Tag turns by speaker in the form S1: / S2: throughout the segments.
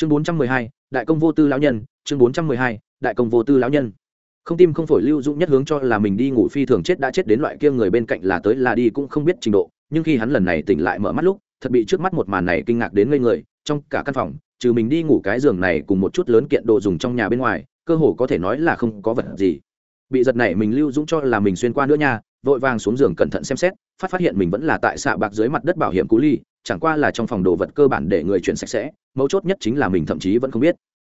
S1: chương bốn trăm mười hai, đại công vô tư lão nhân, chương bốn trăm mười hai, đại công vô tư lão nhân. Không tim không phổi lưu dũng nhất hướng cho là mình đi ngủ phi thường chết đã chết đến loại kia người bên cạnh là tới là đi cũng không biết trình độ, nhưng khi hắn lần này tỉnh lại mở mắt lúc, thật bị trước mắt một màn này kinh ngạc đến ngây người, trong cả căn phòng, trừ mình đi ngủ cái giường này cùng một chút lớn kiện đồ dùng trong nhà bên ngoài, cơ hồ có thể nói là không có vật gì. Bị giật này mình lưu dũng cho là mình xuyên qua nữa nha vội vàng xuống giường cẩn thận xem xét, phát phát hiện mình vẫn là tại xạ bạc dưới mặt đất bảo hiểm cú ly, chẳng qua là trong phòng đồ vật cơ bản để người chuyển sạch sẽ, mấu chốt nhất chính là mình thậm chí vẫn không biết.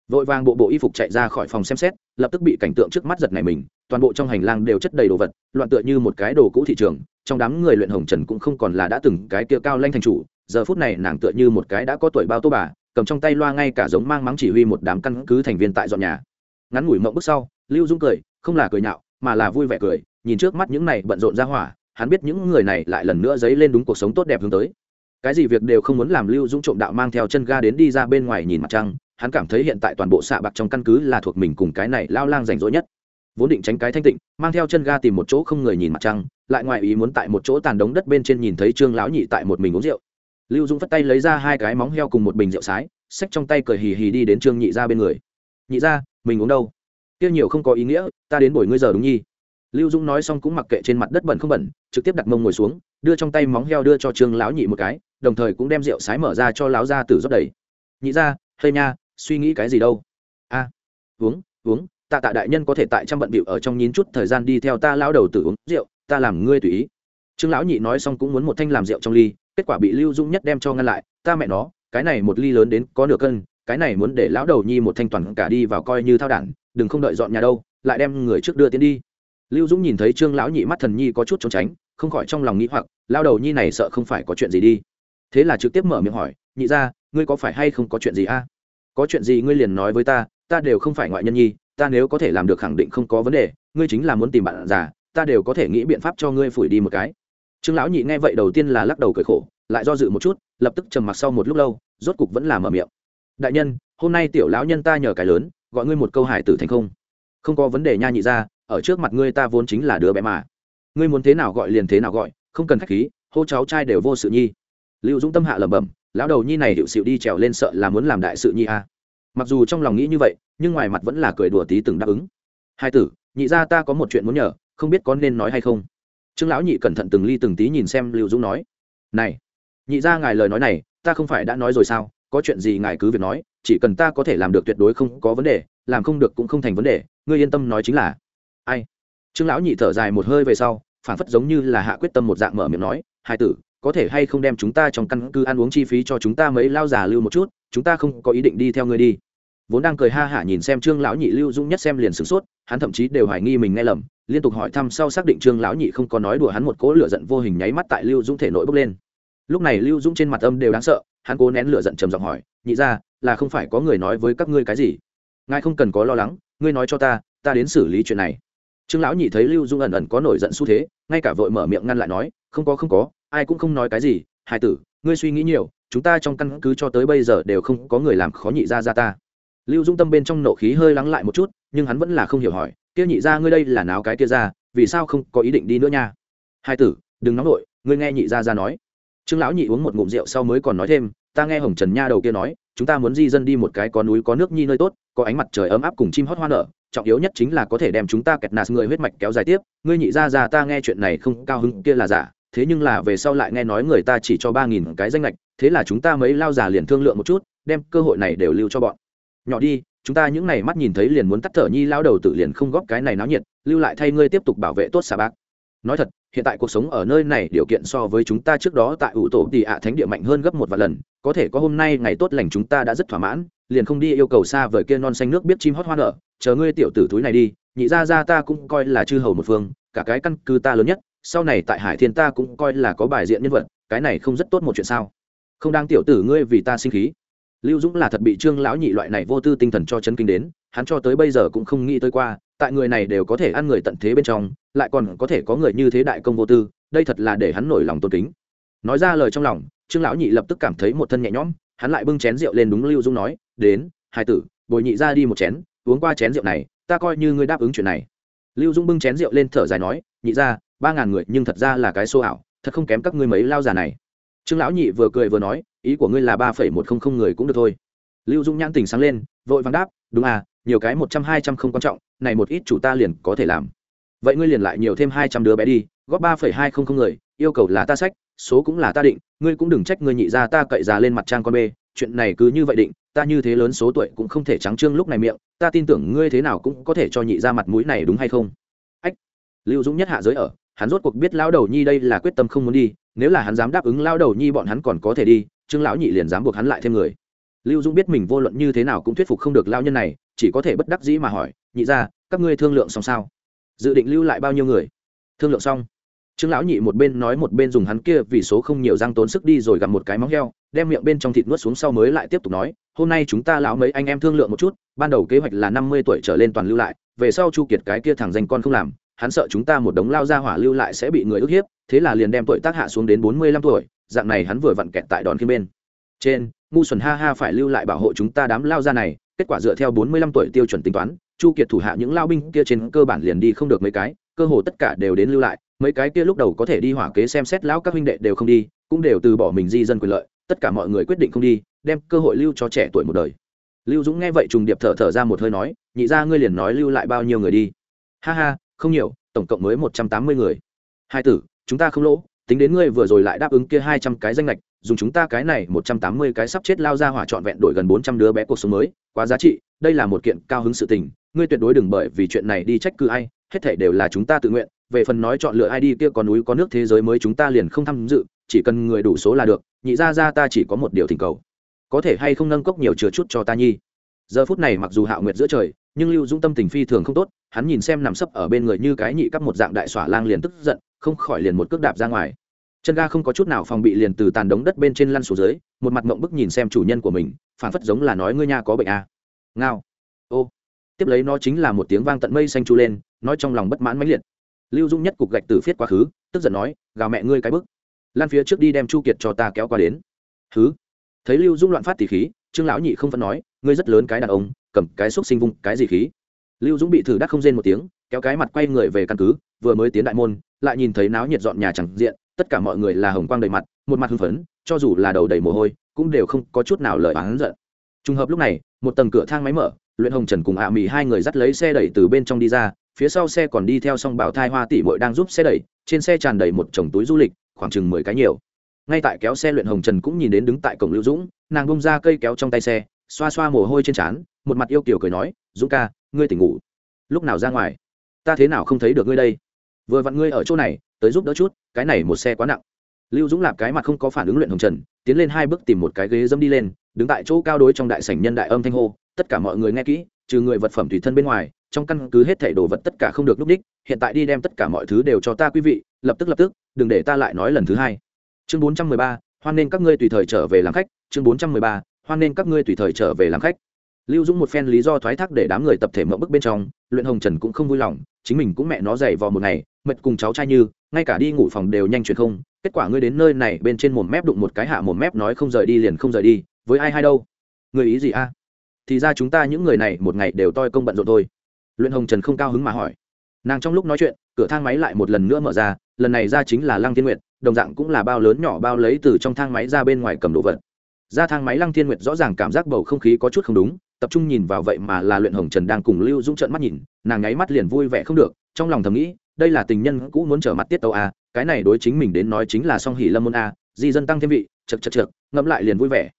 S1: Vội vàng bộ bộ y phục chạy ra khỏi phòng xem xét, lập tức bị cảnh tượng trước mắt giật này mình, toàn bộ trong hành lang đều chất đầy đồ vật, loạn tựa như một cái đồ cũ thị trường, trong đám người luyện hồng trần cũng không còn là đã từng cái kia cao lanh thành chủ, giờ phút này nàng tựa như một cái đã có tuổi bao tô bà, cầm trong tay loa ngay cả giống mang mắng chỉ huy một đám căn cứ thành viên tại dọn nhà. Ngắn ngủi mộng bước sau, lưu dung cười, không là cười nhạo, mà là vui vẻ cười nhìn trước mắt những này bận rộn ra hỏa, hắn biết những người này lại lần nữa dấy lên đúng cuộc sống tốt đẹp hướng tới. Cái gì việc đều không muốn làm lưu dũng trộm đạo mang theo chân ga đến đi ra bên ngoài nhìn mặt trăng, hắn cảm thấy hiện tại toàn bộ xạ bạc trong căn cứ là thuộc mình cùng cái này lao lang rảnh rỗi nhất. Vốn định tránh cái thanh tịnh, mang theo chân ga tìm một chỗ không người nhìn mặt trăng, lại ngoài ý muốn tại một chỗ tàn đống đất bên trên nhìn thấy trương lão nhị tại một mình uống rượu. Lưu dũng phất tay lấy ra hai cái móng heo cùng một bình rượu sái, xách trong tay cười hì hì đi đến trương nhị ra bên người. Nhị ra, mình uống đâu? Kia nhiều không có ý nghĩa, ta đến buổi ngươi giờ đúng nhi lưu dũng nói xong cũng mặc kệ trên mặt đất bẩn không bẩn, trực tiếp đặt mông ngồi xuống, đưa trong tay móng heo đưa cho trương lão nhị một cái, đồng thời cũng đem rượu sái mở ra cho lão gia tử rót đầy. Nhị ra hơi nha, suy nghĩ cái gì đâu? A, uống uống, tạ tạ đại nhân có thể tại trăm bận bịu ở trong nhín chút thời gian đi theo ta lão đầu tử uống rượu, ta làm ngươi tùy ý. Trương lão nhị nói xong cũng muốn một thanh làm rượu trong ly, kết quả bị lưu dũng nhất đem cho ngăn lại, ta mẹ nó, cái này một ly lớn đến có nửa cân, cái này muốn để lão đầu nhi một thanh toàn cả đi vào coi như thao đản, đừng không đợi dọn nhà đâu, lại đem người trước đưa tiến đi lưu dũng nhìn thấy trương lão nhị mắt thần nhi có chút trốn tránh, không khỏi trong lòng nghĩ hoặc, lao đầu nhi này sợ không phải có chuyện gì đi. Thế là trực tiếp mở miệng hỏi, nhị ra ngươi có phải hay không có chuyện gì a? Có chuyện gì ngươi liền nói với ta ta đều không phải ngoại nhân nhi, ta nếu có thể làm được khẳng định không có vấn đề, ngươi chính là muốn tìm bạn già, ta đều có thể nghĩ biện pháp cho ngươi phủi đi một cái. Trương lão nhị nghe vậy đầu tiên là lắc đầu cười khổ, lại do dự một chút, lập tức trầm mặc sau một lúc lâu, rốt cục vẫn là mở miệng. Đại nhân, hôm nay tiểu lão nhân ta nhờ cái lớn, gọi ngươi một câu hải tử thành không. Không có vấn đề nha nhị ra ở trước mặt ngươi ta vốn chính là đứa bé mà. Ngươi muốn thế nào gọi liền thế nào gọi, không cần khách khí, hô cháu trai đều vô sự nhi. Lưu dũng tâm hạ lẩm bẩm, lão đầu nhi này hiệu xịu đi trèo lên sợ là muốn làm đại sự nhi a. À. mặc dù trong lòng nghĩ như vậy, nhưng ngoài mặt vẫn là cười đùa tí từng đáp ứng. Hai tử, nhị ra ta có một chuyện muốn nhờ, không biết có nên nói hay không? Trương lão nhị cẩn thận từng ly từng tí nhìn xem lưu dũng nói. Này, nhị ra ngài lời nói này, ta không phải đã nói rồi sao? Có chuyện gì ngài cứ việc nói, chỉ cần ta có thể làm được tuyệt đối không có vấn đề, làm không được cũng không thành vấn đề, ngươi yên tâm nói chính là ai? Trương lão nhị thở dài một hơi về sau, phản phất giống như là hạ quyết tâm một dạng mở miệng nói, hai tử, có thể hay không đem chúng ta trong căn cứ ăn uống chi phí cho chúng ta mấy lao già lưu một chút, chúng ta không có ý định đi theo ngươi đi. Vốn đang cười ha hả nhìn xem trương lão nhị lưu dũng nhất xem liền sửng sốt, hắn thậm chí đều hoài nghi mình nghe lầm, liên tục hỏi thăm sau xác định trương lão nhị không có nói đùa hắn một cỗ lửa giận vô hình nháy mắt tại lưu dũng thể nội bốc lên. Lúc này lưu dũng trên mặt âm đều đáng sợ, hắn cố nén lửa giận trầm giọng hỏi, nhị ra là không phải có người nói với các ngươi cái gì? Ngài không cần có lo lắng, ngươi nói cho ta ta đến xử lý chuyện này trương lão nhị thấy lưu dung ẩn ẩn có nổi giận xu thế, ngay cả vội mở miệng ngăn lại nói, không có không có, ai cũng không nói cái gì hai tử, ngươi suy nghĩ nhiều, chúng ta trong căn cứ cho tới bây giờ đều không có người làm khó nhị ra ra ta. Lưu dung tâm bên trong nộ khí hơi lắng lại một chút, nhưng hắn vẫn là không hiểu hỏi, kia nhị ra ngươi đây là náo cái kia ra, vì sao không có ý định đi nữa nha? Hai tử, đừng nóng nổi ngươi nghe nhị ra ra nói. Trương lão nhị uống một ngụm rượu sau mới còn nói thêm, ta nghe hồng trần nha đầu kia nói, chúng ta muốn di dân đi một cái có núi có nước nhi nơi tốt, có ánh mặt trời ấm áp cùng chim hót hoa nở trọng yếu nhất chính là có thể đem chúng ta kẹt nạt người huyết mạch kéo dài tiếp. Ngươi nhị ra ra ta nghe chuyện này không cao hứng kia là giả. Thế nhưng là về sau lại nghe nói người ta chỉ cho ba nghìn cái danh lệch thế là chúng ta mới lao già liền thương lượng một chút, đem cơ hội này đều lưu cho bọn. Nhỏ đi, chúng ta những này mắt nhìn thấy liền muốn tắt thở nhi lao đầu tự liền không góp cái này náo nhiệt, lưu lại thay ngươi tiếp tục bảo vệ tốt xà bác nói thật, hiện tại cuộc sống ở nơi này điều kiện so với chúng ta trước đó tại ủ tổ tị ạ thánh địa mạnh hơn gấp một vài lần, có thể có hôm nay ngày tốt lành chúng ta đã rất thỏa mãn liền không đi yêu cầu xa vời kia non xanh nước biết chim hót hoa nở, chờ ngươi tiểu tử túi này đi, nhị ra ra ta cũng coi là chư hầu một phương, cả cái căn cứ ta lớn nhất, sau này tại hải thiên ta cũng coi là có bài diện nhân vật, cái này không rất tốt một chuyện sao? Không đang tiểu tử ngươi vì ta sinh khí. Lưu dũng là thật bị trương lão nhị loại này vô tư tinh thần cho chân kinh đến, hắn cho tới bây giờ cũng không nghĩ tới qua, tại người này đều có thể ăn người tận thế bên trong, lại còn có thể có người như thế đại công vô tư, đây thật là để hắn nổi lòng tôn kính. Nói ra lời trong lòng, trương lão nhị lập tức cảm thấy một thân nhẹ nhõm hắn lại bưng chén rượu lên đúng lưu dung nói, đến, hai tử, bồi nhị ra đi một chén, uống qua chén rượu này, ta coi như ngươi đáp ứng chuyện này. Lưu dung bưng chén rượu lên thở dài nói, nhị ra, ba ngàn người, nhưng thật ra là cái xô ảo, thật không kém các ngươi mấy lao già này. Trương lão nhị vừa cười vừa nói, ý của ngươi là ba phẩy một không không người cũng được thôi. Lưu Dung nhãn tình sáng lên, vội vàng đáp, đúng à nhiều cái một trăm, hai trăm không quan trọng, này một ít chủ ta liền có thể làm. Vậy ngươi liền lại nhiều thêm hai trăm đứa bé đi, góp ba phẩy hai không không người, yêu cầu là ta sách số cũng là ta định, ngươi cũng đừng trách ngươi nhị ra ta cậy già lên mặt trang con bê, chuyện này cứ như vậy định, ta như thế lớn số tuổi cũng không thể trắng trương lúc này miệng, ta tin tưởng ngươi thế nào cũng có thể cho nhị ra mặt mũi này đúng hay không? Ách, lưu dũng nhất hạ giới ở, hắn rốt cuộc biết lão đầu nhi đây là quyết tâm không muốn đi, nếu là hắn dám đáp ứng lão đầu nhi bọn hắn còn có thể đi, trương lão nhị liền dám buộc hắn lại thêm người. Lưu dũng biết mình vô luận như thế nào cũng thuyết phục không được lao nhân này, chỉ có thể bất đắc dĩ mà hỏi, nhị ra các ngươi thương lượng xong sao? Dự định lưu lại bao nhiêu người? Thương lượng xong trương lão nhị một bên nói một bên dùng hắn kia vì số không nhiều răng tốn sức đi rồi gặp một cái móng heo, đem miệng bên trong thịt nuốt xuống sau mới lại tiếp tục nói, hôm nay chúng ta lão mấy anh em thương lượng một chút, ban đầu kế hoạch là năm mươi tuổi trở lên toàn lưu lại, về sau chu kiệt cái kia thằng danh con không làm, hắn sợ chúng ta một đống lao ra hỏa lưu lại sẽ bị người ức hiếp, thế là liền đem tuổi tác hạ xuống đến bốn mươi lăm tuổi, dạng này hắn vừa vặn kẹt tại đòn kia bên. Trên, ngu xuẩn ha ha phải lưu lại bảo hộ chúng ta đám lao ra này, kết quả dựa theo bốn mươi lăm tuổi tiêu chuẩn tính toán, chu kiệt thủ hạ những lao binh kia trên cơ bản liền đi không được mấy cái, cơ hồ tất cả đều đến lưu lại mấy cái kia lúc đầu có thể đi hỏa kế xem xét lão các huynh đệ đều không đi, cũng đều từ bỏ mình di dân quyền lợi, tất cả mọi người quyết định không đi, đem cơ hội lưu cho trẻ tuổi một đời. Lưu dũng nghe vậy trùng điệp thở thở ra một hơi nói, nhị ra ngươi liền nói lưu lại bao nhiêu người đi? Ha ha, không nhiều, tổng cộng mới một trăm tám mươi người. Hai tử, chúng ta không lỗ, tính đến ngươi vừa rồi lại đáp ứng kia hai trăm cái danh lệch dùng chúng ta cái này một trăm tám mươi cái sắp chết lao ra hỏa trọn vẹn đổi gần bốn trăm đứa bé cuộc sống mới, quá giá trị, đây là một kiện cao hứng sự tình, ngươi tuyệt đối đừng bởi vì chuyện này đi trách cứ ai, hết thể đều là chúng ta tự nguyện về phần nói chọn lựa ai đi kia có núi có nước thế giới mới chúng ta liền không tham dự, chỉ cần người đủ số là được, nhị ra ra ta chỉ có một điều thỉnh cầu. Có thể hay không nâng cốc nhiều chừa chút cho ta nhi. Giờ phút này mặc dù hạo nguyệt giữa trời, nhưng lưu dũng tâm tình phi thường không tốt, hắn nhìn xem nằm sấp ở bên người như cái nhị cắp một dạng đại xỏa lang liền tức giận, không khỏi liền một cước đạp ra ngoài. Chân ga không có chút nào phòng bị liền từ tàn đống đất bên trên lăn xuống dưới, một mặt mộng bức nhìn xem chủ nhân của mình, phản phất giống là nói ngươi nha có bệnh à. ngao. Ô. Tiếp lấy nó chính là một tiếng vang tận mây xanh chu lên, nói trong lòng bất mãn mãnh liệt lưu dung nhất cục gạch từ phiết quá khứ, tức giận nói, gào mẹ ngươi cái bức. Lan phía trước đi đem chu kiệt cho ta kéo qua đến. Thứ thấy lưu dung loạn phát tỉ khí, trương lão nhị không phân nói, ngươi rất lớn cái đàn ông, cầm cái xúc sinh vung cái gì khí? Lưu dũng bị thử đắc không rên một tiếng, kéo cái mặt quay người về căn cứ, vừa mới tiến đại môn, lại nhìn thấy náo nhiệt dọn nhà chẳng diện, tất cả mọi người là hồng quang đầy mặt, một mặt hưng phấn, cho dù là đầu đầy mồ hôi, cũng đều không có chút nào lời oán giận. Trùng hợp lúc này, một tầng cửa thang máy mở, luyện hồng trần cùng ạ mì hai người dắt lấy xe đẩy từ bên trong đi ra phía sau xe còn đi theo song bảo thai hoa tỷ bội đang giúp xe đẩy, trên xe tràn đầy một chồng túi du lịch, khoảng chừng mười cái nhiều. Ngay tại kéo xe luyện hồng trần cũng nhìn đến đứng tại cổng lưu dũng, nàng bông ra cây kéo trong tay xe, xoa xoa mồ hôi trên trán, một mặt yêu kiểu cười nói, dũng ca, ngươi tỉnh ngủ. Lúc nào ra ngoài? Ta thế nào không thấy được ngươi đây? Vừa vặn ngươi ở chỗ này, tới giúp đỡ chút, cái này một xe quá nặng. Lưu dũng lạp cái mặt không có phản ứng luyện hồng trần, tiến lên hai bước tìm một cái ghế dâm đi lên, đứng tại chỗ cao đối trong đại sảnh nhân đại âm thanh hô tất cả mọi người nghe kỹ, trừ người vật phẩm tùy thân bên ngoài, trong căn cứ hết thảy đồ vật tất cả không được núp đích, hiện tại đi đem tất cả mọi thứ đều cho ta quý vị, lập tức lập tức, đừng để ta lại nói lần thứ hai. Chương bốn trăm mười ba, hoan nên các ngươi tùy thời trở về làm khách. Chương bốn trăm mười ba, hoan nên các ngươi tùy thời trở về làm khách. Lưu dũng một phen lý do thoái thác để đám người tập thể mậu bức bên trong, luyện hồng trần cũng không vui lòng, chính mình cũng mẹ nó dày vò một ngày, mệt cùng cháu trai như, ngay cả đi ngủ phòng đều nhanh chuyển không, kết quả ngươi đến nơi này bên trên mồm mép đụng một cái hạ mồm mép nói không rời đi liền không rời đi, với ai hay đâu? Người ý gì a? Thì ra chúng ta những người này một ngày đều toi công bận rộn thôi. Luyện hồng trần không cao hứng mà hỏi. Nàng trong lúc nói chuyện, cửa thang máy lại một lần nữa mở ra, lần này ra chính là lăng thiên nguyệt, đồng dạng cũng là bao lớn nhỏ bao lấy từ trong thang máy ra bên ngoài cầm đồ vật. Ra thang máy lăng thiên nguyệt rõ ràng cảm giác bầu không khí có chút không đúng, tập trung nhìn vào vậy mà là luyện hồng trần đang cùng lưu dũng trợn mắt nhìn, nàng nháy mắt liền vui vẻ không được, trong lòng thầm nghĩ, đây là tình nhân cũ muốn trở mặt tiết tàu a, cái này đối chính mình đến nói chính là song hỉ lâm môn a, di dân tăng thêm vị chật chật chật ngẫm lại liền vui vẻ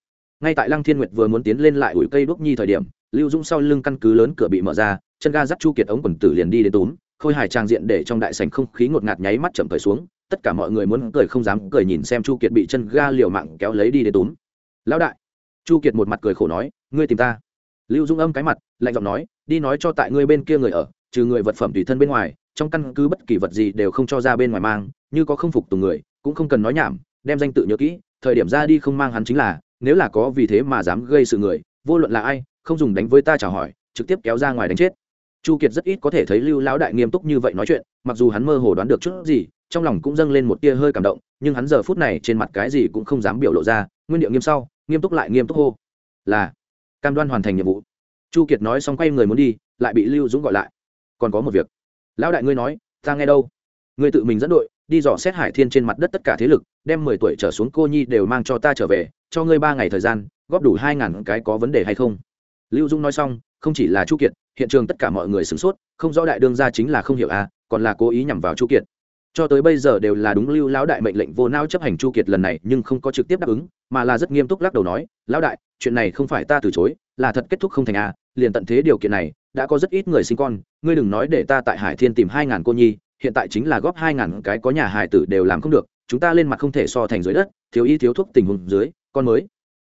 S1: ngay tại lăng thiên nguyệt vừa muốn tiến lên lại ủi cây đuốc nhi thời điểm, lưu dũng sau lưng căn cứ lớn cửa bị mở ra, chân ga dắt chu kiệt ống quần tử liền đi đến túm, khôi hài trang diện để trong đại sảnh không khí ngột ngạt nháy mắt chậm thời xuống, tất cả mọi người muốn cười không dám cười nhìn xem chu kiệt bị chân ga liều mạng kéo lấy đi đến túm. Lão đại. Chu kiệt một mặt cười khổ nói, ngươi tìm ta. Lưu dung âm cái mặt, lạnh giọng nói, đi nói cho tại ngươi bên kia người ở, trừ người vật phẩm tùy thân bên ngoài, trong căn cứ bất kỳ vật gì đều không cho ra bên ngoài mang, như có không phục tùng người, cũng không cần nói nhảm, đem danh tự nhớ kỹ, thời điểm ra đi không mang hắn chính là nếu là có vì thế mà dám gây sự người, vô luận là ai, không dùng đánh với ta chào hỏi, trực tiếp kéo ra ngoài đánh chết. Chu kiệt rất ít có thể thấy lưu lão đại nghiêm túc như vậy nói chuyện, mặc dù hắn mơ hồ đoán được chút gì, trong lòng cũng dâng lên một tia hơi cảm động, nhưng hắn giờ phút này trên mặt cái gì cũng không dám biểu lộ ra, nguyên điệu nghiêm sau, nghiêm túc lại nghiêm túc hô. Là, cam đoan hoàn thành nhiệm vụ. Chu kiệt nói xong quay người muốn đi, lại bị lưu dũng gọi lại. Còn có một việc. Lão đại ngươi nói, ta nghe đâu? Ngươi tự mình dẫn đội đi dò xét hải thiên trên mặt đất tất cả thế lực, đem mười tuổi trở xuống cô nhi đều mang cho ta trở về, cho ngươi ba ngày thời gian, góp đủ hai ngàn cái có vấn đề hay không? Lưu dung nói xong, không chỉ là chu kiệt, hiện trường tất cả mọi người sửng sốt, không rõ đại đương gia chính là không hiểu à còn là cố ý nhằm vào chu kiệt. Cho tới bây giờ đều là đúng lưu lão đại mệnh lệnh vô nao chấp hành chu kiệt lần này, nhưng không có trực tiếp đáp ứng, mà là rất nghiêm túc lắc đầu nói, lão đại, chuyện này không phải ta từ chối, là thật kết thúc không thành à liền tận thế điều kiện này, đã có rất ít người sinh con, ngươi đừng nói để ta tại hải thiên tìm hai ngàn cô nhi hiện tại chính là góp hai ngàn cái có nhà hài tử đều làm không được, chúng ta lên mặt không thể so thành dưới đất, thiếu y thiếu thuốc tình huống dưới, con mới.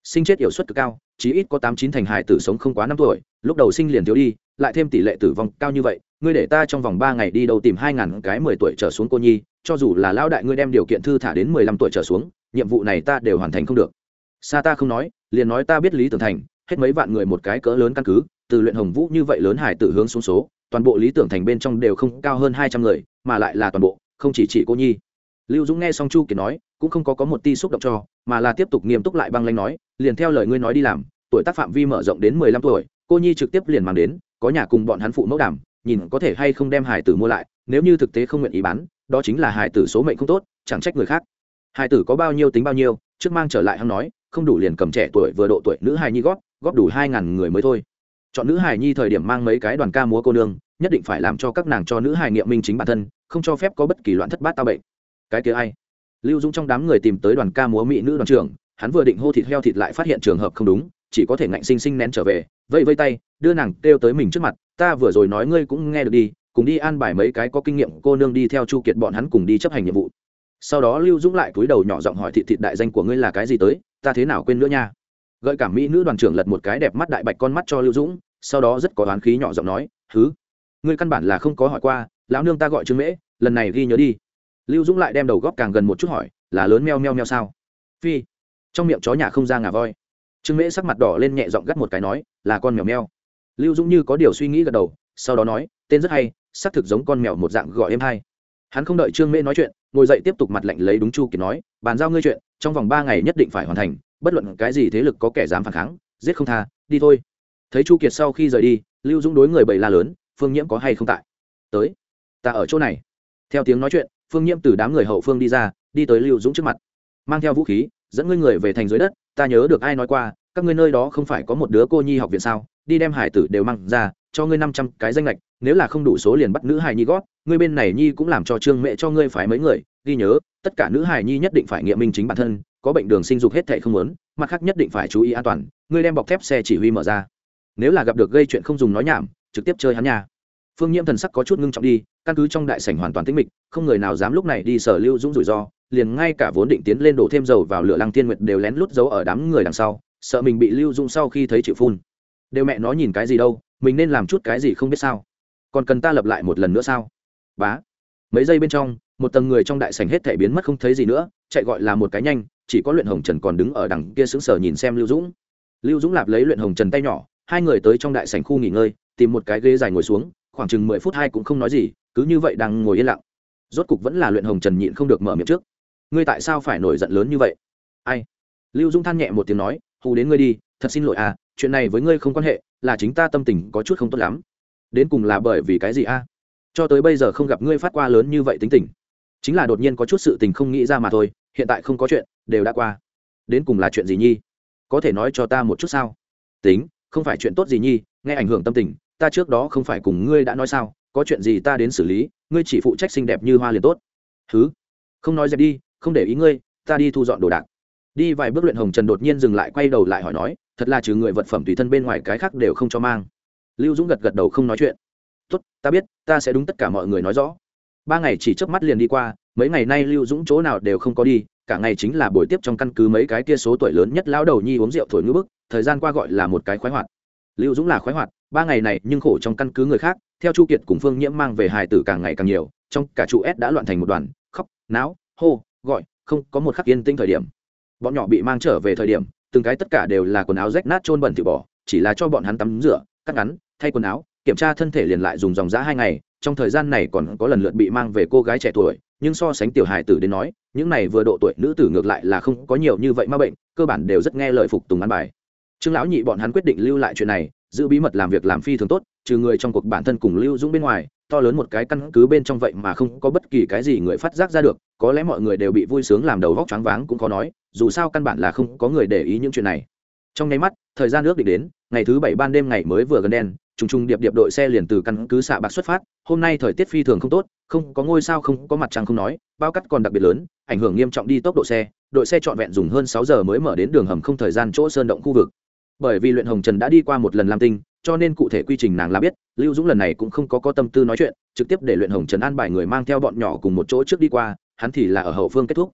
S1: Sinh chết hiệu suất cực cao, chí ít có tám chín thành hài tử sống không quá năm tuổi, lúc đầu sinh liền thiếu đi, lại thêm tỷ lệ tử vong cao như vậy, ngươi để ta trong vòng ba ngày đi đâu tìm hai ngàn cái mười tuổi trở xuống cô nhi, cho dù là lão đại ngươi đem điều kiện thư thả đến mười lăm tuổi trở xuống, nhiệm vụ này ta đều hoàn thành không được. Xa ta không nói, liền nói ta biết lý tưởng thành, hết mấy vạn người một cái cỡ lớn căn cứ, từ luyện hồng vũ như vậy lớn hải tử hướng xuống số toàn bộ lý tưởng thành bên trong đều không cao hơn hai trăm người, mà lại là toàn bộ, không chỉ chỉ cô nhi. Lưu dũng nghe xong chu kiệt nói, cũng không có có một ti xúc động cho, mà là tiếp tục nghiêm túc lại băng lanh nói, liền theo lời ngươi nói đi làm, tuổi tác phạm vi mở rộng đến mười lăm tuổi, cô nhi trực tiếp liền mang đến, có nhà cùng bọn hắn phụ mẫu đảm, nhìn có thể hay không đem hải tử mua lại, nếu như thực tế không nguyện ý bán, đó chính là hải tử số mệnh không tốt, chẳng trách người khác. Hải tử có bao nhiêu tính bao nhiêu, trước mang trở lại hắn nói, không đủ liền cầm trẻ tuổi vừa độ tuổi nữ hài nhi góp góp đủ hai ngàn người mới thôi chọn nữ hài nhi thời điểm mang mấy cái đoàn ca múa cô nương, nhất định phải làm cho các nàng cho nữ hài nghiệm minh chính bản thân, không cho phép có bất kỳ loạn thất bát tao bệnh. Cái kia ai? Lưu dũng trong đám người tìm tới đoàn ca múa mỹ nữ đoàn trưởng, hắn vừa định hô thịt heo thịt lại phát hiện trường hợp không đúng, chỉ có thể ngạnh sinh sinh nén trở về, vẫy vây tay, đưa nàng kêu tới mình trước mặt, ta vừa rồi nói ngươi cũng nghe được đi, cùng đi an bài mấy cái có kinh nghiệm cô nương đi theo chu kiệt bọn hắn cùng đi chấp hành nhiệm vụ. Sau đó lưu dũng lại cúi đầu nhỏ giọng hỏi thịt thịt đại danh của ngươi là cái gì tới, ta thế nào quên nữa nha? Gợi cảm mỹ nữ đoàn trưởng lật một cái đẹp mắt đại bạch con mắt cho lưu dũng, sau đó rất có oán khí nhỏ giọng nói thứ ngươi căn bản là không có hỏi qua, lão nương ta gọi trương mễ, lần này ghi nhớ đi. Lưu dũng lại đem đầu góp càng gần một chút hỏi, là lớn meo meo meo sao? Phi. Trong miệng chó nhà không ra ngà voi. Trương mễ sắc mặt đỏ lên nhẹ giọng gắt một cái nói, là con mèo meo. Lưu dũng như có điều suy nghĩ gật đầu, sau đó nói, tên rất hay, xác thực giống con mèo một dạng gọi em hay hắn không đợi trương mễ nói chuyện, ngồi dậy tiếp tục mặt lạnh lấy đúng chu kiệt nói, bàn giao ngươi chuyện, trong vòng ba ngày nhất định phải hoàn thành bất luận cái gì thế lực có kẻ dám phản kháng, giết không tha, đi thôi. Thấy chu kiệt sau khi rời đi, lưu dũng đối người bầy la lớn, phương nhiễm có hay không tại? Tới. Ta ở chỗ này. Theo tiếng nói chuyện, phương nhiễm từ đám người hậu phương đi ra, đi tới lưu dũng trước mặt. Mang theo vũ khí, dẫn ngươi người về thành dưới đất, ta nhớ được ai nói qua, các ngươi nơi đó không phải có một đứa cô nhi học viện sao, đi đem hải tử đều mang ra, cho ngươi năm trăm cái danh lệch, nếu là không đủ số liền bắt nữ hài nhi gót ngươi bên này nhi cũng làm cho trương mẹ cho ngươi phải mấy người, ghi nhớ, tất cả nữ hài nhi nhất định phải nghiệm minh chính bản thân có bệnh đường sinh dục hết thảy không muốn, mặt khác nhất định phải chú ý an toàn, ngươi đem bọc thép xe chỉ huy mở ra. Nếu là gặp được gây chuyện không dùng nói nhảm, trực tiếp chơi hắn nhà phương nhiễm thần sắc có chút ngưng trọng đi, căn cứ trong đại sảnh hoàn toàn tĩnh mịch, không người nào dám lúc này đi sở lưu dũng rủi ro, liền ngay cả vốn định tiến lên đổ thêm dầu vào lửa lăng tiên nguyệt đều lén lút giấu ở đám người đằng sau, sợ mình bị lưu dũng sau khi thấy chịu phun. Đều mẹ nó nhìn cái gì đâu, mình nên làm chút cái gì không biết sao. Còn cần ta lập lại một lần nữa sao? Bá. Mấy giây bên trong, một tầng người trong đại sảnh hết thể biến mất không thấy gì nữa, chạy gọi là một cái nhanh chỉ có luyện hồng trần còn đứng ở đằng kia sững sờ nhìn xem lưu dũng. Lưu dũng lạp lấy luyện hồng trần tay nhỏ, hai người tới trong đại sảnh khu nghỉ ngơi, tìm một cái ghế dài ngồi xuống, khoảng chừng mười phút hai cũng không nói gì, cứ như vậy đang ngồi yên lặng. Rốt cục vẫn là luyện hồng trần nhịn không được mở miệng trước. Ngươi tại sao phải nổi giận lớn như vậy? Ai? Lưu dũng than nhẹ một tiếng nói, hù đến ngươi đi, thật xin lỗi à chuyện này với ngươi không quan hệ, là chính ta tâm tình có chút không tốt lắm. Đến cùng là bởi vì cái gì a cho tới bây giờ không gặp ngươi phát qua lớn như vậy tính tình. Chính là đột nhiên có chút sự tình không nghĩ ra mà thôi hiện tại không có chuyện, đều đã qua. Đến cùng là chuyện gì nhi? Có thể nói cho ta một chút sao? Tính, không phải chuyện tốt gì nhi, nghe ảnh hưởng tâm tình, ta trước đó không phải cùng ngươi đã nói sao, có chuyện gì ta đến xử lý, ngươi chỉ phụ trách xinh đẹp như hoa liền tốt. Thứ không nói dẹp đi, không để ý ngươi, ta đi thu dọn đồ đạc. Đi vài bước luyện hồng trần đột nhiên dừng lại quay đầu lại hỏi nói, thật là trừ người vật phẩm tùy thân bên ngoài cái khác đều không cho mang. Lưu dũng gật gật đầu không nói chuyện. Tốt, ta biết, ta sẽ đúng tất cả mọi người nói rõ. Ba ngày chỉ chớp mắt liền đi qua mấy ngày nay lưu dũng chỗ nào đều không có đi, cả ngày chính là buổi tiếp trong căn cứ mấy cái kia số tuổi lớn nhất lão đầu nhi uống rượu thổi ngữ bức, thời gian qua gọi là một cái khoái hoạt. Lưu dũng là khoái hoạt, ba ngày này nhưng khổ trong căn cứ người khác, theo chu kiệt cùng phương nhiễm mang về hài tử càng ngày càng nhiều, trong cả trụ s đã loạn thành một đoàn, khóc, náo, hô, gọi, không có một khắc yên tĩnh thời điểm. Bọn nhỏ bị mang trở về thời điểm, từng cái tất cả đều là quần áo rách nát trôn bẩn thì bỏ, chỉ là cho bọn hắn tắm rửa, cắt ngắn, thay quần áo kiểm tra thân thể liền lại dùng dòng giã hai ngày, trong thời gian này còn có lần lượt bị mang về cô gái trẻ tuổi, nhưng so sánh tiểu hài tử đến nói, những này vừa độ tuổi nữ tử ngược lại là không có nhiều như vậy ma bệnh, cơ bản đều rất nghe lời phục tùng ăn bài. Trương lão nhị bọn hắn quyết định lưu lại chuyện này, giữ bí mật làm việc làm phi thường tốt, trừ người trong cuộc bản thân cùng lưu dũng bên ngoài, to lớn một cái căn cứ bên trong vậy mà không có bất kỳ cái gì người phát giác ra được, có lẽ mọi người đều bị vui sướng làm đầu vóc choáng váng cũng khó nói, dù sao căn bản là không có người để ý những chuyện này trong nháy mắt, thời gian ước định đến, ngày thứ bảy ban đêm ngày mới vừa gần đen, trùng trùng điệp điệp đội xe liền từ căn cứ xạ bạc xuất phát, hôm nay thời tiết phi thường không tốt, không có ngôi sao, không có mặt trăng không nói, bao cắt còn đặc biệt lớn, ảnh hưởng nghiêm trọng đi tốc độ xe, đội xe trọn vẹn dùng hơn sáu giờ mới mở đến đường hầm không thời gian chỗ sơn động khu vực. Bởi vì luyện hồng trần đã đi qua một lần lam tinh, cho nên cụ thể quy trình nàng là biết, lưu dũng lần này cũng không có có tâm tư nói chuyện, trực tiếp để luyện hồng trần an bài người mang theo bọn nhỏ cùng một chỗ trước đi qua, hắn thì là ở hậu phương kết thúc.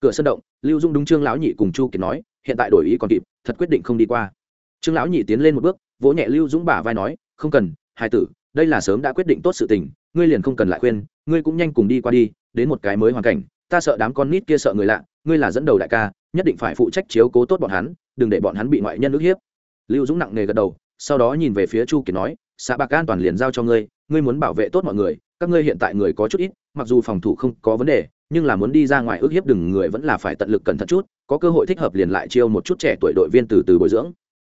S1: Cửa sân động, lưu dũng đúng trương lão nhị cùng chu kiệt nói hiện tại đổi ý còn kịp, thật quyết định không đi qua. Trương lão nhị tiến lên một bước, vỗ nhẹ lưu dũng bả vai nói, không cần hai tử, đây là sớm đã quyết định tốt sự tình, ngươi liền không cần lại khuyên, ngươi cũng nhanh cùng đi qua đi, đến một cái mới hoàn cảnh, ta sợ đám con nít kia sợ người lạ, ngươi là dẫn đầu đại ca, nhất định phải phụ trách chiếu cố tốt bọn hắn, đừng để bọn hắn bị ngoại nhân ức hiếp. Lưu dũng nặng nề gật đầu, sau đó nhìn về phía chu kiệt nói xã bạc an toàn liền giao cho ngươi ngươi muốn bảo vệ tốt mọi người, các ngươi hiện tại người có chút ít, mặc dù phòng thủ không có vấn đề nhưng là muốn đi ra ngoài ước hiếp đừng người vẫn là phải tận lực cẩn thận chút, có cơ hội thích hợp liền lại chiêu một chút trẻ tuổi đội viên từ từ bồi dưỡng.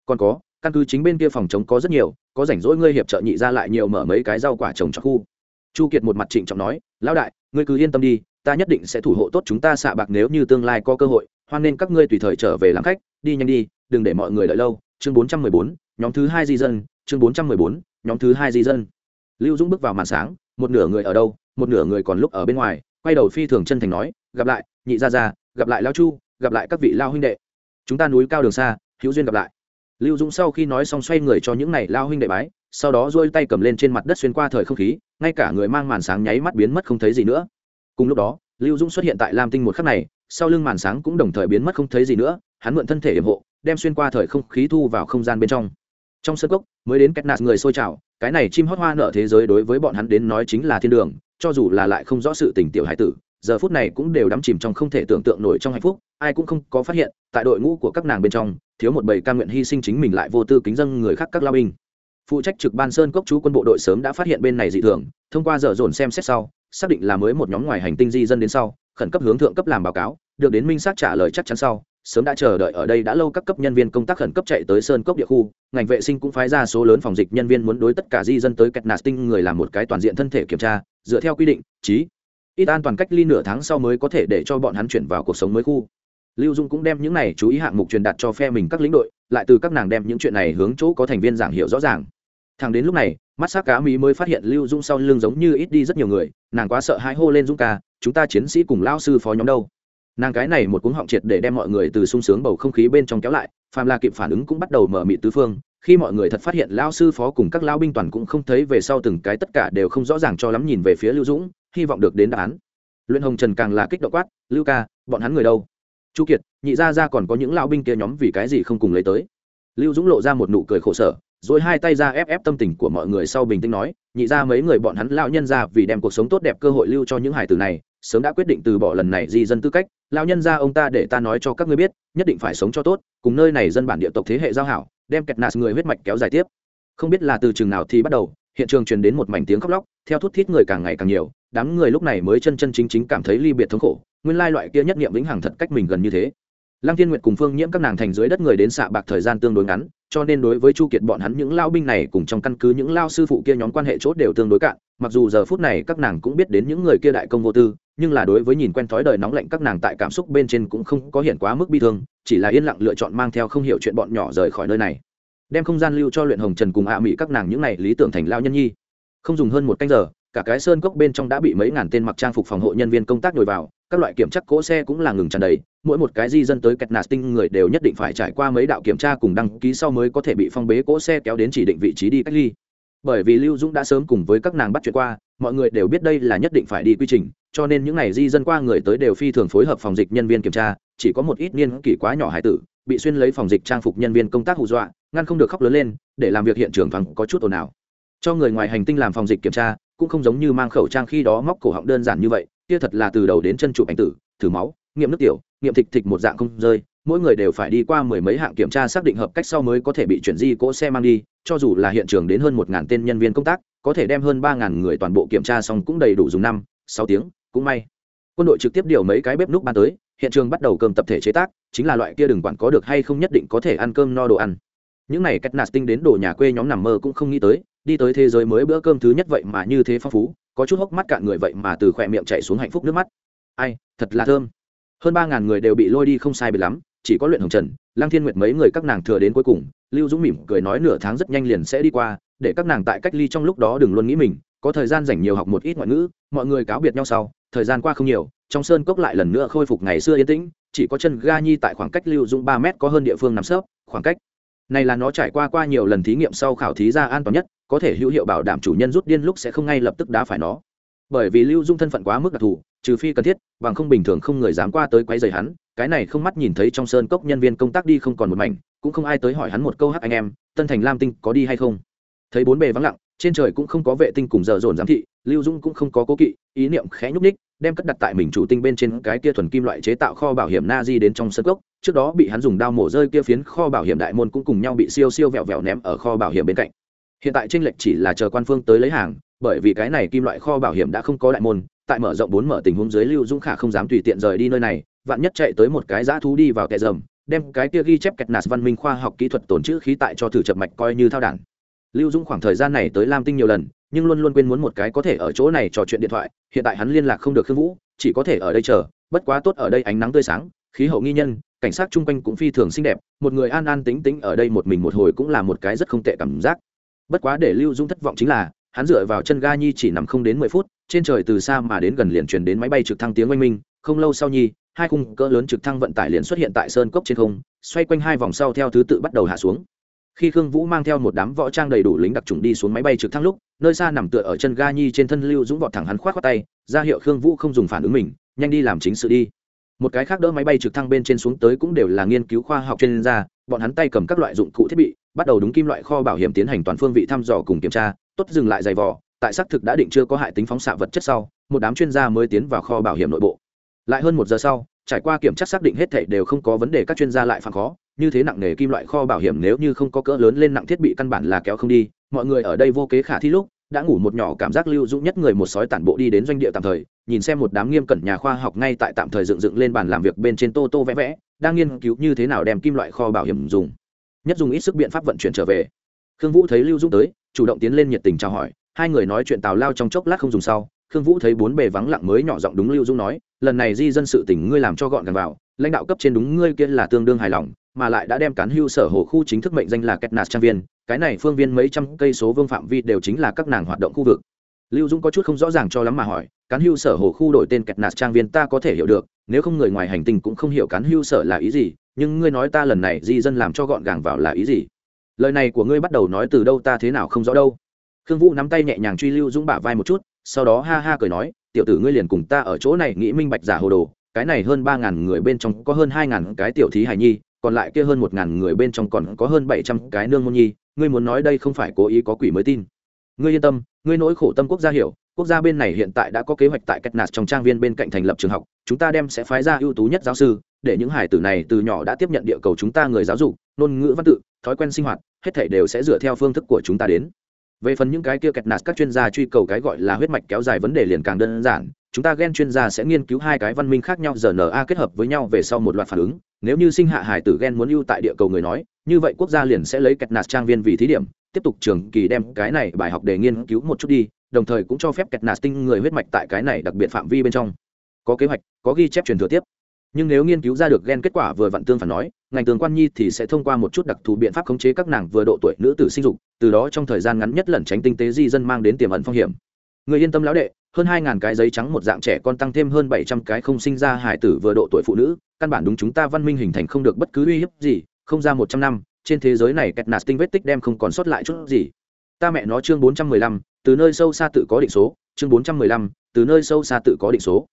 S1: Còn có, căn cứ chính bên kia phòng chống có rất nhiều, có rảnh rỗi ngươi hiệp trợ nhị ra lại nhiều mở mấy cái rau quả trồng cho khu. Chu kiệt một mặt trịnh trọng nói, lão đại, ngươi cứ yên tâm đi, ta nhất định sẽ thủ hộ tốt chúng ta xạ bạc nếu như tương lai có cơ hội, hoan nên các ngươi tùy thời trở về làm khách, đi nhanh đi, đừng để mọi người đợi lâu. Chương bốn trăm mười bốn, nhóm thứ hai di dân, chương bốn trăm mười bốn, nhóm thứ hai di dân. Lưu dũng bước vào màn sáng, một nửa người ở đâu, một nửa người còn lúc ở bên ngoài quay đầu phi thường chân thành nói, gặp lại, nhị gia gia, gặp lại lao chu, gặp lại các vị lao huynh đệ. Chúng ta núi cao đường xa, hữu duyên gặp lại. Lưu dũng sau khi nói xong xoay người cho những này lao huynh đệ bái, sau đó dôi tay cầm lên trên mặt đất xuyên qua thời không khí, ngay cả người mang màn sáng nháy mắt biến mất không thấy gì nữa. Cùng lúc đó, lưu dũng xuất hiện tại lam tinh một khắc này, sau lưng màn sáng cũng đồng thời biến mất không thấy gì nữa, hắn mượn thân thể hiểm hộ, đem xuyên qua thời không khí thu vào không gian bên trong. Trong sân gốc mới đến cách nạt người sôi trào, cái này chim hót hoa nợ thế giới đối với bọn hắn đến nói chính là thiên đường cho dù là lại không rõ sự tình tiểu hải tử, giờ phút này cũng đều đắm chìm trong không thể tưởng tượng nổi trong hạnh phúc, ai cũng không có phát hiện, tại đội ngũ của các nàng bên trong, thiếu một bầy ca nguyện hy sinh chính mình lại vô tư kính dân người khác các lao binh. Phụ trách trực ban sơn cốc chú quân bộ đội sớm đã phát hiện bên này dị thường, thông qua dở dồn xem xét sau, xác định là mới một nhóm ngoài hành tinh di dân đến sau, khẩn cấp hướng thượng cấp làm báo cáo, được đến minh xác trả lời chắc chắn sau sớm đã chờ đợi ở đây đã lâu các cấp nhân viên công tác khẩn cấp chạy tới sơn cốc địa khu, ngành vệ sinh cũng phái ra số lớn phòng dịch nhân viên muốn đối tất cả di dân tới kẹt nạt tinh người làm một cái toàn diện thân thể kiểm tra, dựa theo quy định, chí ít an toàn cách ly nửa tháng sau mới có thể để cho bọn hắn chuyển vào cuộc sống mới khu. Lưu dung cũng đem những này chú ý hạng mục truyền đạt cho phe mình các lĩnh đội, lại từ các nàng đem những chuyện này hướng chỗ có thành viên giảng hiểu rõ ràng. Thằng đến lúc này, mắt xác cá mỹ mới phát hiện lưu dung sau lưng giống như ít đi rất nhiều người, nàng quá sợ hãi hô lên dung ca, chúng ta chiến sĩ cùng lao sư phó nhóm đâu? Nàng cái này một cuống họng triệt để đem mọi người từ sung sướng bầu không khí bên trong kéo lại, phàm la kịp phản ứng cũng bắt đầu mở mị tứ phương, khi mọi người thật phát hiện lao sư phó cùng các lao binh toàn cũng không thấy về sau từng cái tất cả đều không rõ ràng cho lắm nhìn về phía lưu dũng, hy vọng được đến đáp án. Luyện hồng trần càng là kích động quát, lưu ca, bọn hắn người đâu? Chu kiệt, nhị ra ra còn có những lao binh kia nhóm vì cái gì không cùng lấy tới? Lưu dũng lộ ra một nụ cười khổ sở rồi hai tay ra ép ép tâm tình của mọi người sau bình tĩnh nói, nhị ra mấy người bọn hắn lao nhân ra vì đem cuộc sống tốt đẹp cơ hội lưu cho những hải tử này sớm đã quyết định từ bỏ lần này di dân tư cách lao nhân ra ông ta để ta nói cho các ngươi biết, nhất định phải sống cho tốt, cùng nơi này dân bản địa tộc thế hệ giao hảo, đem kẹt nạt người huyết mạch kéo dài tiếp. Không biết là từ chừng nào thì bắt đầu, hiện trường truyền đến một mảnh tiếng khóc lóc, theo thút thít người càng ngày càng nhiều, đám người lúc này mới chân chân chính chính cảm thấy ly biệt thống khổ, nguyên lai loại kia nhất nghiệm vĩnh hằng thật cách mình gần như thế. Lăng thiên nguyệt cùng phương nhiễm các nàng thành dưới đất người đến xạ bạc thời gian tương đối ngắn cho nên đối với chu kiệt bọn hắn những lao binh này cùng trong căn cứ những lao sư phụ kia nhóm quan hệ chốt đều tương đối cạn, mặc dù giờ phút này các nàng cũng biết đến những người kia đại công vô tư, nhưng là đối với nhìn quen thói đời nóng lạnh các nàng tại cảm xúc bên trên cũng không có hiện quá mức bi thương, chỉ là yên lặng lựa chọn mang theo không hiểu chuyện bọn nhỏ rời khỏi nơi này. Đem không gian lưu cho luyện hồng trần cùng ạ mỹ các nàng những này lý tưởng thành lao nhân nhi. Không dùng hơn một canh giờ, cả cái sơn cốc bên trong đã bị mấy ngàn tên mặc trang phục phòng hộ nhân viên công tác nhồi vào các loại kiểm tra cỗ xe cũng là ngừng tràn đầy, mỗi một cái di dân tới kẹt nạt tinh người đều nhất định phải trải qua mấy đạo kiểm tra cùng đăng ký sau mới có thể bị phong bế cỗ xe kéo đến chỉ định vị trí đi cách ly. Bởi vì lưu dũng đã sớm cùng với các nàng bắt chuyện qua, mọi người đều biết đây là nhất định phải đi quy trình, cho nên những ngày di dân qua người tới đều phi thường phối hợp phòng dịch nhân viên kiểm tra, chỉ có một ít niên kỷ quá nhỏ hải tử, bị xuyên lấy phòng dịch trang phục nhân viên công tác hù dọa, ngăn không được khóc lớn lên, để làm việc hiện trường thoáng có chút ồn ào. Cho người ngoài hành tinh làm phòng dịch kiểm tra, cũng không giống như mang khẩu trang khi đó móc cổ họng đơn giản như vậy kia thật là từ đầu đến chân chụp ảnh tử, thử máu, nghiệm nước tiểu, nghiệm thịt thịt một dạng không rơi, mỗi người đều phải đi qua mười mấy hạng kiểm tra xác định hợp cách sau mới có thể bị chuyển di cỗ xe mang đi, cho dù là hiện trường đến hơn một ngàn tên nhân viên công tác, có thể đem hơn ba ngàn người toàn bộ kiểm tra xong cũng đầy đủ dùng năm, sáu tiếng, cũng may. Quân đội trực tiếp điều mấy cái bếp núc ban tới, hiện trường bắt đầu cơm tập thể chế tác, chính là loại kia đừng quản có được hay không nhất định có thể ăn cơm no đồ ăn. Những này cách nạt tinh đến đồ nhà quê nhóm nằm mơ cũng không nghĩ tới, đi tới thế giới mới bữa cơm thứ nhất vậy mà như thế phong phú có chút hốc mắt cạn người vậy mà từ khỏe miệng chạy xuống hạnh phúc nước mắt. Ai, thật là thơm. Hơn ba ngàn người đều bị lôi đi không sai biệt lắm, chỉ có luyện hồng trần, lăng thiên nguyệt mấy người các nàng thừa đến cuối cùng, lưu dũng mỉm cười nói nửa tháng rất nhanh liền sẽ đi qua, để các nàng tại cách ly trong lúc đó đừng luôn nghĩ mình, có thời gian dành nhiều học một ít ngoại ngữ, mọi người cáo biệt nhau sau, thời gian qua không nhiều, trong sơn cốc lại lần nữa khôi phục ngày xưa yên tĩnh, chỉ có chân ga nhi tại khoảng cách lưu dũng ba mét có hơn địa phương nằm sấp, khoảng cách. Này là nó trải qua qua nhiều lần thí nghiệm sau khảo thí ra an toàn nhất có thể hữu hiệu bảo đảm chủ nhân rút điên lúc sẽ không ngay lập tức đá phải nó. Bởi vì lưu dung thân phận quá mức đặc thù, trừ phi cần thiết, bằng không bình thường không người dám qua tới quấy rầy hắn, cái này không mắt nhìn thấy trong sơn cốc nhân viên công tác đi không còn một mảnh, cũng không ai tới hỏi hắn một câu hắc anh em, tân thành lam tinh có đi hay không? Thấy bốn bề vắng lặng, trên trời cũng không có vệ tinh cùng giờ dồn giám thị, lưu dung cũng không có cố kỵ, ý niệm khẽ nhúc ních đem cất đặt tại mình chủ tinh bên trên cái kia thuần kim loại chế tạo kho bảo hiểm na di đến trong sân gốc trước đó bị hắn dùng đao mổ rơi kia phiến kho bảo hiểm đại môn cũng cùng nhau bị siêu siêu vẹo vẹo ném ở kho bảo hiểm bên cạnh hiện tại tranh lệch chỉ là chờ quan phương tới lấy hàng, bởi vì cái này kim loại kho bảo hiểm đã không có đại môn, tại mở rộng bốn mở tình huống dưới lưu dũng khả không dám tùy tiện rời đi nơi này, vạn nhất chạy tới một cái dã thú đi vào kẻ dầm, đem cái kia ghi chép kẹt nạt văn minh khoa học kỹ thuật tổn chữ khí tại cho thử chập mạch coi như thao đản. Lưu dũng khoảng thời gian này tới lam tinh nhiều lần, nhưng luôn luôn quên muốn một cái có thể ở chỗ này trò chuyện điện thoại, hiện tại hắn liên lạc không được khương vũ, chỉ có thể ở đây chờ, bất quá tốt ở đây ánh nắng tươi sáng, khí hậu nghi nhân, cảnh sát chung quanh cũng phi thường xinh đẹp, một người an an tính tính ở đây một mình một hồi cũng là một cái rất không tệ cảm giác bất quá để lưu dung thất vọng chính là, hắn dựa vào chân ga nhi chỉ nằm không đến mười phút, trên trời từ xa mà đến gần liền truyền đến máy bay trực thăng tiếng oanh minh, không lâu sau nhi, hai khung cỡ lớn trực thăng vận tải liền xuất hiện tại sơn cốc trên không, xoay quanh hai vòng sau theo thứ tự bắt đầu hạ xuống. Khi khương vũ mang theo một đám võ trang đầy đủ lính đặc trùng đi xuống máy bay trực thăng lúc, nơi xa nằm tựa ở chân ga nhi trên thân lưu dũng vọt thẳng hắn khoát qua tay, ra hiệu khương vũ không dùng phản ứng mình, nhanh đi làm chính sự đi. Một cái khác đỡ máy bay trực thăng bên trên xuống tới cũng đều là nghiên cứu khoa học chuyên gia, bọn hắn tay cầm các loại dụng cụ thiết bị bắt đầu đúng kim loại kho bảo hiểm tiến hành toàn phương vị thăm dò cùng kiểm tra, tốt dừng lại giày vò, tại xác thực đã định chưa có hại tính phóng xạ vật chất sau, một đám chuyên gia mới tiến vào kho bảo hiểm nội bộ. Lại hơn một giờ sau, trải qua kiểm tra xác định hết thảy đều không có vấn đề, các chuyên gia lại phản khó, như thế nặng nề kim loại kho bảo hiểm nếu như không có cỡ lớn lên nặng thiết bị căn bản là kéo không đi, mọi người ở đây vô kế khả thi lúc, đã ngủ một nhỏ cảm giác lưu dũng nhất người một sói tản bộ đi đến doanh địa tạm thời, nhìn xem một đám nghiêm cẩn nhà khoa học ngay tại tạm thời dựng dựng lên bàn làm việc bên trên tô tô vẽ vẽ, đang nghiên cứu như thế nào đem kim loại kho bảo hiểm dùng nhất dùng ít sức biện pháp vận chuyển trở về khương vũ thấy lưu dũng tới chủ động tiến lên nhiệt tình chào hỏi hai người nói chuyện tào lao trong chốc lát không dùng sau khương vũ thấy bốn bề vắng lặng mới nhỏ giọng đúng lưu dũng nói lần này di dân sự tỉnh ngươi làm cho gọn gàng vào lãnh đạo cấp trên đúng ngươi kia là tương đương hài lòng mà lại đã đem cán hưu sở hồ khu chính thức mệnh danh là Ketnas trang viên, cái này phương viên mấy trăm cây số vương phạm vi đều chính là các nàng hoạt động khu vực. Lưu Dung có chút không rõ ràng cho lắm mà hỏi, cán hưu sở hồ khu đổi tên Ketnas trang viên ta có thể hiểu được, nếu không người ngoài hành tinh cũng không hiểu cán hưu sở là ý gì, nhưng ngươi nói ta lần này di dân làm cho gọn gàng vào là ý gì? Lời này của ngươi bắt đầu nói từ đâu ta thế nào không rõ đâu. Khương Vũ nắm tay nhẹ nhàng truy Lưu dũng bả vai một chút, sau đó ha ha cười nói, tiểu tử ngươi liền cùng ta ở chỗ này nghĩ minh bạch giả hồ đồ, cái này hơn ba ngàn người bên trong có hơn hai ngàn cái tiểu thí hài nhi, còn lại kia hơn một ngàn người bên trong còn có hơn bảy trăm cái nương môn nhi ngươi muốn nói đây không phải cố ý có quỷ mới tin ngươi yên tâm ngươi nỗi khổ tâm quốc gia hiểu quốc gia bên này hiện tại đã có kế hoạch tại cách nạt trong trang viên bên cạnh thành lập trường học chúng ta đem sẽ phái ra ưu tú nhất giáo sư để những hải tử này từ nhỏ đã tiếp nhận địa cầu chúng ta người giáo dục, ngôn ngữ văn tự, thói quen sinh hoạt, hết thảy đều sẽ dựa theo phương thức của chúng ta đến. Về phần những cái kia kẹt nạt các chuyên gia truy cầu cái gọi là huyết mạch kéo dài vấn đề liền càng đơn giản, chúng ta ghen chuyên gia sẽ nghiên cứu hai cái văn minh khác nhau rna kết hợp với nhau về sau một loạt phản ứng. Nếu như sinh hạ hải tử ghen muốn ưu tại địa cầu người nói, như vậy quốc gia liền sẽ lấy kẹt nạt trang viên vì thí điểm, tiếp tục trường kỳ đem cái này bài học để nghiên cứu một chút đi, đồng thời cũng cho phép kẹt nạt tinh người huyết mạch tại cái này đặc biệt phạm vi bên trong. Có kế hoạch, có ghi chép truyền thừa tiếp nhưng nếu nghiên cứu ra được gen kết quả vừa vặn tương phản nói, ngành tường quan nhi thì sẽ thông qua một chút đặc thù biện pháp khống chế các nàng vừa độ tuổi nữ tử sinh dục, từ đó trong thời gian ngắn nhất lẩn tránh tinh tế di dân mang đến tiềm ẩn phong hiểm. Người yên tâm lão đệ, hơn hai ngàn cái giấy trắng một dạng trẻ con tăng thêm hơn bảy trăm cái không sinh ra hải tử vừa độ tuổi phụ nữ, căn bản đúng chúng ta văn minh hình thành không được bất cứ uy hiếp gì, không ra một trăm năm, trên thế giới này kẹt nạt tinh vết tích đem không còn sót lại chút gì. Ta mẹ nó chương bốn trăm mười lăm, từ nơi sâu xa tự có định số, chương bốn trăm mười lăm, từ nơi sâu xa tự có định số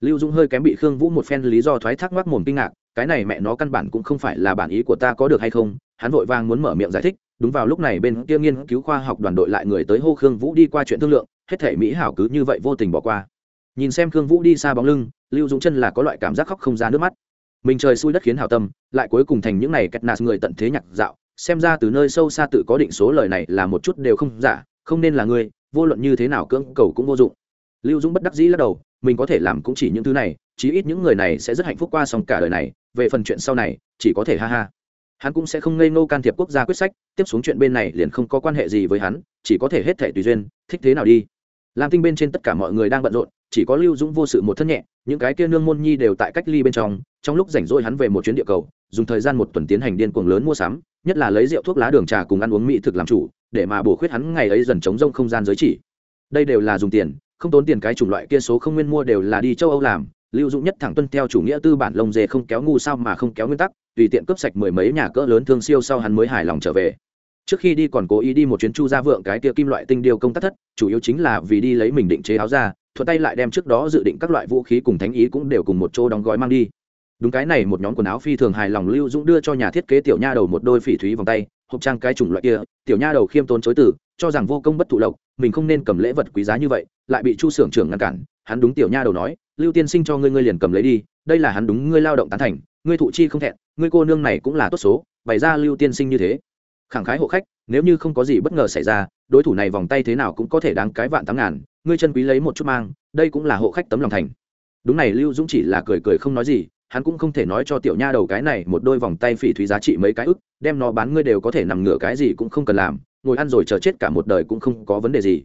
S1: lưu dung hơi kém bị khương vũ một phen lý do thoái thác ngoác mồm kinh ngạc, cái này mẹ nó căn bản cũng không phải là bản ý của ta có được hay không, hắn vội vàng muốn mở miệng giải thích, đúng vào lúc này bên kia nghiên cứu khoa học đoàn đội lại người tới hô khương vũ đi qua chuyện thương lượng, hết thể mỹ hảo cứ như vậy vô tình bỏ qua. Nhìn xem khương vũ đi xa bóng lưng, lưu dũng chân là có loại cảm giác khóc không ra nước mắt. Mình trời xui đất khiến hảo tâm, lại cuối cùng thành những này kẹt nạt người tận thế nhạc dạo, xem ra từ nơi sâu xa tự có định số lời này là một chút đều không giả, không nên là người, vô luận như thế nào cưỡng cầu cũng vô dụng. Lưu dũng bất đắc dĩ lắc đầu mình có thể làm cũng chỉ những thứ này, chí ít những người này sẽ rất hạnh phúc qua xong cả đời này, về phần chuyện sau này, chỉ có thể ha ha. Hắn cũng sẽ không ngây ngô can thiệp quốc gia quyết sách, tiếp xuống chuyện bên này liền không có quan hệ gì với hắn, chỉ có thể hết thể tùy duyên, thích thế nào đi. Làm tinh bên trên tất cả mọi người đang bận rộn, chỉ có lưu dũng vô sự một thân nhẹ, những cái kia nương môn nhi đều tại cách ly bên trong trong lúc rảnh rỗi hắn về một chuyến địa cầu, dùng thời gian một tuần tiến hành điên cuồng lớn mua sắm, nhất là lấy rượu thuốc lá đường trà cùng ăn uống mỹ thực làm chủ, để mà bổ khuyết hắn ngày ấy dần chống rông không gian giới chỉ. Đây đều là dùng tiền không tốn tiền cái chủng loại kia số không nguyên mua đều là đi châu âu làm, lưu dũng nhất thẳng tuân theo chủ nghĩa tư bản lông dê không kéo ngu sao mà không kéo nguyên tắc, tùy tiện cướp sạch mười mấy nhà cỡ lớn thương siêu sau hắn mới hài lòng trở về. Trước khi đi còn cố ý đi một chuyến chu ra vượng cái tia kim loại tinh điều công tác thất, chủ yếu chính là vì đi lấy mình định chế áo ra thuận tay lại đem trước đó dự định các loại vũ khí cùng thánh ý cũng đều cùng một chỗ đóng gói mang đi. Đúng cái này một nhóm quần áo phi thường hài lòng lưu dũng đưa cho nhà thiết kế tiểu nha đầu một đôi phỉ thúy vòng tay, hộp trang cái chủng loại kia, tiểu nha đầu khiêm tốn chối từ cho rằng vô công bất thụ lộc, mình không nên cầm lễ vật quý giá như vậy, lại bị chu xưởng trưởng ngăn cản, hắn đúng tiểu nha đầu nói, lưu tiên sinh cho ngươi ngươi liền cầm lấy đi, đây là hắn đúng, ngươi lao động tán thành, ngươi thụ chi không thẹn, ngươi cô nương này cũng là tốt số, bày ra lưu tiên sinh như thế. Khẳng khái hộ khách, nếu như không có gì bất ngờ xảy ra, đối thủ này vòng tay thế nào cũng có thể đáng cái vạn tám ngàn, ngươi chân quý lấy một chút mang, đây cũng là hộ khách tấm lòng thành. Đúng này, lưu dũng chỉ là cười cười không nói gì, hắn cũng không thể nói cho tiểu nha đầu cái này một đôi vòng tay phỉ thúy giá trị mấy cái ức, đem nó bán ngươi đều có thể nằm ngửa cái gì cũng không cần làm ngồi ăn rồi chờ chết cả một đời cũng không có vấn đề gì.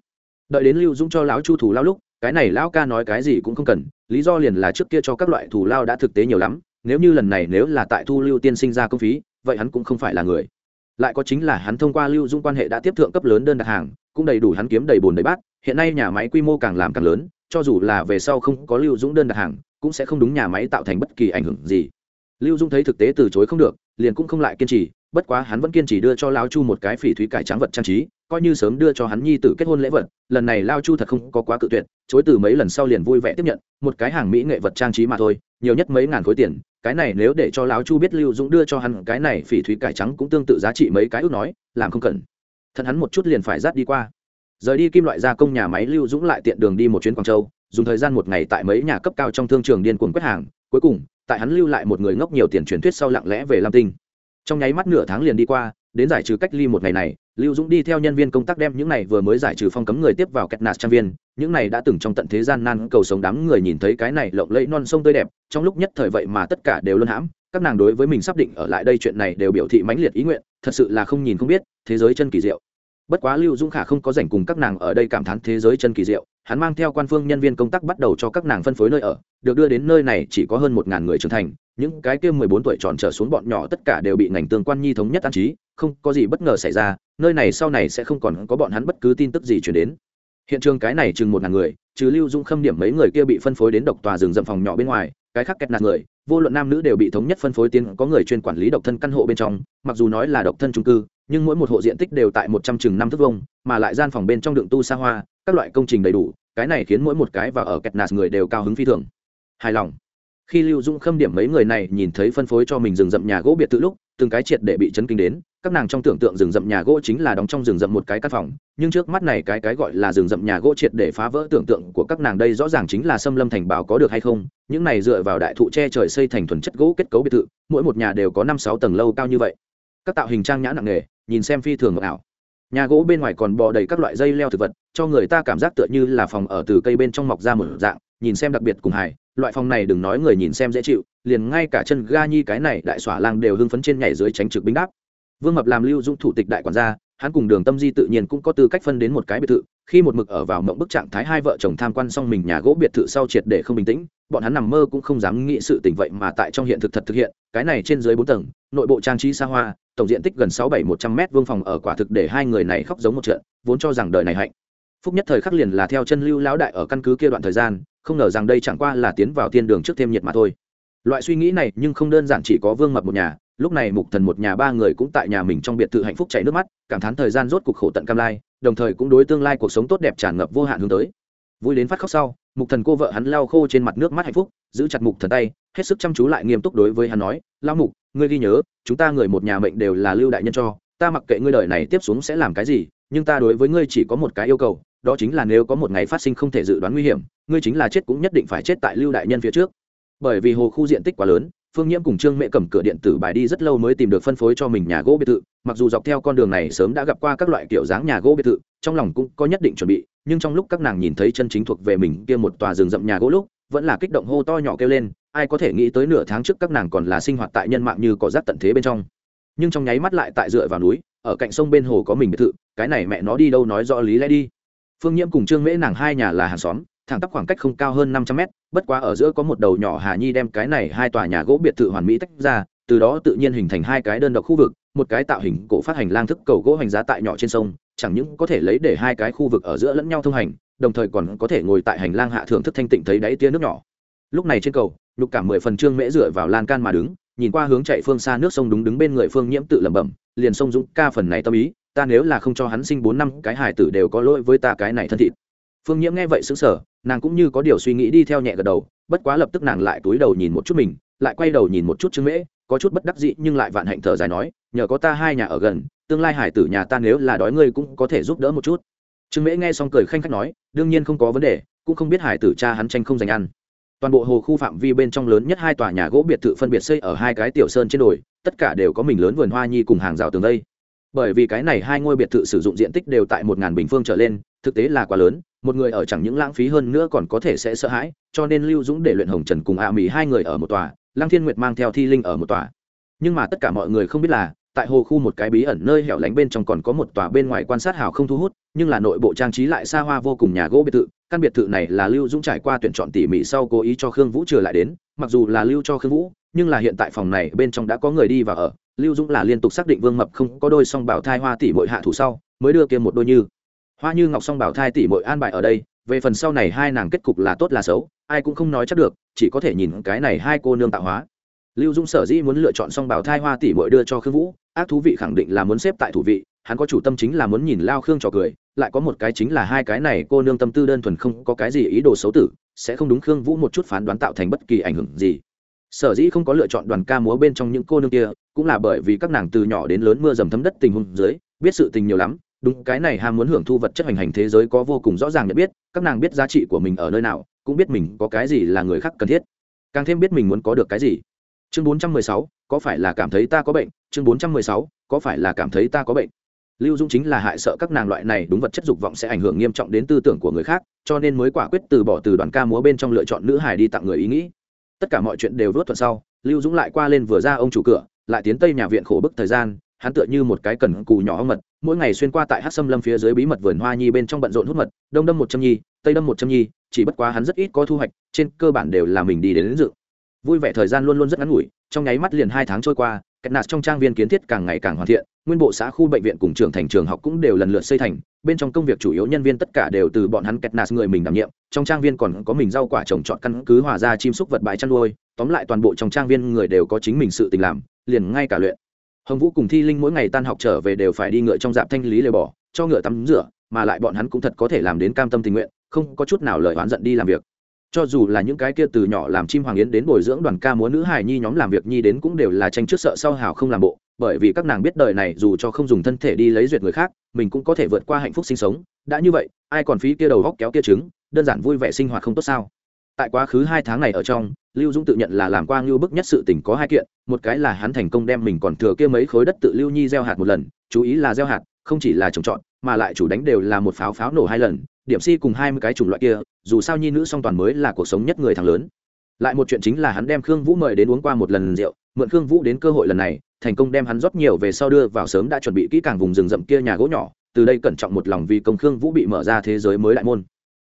S1: Đợi đến lưu dũng cho lão chu thủ lao lúc, cái này lão ca nói cái gì cũng không cần, lý do liền là trước kia cho các loại thủ lao đã thực tế nhiều lắm, nếu như lần này nếu là tại thu lưu tiên sinh ra công phí, vậy hắn cũng không phải là người. Lại có chính là hắn thông qua lưu dung quan hệ đã tiếp thượng cấp lớn đơn đặt hàng, cũng đầy đủ hắn kiếm đầy bồn đầy bát, hiện nay nhà máy quy mô càng làm càng lớn, cho dù là về sau không có lưu dũng đơn đặt hàng, cũng sẽ không đúng nhà máy tạo thành bất kỳ ảnh hưởng gì. Lưu dung thấy thực tế từ chối không được, liền cũng không lại kiên trì bất quá hắn vẫn kiên trì đưa cho lao chu một cái phỉ thúy cải trắng vật trang trí, coi như sớm đưa cho hắn nhi tử kết hôn lễ vật, lần này lao chu thật không có quá cự tuyệt, chối từ mấy lần sau liền vui vẻ tiếp nhận, một cái hàng mỹ nghệ vật trang trí mà thôi, nhiều nhất mấy ngàn khối tiền, cái này nếu để cho lão chu biết lưu dũng đưa cho hắn cái này phỉ thúy cải trắng cũng tương tự giá trị mấy cái ước nói, làm không cần. Thật hắn một chút liền phải dắt đi qua. Rời đi kim loại gia công nhà máy, lưu dũng lại tiện đường đi một chuyến quảng châu, dùng thời gian một ngày tại mấy nhà cấp cao trong thương trường điên cuồng quét hàng, cuối cùng, tại hắn lưu lại một người ngốc nhiều tiền truyền thuyết sau lặng lẽ về lam tinh trong nháy mắt nửa tháng liền đi qua, đến giải trừ cách ly một ngày này, lưu dũng đi theo nhân viên công tác đem những này vừa mới giải trừ phong cấm người tiếp vào kẹt nạt trang viên. Những này đã từng trong tận thế gian nan cầu sống đám người nhìn thấy cái này lộng lẫy non sông tươi đẹp, trong lúc nhất thời vậy mà tất cả đều luôn hãm. Các nàng đối với mình sắp định ở lại đây chuyện này đều biểu thị mãnh liệt ý nguyện, thật sự là không nhìn không biết, thế giới chân kỳ diệu. Bất quá lưu dũng khả không có dành cùng các nàng ở đây cảm thán thế giới chân kỳ diệu hắn mang theo quan phương nhân viên công tác bắt đầu cho các nàng phân phối nơi ở, được đưa đến nơi này chỉ có hơn một ngàn người trưởng thành, những cái kia mười bốn tuổi tròn trở xuống bọn nhỏ tất cả đều bị ngành tương quan nhi thống nhất an trí, không có gì bất ngờ xảy ra, nơi này sau này sẽ không còn có bọn hắn bất cứ tin tức gì chuyển đến. Hiện trường cái này chừng một ngàn người, trừ lưu dung khâm điểm mấy người kia bị phân phối đến độc tòa rừng rậm phòng nhỏ bên ngoài, cái khác kẹt nạt người, vô luận nam nữ đều bị thống nhất phân phối tiến có người chuyên quản lý độc thân căn hộ bên trong, mặc dù nói là độc thân trung cư nhưng mỗi một hộ diện tích đều tại một trăm chừng năm thước vông mà lại gian phòng bên trong đựng tu xa hoa, các loại công trình đầy đủ, cái này khiến mỗi một cái và ở kẹt nạt người đều cao hứng phi thường. Hài lòng. Khi lưu dung khâm điểm mấy người này nhìn thấy phân phối cho mình rừng rậm nhà gỗ biệt thự lúc, từng cái triệt để bị chấn kinh đến, các nàng trong tưởng tượng rừng rậm nhà gỗ chính là đóng trong rừng rậm một cái căn phòng, nhưng trước mắt này cái cái gọi là rừng rậm nhà gỗ triệt để phá vỡ tưởng tượng của các nàng đây rõ ràng chính là xâm lâm thành bảo có được hay không, những này dựa vào đại thụ che trời xây thành thuần chất gỗ kết cấu biệt thự, mỗi một nhà đều có năm sáu tầng lâu cao như vậy các tạo hình trang nhã nặng nghề nhìn xem phi thường ngọc ảo. Nhà gỗ bên ngoài còn bò đầy các loại dây leo thực vật, cho người ta cảm giác tựa như là phòng ở từ cây bên trong mọc ra một dạng, nhìn xem đặc biệt cùng hài, loại phòng này đừng nói người nhìn xem dễ chịu, liền ngay cả chân ga nhi cái này đại xỏa lang đều hưng phấn trên nhảy dưới tránh trực binh đáp. Vương mập làm lưu dũng thủ tịch đại quản gia, hắn cùng đường tâm di tự nhiên cũng có tư cách phân đến một cái biệt thự, khi một mực ở vào mộng bức trạng thái hai vợ chồng tham quan xong mình nhà gỗ biệt thự sau triệt để không bình tĩnh, bọn hắn nằm mơ cũng không dám nghĩ sự tình vậy mà tại trong hiện thực thật thực hiện, cái này trên dưới bốn tầng, nội bộ trang trí xa hoa tổng diện tích gần sáu bảy một trăm m vương phòng ở quả thực để hai người này khóc giống một trận, vốn cho rằng đời này hạnh. Phúc nhất thời khắc liền là theo chân lưu lão đại ở căn cứ kia đoạn thời gian, không ngờ rằng đây chẳng qua là tiến vào thiên đường trước thêm nhiệt mà thôi. Loại suy nghĩ này nhưng không đơn giản chỉ có vương mập một nhà, lúc này mục thần một nhà ba người cũng tại nhà mình trong biệt thự hạnh phúc chảy nước mắt, cảm thán thời gian rốt cuộc khổ tận cam lai, đồng thời cũng đối tương lai cuộc sống tốt đẹp tràn ngập vô hạn hướng tới. Vui đến phát khóc sau, mục thần cô vợ hắn lau khô trên mặt nước mắt hạnh phúc, giữ chặt mục thần tay, hết sức chăm chú lại nghiêm túc đối với hắn nói lao mục, ngươi ghi nhớ, chúng ta người một nhà mệnh đều là lưu đại nhân cho, ta mặc kệ ngươi đời này tiếp xuống sẽ làm cái gì, nhưng ta đối với ngươi chỉ có một cái yêu cầu, đó chính là nếu có một ngày phát sinh không thể dự đoán nguy hiểm, ngươi chính là chết cũng nhất định phải chết tại lưu đại nhân phía trước. Bởi vì hồ khu diện tích quá lớn, phương nhiễm cùng trương mẹ cầm cửa điện tử bài đi rất lâu mới tìm được phân phối cho mình nhà gỗ biệt thự, mặc dù dọc theo con đường này sớm đã gặp qua các loại kiểu dáng nhà gỗ biệt thự, trong lòng cũng có nhất định chuẩn bị, nhưng trong lúc các nàng nhìn thấy chân chính thuộc về mình kia một tòa rừng rậm nhà gỗ lúc, vẫn là kích động hô to nhỏ kêu lên ai có thể nghĩ tới nửa tháng trước các nàng còn là sinh hoạt tại nhân mạng như cỏ rác tận thế bên trong. Nhưng trong nháy mắt lại tại dựa vào núi, ở cạnh sông bên hồ có mình biệt thự, cái này mẹ nó đi đâu nói rõ lý lẽ đi. Phương nhiễm cùng trương mễ nàng hai nhà là hàng xóm, thẳng tắp khoảng cách không cao hơn năm trăm mét, bất quá ở giữa có một đầu nhỏ hà nhi đem cái này hai tòa nhà gỗ biệt thự hoàn mỹ tách ra, từ đó tự nhiên hình thành hai cái đơn độc khu vực, một cái tạo hình cổ phát hành lang thức cầu gỗ hành giá tại nhỏ trên sông, chẳng những có thể lấy để hai cái khu vực ở giữa lẫn nhau thông hành, đồng thời còn có thể ngồi tại hành lang hạ thưởng thức thanh tịnh thấy đáy tia nước nhỏ lúc này trên cầu lục cảm mười phần trương mễ dựa vào lan can mà đứng, nhìn qua hướng chạy phương xa nước sông đúng đứng bên người phương nhiễm tự lẩm bẩm, liền sông dũng ca phần này tâm ý, ta nếu là không cho hắn sinh bốn năm, cái hải tử đều có lỗi với ta cái này thân thịt. Phương nhiễm nghe vậy xứng sở nàng cũng như có điều suy nghĩ đi theo nhẹ gật đầu, bất quá lập tức nàng lại túi đầu nhìn một chút mình, lại quay đầu nhìn một chút trương mễ, có chút bất đắc dĩ nhưng lại vạn hạnh thở dài nói, nhờ có ta hai nhà ở gần, tương lai hải tử nhà ta nếu là đói ngươi cũng có thể giúp đỡ một chút. Trương mễ nghe xong cười khanh khách nói, đương nhiên không có vấn đề, cũng không biết hải tử cha hắn tranh không dành ăn toàn bộ hồ khu phạm vi bên trong lớn nhất hai tòa nhà gỗ biệt thự phân biệt xây ở hai cái tiểu sơn trên đồi, tất cả đều có mình lớn vườn hoa nhi cùng hàng rào tường đây. Bởi vì cái này hai ngôi biệt thự sử dụng diện tích đều tại một ngàn bình phương trở lên, thực tế là quá lớn, một người ở chẳng những lãng phí hơn nữa còn có thể sẽ sợ hãi, cho nên lưu dũng để luyện hồng trần cùng ạ mỹ hai người ở một tòa, lăng thiên nguyệt mang theo thi linh ở một tòa. Nhưng mà tất cả mọi người không biết là, tại hồ khu một cái bí ẩn nơi hẻo lánh bên trong còn có một tòa bên ngoài quan sát hào không thu hút, nhưng là nội bộ trang trí lại xa hoa vô cùng nhà gỗ biệt thự căn biệt thự này là lưu dũng trải qua tuyển chọn tỉ mỉ sau cố ý cho khương vũ trở lại đến, mặc dù là lưu cho khương vũ, nhưng là hiện tại phòng này bên trong đã có người đi và ở, lưu dũng là liên tục xác định vương mập không có đôi song bảo thai hoa tỷ mội hạ thủ sau, mới đưa kia một đôi như. Hoa như ngọc song bảo thai tỷ mội an bài ở đây, về phần sau này hai nàng kết cục là tốt là xấu, ai cũng không nói chắc được, chỉ có thể nhìn cái này hai cô nương tạo hóa. Lưu dũng sở dĩ muốn lựa chọn song bảo thai hoa tỷ mội đưa cho khương vũ, ác thú vị khẳng định là muốn xếp tại thủ vị, hắn có chủ tâm chính là muốn nhìn lao khương trò cười lại có một cái chính là hai cái này cô nương tâm tư đơn thuần không có cái gì ý đồ xấu tử sẽ không đúng khương vũ một chút phán đoán tạo thành bất kỳ ảnh hưởng gì. Sở dĩ không có lựa chọn đoàn ca múa bên trong những cô nương kia cũng là bởi vì các nàng từ nhỏ đến lớn mưa dầm thấm đất tình huống dưới biết sự tình nhiều lắm đúng cái này ham muốn hưởng thu vật chất hành hành thế giới có vô cùng rõ ràng nhận biết các nàng biết giá trị của mình ở nơi nào cũng biết mình có cái gì là người khác cần thiết. Càng thêm biết mình muốn có được cái gì. Chương 416, có phải là cảm thấy ta có bệnh? Chương 416, có phải là cảm thấy ta có bệnh? Lưu dũng chính là hại sợ các nàng loại này đúng vật chất dục vọng sẽ ảnh hưởng nghiêm trọng đến tư tưởng của người khác cho nên mới quả quyết từ bỏ từ đoàn ca múa bên trong lựa chọn nữ hải đi tặng người ý nghĩ. Tất cả mọi chuyện đều vớt thuận sau lưu dũng lại qua lên vừa ra ông chủ cửa lại tiến tây nhà viện khổ bức thời gian hắn tựa như một cái cần cù nhỏ ông mật mỗi ngày xuyên qua tại hát xâm lâm phía dưới bí mật vườn hoa nhi bên trong bận rộn hút mật đông đâm một trăm nhi tây đâm một trăm nhi chỉ bất quá hắn rất ít có thu hoạch trên cơ bản đều là mình đi đến, đến dự. Vui vẻ thời gian luôn luôn rất ngắn ngủi trong nháy mắt liền hai tháng trôi qua cách nạt trong trang viên kiến thiết càng ngày càng hoàn thiện, nguyên bộ xã khu bệnh viện cùng trường thành trường học cũng đều lần lượt xây thành. Bên trong công việc chủ yếu nhân viên tất cả đều từ bọn hắn cách nạt người mình đảm nhiệm. Trong trang viên còn có mình rau quả trồng trọt căn cứ hòa ra chim súc vật bãi chăn nuôi. Tóm lại toàn bộ trong trang viên người đều có chính mình sự tình làm, liền ngay cả luyện. Hồng vũ cùng thi linh mỗi ngày tan học trở về đều phải đi ngựa trong dạp thanh lý lều bỏ cho ngựa tắm rửa, mà lại bọn hắn cũng thật có thể làm đến cam tâm tình nguyện, không có chút nào lời oán giận đi làm việc cho dù là những cái kia từ nhỏ làm chim hoàng yến đến bồi dưỡng đoàn ca múa nữ hài nhi nhóm làm việc nhi đến cũng đều là tranh trước sợ sau hào không làm bộ, bởi vì các nàng biết đời này dù cho không dùng thân thể đi lấy duyệt người khác, mình cũng có thể vượt qua hạnh phúc sinh sống. Đã như vậy, ai còn phí kia đầu góc kéo kia trứng, đơn giản vui vẻ sinh hoạt không tốt sao? Tại quá khứ hai tháng này ở trong, lưu dũng tự nhận là làm quang lưu bức nhất sự tình có hai kiện, một cái là hắn thành công đem mình còn thừa kia mấy khối đất tự lưu nhi gieo hạt một lần, chú ý là gieo hạt, không chỉ là trồng trọt, mà lại chủ đánh đều là một pháo pháo nổ hai lần điểm si cùng hai mươi cái chủng loại kia, dù sao nhi nữ song toàn mới là cuộc sống nhất người thằng lớn. Lại một chuyện chính là hắn đem khương vũ mời đến uống qua một lần rượu, mượn khương vũ đến cơ hội lần này, thành công đem hắn rót nhiều về sau đưa vào sớm đã chuẩn bị kỹ càng vùng rừng rậm kia nhà gỗ nhỏ, từ đây cẩn trọng một lòng vì công khương vũ bị mở ra thế giới mới đại môn.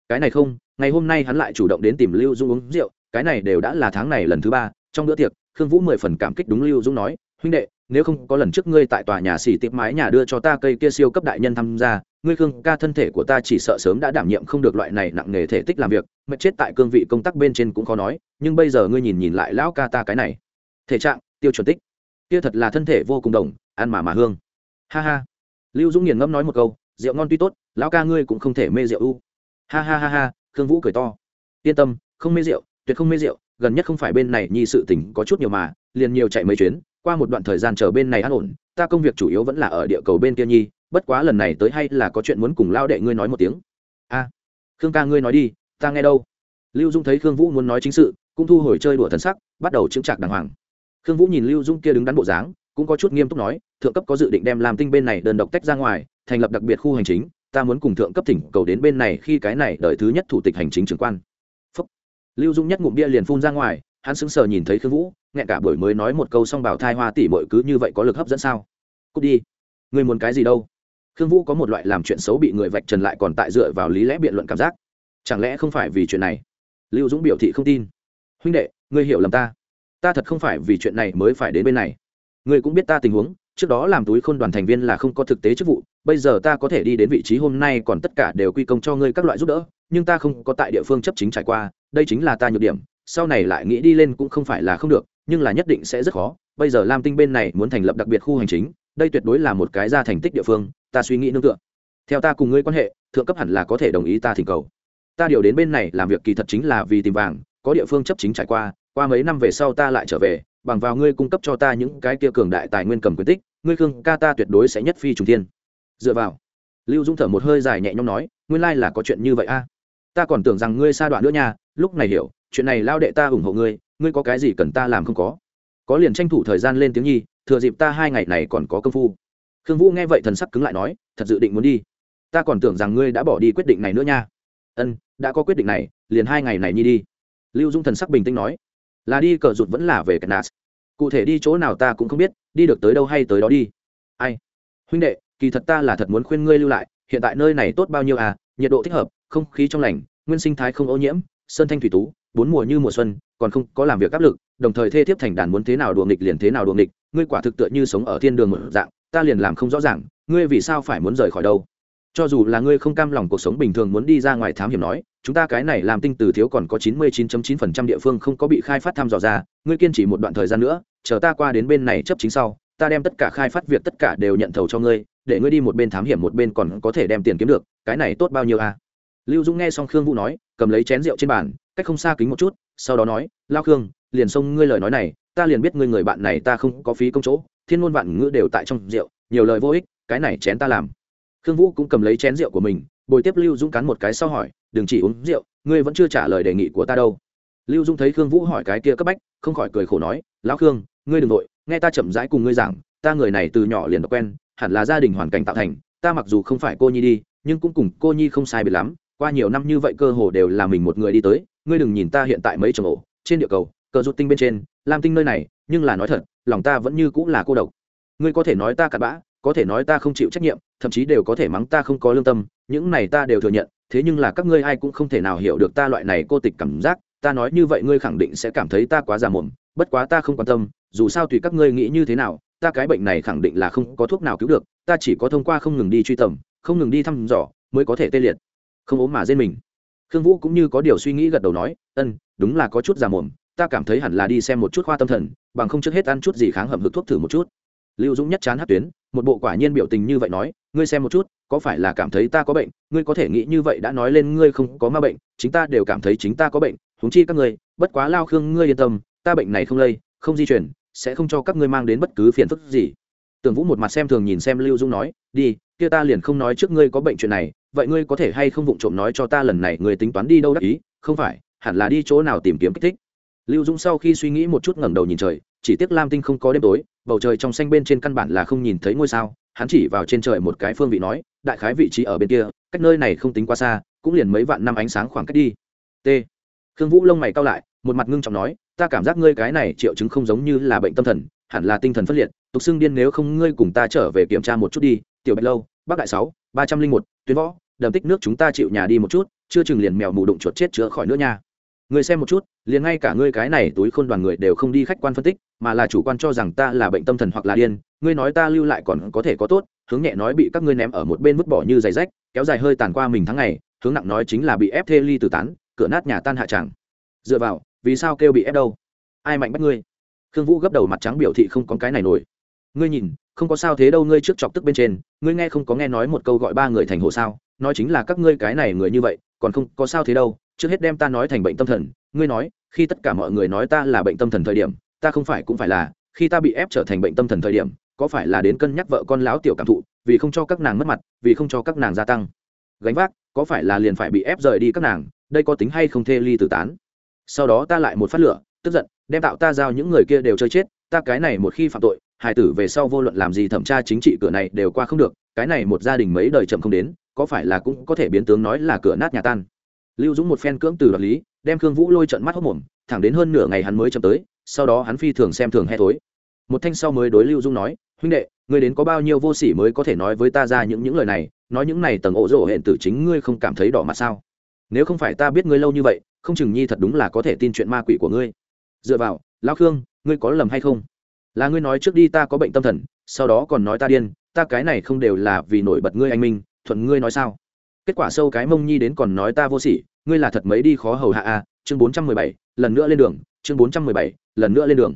S1: Cái này không, ngày hôm nay hắn lại chủ động đến tìm lưu dung uống rượu, cái này đều đã là tháng này lần thứ ba, trong bữa tiệc, khương vũ mười phần cảm kích đúng lưu dung nói, huynh đệ nếu không có lần trước ngươi tại tòa nhà xỉ tiệm mái nhà đưa cho ta cây kia siêu cấp đại nhân tham gia, ngươi khương ca thân thể của ta chỉ sợ sớm đã đảm nhiệm không được loại này nặng nề thể tích làm việc, mệt chết tại cương vị công tác bên trên cũng khó nói, nhưng bây giờ ngươi nhìn nhìn lại lão ca ta cái này. Thể trạng, tiêu chuẩn tích. Kia thật là thân thể vô cùng đồng, ăn mà mà hương. Ha ha. Lưu dũng nghiền ngẫm nói một câu, rượu ngon tuy tốt, lão ca ngươi cũng không thể mê rượu u. Ha ha ha ha, khương vũ cười to. Yên tâm, không mê rượu, tuyệt không mê rượu, gần nhất không phải bên này nhi sự tỉnh có chút nhiều mà, liền nhiều chạy mấy chuyến qua một đoạn thời gian chờ bên này an ổn, ta công việc chủ yếu vẫn là ở địa cầu bên kia nhi, bất quá lần này tới hay là có chuyện muốn cùng lao đệ ngươi nói một tiếng. A, khương ca ngươi nói đi, ta nghe đâu? Lưu dung thấy khương vũ muốn nói chính sự, cũng thu hồi chơi đùa thần sắc, bắt đầu chững chạc đàng hoàng. Khương vũ nhìn lưu dung kia đứng đắn bộ dáng, cũng có chút nghiêm túc nói, thượng cấp có dự định đem làm tinh bên này đơn độc tách ra ngoài, thành lập đặc biệt khu hành chính, ta muốn cùng thượng cấp thỉnh cầu đến bên này khi cái này đợi thứ nhất thủ tịch hành chính trưởng quan. Phúc. lưu dung nhất ngụm bia liền phun ra ngoài, hắn sững sờ nhìn thấy khương vũ nghẹn cả buổi mới nói một câu xong bảo thai hoa tỷ muội cứ như vậy có lực hấp dẫn sao? Cút đi. Ngươi muốn cái gì đâu? Khương vũ có một loại làm chuyện xấu bị người vạch trần lại còn tại dựa vào lý lẽ biện luận cảm giác. Chẳng lẽ không phải vì chuyện này? Lưu dũng biểu thị không tin. Huynh đệ, ngươi hiểu lầm ta. Ta thật không phải vì chuyện này mới phải đến bên này. Ngươi cũng biết ta tình huống, trước đó làm túi khôn đoàn thành viên là không có thực tế chức vụ, bây giờ ta có thể đi đến vị trí hôm nay còn tất cả đều quy công cho ngươi các loại giúp đỡ, nhưng ta không có tại địa phương chấp chính trải qua, đây chính là ta nhược điểm, sau này lại nghĩ đi lên cũng không phải là không được nhưng là nhất định sẽ rất khó. Bây giờ lam tinh bên này muốn thành lập đặc biệt khu hành chính, đây tuyệt đối là một cái ra thành tích địa phương, ta suy nghĩ nương tựa. Theo ta cùng ngươi quan hệ, thượng cấp hẳn là có thể đồng ý ta thỉnh cầu. Ta điều đến bên này làm việc kỳ thật chính là vì tìm vàng, có địa phương chấp chính trải qua qua mấy năm về sau ta lại trở về, bằng vào ngươi cung cấp cho ta những cái kia cường đại tài nguyên cầm quyền tích, ngươi khương ca ta tuyệt đối sẽ nhất phi trùng thiên. Dựa vào. Lưu dung thở một hơi dài nhẹ nhõm nói, nguyên lai là có chuyện như vậy a. Ta còn tưởng rằng ngươi xa đoạn nữa nha, lúc này hiểu, chuyện này lao đệ ta ủng hộ ngươi ngươi có cái gì cần ta làm không có? Có liền tranh thủ thời gian lên tiếng nhi, thừa dịp ta hai ngày này còn có công phu. Khương vũ nghe vậy thần sắc cứng lại nói, thật dự định muốn đi. Ta còn tưởng rằng ngươi đã bỏ đi quyết định này nữa nha. Ân, đã có quyết định này, liền hai ngày này nhi đi. Lưu dung thần sắc bình tĩnh nói, là đi cờ rụt vẫn là về cờ nas cụ thể đi chỗ nào ta cũng không biết, đi được tới đâu hay tới đó đi. Ai? Huynh đệ, kỳ thật ta là thật muốn khuyên ngươi lưu lại, hiện tại nơi này tốt bao nhiêu à nhiệt độ thích hợp, không khí trong lành, nguyên sinh thái không ô nhiễm, sơn thanh thủy tú bốn mùa như mùa xuân, còn không có làm việc áp lực, đồng thời thê thiếp thành đàn muốn thế nào đùa nghịch liền thế nào đùa nghịch, ngươi quả thực tựa như sống ở thiên đường một dạng, ta liền làm không rõ ràng, ngươi vì sao phải muốn rời khỏi đâu? Cho dù là ngươi không cam lòng cuộc sống bình thường muốn đi ra ngoài thám hiểm nói, chúng ta cái này làm tinh từ thiếu còn có chín mươi chín chín phần trăm địa phương không có bị khai phát thăm dò ra, ngươi kiên trì một đoạn thời gian nữa, chờ ta qua đến bên này chấp chính sau, ta đem tất cả khai phát việc tất cả đều nhận thầu cho ngươi, để ngươi đi một bên thám hiểm một bên còn có thể đem tiền kiếm được, cái này tốt bao nhiêu à? Lưu dũng nghe xong khương vũ nói, cầm lấy chén rượu trên bàn cách không xa kính một chút, sau đó nói, lao khương, liền xông ngươi lời nói này, ta liền biết ngươi người bạn này ta không có phí công chỗ, thiên ngôn vạn ngữ đều tại trong rượu, nhiều lời vô ích, cái này chén ta làm. Khương vũ cũng cầm lấy chén rượu của mình, bồi tiếp lưu dũng cắn một cái sau hỏi, đừng chỉ uống rượu, ngươi vẫn chưa trả lời đề nghị của ta đâu. Lưu dũng thấy khương vũ hỏi cái kia cấp bách, không khỏi cười khổ nói, lão khương, ngươi đừng nội nghe ta chậm rãi cùng ngươi giảng, ta người này từ nhỏ liền quen, hẳn là gia đình hoàn cảnh tạo thành, ta mặc dù không phải cô nhi đi, nhưng cũng cùng cô nhi không sai biệt lắm, qua nhiều năm như vậy cơ hồ đều là mình một người đi tới ngươi đừng nhìn ta hiện tại mấy chồng ổ, trên địa cầu, cờ rút tinh bên trên, lam tinh nơi này, nhưng là nói thật, lòng ta vẫn như cũng là cô độc. Ngươi có thể nói ta cặn bã, có thể nói ta không chịu trách nhiệm, thậm chí đều có thể mắng ta không có lương tâm, những này ta đều thừa nhận, thế nhưng là các ngươi ai cũng không thể nào hiểu được ta loại này cô tịch cảm giác, ta nói như vậy ngươi khẳng định sẽ cảm thấy ta quá già mồm, bất quá ta không quan tâm, dù sao tùy các ngươi nghĩ như thế nào, ta cái bệnh này khẳng định là không có thuốc nào cứu được, ta chỉ có thông qua không ngừng đi truy tầm, không ngừng đi thăm dò, mới có thể tê liệt. Không ốm mà dên mình khương vũ cũng như có điều suy nghĩ gật đầu nói, ân, đúng là có chút già mồm, ta cảm thấy hẳn là đi xem một chút khoa tâm thần, bằng không trước hết ăn chút gì kháng hầm hực thuốc thử một chút. Lưu dũng nhất chán hát tuyến, một bộ quả nhiên biểu tình như vậy nói, ngươi xem một chút, có phải là cảm thấy ta có bệnh? Ngươi có thể nghĩ như vậy đã nói lên ngươi không có ma bệnh, chính ta đều cảm thấy chính ta có bệnh, huống chi các ngươi, bất quá lao khương ngươi yên tâm, ta bệnh này không lây, không di chuyển, sẽ không cho các ngươi mang đến bất cứ phiền phức gì. Tưởng vũ một mặt xem thường nhìn xem lưu dung nói, đi, kia ta liền không nói trước ngươi có bệnh chuyện này vậy ngươi có thể hay không vụng trộm nói cho ta lần này ngươi tính toán đi đâu đắc ý? Không phải, hẳn là đi chỗ nào tìm kiếm kích thích. Lưu dung sau khi suy nghĩ một chút ngẩng đầu nhìn trời, chỉ tiếc lam tinh không có đêm tối, bầu trời trong xanh bên trên căn bản là không nhìn thấy ngôi sao, hắn chỉ vào trên trời một cái phương vị nói, đại khái vị trí ở bên kia, cách nơi này không tính quá xa, cũng liền mấy vạn năm ánh sáng khoảng cách đi. T. Khương vũ lông mày cao lại, một mặt ngưng trọng nói, ta cảm giác ngươi cái này triệu chứng không giống như là bệnh tâm thần, hẳn là tinh thần phân liệt, tục xưng điên nếu không ngươi cùng ta trở về kiểm tra một chút đi, tiểu bạch lâu bắc đại sáu, ba trăm linh một, tuyến võ đầm tích nước chúng ta chịu nhà đi một chút, chưa chừng liền mèo mù đụng chuột chết chữa khỏi nữa nha. Ngươi xem một chút, liền ngay cả ngươi cái này túi khôn đoàn người đều không đi khách quan phân tích, mà là chủ quan cho rằng ta là bệnh tâm thần hoặc là điên, ngươi nói ta lưu lại còn có thể có tốt, hướng nhẹ nói bị các ngươi ném ở một bên vứt bỏ như giày rách, kéo dài hơi tàn qua mình tháng ngày, hướng nặng nói chính là bị ép thê ly từ tán, cửa nát nhà tan hạ tràng dựa vào, vì sao kêu bị ép đâu? Ai mạnh bắt ngươi? Khương vũ gấp đầu mặt trắng biểu thị không có cái này nổi. Ngươi nhìn, không có sao thế đâu, ngươi trước chọc tức bên trên, ngươi nghe không có nghe nói một câu gọi ba người thành hồ sao? Nói chính là các ngươi cái này người như vậy, còn không có sao thế đâu, trước hết đem ta nói thành bệnh tâm thần. Ngươi nói, khi tất cả mọi người nói ta là bệnh tâm thần thời điểm, ta không phải cũng phải là, khi ta bị ép trở thành bệnh tâm thần thời điểm, có phải là đến cân nhắc vợ con lão tiểu cảm thụ, vì không cho các nàng mất mặt, vì không cho các nàng gia tăng? Gánh vác, có phải là liền phải bị ép rời đi các nàng, đây có tính hay không thê ly tử tán? Sau đó ta lại một phát lửa, tức giận, đem tạo ta giao những người kia đều chơi chết, ta cái này một khi phạm tội hải tử về sau vô luận làm gì thẩm tra chính trị cửa này đều qua không được, cái này một gia đình mấy đời chậm không đến có phải là cũng có thể biến tướng nói là cửa nát nhà tan. Lưu dũng một phen cưỡng từ đoạt lý, đem khương vũ lôi trận mắt hốc mồm, thẳng đến hơn nửa ngày hắn mới chậm tới, sau đó hắn phi thường xem thường he thối. Một thanh sau mới đối lưu dung nói, huynh đệ, ngươi đến có bao nhiêu vô sỉ mới có thể nói với ta ra những những lời này, nói những này tầng ổ rỗ hẹn tử chính ngươi không cảm thấy đỏ mặt sao? Nếu không phải ta biết ngươi lâu như vậy, không chừng nhi thật đúng là có thể tin chuyện ma quỷ của ngươi. Dựa vào, lão khương, ngươi có lầm hay không? Là ngươi nói trước đi ta có bệnh tâm thần, sau đó còn nói ta điên, ta cái này không đều là vì nổi bật ngươi anh minh thuận ngươi nói sao? Kết quả sâu cái mông nhi đến còn nói ta vô sỉ, ngươi là thật mấy đi khó hầu hạ a chương bốn trăm mười bảy, lần nữa lên đường. Chương bốn trăm mười bảy, lần nữa lên đường.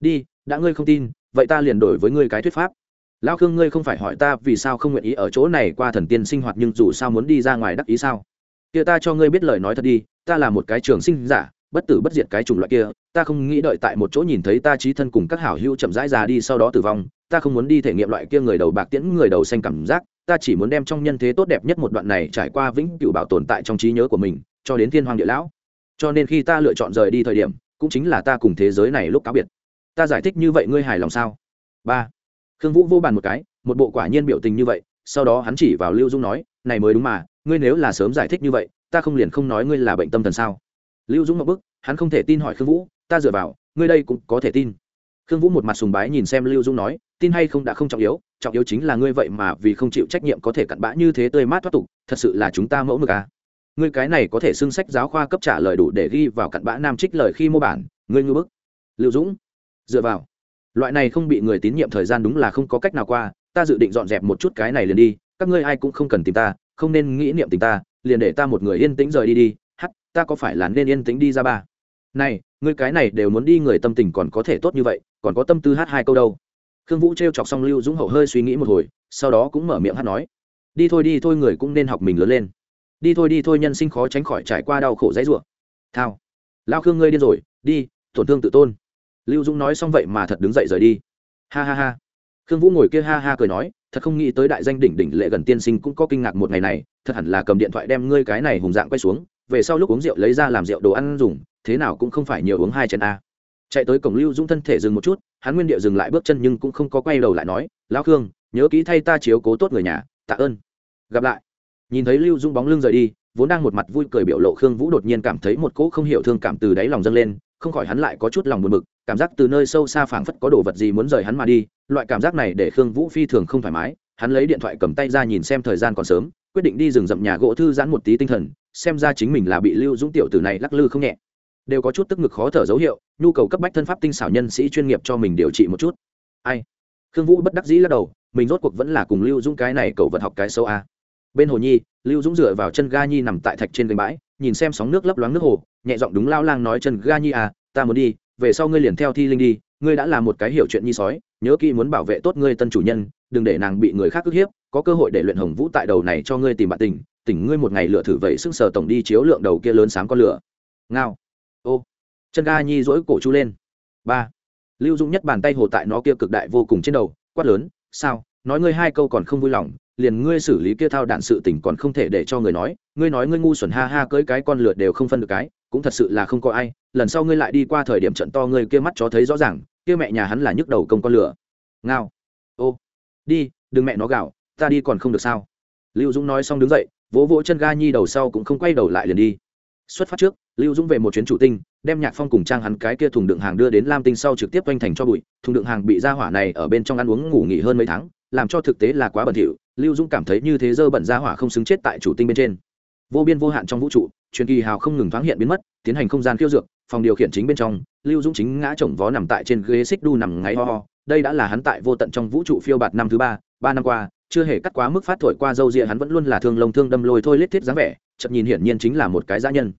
S1: Đi, đã ngươi không tin, vậy ta liền đổi với ngươi cái thuyết pháp. Lao khương ngươi không phải hỏi ta vì sao không nguyện ý ở chỗ này qua thần tiên sinh hoạt nhưng dù sao muốn đi ra ngoài đắc ý sao? Kia ta cho ngươi biết lời nói thật đi, ta là một cái trường sinh giả, bất tử bất diệt cái chủng loại kia, ta không nghĩ đợi tại một chỗ nhìn thấy ta trí thân cùng các hảo hữu chậm rãi già đi sau đó tử vong ta không muốn đi thể nghiệm loại kia người đầu bạc tiễn, người đầu xanh cảm giác. Ta chỉ muốn đem trong nhân thế tốt đẹp nhất một đoạn này trải qua vĩnh cửu bảo tồn tại trong trí nhớ của mình, cho đến thiên hoàng địa lão. Cho nên khi ta lựa chọn rời đi thời điểm, cũng chính là ta cùng thế giới này lúc cáo biệt. Ta giải thích như vậy ngươi hài lòng sao? Ba. Khương vũ vô bàn một cái, một bộ quả nhiên biểu tình như vậy, sau đó hắn chỉ vào lưu dung nói, này mới đúng mà, ngươi nếu là sớm giải thích như vậy, ta không liền không nói ngươi là bệnh tâm thần sao? Lưu dũng một bức, hắn không thể tin hỏi khương vũ, ta dựa vào, ngươi đây cũng có thể tin khương vũ một mặt sùng bái nhìn xem lưu Dung nói, tin hay không đã không trọng yếu trọng yếu chính là ngươi vậy mà vì không chịu trách nhiệm có thể cặn bã như thế tươi mát thoát tục, thật sự là chúng ta mẫu mực à. ngươi cái này có thể xưng sách giáo khoa cấp trả lời đủ để ghi vào cặn bã nam trích lời khi mô bản, ngươi ngư bức. Lưu dũng, dựa vào. Loại này không bị người tín nhiệm thời gian đúng là không có cách nào qua, ta dự định dọn dẹp một chút cái này liền đi, các ngươi ai cũng không cần tìm ta, không nên nghĩ niệm tình ta, liền để ta một người yên tĩnh rời đi đi hắt ta có phải là nên yên tĩnh đi ra ba. Này, ngươi cái này đều muốn đi người tâm tình còn có thể tốt như vậy còn có tâm tư hát hai câu đâu. Khương vũ t r e o chọc xong lưu dũng hậu hơi suy nghĩ một hồi, sau đó cũng mở miệng hát nói. Đi thôi đi thôi, người cũng nên học mình lớn lên. Đi thôi đi thôi, nhân sinh khó tránh khỏi trải qua đau khổ dãy ruộng. thao. Lao khương ngươi điên rồi, đi, tổn thương tự tôn. Lưu dũng nói xong vậy mà thật đứng dậy rời đi. Ha ha ha. Khương vũ ngồi kia ha ha cười nói, thật không nghĩ tới đại danh đỉnh đỉnh lệ gần tiên sinh cũng có kinh ngạc một ngày này, thật hẳn là cầm điện thoại đem ngươi cái này hùng dạng quay xuống, về sau lúc uống rượu lấy ra làm rượu đồ ăn dùng, thế nào cũng không phải nhiều uống hai chén a chạy tới cổng lưu dũng thân thể dừng một chút, hắn nguyên địa dừng lại bước chân nhưng cũng không có quay đầu lại nói, lão khương, nhớ kỹ thay ta chiếu cố tốt người nhà, tạ ơn. Gặp lại, nhìn thấy lưu dũng bóng lưng rời đi, vốn đang một mặt vui cười biểu lộ khương vũ đột nhiên cảm thấy một cỗ không hiểu thương cảm từ đáy lòng dâng lên, không khỏi hắn lại có chút lòng buồn bực, cảm giác từ nơi sâu xa phảng phất có đồ vật gì muốn rời hắn mà đi, loại cảm giác này để khương vũ phi thường không thoải mái, hắn lấy điện thoại cầm tay ra nhìn xem thời gian còn sớm, quyết định đi rừng rậm nhà gỗ thư giãn một tí tinh thần, xem ra chính mình là bị lưu dũng tiểu tử này lắc lư không nhẹ đều có chút tức ngực khó thở dấu hiệu, nhu cầu cấp bách thân pháp tinh xảo nhân sĩ chuyên nghiệp cho mình điều trị một chút. Ai? Khương vũ bất đắc dĩ lắc đầu, mình rốt cuộc vẫn là cùng lưu dũng cái này cầu vật học cái sâu a. Bên hồ nhi, lưu dũng dựa vào chân ga nhi nằm tại thạch trên gành bãi, nhìn xem sóng nước lấp loáng nước hồ, nhẹ giọng đúng lao lang nói chân ga nhi à ta muốn đi, về sau ngươi liền theo thi linh đi, ngươi đã là một cái hiểu chuyện nhi sói, nhớ kỹ muốn bảo vệ tốt ngươi tân chủ nhân, đừng để nàng bị người khác ức hiếp, có cơ hội để luyện hồng vũ tại đầu này cho ngươi tìm bạn tình, tỉnh ngươi một ngày lựa thử vậy sưng sờ tổng đi chiếu lượng đầu kia lớn sáng con lửa. Ngao chân ga nhi dỗi cổ chu lên. Ba. Lưu dũng nhất bàn tay hồ tại nó kia cực đại vô cùng trên đầu, quát lớn, sao? Nói ngươi hai câu còn không vui lòng, liền ngươi xử lý kia thao đạn sự tình còn không thể để cho người nói, ngươi nói ngươi ngu xuẩn ha ha cưới cái con lượt đều không phân được cái, cũng thật sự là không có ai, lần sau ngươi lại đi qua thời điểm trận to ngươi kia mắt cho thấy rõ ràng, kia mẹ nhà hắn là nhức đầu công con lửa. Ngao. Ô, đi, đừng mẹ nó gạo, ta đi còn không được sao? Lưu dũng nói xong đứng dậy, vỗ vỗ chân ga nhi đầu sau cũng không quay đầu lại liền đi. Xuất phát trước, lưu dũng về một chuyến chủ tinh đem nhạc phong cùng trang hắn cái kia thùng đựng hàng đưa đến lam tinh sau trực tiếp quanh thành cho bụi thùng đựng hàng bị ra hỏa này ở bên trong ăn uống ngủ nghỉ hơn mấy tháng làm cho thực tế là quá bẩn thỉu lưu dũng cảm thấy như thế dơ bẩn ra hỏa không xứng chết tại chủ tinh bên trên vô biên vô hạn trong vũ trụ truyền kỳ hào không ngừng thoáng hiện biến mất tiến hành không gian khiêu dược phòng điều khiển chính bên trong lưu dũng chính ngã chồng vó nằm tại trên ghế xích đu nằm ngáy ho ho đây đã là hắn tại vô tận trong vũ trụ phiêu bạt năm thứ ba ba năm qua chưa hề cắt quá mức phát thổi qua dâu rịa hắn vẫn luôn là thương lông thương đâm lôi thôi lết thiết dáng vẻ chậm nhìn hiển nhiên chính là một cái dã nhân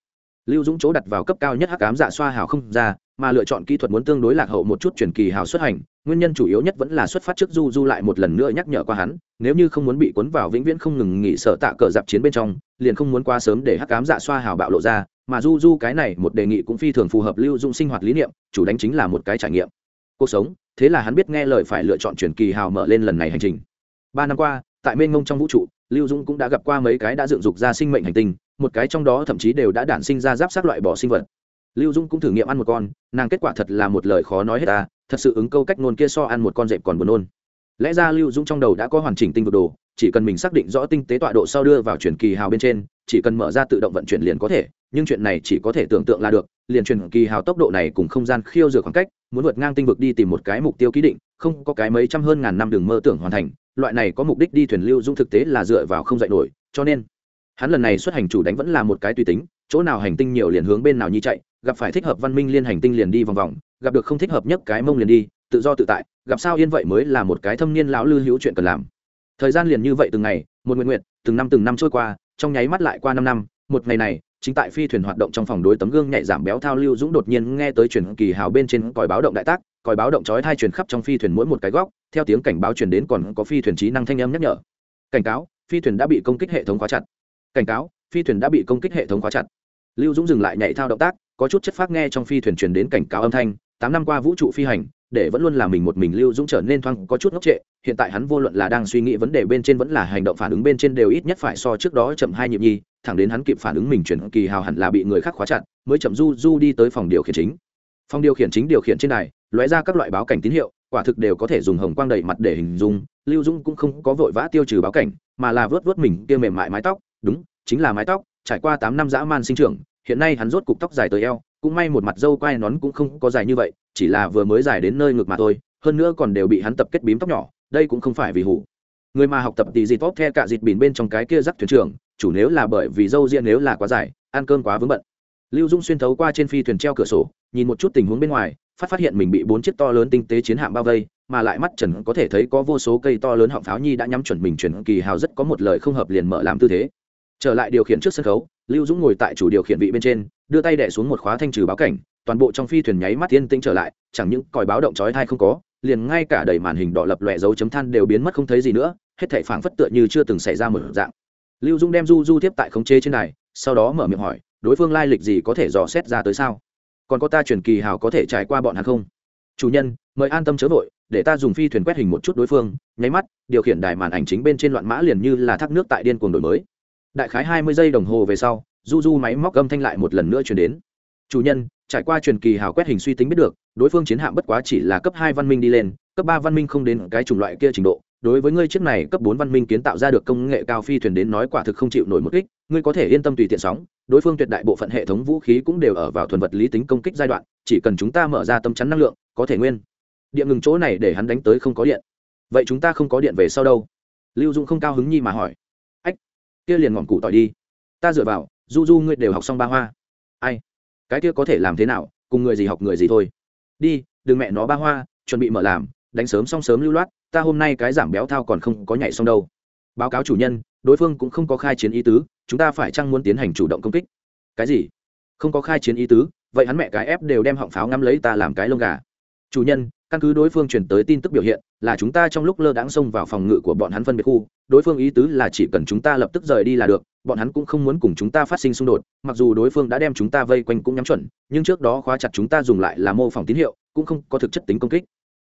S1: lưu dũng chỗ đặt vào cấp cao nhất hắc ám dạ xoa hào không ra, mà lựa chọn kỹ thuật muốn tương đối lạc hậu một chút truyền kỳ hào xuất hành, nguyên nhân chủ yếu nhất vẫn là xuất phát trước du du lại một lần nữa nhắc nhở qua hắn, nếu như không muốn bị cuốn vào vĩnh viễn không ngừng nghỉ sợ tạ cờ dạp chiến bên trong, liền không muốn quá sớm để hắc ám dạ xoa hào bạo lộ ra, mà du du cái này một đề nghị cũng phi thường phù hợp lưu dũng sinh hoạt lý niệm, chủ đánh chính là một cái trải nghiệm. Cuộc sống, thế là hắn biết nghe lời phải lựa chọn truyền kỳ hào mở lên lần này hành trình. Ba năm qua, tại mênh ngông trong vũ trụ, lưu dũng cũng đã gặp qua mấy cái đã dựng dục ra sinh mệnh hành tinh một cái trong đó thậm chí đều đã đản sinh ra giáp sát loại bỏ sinh vật. Lưu Dung cũng thử nghiệm ăn một con, nàng kết quả thật là một lời khó nói hết ta, thật sự ứng câu cách nôn kia so ăn một con dẹp còn buồn nôn. Lẽ ra lưu Dung trong đầu đã có hoàn chỉnh tinh vực đồ, chỉ cần mình xác định rõ tinh tế tọa độ sau đưa vào truyền kỳ hào bên trên, chỉ cần mở ra tự động vận chuyển liền có thể, nhưng chuyện này chỉ có thể tưởng tượng là được, liền truyền kỳ hào tốc độ này cùng không gian khiêu dược khoảng cách, muốn vượt ngang tinh vực đi tìm một cái mục tiêu ký định, không có cái mấy trăm hơn ngàn năm đường mơ tưởng hoàn thành, loại này có mục đích đi thuyền lưu dung thực tế là dựa vào không dạy nổi, cho nên hắn lần này xuất hành chủ đánh vẫn là một cái tùy tính, chỗ nào hành tinh nhiều liền hướng bên nào nhi chạy, gặp phải thích hợp văn minh liên hành tinh liền đi vòng vòng, gặp được không thích hợp nhất cái mông liền đi, tự do tự tại, gặp sao yên vậy mới là một cái thâm niên lão lư hữu chuyện cần làm. Thời gian liền như vậy từng ngày, một nguyện nguyện, từng năm từng năm trôi qua, trong nháy mắt lại qua năm năm, một ngày này, chính tại phi thuyền hoạt động trong phòng đối tấm gương nhạy giảm béo thao lưu dũng đột nhiên nghe tới truyền kỳ hào bên trên còi báo động đại tác, còi báo động chói thai truyền khắp trong phi thuyền mỗi một cái góc, theo tiếng cảnh báo truyền đến còn có phi thuyền trí năng thanh âm nhắc nhở. Cảnh cáo, phi thuyền đã bị công kích hệ thống khóa chặt cảnh cáo, phi thuyền đã bị công kích hệ thống khóa chặt. Lưu dũng dừng lại nhảy thao động tác, có chút chất phác nghe trong phi thuyền truyền đến cảnh cáo âm thanh, tám năm qua vũ trụ phi hành, để vẫn luôn là mình một mình lưu dũng trở nên thoáng có chút ngốc trệ, hiện tại hắn vô luận là đang suy nghĩ vấn đề bên trên vẫn là hành động phản ứng bên trên đều ít nhất phải so trước đó chậm hai nhịp nhi thẳng đến hắn kịp phản ứng mình chuyển kỳ hào hẳn là bị người khác khóa chặt, mới chậm du du đi tới phòng điều khiển chính. Phòng điều khiển chính điều khiển trên này lóe ra các loại báo cảnh tín hiệu, quả thực đều có thể dùng hồng quang đầy mặt để hình dung, lưu dũng cũng không có vội vã tiêu trừ báo cảnh, mà là vớt vớt mình kia mềm mại mái tóc đúng, chính là mái tóc, trải qua tám năm dã man sinh trưởng, hiện nay hắn rốt cục tóc dài tới eo, cũng may một mặt dâu quai nón cũng không có dài như vậy, chỉ là vừa mới dài đến nơi ngực mà thôi, hơn nữa còn đều bị hắn tập kết bím tóc nhỏ, đây cũng không phải vì hủ. Người mà học tập tỷ dịt tốt the cả dịt bỉn bên trong cái kia rắc thuyền trưởng, chủ nếu là bởi vì dâu riêng nếu là quá dài, ăn cơm quá vướng bận. Lưu dung xuyên thấu qua trên phi thuyền treo cửa sổ, nhìn một chút tình huống bên ngoài, phát phát hiện mình bị bốn chiếc to lớn tinh tế chiến hạm bao vây, mà lại mắt trần có thể thấy có vô số cây to lớn họng pháo nhi đã nhắm chuẩn mình chuyển kỳ hào rất có một lời không hợp liền mở làm tư thế trở lại điều khiển trước sân khấu, lưu dũng ngồi tại chủ điều khiển vị bên trên, đưa tay đẻ xuống một khóa thanh trừ báo cảnh, toàn bộ trong phi thuyền nháy mắt yên tĩnh trở lại, chẳng những còi báo động chói thai không có, liền ngay cả đầy màn hình đỏ lập lòe dấu chấm than đều biến mất không thấy gì nữa, hết thảy phảng phất tựa như chưa từng xảy ra một dạng. Lưu dung đem du du tiếp tại khống chế trên này sau đó mở miệng hỏi, đối phương lai lịch gì có thể dò xét ra tới sao? Còn có ta truyền kỳ hào có thể trải qua bọn hắn không? Chủ nhân, mời an tâm chớ vội, để ta dùng phi thuyền quét hình một chút đối phương, nháy mắt, điều khiển đài màn ảnh chính bên trên loạn mã liền như là thác nước tại điên cuồng đổi mới đại khái hai mươi giây đồng hồ về sau, du du máy móc âm thanh lại một lần nữa chuyển đến. Chủ nhân, trải qua truyền kỳ hào quét hình suy tính biết được, đối phương chiến hạm bất quá chỉ là cấp hai văn minh đi lên, cấp ba văn minh không đến cái chủng loại kia trình độ. Đối với ngươi chiếc này cấp bốn văn minh kiến tạo ra được công nghệ cao phi thuyền đến nói quả thực không chịu nổi một kích, ngươi có thể yên tâm tùy tiện sóng, đối phương tuyệt đại bộ phận hệ thống vũ khí cũng đều ở vào thuần vật lý tính công kích giai đoạn, chỉ cần chúng ta mở ra tâm chắn năng lượng, có thể nguyên. Điện ngừng chỗ này để hắn đánh tới không có điện. Vậy chúng ta không có điện về sau đâu? Lưu dung không cao hứng nhi mà hỏi kia liền ngọn cụ tỏi đi. Ta dựa vào, du du ngươi đều học xong ba hoa. Ai? Cái kia có thể làm thế nào, cùng người gì học người gì thôi. Đi, đừng mẹ nó ba hoa, chuẩn bị mở làm, đánh sớm xong sớm lưu loát, ta hôm nay cái giảm béo thao còn không có nhảy xong đâu. Báo cáo chủ nhân, đối phương cũng không có khai chiến ý tứ, chúng ta phải chăng muốn tiến hành chủ động công kích? Cái gì? Không có khai chiến ý tứ, vậy hắn mẹ cái ép đều đem họng pháo ngắm lấy ta làm cái lông gà chủ nhân căn cứ đối phương truyền tới tin tức biểu hiện là chúng ta trong lúc lơ đãng xông vào phòng ngự của bọn hắn phân biệt khu. Đối phương ý tứ là chỉ cần chúng ta lập tức rời đi là được bọn hắn cũng không muốn cùng chúng ta phát sinh xung đột. Mặc dù đối phương đã đem chúng ta vây quanh cũng nhắm chuẩn nhưng trước đó khóa chặt chúng ta dùng lại là mô phỏng tín hiệu cũng không có thực chất tính công kích.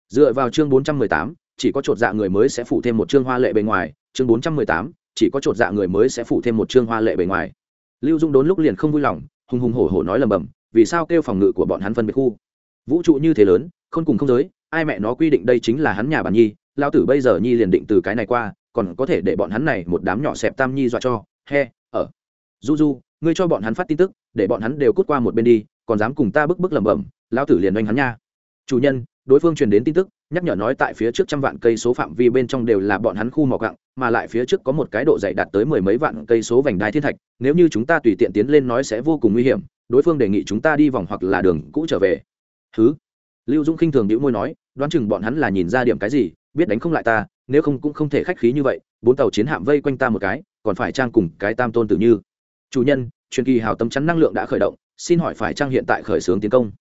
S1: Dựa vào chương 418, chỉ có chột dạ người mới sẽ phụ thêm một chương hoa lệ bề ngoài. Chương 418, chỉ có chột dạ người mới sẽ phụ thêm một chương hoa lệ bề ngoài. Lưu dung đốn lúc liền không vui lòng hùng hùng hổ hổ nói lầm bầm vì sao kêu phòng ngự của bọn hắn phân biệt khu? Vũ trụ như thế lớn, không cùng không giới, ai mẹ nó quy định đây chính là hắn nhà bản nhi lao tử bây giờ nhi liền định từ cái này qua, còn có thể để bọn hắn này một đám nhỏ xẹp tam nhi dọa cho, he, ở. Du du ngươi cho bọn hắn phát tin tức, để bọn hắn đều cút qua một bên đi, còn dám cùng ta bức bức lẩm bẩm lao tử liền oanh hắn nha. Chủ nhân, đối phương truyền đến tin tức, nhắc nhở nói tại phía trước trăm vạn cây số phạm vi bên trong đều là bọn hắn khu mỏ cặng mà lại phía trước có một cái độ dày đạt tới mười mấy vạn cây số vành đai thiên thạch, nếu như chúng ta tùy tiện tiến lên nói sẽ vô cùng nguy hiểm, đối phương đề nghị chúng ta đi vòng hoặc là đường cũ trở về thứ lưu dũng khinh thường đĩu môi nói, đoán chừng bọn hắn là nhìn ra điểm cái gì, biết đánh không lại ta, nếu không cũng không thể khách khí như vậy, bốn tàu chiến hạm vây quanh ta một cái, còn phải trang cùng cái tam tôn tử như. Chủ nhân, truyền kỳ hào tâm chắn năng lượng đã khởi động, xin hỏi phải trang hiện tại khởi xướng tiến công.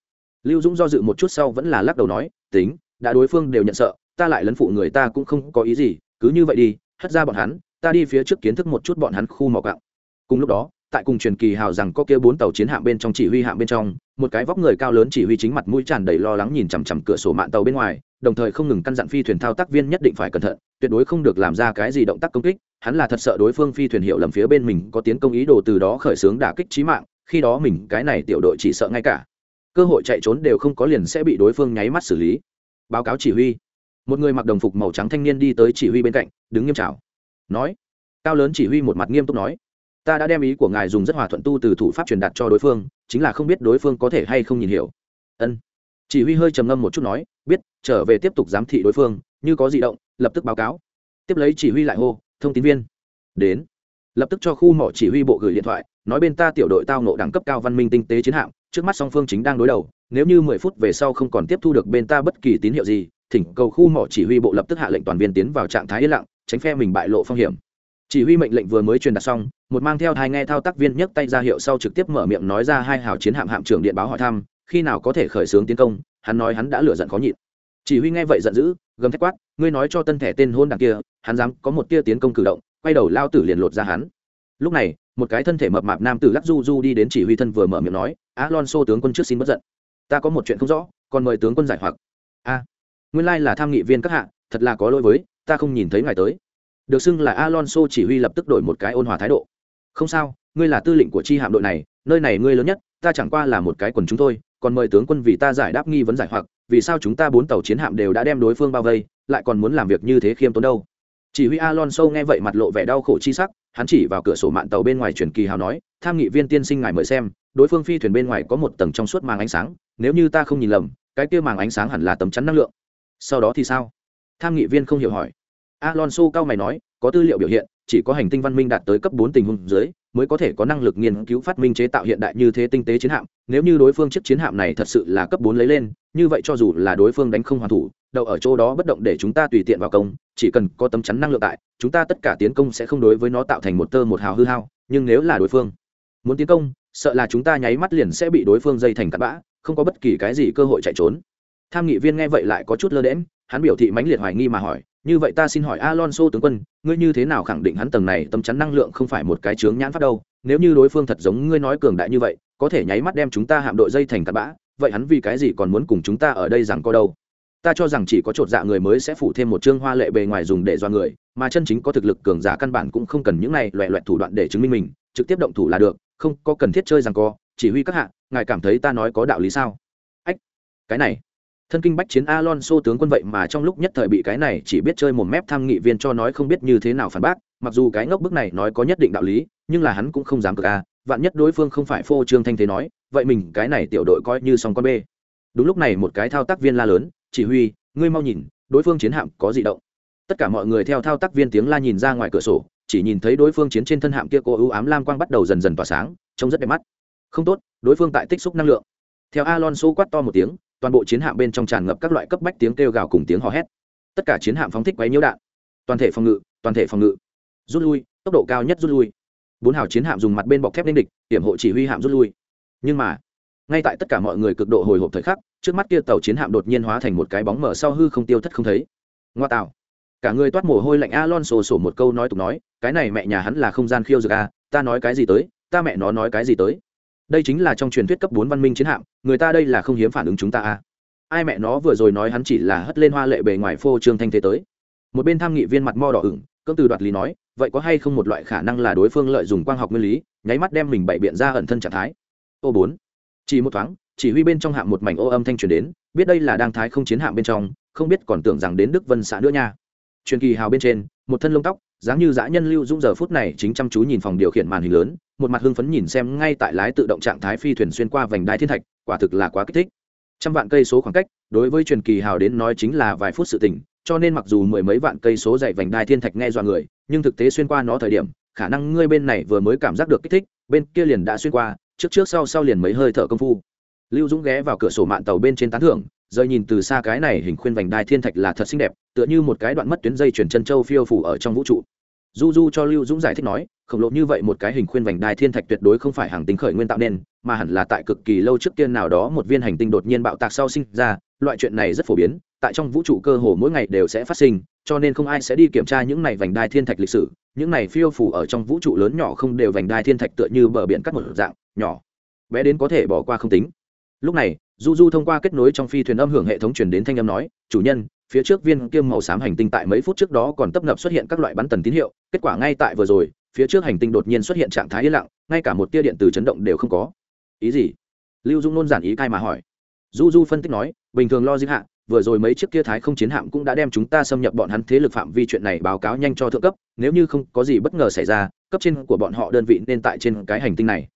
S1: Lưu dũng do dự một chút sau vẫn là lắc đầu nói, tính, đã đối phương đều nhận sợ, ta lại lấn phụ người ta cũng không có ý gì, cứ như vậy đi, hất ra bọn hắn, ta đi phía trước kiến thức một chút bọn hắn khu mỏ cạo cùng lúc đó tại cùng truyền kỳ hào rằng có kia bốn tàu chiến hạm bên trong chỉ huy hạm bên trong, một cái vóc người cao lớn chỉ huy chính mặt mũi tràn đầy lo lắng nhìn chằm chằm cửa sổ mạng tàu bên ngoài, đồng thời không ngừng căn dặn phi thuyền thao tác viên nhất định phải cẩn thận, tuyệt đối không được làm ra cái gì động tác công kích. Hắn là thật sợ đối phương phi thuyền hiệu lầm phía bên mình có tiến công ý đồ từ đó khởi xướng đả kích trí mạng, khi đó mình, cái này tiểu đội chỉ sợ ngay cả cơ hội chạy trốn đều không có liền sẽ bị đối phương nháy mắt xử lý. Báo cáo chỉ huy. Một người mặc đồng phục màu trắng thanh niên đi tới chỉ huy bên cạnh, đứng nghiêm trào nói. Cao lớn chỉ huy một mặt nghiêm túc nói ta đã đem ý của ngài dùng rất hòa thuận tu từ thủ pháp truyền đạt cho đối phương, chính là không biết đối phương có thể hay không nhìn hiểu. Ân. Chỉ huy hơi trầm ngâm một chút nói, biết, trở về tiếp tục giám thị đối phương, như có di động, lập tức báo cáo. Tiếp lấy chỉ huy lại hô, thông tin viên. Đến. Lập tức cho khu mỏ chỉ huy bộ gửi điện thoại, nói bên ta tiểu đội tao nộ đẳng cấp cao văn minh tinh tế chiến hạm, trước mắt song phương chính đang đối đầu, nếu như mười phút về sau không còn tiếp thu được bên ta bất kỳ tín hiệu gì, thỉnh cầu khu mỏ chỉ huy bộ lập tức hạ lệnh toàn viên tiến vào trạng thái yên lặng, tránh phe mình bại lộ phong hiểm chỉ huy mệnh lệnh vừa mới truyền đạt xong, một mang theo hai nghe thao tác viên nhấc tay ra hiệu sau trực tiếp mở miệng nói ra hai hào chiến hạm hạm trưởng điện báo hỏi thăm, khi nào có thể khởi xướng tiến công, hắn nói hắn đã lửa giận khó nhịn. Chỉ huy nghe vậy giận dữ, gầm thét quát, ngươi nói cho tân thẻ tên hôn đằng kia, hắn dám có một tia tiến công cử động, quay đầu lao tử liền lột ra hắn. Lúc này, một cái thân thể mập mạp nam tử lắc du du đi đến chỉ huy thân vừa mở miệng nói alonso tướng quân trước xin bất giận. Ta có một chuyện không rõ, còn mời tướng quân giải hoặc. A, nguyên lai là tham nghị viên các hạ, thật là có lỗi với, ta không nhìn thấy ngài tới được xưng là alonso chỉ huy lập tức đổi một cái ôn hòa thái độ. Không sao, ngươi là tư lệnh của chi hạm đội này, nơi này ngươi lớn nhất, ta chẳng qua là một cái quần chúng thôi, còn mời tướng quân vì ta giải đáp nghi vấn giải hoặc, vì sao chúng ta bốn tàu chiến hạm đều đã đem đối phương bao vây, lại còn muốn làm việc như thế khiêm tốn đâu? Chỉ huy alonso nghe vậy mặt lộ vẻ đau khổ chi sắc, hắn chỉ vào cửa sổ mạng tàu bên ngoài truyền kỳ hào nói, tham nghị viên tiên sinh ngài mời xem, đối phương phi thuyền bên ngoài có một tầng trong suốt màng ánh sáng, nếu như ta không nhìn lầm, cái kia màng ánh sáng hẳn là tấm chắn năng lượng. Sau đó thì sao? Tham nghị viên không hiểu hỏi alonso cao mày nói, có tư liệu biểu hiện, chỉ có hành tinh văn minh đạt tới cấp bốn tình huống dưới, mới có thể có năng lực nghiên cứu phát minh chế tạo hiện đại như thế tinh tế chiến hạm. Nếu như đối phương chiếc chiến hạm này thật sự là cấp bốn lấy lên, như vậy cho dù là đối phương đánh không hoàn thủ đậu ở chỗ đó bất động để chúng ta tùy tiện vào công, chỉ cần có tấm chắn năng lượng tại, chúng ta tất cả tiến công sẽ không đối với nó tạo thành một tơ một hào hư hao. Nhưng nếu là đối phương muốn tiến công, sợ là chúng ta nháy mắt liền sẽ bị đối phương dây thành tạt bã, không có bất kỳ cái gì cơ hội chạy trốn. Tham nghị viên nghe vậy lại có chút lơ đễm hắn biểu thị mãnh liệt hoài nghi mà hỏi như vậy ta xin hỏi alonso tướng quân, ngươi như thế nào khẳng định hắn tầng này tâm chắn năng lượng không phải một cái chướng nhãn pháp đâu? Nếu như đối phương thật giống ngươi nói cường đại như vậy, có thể nháy mắt đem chúng ta hạm đội dây thành tạt bã, vậy hắn vì cái gì còn muốn cùng chúng ta ở đây rằng có đâu? Ta cho rằng chỉ có chột dạ người mới sẽ phủ thêm một chương hoa lệ bề ngoài dùng để do người, mà chân chính có thực lực cường giả căn bản cũng không cần những này loẹ loẹt thủ đoạn để chứng minh mình, trực tiếp động thủ là được, không có cần thiết chơi rằng co, chỉ huy các hạ, ngài cảm thấy ta nói có đạo lý sao? Ách, cái này thân kinh bách chiến alonso tướng quân vậy mà trong lúc nhất thời bị cái này chỉ biết chơi một mép tham nghị viên cho nói không biết như thế nào phản bác, mặc dù cái ngốc bức này nói có nhất định đạo lý, nhưng là hắn cũng không dám cực a, vạn nhất đối phương không phải phô trương thanh thế nói, vậy mình cái này tiểu đội coi như xong con bê. Đúng lúc này một cái thao tác viên la lớn, chỉ huy, ngươi mau nhìn, đối phương chiến hạm có gì động. Tất cả mọi người theo thao tác viên tiếng la nhìn ra ngoài cửa sổ, chỉ nhìn thấy đối phương chiến trên thân hạm kia cô ưu ám lam quang bắt đầu dần dần tỏa sáng, trông rất đẹp mắt. Không tốt, đối phương tại tích xúc năng lượng theo alonso quát to một tiếng, toàn bộ chiến hạm bên trong tràn ngập các loại cấp bách tiếng kêu gào cùng tiếng hò hét. Tất cả chiến hạm phóng thích quấy nhiễu đạn. Toàn thể phòng ngự, toàn thể phòng ngự. Rút lui, tốc độ cao nhất rút lui. Bốn hào chiến hạm dùng mặt bên bọc thép lên địch, hiểm hộ chỉ huy hạm rút lui. Nhưng mà, ngay tại tất cả mọi người cực độ hồi hộp thời khắc, trước mắt kia tàu chiến hạm đột nhiên hóa thành một cái bóng mở sau hư không tiêu thất không thấy. Ngoa tạo. Cả người toát mồ hôi lạnh alonso sổ một câu nói tục nói, cái này mẹ nhà hắn là không gian khiêu dược a ta nói cái gì tới, ta mẹ nó nói cái gì tới đây chính là trong truyền thuyết cấp bốn văn minh chiến hạm, người ta đây là không hiếm phản ứng chúng ta a ai mẹ nó vừa rồi nói hắn chỉ là hất lên hoa lệ bề ngoài phô trương thanh thế tới. Một bên tham nghị viên mặt mo đỏ ửng, cương từ đoạt lý nói, vậy có hay không một loại khả năng là đối phương lợi dụng quang học nguyên lý, nháy mắt đem mình bày biện ra ẩn thân trạng thái? Ô bốn. Chỉ một thoáng, chỉ huy bên trong hạm một mảnh ô âm thanh truyền đến, biết đây là đang thái không chiến hạm bên trong, không biết còn tưởng rằng đến đức vân xã nữa nha. Truyền kỳ hào bên trên, một thân lông tóc dáng như dã nhân lưu dũng giờ phút này chính chăm chú nhìn phòng điều khiển màn hình lớn, một mặt hưng phấn nhìn xem ngay tại lái tự động trạng thái phi thuyền xuyên qua vành đai thiên thạch, quả thực là quá kích thích. Trăm vạn cây số khoảng cách, đối với truyền kỳ hào đến nói chính là vài phút sự tỉnh cho nên mặc dù mười mấy vạn cây số dạy vành đai thiên thạch nghe dọa người, nhưng thực tế xuyên qua nó thời điểm, khả năng ngươi bên này vừa mới cảm giác được kích thích, bên kia liền đã xuyên qua, trước trước sau sau liền mấy hơi thở công phu. Lưu dũng ghé vào cửa sổ mạng tàu bên trên tán thưởng rời nhìn từ xa cái này hình khuyên vành đai thiên thạch là thật xinh đẹp, tựa như một cái đoạn mất tuyến dây chuyển chân châu phiêu phủ ở trong vũ trụ. Du du cho lưu dũng giải thích nói, khổng lồ như vậy một cái hình khuyên vành đai thiên thạch tuyệt đối không phải hàng tính khởi nguyên tạo nên, mà hẳn là tại cực kỳ lâu trước tiên nào đó một viên hành tinh đột nhiên bạo tạc sau sinh ra, loại chuyện này rất phổ biến, tại trong vũ trụ cơ hồ mỗi ngày đều sẽ phát sinh, cho nên không ai sẽ đi kiểm tra những này vành đai thiên thạch lịch sử, những này phiêu phủ ở trong vũ trụ lớn nhỏ không đều vành đai thiên thạch tựa như bờ biển cắt một dạng, nhỏ, bé đến có thể bỏ qua không tính. Lúc này du du thông qua kết nối trong phi thuyền âm hưởng hệ thống truyền đến thanh âm nói, chủ nhân, phía trước viên kiêm màu xám hành tinh tại mấy phút trước đó còn tấp nập xuất hiện các loại bắn tần tín hiệu, kết quả ngay tại vừa rồi, phía trước hành tinh đột nhiên xuất hiện trạng thái yên lặng, ngay cả một tia điện từ chấn động đều không có. Ý gì? Lưu dung nôn giản ý cai mà hỏi. Du du phân tích nói, bình thường lo logic hạ, vừa rồi mấy chiếc kia thái không chiến hạm cũng đã đem chúng ta xâm nhập bọn hắn thế lực phạm vi chuyện này báo cáo nhanh cho thượng cấp, nếu như không có gì bất ngờ xảy ra, cấp trên của bọn họ đơn vị nên tại trên cái hành tinh này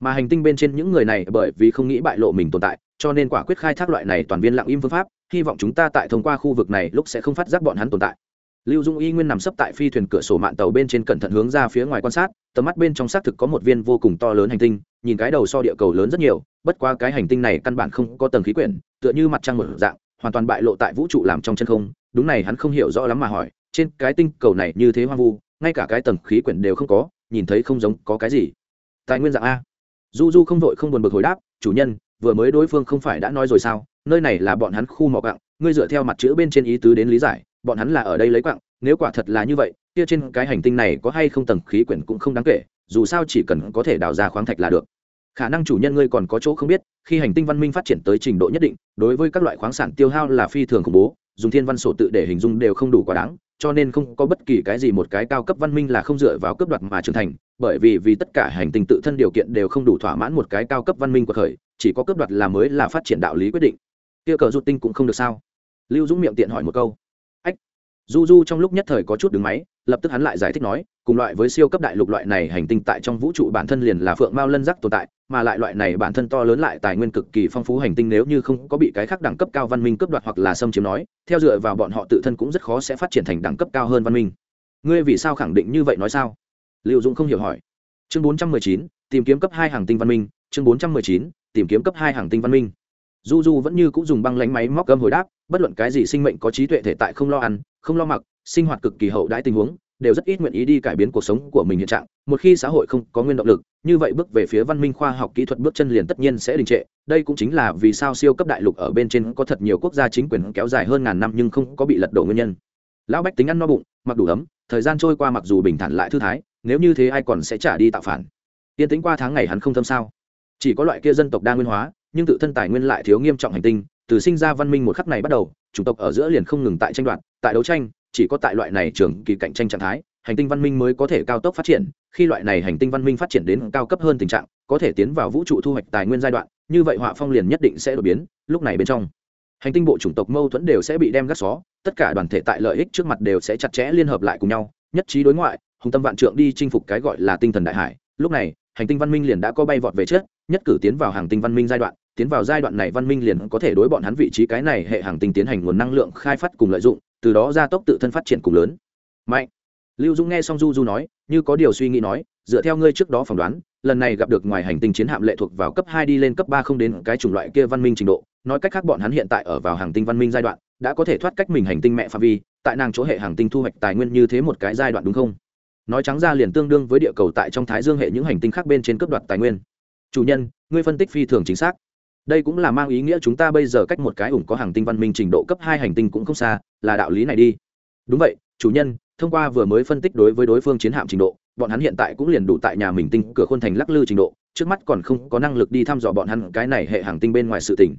S1: mà hành tinh bên trên những người này bởi vì không nghĩ bại lộ mình tồn tại, cho nên quả quyết khai thác loại này toàn viên lặng im phương pháp, hy vọng chúng ta tại thông qua khu vực này lúc sẽ không phát giác bọn hắn tồn tại. Lưu dung y nguyên nằm sấp tại phi thuyền cửa sổ mạng tàu bên trên cẩn thận hướng ra phía ngoài quan sát, tầm mắt bên trong xác thực có một viên vô cùng to lớn hành tinh, nhìn cái đầu so địa cầu lớn rất nhiều, bất qua cái hành tinh này căn bản không có tầng khí quyển, tựa như mặt trăng một dạng, hoàn toàn bại lộ tại vũ trụ làm trong chân không, đúng này hắn không hiểu rõ lắm mà hỏi, trên cái tinh cầu này như thế hoang vu, ngay cả cái tầng khí quyển đều không có, nhìn thấy không giống có cái gì. Tài nguyên dạng a du du không vội không buồn bực hồi đáp, chủ nhân, vừa mới đối phương không phải đã nói rồi sao? Nơi này là bọn hắn khu mỏ quặng, ngươi dựa theo mặt chữ bên trên ý tứ đến lý giải, bọn hắn là ở đây lấy quặng, nếu quả thật là như vậy, kia trên cái hành tinh này có hay không tầng khí quyển cũng không đáng kể, dù sao chỉ cần có thể đào ra khoáng thạch là được. Khả năng chủ nhân ngươi còn có chỗ không biết, khi hành tinh văn minh phát triển tới trình độ nhất định, đối với các loại khoáng sản tiêu hao là phi thường khủng bố, dùng thiên văn sổ tự để hình dung đều không đủ quá đáng cho nên không có bất kỳ cái gì một cái cao cấp văn minh là không dựa vào cướp đoạt mà trưởng thành, bởi vì vì tất cả hành tinh tự thân điều kiện đều không đủ thỏa mãn một cái cao cấp văn minh của khởi chỉ có cướp đoạt là mới là phát triển đạo lý quyết định. Kia cờ rụt tinh cũng không được sao? Lưu dũng miệng tiện hỏi một câu. Ách. Du du trong lúc nhất thời có chút đứng máy, lập tức hắn lại giải thích nói, cùng loại với siêu cấp đại lục loại này hành tinh tại trong vũ trụ bản thân liền là phượng mao lân giác tồn tại mà lại loại này bản thân to lớn lại tài nguyên cực kỳ phong phú hành tinh nếu như không có bị cái khác đẳng cấp cao văn minh cướp đoạt hoặc là xâm chiếm nói, theo dựa vào bọn họ tự thân cũng rất khó sẽ phát triển thành đẳng cấp cao hơn văn minh. Ngươi vì sao khẳng định như vậy nói sao? Liệu dũng không hiểu hỏi. Chương bốn trăm mười chín, tìm kiếm cấp hai hàng tinh văn minh. Chương bốn trăm mười chín, tìm kiếm cấp hai hàng tinh văn minh. Du du vẫn như cũng dùng băng lánh máy móc gâm hồi đáp, bất luận cái gì sinh mệnh có trí tuệ thể tại không lo ăn, không lo mặc, sinh hoạt cực kỳ hậu đãi tình huống đều rất ít nguyện ý đi cải biến cuộc sống của mình hiện trạng. Một khi xã hội không có nguyên động lực, như vậy bước về phía văn minh khoa học kỹ thuật bước chân liền tất nhiên sẽ đình trệ. Đây cũng chính là vì sao siêu cấp đại lục ở bên trên có thật nhiều quốc gia chính quyền kéo dài hơn ngàn năm nhưng không có bị lật đổ nguyên nhân. Lão bách tính ăn no bụng, mặc đủ ấm, thời gian trôi qua mặc dù bình thản lại thư thái, nếu như thế ai còn sẽ trả đi tạo phản? Yên tính qua tháng ngày hắn không thâm sao? Chỉ có loại kia dân tộc đa nguyên hóa, nhưng tự thân tài nguyên lại thiếu nghiêm trọng hành tinh, từ sinh ra văn minh một khắc này bắt đầu, chủng tộc ở giữa liền không ngừng tại tranh đoạt, tại đấu tranh chỉ có tại loại này trường kỳ cạnh tranh trạng thái, hành tinh văn minh mới có thể cao tốc phát triển, khi loại này hành tinh văn minh phát triển đến cao cấp hơn tình trạng, có thể tiến vào vũ trụ thu hoạch tài nguyên giai đoạn, như vậy họa phong liền nhất định sẽ đổi biến, lúc này bên trong, hành tinh bộ chủng tộc mâu thuẫn đều sẽ bị đem gắt xó, tất cả đoàn thể tại lợi ích trước mặt đều sẽ chặt chẽ liên hợp lại cùng nhau, nhất trí đối ngoại, hùng tâm vạn trượng đi chinh phục cái gọi là tinh thần đại hải. Lúc này, hành tinh văn minh liền đã có bay vọt về trước, nhất cử tiến vào hàng tinh văn minh giai đoạn, tiến vào giai đoạn này văn minh liền có thể đối bọn hắn vị trí cái này hệ hàng tinh tiến hành nguồn năng lượng khai phát cùng lợi dụng từ đó gia tốc tự thân phát triển cùng lớn. Mạnh. Lưu dũng nghe xong du du nói, như có điều suy nghĩ nói, dựa theo ngươi trước đó phỏng đoán, lần này gặp được ngoài hành tinh chiến hạm lệ thuộc vào cấp hai đi lên cấp ba không đến cái chủng loại kia văn minh trình độ, nói cách khác bọn hắn hiện tại ở vào hàng tinh văn minh giai đoạn, đã có thể thoát cách mình hành tinh mẹ phạm vi, tại nàng chỗ hệ hàng tinh thu hoạch tài nguyên như thế một cái giai đoạn đúng không? Nói trắng ra liền tương đương với địa cầu tại trong thái dương hệ những hành tinh khác bên trên cấp đoạt tài nguyên. Chủ nhân, ngươi phân tích phi thường chính xác đây cũng là mang ý nghĩa chúng ta bây giờ cách một cái ủng có hàng tinh văn minh trình độ cấp hai hành tinh cũng không xa, là đạo lý này đi. Đúng vậy, chủ nhân, thông qua vừa mới phân tích đối với đối phương chiến hạm trình độ, bọn hắn hiện tại cũng liền đủ tại nhà mình tinh cửa khuôn thành lắc lư trình độ, trước mắt còn không có năng lực đi thăm dò bọn hắn cái này hệ hàng tinh bên ngoài sự tỉnh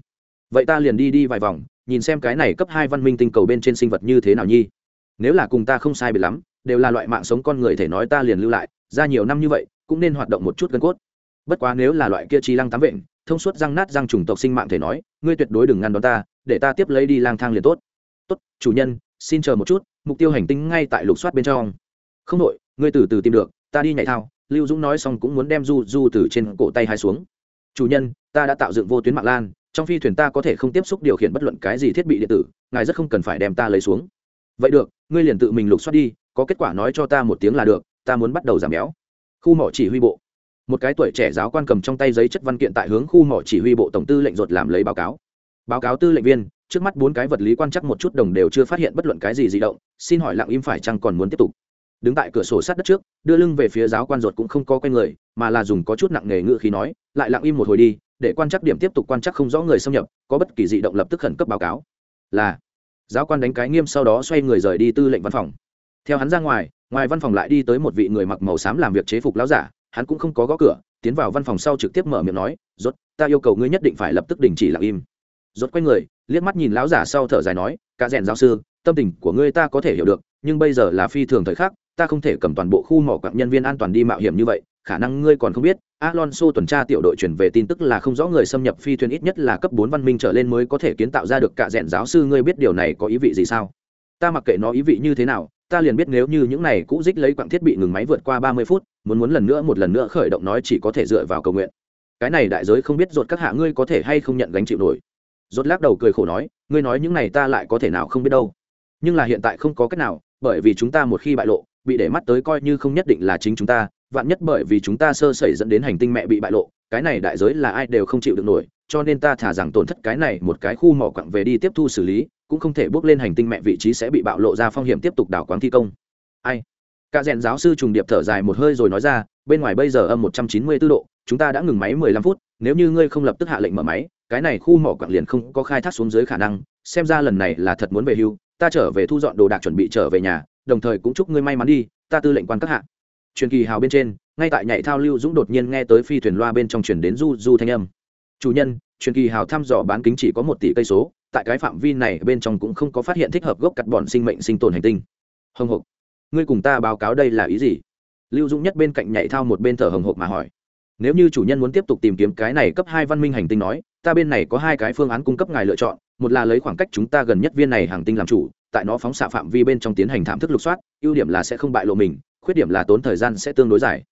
S1: vậy ta liền đi đi vài vòng, nhìn xem cái này cấp hai văn minh tinh cầu bên trên sinh vật như thế nào nhi. Nếu là cùng ta không sai biệt lắm, đều là loại mạng sống con người thể nói ta liền lưu lại, ra nhiều năm như vậy, cũng nên hoạt động một chút gân cốt. Bất quá nếu là loại kia chi lăng tám vện thông suốt răng nát răng trùng tộc sinh mạng thể nói, ngươi tuyệt đối đừng ngăn đón ta, để ta tiếp lấy đi lang thang liền tốt. Tốt, chủ nhân, xin chờ một chút, mục tiêu hành tinh ngay tại lục soát bên trong. Không đội ngươi từ từ tìm được, ta đi nhảy thao. Lưu dũng nói xong cũng muốn đem du du từ trên cổ tay hai xuống. Chủ nhân, ta đã tạo dựng vô tuyến mạng lan, trong phi thuyền ta có thể không tiếp xúc điều khiển bất luận cái gì thiết bị điện tử, ngài rất không cần phải đem ta lấy xuống. Vậy được, ngươi liền tự mình lục soát đi, có kết quả nói cho ta một tiếng là được, ta muốn bắt đầu giảm béo. Khu mỏ chỉ huy bộ một cái tuổi trẻ giáo quan cầm trong tay giấy chất văn kiện tại hướng khu mỏ chỉ huy bộ tổng tư lệnh ruột làm lấy báo cáo. Báo cáo tư lệnh viên, trước mắt bốn cái vật lý quan chắc một chút đồng đều chưa phát hiện bất luận cái gì di động, xin hỏi lặng im phải chăng còn muốn tiếp tục. Đứng tại cửa sổ sát đất trước, đưa lưng về phía giáo quan ruột cũng không có quen người, mà là dùng có chút nặng nề ngự khí nói, lại lặng im một hồi đi, để quan chắc điểm tiếp tục quan chắc không rõ người xâm nhập, có bất kỳ di động lập tức khẩn cấp báo cáo. Là. Giáo quan đánh cái nghiêm sau đó xoay người rời đi tư lệnh văn phòng. Theo hắn ra ngoài ngoài văn phòng lại đi tới một vị người mặc màu xám làm việc chế phục láo giả hắn cũng không có gõ cửa, tiến vào văn phòng sau trực tiếp mở miệng nói, rốt, ta yêu cầu ngươi nhất định phải lập tức đình chỉ lặng im. Rốt quay người, liếc mắt nhìn lão giả sau thở dài nói, cả rèn giáo sư, tâm tình của ngươi ta có thể hiểu được, nhưng bây giờ là phi thường thời khắc, ta không thể cầm toàn bộ khu mỏ quặng nhân viên an toàn đi mạo hiểm như vậy, khả năng ngươi còn không biết, alonso tuần tra tiểu đội chuyển về tin tức là không rõ người xâm nhập phi thuyền ít nhất là cấp bốn văn minh trở lên mới có thể kiến tạo ra được cả rèn giáo sư, ngươi biết điều này có ý vị gì sao? Ta mặc kệ nó ý vị như thế nào ta liền biết nếu như những này cũ dích lấy quặng thiết bị ngừng máy vượt qua ba mươi phút, muốn muốn lần nữa một lần nữa khởi động nói chỉ có thể dựa vào cầu nguyện. Cái này đại giới không biết rốt các hạ ngươi có thể hay không nhận gánh chịu nổi. Rốt lắc đầu cười khổ nói, ngươi nói những này ta lại có thể nào không biết đâu. Nhưng là hiện tại không có cách nào, bởi vì chúng ta một khi bại lộ, bị để mắt tới coi như không nhất định là chính chúng ta, vạn nhất bởi vì chúng ta sơ sẩy dẫn đến hành tinh mẹ bị bại lộ, cái này đại giới là ai đều không chịu được nổi, cho nên ta thả rằng tổn thất cái này một cái khu mỏ quặng về đi tiếp thu xử lý cũng không thể bước lên hành tinh mẹ vị trí sẽ bị bạo lộ ra phong hiểm tiếp tục đảo quáng thi công. Ai? Cả rèn giáo sư trùng điệp thở dài một hơi rồi nói ra, bên ngoài bây giờ âm một trăm chín mươi 194 độ, chúng ta đã ngừng máy mười lăm phút, nếu như ngươi không lập tức hạ lệnh mở máy, cái này khu mỏ quặng liền không có khai thác xuống dưới khả năng, xem ra lần này là thật muốn về hưu, ta trở về thu dọn đồ đạc chuẩn bị trở về nhà, đồng thời cũng chúc ngươi may mắn đi, ta tư lệnh quan các hạ. Truyền kỳ hào bên trên, ngay tại nhảy thao lưu dũng đột nhiên nghe tới phi thuyền loa bên trong chuyển đến du du thanh âm. Chủ nhân, truyền kỳ hào thăm dò bán kính chỉ có một tỷ cây số tại cái phạm vi này bên trong cũng không có phát hiện thích hợp gốc cắt bọn sinh mệnh sinh tồn hành tinh. Hồng hộc, ngươi cùng ta báo cáo đây là ý gì? Lưu dũng nhất bên cạnh nhảy thao một bên thở hồng hộc mà hỏi. Nếu như chủ nhân muốn tiếp tục tìm kiếm cái này cấp hai văn minh hành tinh nói, ta bên này có hai cái phương án cung cấp ngài lựa chọn, một là lấy khoảng cách chúng ta gần nhất viên này hàng tinh làm chủ, tại nó phóng xạ phạm vi bên trong tiến hành thảm thức lục soát, ưu điểm là sẽ không bại lộ mình, khuyết điểm là tốn thời gian sẽ tương đối dài.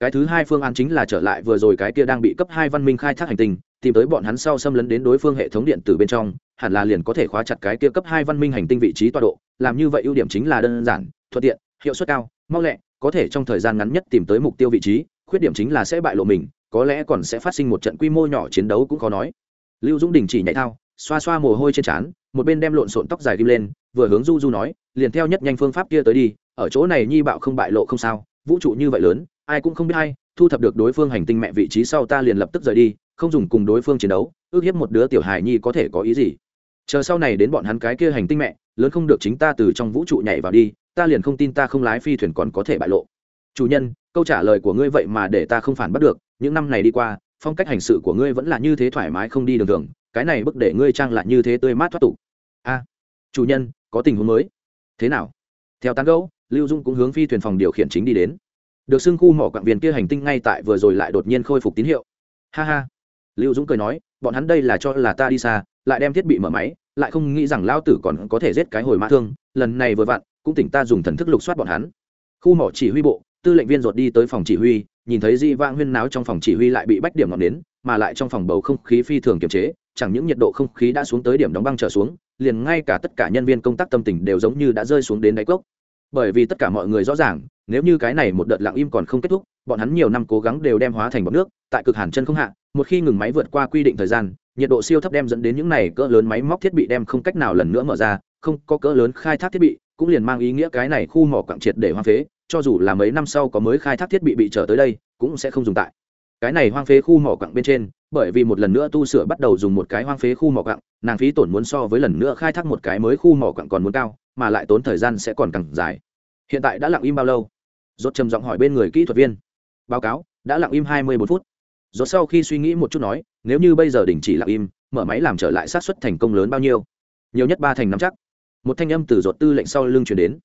S1: Cái thứ hai phương án chính là trở lại vừa rồi cái kia đang bị cấp hai văn minh khai thác hành tinh, tìm tới bọn hắn sau xâm lấn đến đối phương hệ thống điện tử bên trong hẳn là liền có thể khóa chặt cái kia cấp hai văn minh hành tinh vị trí tọa độ, làm như vậy ưu điểm chính là đơn giản, thuận tiện, hiệu suất cao, mau lẹ, có thể trong thời gian ngắn nhất tìm tới mục tiêu vị trí, khuyết điểm chính là sẽ bại lộ mình, có lẽ còn sẽ phát sinh một trận quy mô nhỏ chiến đấu cũng khó nói. Lưu dũng đình chỉ nhảy thao, xoa xoa mồ hôi trên trán, một bên đem lộn xộn tóc dài kim lên, vừa hướng du du nói, liền theo nhất nhanh phương pháp kia tới đi, ở chỗ này nhi bạo không bại lộ không sao, vũ trụ như vậy lớn, ai cũng không biết ai, thu thập được đối phương hành tinh mẹ vị trí sau ta liền lập tức rời đi, không dùng cùng đối phương chiến đấu, ước hiếp một đứa tiểu hài nhi có thể có ý gì chờ sau này đến bọn hắn cái kia hành tinh mẹ, lớn không được chính ta từ trong vũ trụ nhảy vào đi, ta liền không tin ta không lái phi thuyền còn có thể bại lộ. Chủ nhân, câu trả lời của ngươi vậy mà để ta không phản bắt được, những năm này đi qua, phong cách hành sự của ngươi vẫn là như thế thoải mái không đi đường thường, cái này bức để ngươi trang lại như thế tươi mát thoát tục. A, chủ nhân, có tình huống mới. Thế nào? Theo tán gẫu, lưu dung cũng hướng phi thuyền phòng điều khiển chính đi đến. Được xưng khu mỏ quạng viên kia hành tinh ngay tại vừa rồi lại đột nhiên khôi phục tín hiệu. Ha ha. Lưu dũng cười nói, bọn hắn đây là cho là ta đi xa lại đem thiết bị mở máy, lại không nghĩ rằng lao tử còn có thể giết cái hồi mã thương, lần này vừa vặn, cũng tỉnh ta dùng thần thức lục soát bọn hắn. Khu mỏ chỉ huy bộ, tư lệnh viên ruột đi tới phòng chỉ huy, nhìn thấy di vang huyên náo trong phòng chỉ huy lại bị bách điểm ngọn đến mà lại trong phòng bầu không khí phi thường kiềm chế, chẳng những nhiệt độ không khí đã xuống tới điểm đóng băng trở xuống, liền ngay cả tất cả nhân viên công tác tâm tình đều giống như đã rơi xuống đến đáy cốc. Bởi vì tất cả mọi người rõ ràng, nếu như cái này một đợt lặng im còn không kết thúc, bọn hắn nhiều năm cố gắng đều đem hóa thành bọc nước, tại cực hàn chân không hạ, một khi ngừng máy vượt qua quy định thời gian nhiệt độ siêu thấp đem dẫn đến những này cỡ lớn máy móc thiết bị đem không cách nào lần nữa mở ra, không có cỡ lớn khai thác thiết bị, cũng liền mang ý nghĩa cái này khu mỏ quặng triệt để hoang phế, cho dù là mấy năm sau có mới khai thác thiết bị bị trở tới đây, cũng sẽ không dùng tại. Cái này hoang phế khu mỏ quặng bên trên, bởi vì một lần nữa tu sửa bắt đầu dùng một cái hoang phế khu mỏ quặng, nàng phí tổn muốn so với lần nữa khai thác một cái mới khu mỏ quặng còn muốn cao, mà lại tốn thời gian sẽ còn càng dài. Hiện tại đã lặng im bao lâu? Rốt trầm giọng hỏi bên người kỹ thuật viên. Báo cáo, đã lặng im hai mươi bốn phút rốt sau khi suy nghĩ một chút nói, nếu như bây giờ đình chỉ lặng im, mở máy làm trở lại sát xuất thành công lớn bao nhiêu? Nhiều nhất ba thành năm chắc. Một thanh âm từ rốt tư lệnh sau lưng truyền đến.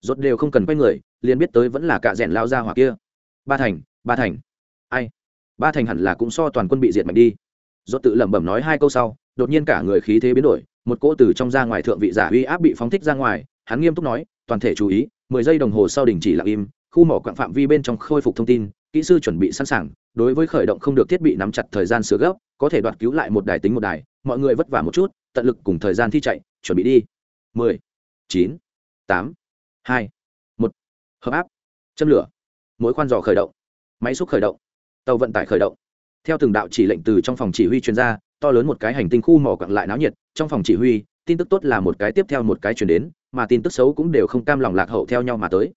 S1: Rốt đều không cần quay người, liền biết tới vẫn là cả rèn lao ra hỏa kia. Ba thành ba thành. Ai? Ba thành hẳn là cũng so toàn quân bị diệt mạnh đi. Rốt tự lẩm bẩm nói hai câu sau, đột nhiên cả người khí thế biến đổi, một cỗ từ trong ra ngoài thượng vị giả uy áp bị phóng thích ra ngoài, hắn nghiêm túc nói, toàn thể chú ý, mười giây đồng hồ sau đình chỉ lặng im, khu mỏ quặng phạm vi bên trong khôi phục thông tin, kỹ sư chuẩn bị sẵn sàng đối với khởi động không được thiết bị nắm chặt thời gian sửa gấp, có thể đoạt cứu lại một đài tính một đài, mọi người vất vả một chút, tận lực cùng thời gian thi chạy, chuẩn bị đi. Mười, chín, tám, hai, một. Hợp áp. Châm lửa. Mỗi khoan dò khởi động. Máy xúc khởi động. Tàu vận tải khởi động. Theo từng đạo chỉ lệnh từ trong phòng chỉ huy chuyên gia to lớn một cái hành tinh khu mỏ quặng lại náo nhiệt, trong phòng chỉ huy, tin tức tốt là một cái tiếp theo một cái chuyển đến, mà tin tức xấu cũng đều không cam lòng lạc hậu theo nhau mà tới.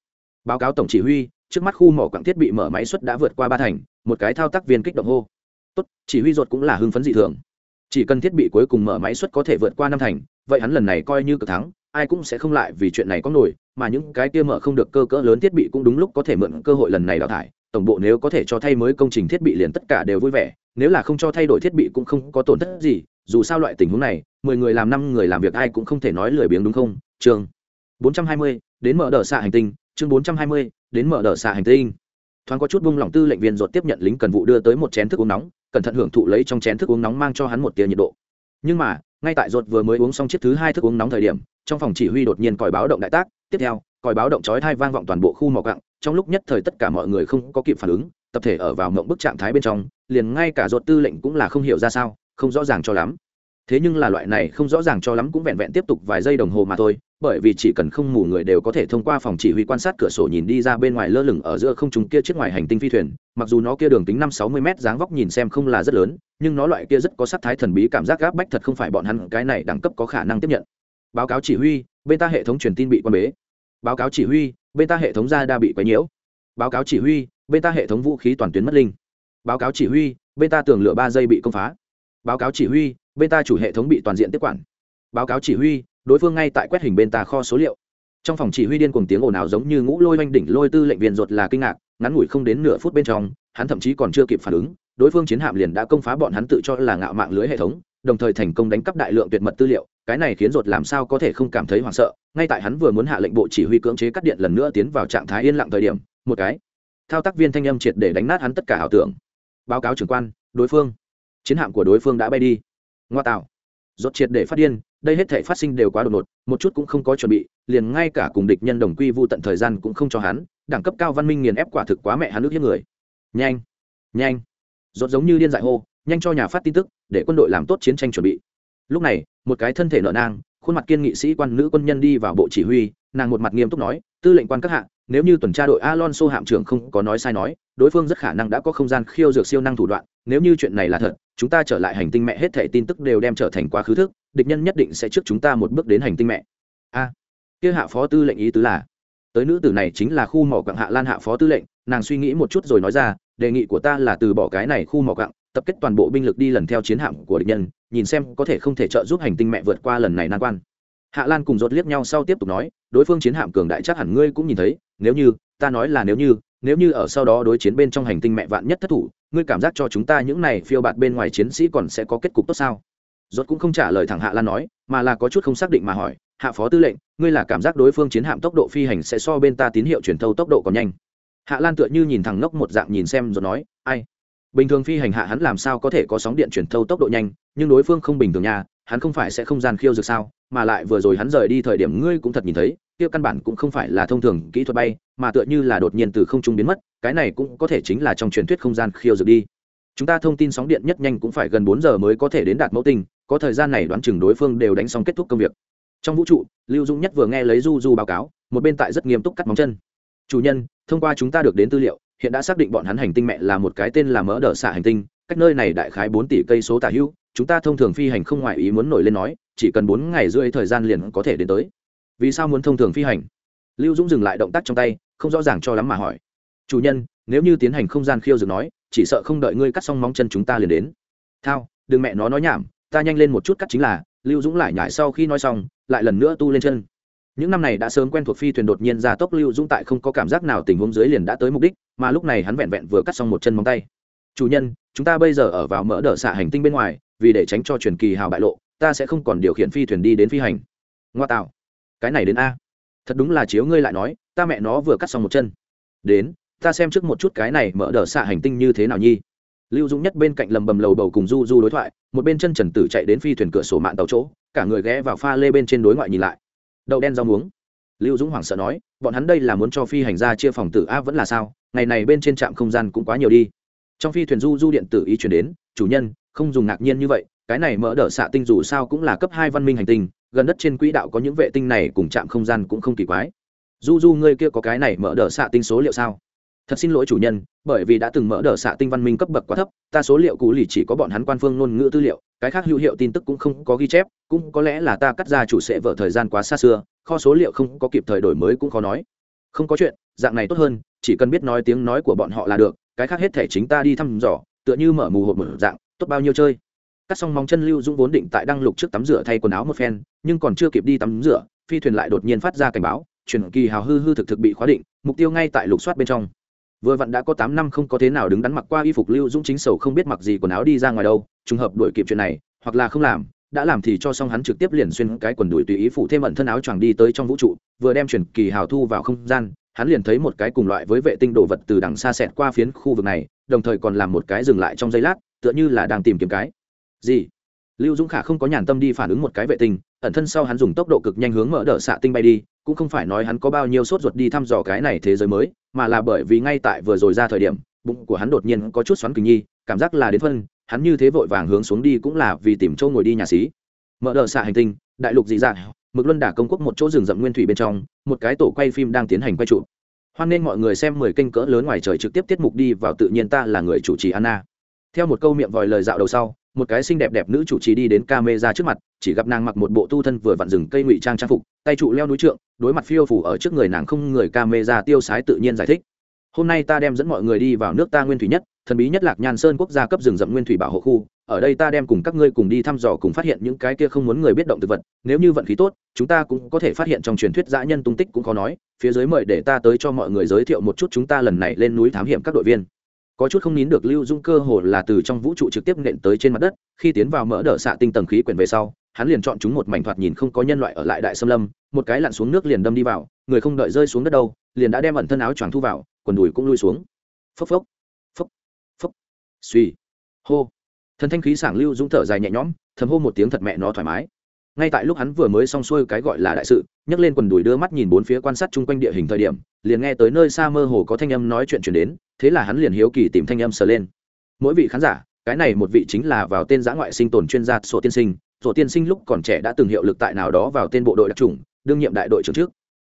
S1: Báo cáo tổng chỉ huy, trước mắt khu mỏ quặng thiết bị mở máy suất đã vượt qua ba thành một cái thao tác viên kích động hô. Tốt, chỉ huy ruột cũng là hưng phấn dị thường. Chỉ cần thiết bị cuối cùng mở máy suất có thể vượt qua năm thành, vậy hắn lần này coi như cực thắng, ai cũng sẽ không lại vì chuyện này có nổi, mà những cái kia mở không được cơ cỡ lớn thiết bị cũng đúng lúc có thể mượn cơ hội lần này đào thải. Tổng bộ nếu có thể cho thay mới công trình thiết bị liền tất cả đều vui vẻ, nếu là không cho thay đổi thiết bị cũng không có tổn thất gì, dù sao loại tình huống này, mười người làm năm người làm việc ai cũng không thể nói lười biếng đúng không? Chương bốn trăm hai mươi, đến mở đờ xạ hành tinh, chương bốn trăm hai mươi, đến mở đờ xạ hành tinh thoáng có chút buông lỏng tư lệnh viên ruột tiếp nhận lính cần vụ đưa tới một chén thức uống nóng, cẩn thận hưởng thụ lấy trong chén thức uống nóng mang cho hắn một tia nhiệt độ. Nhưng mà, ngay tại ruột vừa mới uống xong chiếc thứ hai thức uống nóng thời điểm, trong phòng chỉ huy đột nhiên còi báo động đại tác, tiếp theo, còi báo động chói thai vang vọng toàn bộ khu mỏ cặng trong lúc nhất thời tất cả mọi người không có kịp phản ứng, tập thể ở vào mộng bức trạng thái bên trong, liền ngay cả ruột tư lệnh cũng là không hiểu ra sao, không rõ ràng cho lắm. Thế nhưng là loại này không rõ ràng cho lắm cũng vẹn vẹn tiếp tục vài giây đồng hồ mà thôi bởi vì chỉ cần không mù người đều có thể thông qua phòng chỉ huy quan sát cửa sổ nhìn đi ra bên ngoài lơ lửng ở giữa không trung kia chiếc ngoài hành tinh phi thuyền. Mặc dù nó kia đường kính năm sáu mươi m dáng vóc nhìn xem không là rất lớn, nhưng nó loại kia rất có sắc thái thần bí cảm giác gáp bách thật không phải bọn hắn cái này đẳng cấp có khả năng tiếp nhận. Báo cáo chỉ huy, bên ta hệ thống truyền tin bị quan bế. Báo cáo chỉ huy, bên ta hệ thống ra đa bị quấy nhiễu. Báo cáo chỉ huy, bên ta hệ thống vũ khí toàn tuyến mất linh. Báo cáo chỉ huy, bên ta tường lửa ba giây bị công phá. Báo cáo chỉ huy, bên ta chủ hệ thống bị toàn diện tiếp quản. Báo cáo chỉ huy đối phương ngay tại quét hình bên ta kho số liệu. Trong phòng chỉ huy điên cùng tiếng ồn ào giống như ngũ lôi oanh đỉnh lôi tư lệnh viên ruột là kinh ngạc, ngắn ngủi không đến nửa phút bên trong, hắn thậm chí còn chưa kịp phản ứng, đối phương chiến hạm liền đã công phá bọn hắn tự cho là ngạo mạng lưới hệ thống, đồng thời thành công đánh cắp đại lượng tuyệt mật tư liệu, cái này khiến ruột làm sao có thể không cảm thấy hoảng sợ, ngay tại hắn vừa muốn hạ lệnh bộ chỉ huy cưỡng chế cắt điện lần nữa tiến vào trạng thái yên lặng thời điểm, một cái thao tác viên thanh âm triệt để đánh nát hắn tất cả ảo tưởng. Báo cáo trưởng quan, đối phương. Chiến hạm của đối phương đã bay đi. Ngoa tạo. Ruột triệt để phát điên đây hết thể phát sinh đều quá đột ngột, một chút cũng không có chuẩn bị, liền ngay cả cùng địch nhân đồng quy vu tận thời gian cũng không cho hắn, đẳng cấp cao văn minh nghiền ép quả thực quá mẹ hắn nước hiếp người. Nhanh nhanh, rốt giống như điên dại hô, nhanh cho nhà phát tin tức, để quân đội làm tốt chiến tranh chuẩn bị. Lúc này, một cái thân thể nợ nang, khuôn mặt kiên nghị sĩ quan nữ quân nhân đi vào bộ chỉ huy, nàng một mặt nghiêm túc nói, tư lệnh quan các hạng nếu như tuần tra đội alonso hạm trưởng không có nói sai nói, đối phương rất khả năng đã có không gian khiêu dược siêu năng thủ đoạn, nếu như chuyện này là thật, chúng ta trở lại hành tinh mẹ hết thảy tin tức đều đem trở thành quá khứ thức địch nhân nhất định sẽ trước chúng ta một bước đến hành tinh mẹ. A. Kia hạ phó tư lệnh ý tứ là, tới nữ tử này chính là khu mỏ quặng hạ lan hạ phó tư lệnh, nàng suy nghĩ một chút rồi nói ra, đề nghị của ta là từ bỏ cái này khu mỏ quặng, tập kết toàn bộ binh lực đi lần theo chiến hạm của địch nhân, nhìn xem có thể không thể trợ giúp hành tinh mẹ vượt qua lần này nan quan. Hạ lan cùng rốt liếc nhau sau tiếp tục nói, đối phương chiến hạm cường đại chắc hẳn ngươi cũng nhìn thấy, nếu như, ta nói là nếu như nếu như ở sau đó đối chiến bên trong hành tinh mẹ vạn nhất thất thủ, ngươi cảm giác cho chúng ta những này phiêu bạt bên ngoài chiến sĩ còn sẽ có kết cục tốt sao? Rốt cũng không trả lời thẳng hạ lan nói, mà là có chút không xác định mà hỏi, hạ phó tư lệnh, ngươi là cảm giác đối phương chiến hạm tốc độ phi hành sẽ so bên ta tín hiệu truyền thâu tốc độ còn nhanh? Hạ lan tựa như nhìn thẳng ngốc một dạng nhìn xem rồi nói, ai? Bình thường phi hành hạ hắn làm sao có thể có sóng điện truyền thâu tốc độ nhanh, nhưng đối phương không bình thường nha, hắn không phải sẽ không gian khiêu dược sao? Mà lại vừa rồi hắn rời đi thời điểm ngươi cũng thật nhìn thấy, kia căn bản cũng không phải là thông thường kỹ thuật bay, mà tựa như là đột nhiên từ không trung biến mất, cái này cũng có thể chính là trong truyền thuyết không gian khiêu dược đi. Chúng ta thông tin sóng điện nhất nhanh cũng phải gần bốn giờ mới có thể đến đạt mẫu tinh có thời gian này đoán chừng đối phương đều đánh xong kết thúc công việc. Trong vũ trụ, lưu dũng nhất vừa nghe lấy du du báo cáo, một bên tại rất nghiêm túc cắt móng chân. Chủ nhân, thông qua chúng ta được đến tư liệu, hiện đã xác định bọn hắn hành tinh mẹ là một cái tên là mỡ đỡ xạ hành tinh, cách nơi này đại khái bốn tỷ cây số tả hữu, chúng ta thông thường phi hành không ngoại ý muốn nổi lên nói, chỉ cần bốn ngày rưỡi thời gian liền có thể đến tới. Vì sao muốn thông thường phi hành? Lưu dũng dừng lại động tác trong tay, không rõ ràng cho lắm mà hỏi. Chủ nhân, nếu như tiến hành không gian khiêu dừng nói, chỉ sợ không đợi ngươi cắt xong móng chân chúng ta liền đến. Thao, đừng mẹ nó nói nhảm ta nhanh lên một chút cắt chính là, lưu dũng lại nhải sau khi nói xong, lại lần nữa tu lên chân. Những năm này đã sớm quen thuộc phi thuyền đột nhiên ra tốc, lưu dũng tại không có cảm giác nào tình huống dưới liền đã tới mục đích, mà lúc này hắn vẹn vẹn vừa cắt xong một chân móng tay. Chủ nhân, chúng ta bây giờ ở vào mỡ đỡ xạ hành tinh bên ngoài, vì để tránh cho truyền kỳ hào bại lộ, ta sẽ không còn điều khiển phi thuyền đi đến phi hành. Ngoa tạo. Cái này đến a. Thật đúng là chiếu ngươi lại nói, ta mẹ nó vừa cắt xong một chân. Đến, ta xem trước một chút cái này mở đỡ xạ hành tinh như thế nào nhi lưu dũng nhất bên cạnh lầm bầm lầu bầu cùng du du đối thoại, một bên chân trần tử chạy đến phi thuyền cửa sổ mạng tàu chỗ, cả người ghé vào pha lê bên trên đối ngoại nhìn lại. Đậu đen rau muống. Lưu dũng hoảng sợ nói, bọn hắn đây là muốn cho phi hành gia chia phòng tử a vẫn là sao? Ngày này bên trên trạm không gian cũng quá nhiều đi. Trong phi thuyền du du điện tử ý chuyển đến, chủ nhân, không dùng ngạc nhiên như vậy, cái này mở đỡ xạ tinh dù sao cũng là cấp hai văn minh hành tinh, gần đất trên quỹ đạo có những vệ tinh này cùng chạm không gian cũng không kỳ quái. Du du, ngươi kia có cái này mở đỡ xạ tinh số liệu sao? Thật xin lỗi chủ nhân, bởi vì đã từng mở đờ xạ tinh văn minh cấp bậc quá thấp, ta số liệu cũ lì chỉ có bọn hắn quan phương ngôn ngữ tư liệu, cái khác hữu hiệu tin tức cũng không có ghi chép, cũng có lẽ là ta cắt ra chủ sẽ vợ thời gian quá xa xưa, kho số liệu không có kịp thời đổi mới cũng khó nói. Không có chuyện, dạng này tốt hơn, chỉ cần biết nói tiếng nói của bọn họ là được, cái khác hết thể chính ta đi thăm dò, tựa như mở mù hộp mở dạng, tốt bao nhiêu chơi. Cắt xong móng chân lưu dũng vốn định tại đăng lục trước tắm rửa thay quần áo một phen, nhưng còn chưa kịp đi tắm rửa, phi thuyền lại đột nhiên phát ra cảnh báo chuyển kỳ hào hư hư thực thực bị khóa định, mục tiêu ngay tại lục soát bên trong vừa vặn đã có tám năm không có thế nào đứng đắn mặc qua y phục lưu dũng chính sầu không biết mặc gì quần áo đi ra ngoài đâu, trùng hợp đuổi kịp chuyện này, hoặc là không làm, đã làm thì cho xong hắn trực tiếp liền xuyên cái quần đùi tùy ý phụ thêm ẩn thân áo choàng đi tới trong vũ trụ, vừa đem chuyển kỳ hào thu vào không gian, hắn liền thấy một cái cùng loại với vệ tinh đồ vật từ đằng xa xẹt qua phiến khu vực này, đồng thời còn làm một cái dừng lại trong giây lát, tựa như là đang tìm kiếm cái. Gì? Lưu dũng khả không có nhàn tâm đi phản ứng một cái vệ tinh ẩn thân sau hắn dùng tốc độ cực nhanh hướng mở đỡ xạ tinh bay đi, cũng không phải nói hắn có bao nhiêu sốt ruột đi thăm dò cái này thế giới mới, mà là bởi vì ngay tại vừa rồi ra thời điểm, bụng của hắn đột nhiên có chút xoắn kinh nhi, cảm giác là đến phân, hắn như thế vội vàng hướng xuống đi cũng là vì tìm chỗ ngồi đi nhà xí. Mở đỡ xạ hành tinh, đại lục dị dạng, mực luân đả công quốc một chỗ rừng rậm nguyên thủy bên trong, một cái tổ quay phim đang tiến hành quay trụ hoan nên mọi người xem mười kênh cỡ lớn ngoài trời trực tiếp tiết mục đi vào tự nhiên ta là người chủ trì anna. Theo một câu miệng vòi lời dạo đầu sau một cái xinh đẹp đẹp nữ chủ trì đi đến camera trước mặt, chỉ gặp nàng mặc một bộ tu thân vừa vặn rừng cây ngụy trang trang phục, tay trụ leo núi trượng, đối mặt phiêu phủ ở trước người nàng không người camera tiêu sái tự nhiên giải thích. Hôm nay ta đem dẫn mọi người đi vào nước ta nguyên thủy nhất, thần bí nhất lạc nhan sơn quốc gia cấp rừng rậm nguyên thủy bảo hộ khu, ở đây ta đem cùng các ngươi cùng đi thăm dò cùng phát hiện những cái kia không muốn người biết động thực vật, nếu như vận khí tốt, chúng ta cũng có thể phát hiện trong truyền thuyết dã nhân tung tích cũng có nói, phía dưới mời để ta tới cho mọi người giới thiệu một chút chúng ta lần này lên núi thám hiểm các đội viên có chút không nín được lưu dung cơ hồ là từ trong vũ trụ trực tiếp nện tới trên mặt đất, khi tiến vào mỡ đỡ xạ tinh tầng khí quyển về sau, hắn liền chọn chúng một mảnh thoạt nhìn không có nhân loại ở lại đại xâm lâm, một cái lặn xuống nước liền đâm đi vào, người không đợi rơi xuống đất đâu, liền đã đem ẩn thân áo choàng thu vào, quần đùi cũng lui xuống. Phốc phốc phốc phốc, suy, hô. Thần thanh khí sảng lưu dũng thở dài nhẹ nhõm, thầm hô một tiếng thật mẹ nó thoải mái ngay tại lúc hắn vừa mới xong xuôi cái gọi là đại sự, nhấc lên quần đùi đưa mắt nhìn bốn phía quan sát chung quanh địa hình thời điểm, liền nghe tới nơi xa mơ hồ có thanh âm nói chuyện chuyển đến, thế là hắn liền hiếu kỳ tìm thanh âm sờ lên. Mỗi vị khán giả, cái này một vị chính là vào tên giã ngoại sinh tồn chuyên gia sổ tiên sinh, sổ tiên sinh lúc còn trẻ đã từng hiệu lực tại nào đó vào tên bộ đội đặc trùng đương nhiệm đại đội trưởng trước.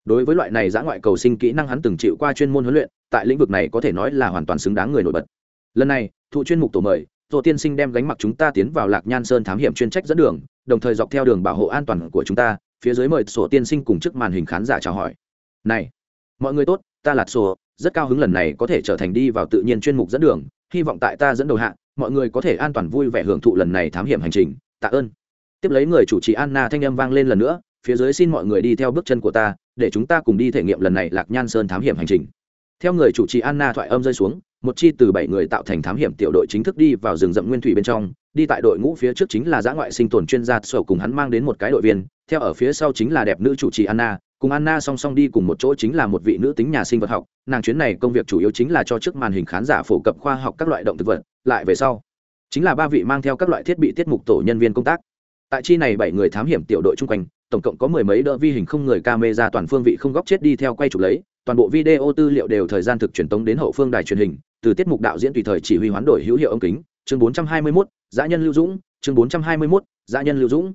S1: Đối với loại này giã ngoại cầu sinh kỹ năng hắn từng chịu qua chuyên môn huấn luyện, tại lĩnh vực này có thể nói là hoàn toàn xứng đáng người nổi bật. Lần này, thụ chuyên mục tổ mời tổ tiên sinh đem gánh mặc chúng ta tiến vào lạc nhan sơn thám hiểm chuyên trách dẫn đường đồng thời dọc theo đường bảo hộ an toàn của chúng ta, phía dưới mời sổ tiên sinh cùng trước màn hình khán giả chào hỏi. Này, mọi người tốt, ta là sổ, rất cao hứng lần này có thể trở thành đi vào tự nhiên chuyên mục dẫn đường, hy vọng tại ta dẫn đầu hạ, mọi người có thể an toàn vui vẻ hưởng thụ lần này thám hiểm hành trình. Tạ ơn. Tiếp lấy người chủ trì anna thanh âm vang lên lần nữa, phía dưới xin mọi người đi theo bước chân của ta, để chúng ta cùng đi thể nghiệm lần này lạc nhan sơn thám hiểm hành trình. Theo người chủ trì anna thoại âm rơi xuống, một chi từ bảy người tạo thành thám hiểm tiểu đội chính thức đi vào rừng rậm nguyên thủy bên trong đi tại đội ngũ phía trước chính là giã ngoại sinh tồn chuyên gia sổ cùng hắn mang đến một cái đội viên theo ở phía sau chính là đẹp nữ chủ trì anna cùng anna song song đi cùng một chỗ chính là một vị nữ tính nhà sinh vật học nàng chuyến này công việc chủ yếu chính là cho trước màn hình khán giả phổ cập khoa học các loại động thực vật lại về sau chính là ba vị mang theo các loại thiết bị tiết mục tổ nhân viên công tác. Tại chi này bảy người thám hiểm tiểu đội chung quanh tổng cộng có mười mấy đỡ vi hình không người camera toàn phương vị không góc chết đi theo quay chụp lấy toàn bộ video tư liệu đều thời gian thực truyền tống đến hậu phương đài truyền hình từ tiết mục đạo diễn tùy thời chỉ huy hoán đổi hữu hiệu ống kính. Chương 421, dã nhân lưu dũng chương 421, dã nhân lưu dũng.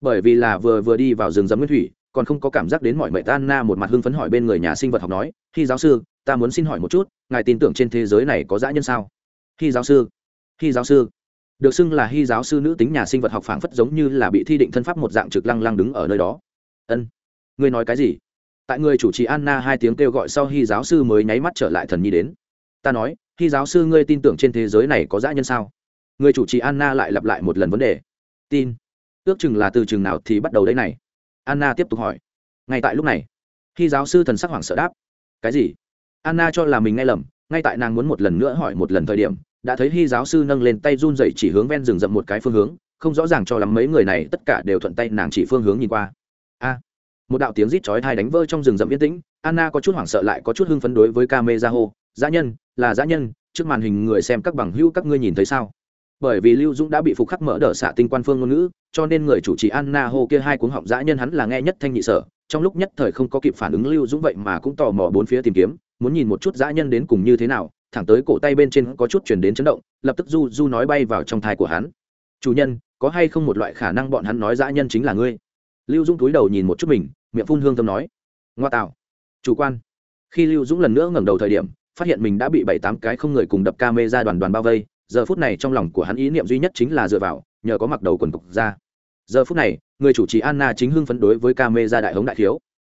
S1: Bởi vì là vừa vừa đi vào rừng rậm nguyên thủy còn không có cảm giác đến mọi mệnh tan na một mặt hưng phấn hỏi bên người nhà sinh vật học nói khi giáo sư ta muốn xin hỏi một chút ngài tin tưởng trên thế giới này có dã nhân sao? Khi giáo sư khi giáo sư. Được xưng là hy giáo sư nữ tính nhà sinh vật học phảng phất giống như là bị thi định thân pháp một dạng trực lăng lăng đứng ở nơi đó. Ân ngươi nói cái gì? Tại người chủ trì anna hai tiếng kêu gọi sau hy giáo sư mới nháy mắt trở lại thần nhi đến. Ta nói hy giáo sư ngươi tin tưởng trên thế giới này có dã nhân sao? Người chủ trì anna lại lặp lại một lần vấn đề. Tin. Ước chừng là từ chừng nào thì bắt đầu đây này? Anna tiếp tục hỏi. Ngay tại lúc này, khi giáo sư thần sắc hoảng sợ đáp. Cái gì? Anna cho là mình nghe lầm, ngay tại nàng muốn một lần nữa hỏi một lần thời điểm, đã thấy hy giáo sư nâng lên tay run dậy chỉ hướng ven rừng rậm một cái phương hướng, không rõ ràng cho lắm mấy người này, tất cả đều thuận tay nàng chỉ phương hướng nhìn qua. A. Một đạo tiếng rít chói thai đánh vỡ trong rừng rậm yên tĩnh, anna có chút hoảng sợ lại có chút hưng phấn đối với ca mê ra hô dã nhân, là dã nhân, trước màn hình người xem các bằng hữu các ngươi nhìn thấy sao? Bởi vì lưu dũng đã bị phục khắc mở đỡ xạ tinh quan phương ngôn ngữ, cho nên người chủ trì anna hô kia hai cuốn họng dã nhân hắn là nghe nhất thanh nhị sở. Trong lúc nhất thời không có kịp phản ứng, lưu dũng vậy mà cũng tò mò bốn phía tìm kiếm, muốn nhìn một chút dã nhân đến cùng như thế nào. Thẳng tới cổ tay bên trên có chút chuyển đến chấn động, lập tức du du nói bay vào trong thai của hắn. Chủ nhân, có hay không một loại khả năng bọn hắn nói dã nhân chính là ngươi? Lưu dũng túi đầu nhìn một chút mình, miệng phun hương tâm nói. Ngoa tạo, chủ quan. Khi lưu dũng lần nữa ngẩng đầu thời điểm, phát hiện mình đã bị bảy tám cái không người cùng đập ca mê ra đoàn đoàn bao vây giờ phút này trong lòng của hắn ý niệm duy nhất chính là dựa vào, nhờ có mặc đầu quần cục ra. Giờ phút này, người chủ trì anna chính hưng phấn đối với ca mê ra đại hống đại thiếu.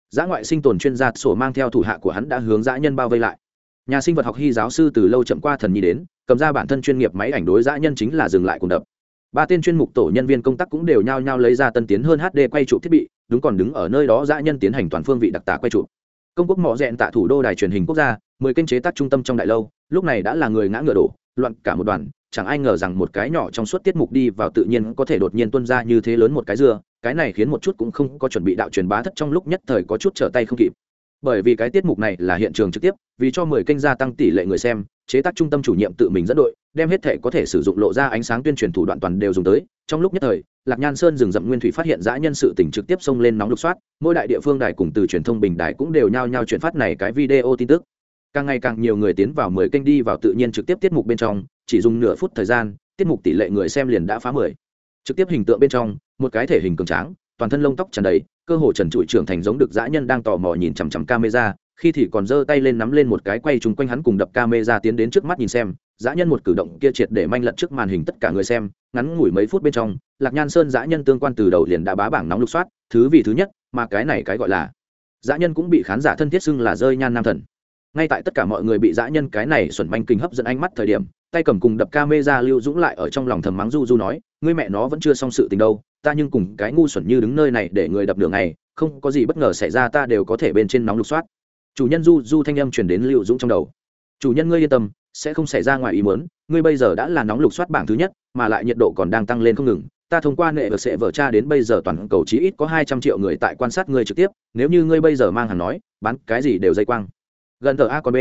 S1: Giã ngoại sinh tồn chuyên gia sổ mang theo thủ hạ của hắn đã hướng dã nhân bao vây lại. Nhà sinh vật học hy giáo sư từ lâu chậm qua thần nhi đến, cầm ra bản thân chuyên nghiệp máy ảnh đối dã nhân chính là dừng lại cùng đập. Ba tên chuyên mục tổ nhân viên công tác cũng đều nhao nhao lấy ra tân tiến hơn hd quay trụ thiết bị, đúng còn đứng ở nơi đó dã nhân tiến hành toàn phương vị đặc tả quay trụ. Công quốc mỏ rẽn tại thủ đô đài truyền hình quốc gia, mười kênh chế tác trung tâm trong đại lâu, lúc này đã là người ngã ngựa đổ loạn cả một đoàn, chẳng ai ngờ rằng một cái nhỏ trong suốt tiết mục đi vào tự nhiên có thể đột nhiên tuân ra như thế lớn một cái dưa, cái này khiến một chút cũng không có chuẩn bị đạo truyền bá thất trong lúc nhất thời có chút trở tay không kịp. Bởi vì cái tiết mục này là hiện trường trực tiếp, vì cho mười kênh gia tăng tỷ lệ người xem, chế tác trung tâm chủ nhiệm tự mình dẫn đội, đem hết thể có thể sử dụng lộ ra ánh sáng tuyên truyền thủ đoạn toàn đều dùng tới. Trong lúc nhất thời, lạc nhan sơn rừng rậm nguyên thủy phát hiện dã nhân sự tỉnh trực tiếp xông lên nóng lục soát, mỗi đại địa phương đài cùng từ truyền thông bình đài cũng đều nhao nhao chuyển phát này cái video tin tức càng ngày càng nhiều người tiến vào mười kênh đi vào tự nhiên trực tiếp tiết mục bên trong, chỉ dùng nửa phút thời gian, tiết mục tỷ lệ người xem liền đã phá mười. Trực tiếp hình tượng bên trong, một cái thể hình cường tráng, toàn thân lông tóc tràn đầy, cơ hồ trần trụi trưởng thành giống được dã nhân đang tò mò nhìn chằm chằm camera, khi thì còn giơ tay lên nắm lên một cái quay chung quanh hắn cùng đập camera tiến đến trước mắt nhìn xem, dã nhân một cử động kia triệt để manh lật trước màn hình tất cả người xem, ngắn ngủi mấy phút bên trong, lạc nhan sơn dã nhân tương quan từ đầu liền đã bá bảng nóng lục soát, thứ vì thứ nhất, mà cái này cái gọi là, dã nhân cũng bị khán giả thân thiết xưng là rơi nhan nam thần ngay tại tất cả mọi người bị dã nhân cái này xuẩn manh kinh hấp dẫn ánh mắt thời điểm, tay cầm cùng đập ca mê ra lưu dũng lại ở trong lòng thầm mắng du du nói, ngươi mẹ nó vẫn chưa xong sự tình đâu, ta nhưng cùng cái ngu xuẩn như đứng nơi này để người đập đường này không có gì bất ngờ xảy ra ta đều có thể bên trên nóng lục soát. Chủ nhân du du thanh âm chuyển đến lưu dũng trong đầu. Chủ nhân ngươi yên tâm, sẽ không xảy ra ngoài ý muốn, ngươi bây giờ đã là nóng lục soát bảng thứ nhất, mà lại nhiệt độ còn đang tăng lên không ngừng. Ta thông qua nệ và sẽ vở cha đến bây giờ toàn cầu chí ít có hai trăm triệu người tại quan sát ngươi trực tiếp, nếu như ngươi bây giờ mang hàng nói, bán cái gì đều dây quang gần tờ a còn b.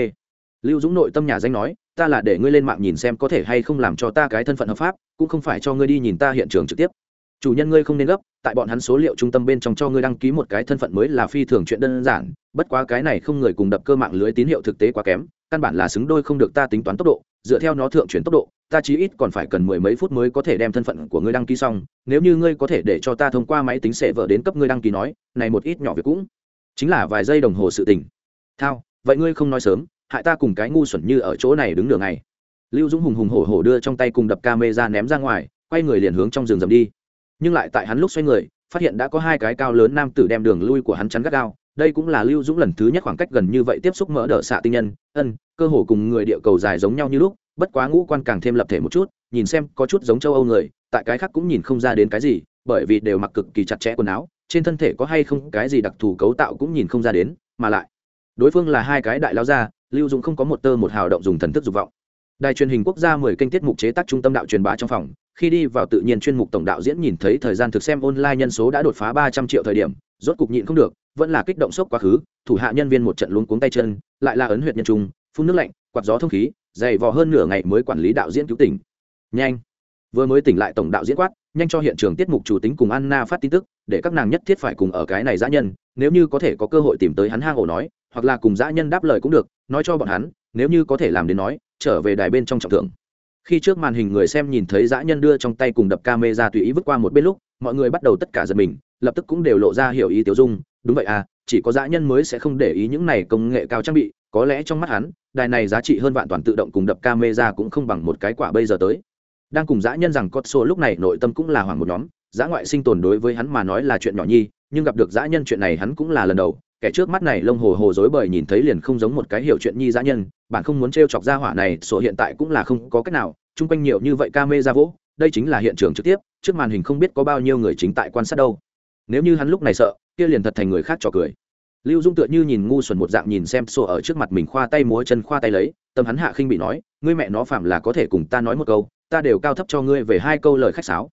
S1: Lưu dũng nội tâm nhà danh nói, ta là để ngươi lên mạng nhìn xem có thể hay không làm cho ta cái thân phận hợp pháp, cũng không phải cho ngươi đi nhìn ta hiện trường trực tiếp. Chủ nhân ngươi không nên gấp, tại bọn hắn số liệu trung tâm bên trong cho ngươi đăng ký một cái thân phận mới là phi thường chuyện đơn giản, bất quá cái này không người cùng đập cơ mạng lưới tín hiệu thực tế quá kém, căn bản là xứng đôi không được ta tính toán tốc độ, dựa theo nó thượng chuyển tốc độ, ta chí ít còn phải cần mười mấy phút mới có thể đem thân phận của ngươi đăng ký xong, nếu như ngươi có thể để cho ta thông qua máy tính sẽ vợ đến cấp ngươi đăng ký nói, này một ít nhỏ việc cũng chính là vài giây đồng hồ sự tình. Thao vậy ngươi không nói sớm, hại ta cùng cái ngu xuẩn như ở chỗ này đứng đường này lưu dũng hùng hùng hổ hổ đưa trong tay cùng đập ca mê ra ném ra ngoài, quay người liền hướng trong rừng rầm đi. Nhưng lại tại hắn lúc xoay người, phát hiện đã có hai cái cao lớn nam tử đem đường lui của hắn chắn gắt gao. Đây cũng là lưu dũng lần thứ nhất khoảng cách gần như vậy tiếp xúc mỡ đỡ xạ tinh nhân, ân, cơ hồ cùng người địa cầu dài giống nhau như lúc, bất quá ngũ quan càng thêm lập thể một chút, nhìn xem có chút giống châu âu người, tại cái khác cũng nhìn không ra đến cái gì, bởi vì đều mặc cực kỳ chặt chẽ quần áo, trên thân thể có hay không cái gì đặc thù cấu tạo cũng nhìn không ra đến, mà lại đối phương là hai cái đại lao gia, lưu dũng không có một tơ một hào động dùng thần thức dục vọng. Đài truyền hình quốc gia mười kênh tiết mục chế tác trung tâm đạo truyền bá trong phòng, khi đi vào tự nhiên chuyên mục tổng đạo diễn nhìn thấy thời gian thực xem online nhân số đã đột phá ba trăm triệu thời điểm, rốt cục nhịn không được, vẫn là kích động sốc quá khứ, thủ hạ nhân viên một trận luống cuống tay chân, lại là ấn huyện nhân trung, phun nước lạnh, quạt gió thông khí, dày vò hơn nửa ngày mới quản lý đạo diễn cứu tỉnh. Nhanh. Vừa mới tỉnh lại tổng đạo diễn quát, nhanh cho hiện trường tiết mục chủ tính cùng anna phát tin tức, để các nàng nhất thiết phải cùng ở cái này giã nhân, nếu như có thể có cơ hội tìm tới hắn hang ổ nói hoặc là cùng dã nhân đáp lời cũng được, nói cho bọn hắn, nếu như có thể làm đến nói, trở về đài bên trong trọng thượng khi trước màn hình người xem nhìn thấy dã nhân đưa trong tay cùng đập ca mê ra tùy ý vứt qua một bên lúc, mọi người bắt đầu tất cả giật mình, lập tức cũng đều lộ ra hiểu ý tiêu dung, đúng vậy à chỉ có dã nhân mới sẽ không để ý những này công nghệ cao trang bị, có lẽ trong mắt hắn, đài này giá trị hơn vạn toàn tự động cùng đập ca mê ra cũng không bằng một cái quả bây giờ tới. Đang cùng dã nhân rằng cốt số lúc này nội tâm cũng là hoàng một nhóm, dã ngoại sinh tồn đối với hắn mà nói là chuyện nhỏ nhi, nhưng gặp được dã nhân chuyện này hắn cũng là lần đầu kẻ trước mắt này lông hồ hồ dối bời nhìn thấy liền không giống một cái hiểu chuyện nhi dã nhân, bạn không muốn t chọc ra hỏa này, sổ hiện tại cũng là không có cách nào, chung quanh nhiều như vậy ca mê ra vỗ, đây chính là hiện trường trực tiếp, trước màn hình không biết có bao nhiêu người chính tại quan sát đâu. Nếu như hắn lúc này sợ, kia liền thật thành người khác trò cười. Lưu dung tựa như nhìn ngu xuẩn một dạng nhìn xem sổ ở trước mặt mình khoa tay múa chân khoa tay lấy, tâm hắn hạ khinh bị nói, ngươi mẹ nó phạm là có thể cùng ta nói một câu, ta đều cao thấp cho ngươi về hai câu lời khách sáo.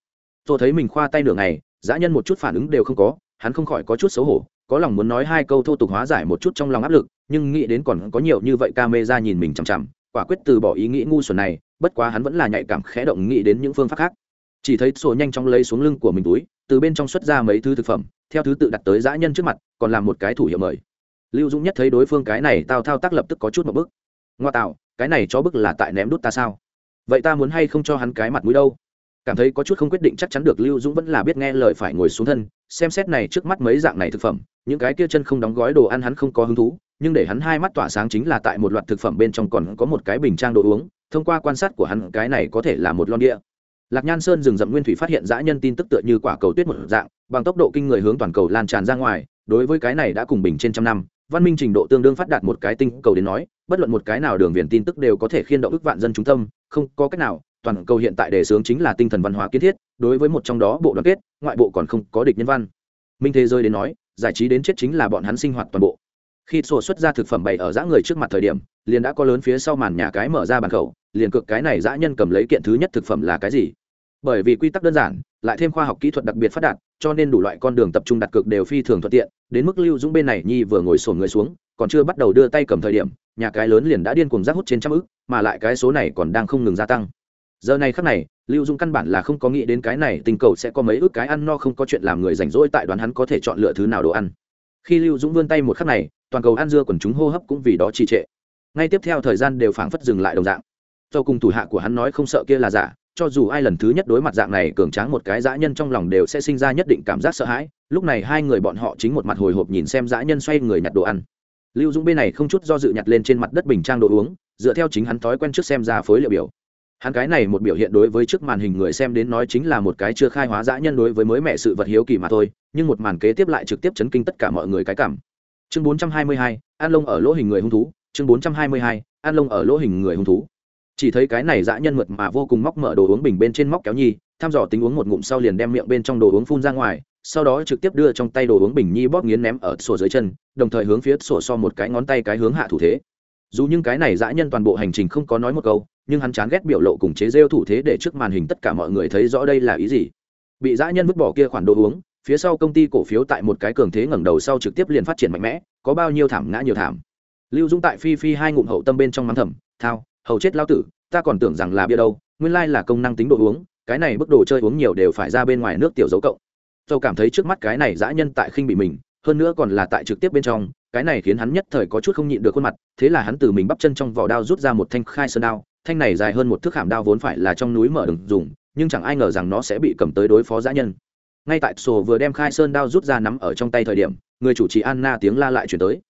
S1: Tôi thấy mình khoa tay nửa ngày, dã nhân một chút phản ứng đều không có hắn không khỏi có chút xấu hổ, có lòng muốn nói hai câu thô tục hóa giải một chút trong lòng áp lực, nhưng nghĩ đến còn có nhiều như vậy ca mê ra nhìn mình chằm chằm, quả quyết từ bỏ ý nghĩ ngu xuẩn này, bất quá hắn vẫn là nhạy cảm khẽ động nghĩ đến những phương pháp khác. Chỉ thấy sổ nhanh chóng lấy xuống lưng của mình túi, từ bên trong xuất ra mấy thứ thực phẩm, theo thứ tự đặt tới dã nhân trước mặt, còn làm một cái thủ hiệu mời. Lưu dũng nhất thấy đối phương cái này tao thao tác lập tức có chút một bức. Ngoa tạo, cái này cho bức là tại ném đút ta sao? Vậy ta muốn hay không cho hắn cái mặt mũi đâu? Cảm thấy có chút không quyết định chắc chắn được lưu dũng vẫn là biết nghe lời phải ngồi xuống thân, xem xét này trước mắt mấy dạng này thực phẩm, những cái kia chân không đóng gói đồ ăn hắn không có hứng thú, nhưng để hắn hai mắt tỏa sáng chính là tại một loạt thực phẩm bên trong còn có một cái bình trang đồ uống, thông qua quan sát của hắn, cái này có thể là một lon địa lạc nhan sơn rừng rậm nguyên thủy phát hiện dã nhân tin tức tựa như quả cầu tuyết một dạng, bằng tốc độ kinh người hướng toàn cầu lan tràn ra ngoài, đối với cái này đã cùng bình trên trăm năm, văn minh trình độ tương đương phát đạt một cái tinh cầu đến nói, bất luận một cái nào đường viền tin tức đều có thể khiên động ức vạn dân trung tâm, không có cách nào toàn cầu hiện tại đề xướng chính là tinh thần văn hóa kiến thiết, đối với một trong đó bộ đoàn kết, ngoại bộ còn không có địch nhân văn. Minh thế giới đến nói, giải trí đến chết chính là bọn hắn sinh hoạt toàn bộ. Khi sổ xuất ra thực phẩm bày ở dã người trước mặt thời điểm, liền đã có lớn phía sau màn nhà cái mở ra bàn khẩu, liền cực cái này dã nhân cầm lấy kiện thứ nhất thực phẩm là cái gì? Bởi vì quy tắc đơn giản, lại thêm khoa học kỹ thuật đặc biệt phát đạt, cho nên đủ loại con đường tập trung đặt cược đều phi thường thuận tiện, đến mức lưu dũng bên này nhi vừa ngồi sổn người xuống, còn chưa bắt đầu đưa tay cầm thời điểm, nhà cái lớn liền đã điên cuồng rác hút trên trăm ức, mà lại cái số này còn đang không ngừng gia tăng giờ này khắc này, lưu dung căn bản là không có nghĩ đến cái này tình cầu sẽ có mấy ước cái ăn no không có chuyện làm người rảnh rỗi tại đoán hắn có thể chọn lựa thứ nào đồ ăn. Khi lưu dũng vươn tay một khắc này, toàn cầu ăn dưa quần chúng hô hấp cũng vì đó trì trệ. Ngay tiếp theo thời gian đều phảng phất dừng lại đồng dạng. Do cùng thủ hạ của hắn nói không sợ kia là giả, cho dù ai lần thứ nhất đối mặt dạng này cường tráng một cái dã nhân trong lòng đều sẽ sinh ra nhất định cảm giác sợ hãi. Lúc này hai người bọn họ chính một mặt hồi hộp nhìn xem dã nhân xoay người nhặt đồ ăn. Lưu dũng bên này không chút do dự nhặt lên trên mặt đất bình trang đồ uống, dựa theo chính hắn thói quen trước xem ra phối liệu biểu hắn cái này một biểu hiện đối với trước màn hình người xem đến nói chính là một cái chưa khai hóa dã nhân đối với mới mẹ sự vật hiếu kỳ mà thôi nhưng một màn kế tiếp lại trực tiếp chấn kinh tất cả mọi người cái cảm. Chương 422, an lông ở lỗ hình người hung thú. Chương 422, an lông ở lỗ hình người hung thú. Chỉ thấy cái này dã nhân mượt mà vô cùng móc mở đồ uống bình bên trên móc kéo nhi thăm dò tính uống một ngụm sau liền đem miệng bên trong đồ uống phun ra ngoài sau đó trực tiếp đưa trong tay đồ uống bình nhi bóp nghiến ném ở sổ dưới chân đồng thời hướng phía sổ so một cái ngón tay cái hướng hạ thủ thế. Dù những cái này dã nhân toàn bộ hành trình không có nói một câu nhưng hắn chán ghét biểu lộ cùng chế rêu thủ thế để trước màn hình tất cả mọi người thấy rõ đây là ý gì. Bị dã nhân vứt bỏ kia khoản đồ uống, phía sau công ty cổ phiếu tại một cái cường thế ngẩng đầu sau trực tiếp liền phát triển mạnh mẽ, có bao nhiêu thảm ngã nhiều thảm. Lưu dũng tại phi phi hai ngụm hậu tâm bên trong mắng thầm, thao, hầu chết lao tử, ta còn tưởng rằng là bia đâu, nguyên lai là công năng tính đồ uống, cái này bức đồ chơi uống nhiều đều phải ra bên ngoài nước tiểu dấu cộng. Châu cảm thấy trước mắt cái này dã nhân tại khinh bị mình, hơn nữa còn là tại trực tiếp bên trong, cái này khiến hắn nhất thời có chút không nhịn được khuôn mặt, thế là hắn từ mình bắp chân trong vỏ đao rút ra một thanh khai sơn đao thanh này dài hơn một thước khảm đao vốn phải là trong núi mở đường dùng, nhưng chẳng ai ngờ rằng nó sẽ bị cầm tới đối phó dã nhân. Ngay tại sổ vừa đem khai sơn đao rút ra nắm ở trong tay thời điểm, người chủ trì anna tiếng la lại chuyển tới.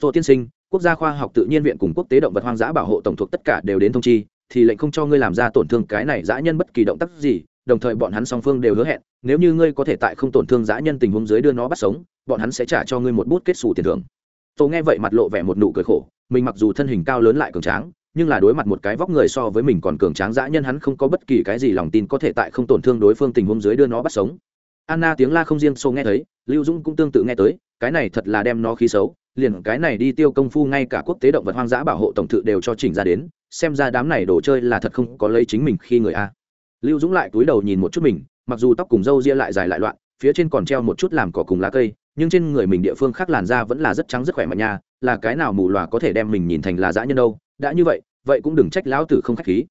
S1: Tổ tiên sinh, quốc gia khoa học tự nhiên viện cùng quốc tế động vật hoang dã bảo hộ tổng thuộc tất cả đều đến thông chi, thì lệnh không cho ngươi làm ra tổn thương cái này dã nhân bất kỳ động tác gì, đồng thời bọn hắn song phương đều hứa hẹn, nếu như ngươi có thể tại không tổn thương dã nhân tình huống dưới đưa nó bắt sống, bọn hắn sẽ trả cho ngươi một bút kết xù tiền thưởng. Tô nghe vậy mặt lộ vẻ một nụ cười khổ, mình mặc dù thân hình cao lớn lại cường tráng nhưng là đối mặt một cái vóc người so với mình còn cường tráng dã nhân hắn không có bất kỳ cái gì lòng tin có thể tại không tổn thương đối phương tình huống dưới đưa nó bắt sống. Anna tiếng la không riêng sâu nghe thấy, lưu dũng cũng tương tự nghe tới, cái này thật là đem nó khí xấu, liền cái này đi tiêu công phu ngay cả quốc tế động vật hoang dã bảo hộ tổng thự đều cho chỉnh ra đến, xem ra đám này đồ chơi là thật không có lấy chính mình khi người a. Lưu dũng lại túi đầu nhìn một chút mình, mặc dù tóc cùng râu ria lại dài lại loạn, phía trên còn treo một chút làm cỏ cùng lá cây, nhưng trên người mình địa phương khác làn da vẫn là rất trắng rất khỏe mạnh nha, là cái nào mù loà có thể đem mình nhìn thành là dã nhân đâu, đã như vậy vậy cũng đừng trách lão tử không khách khí.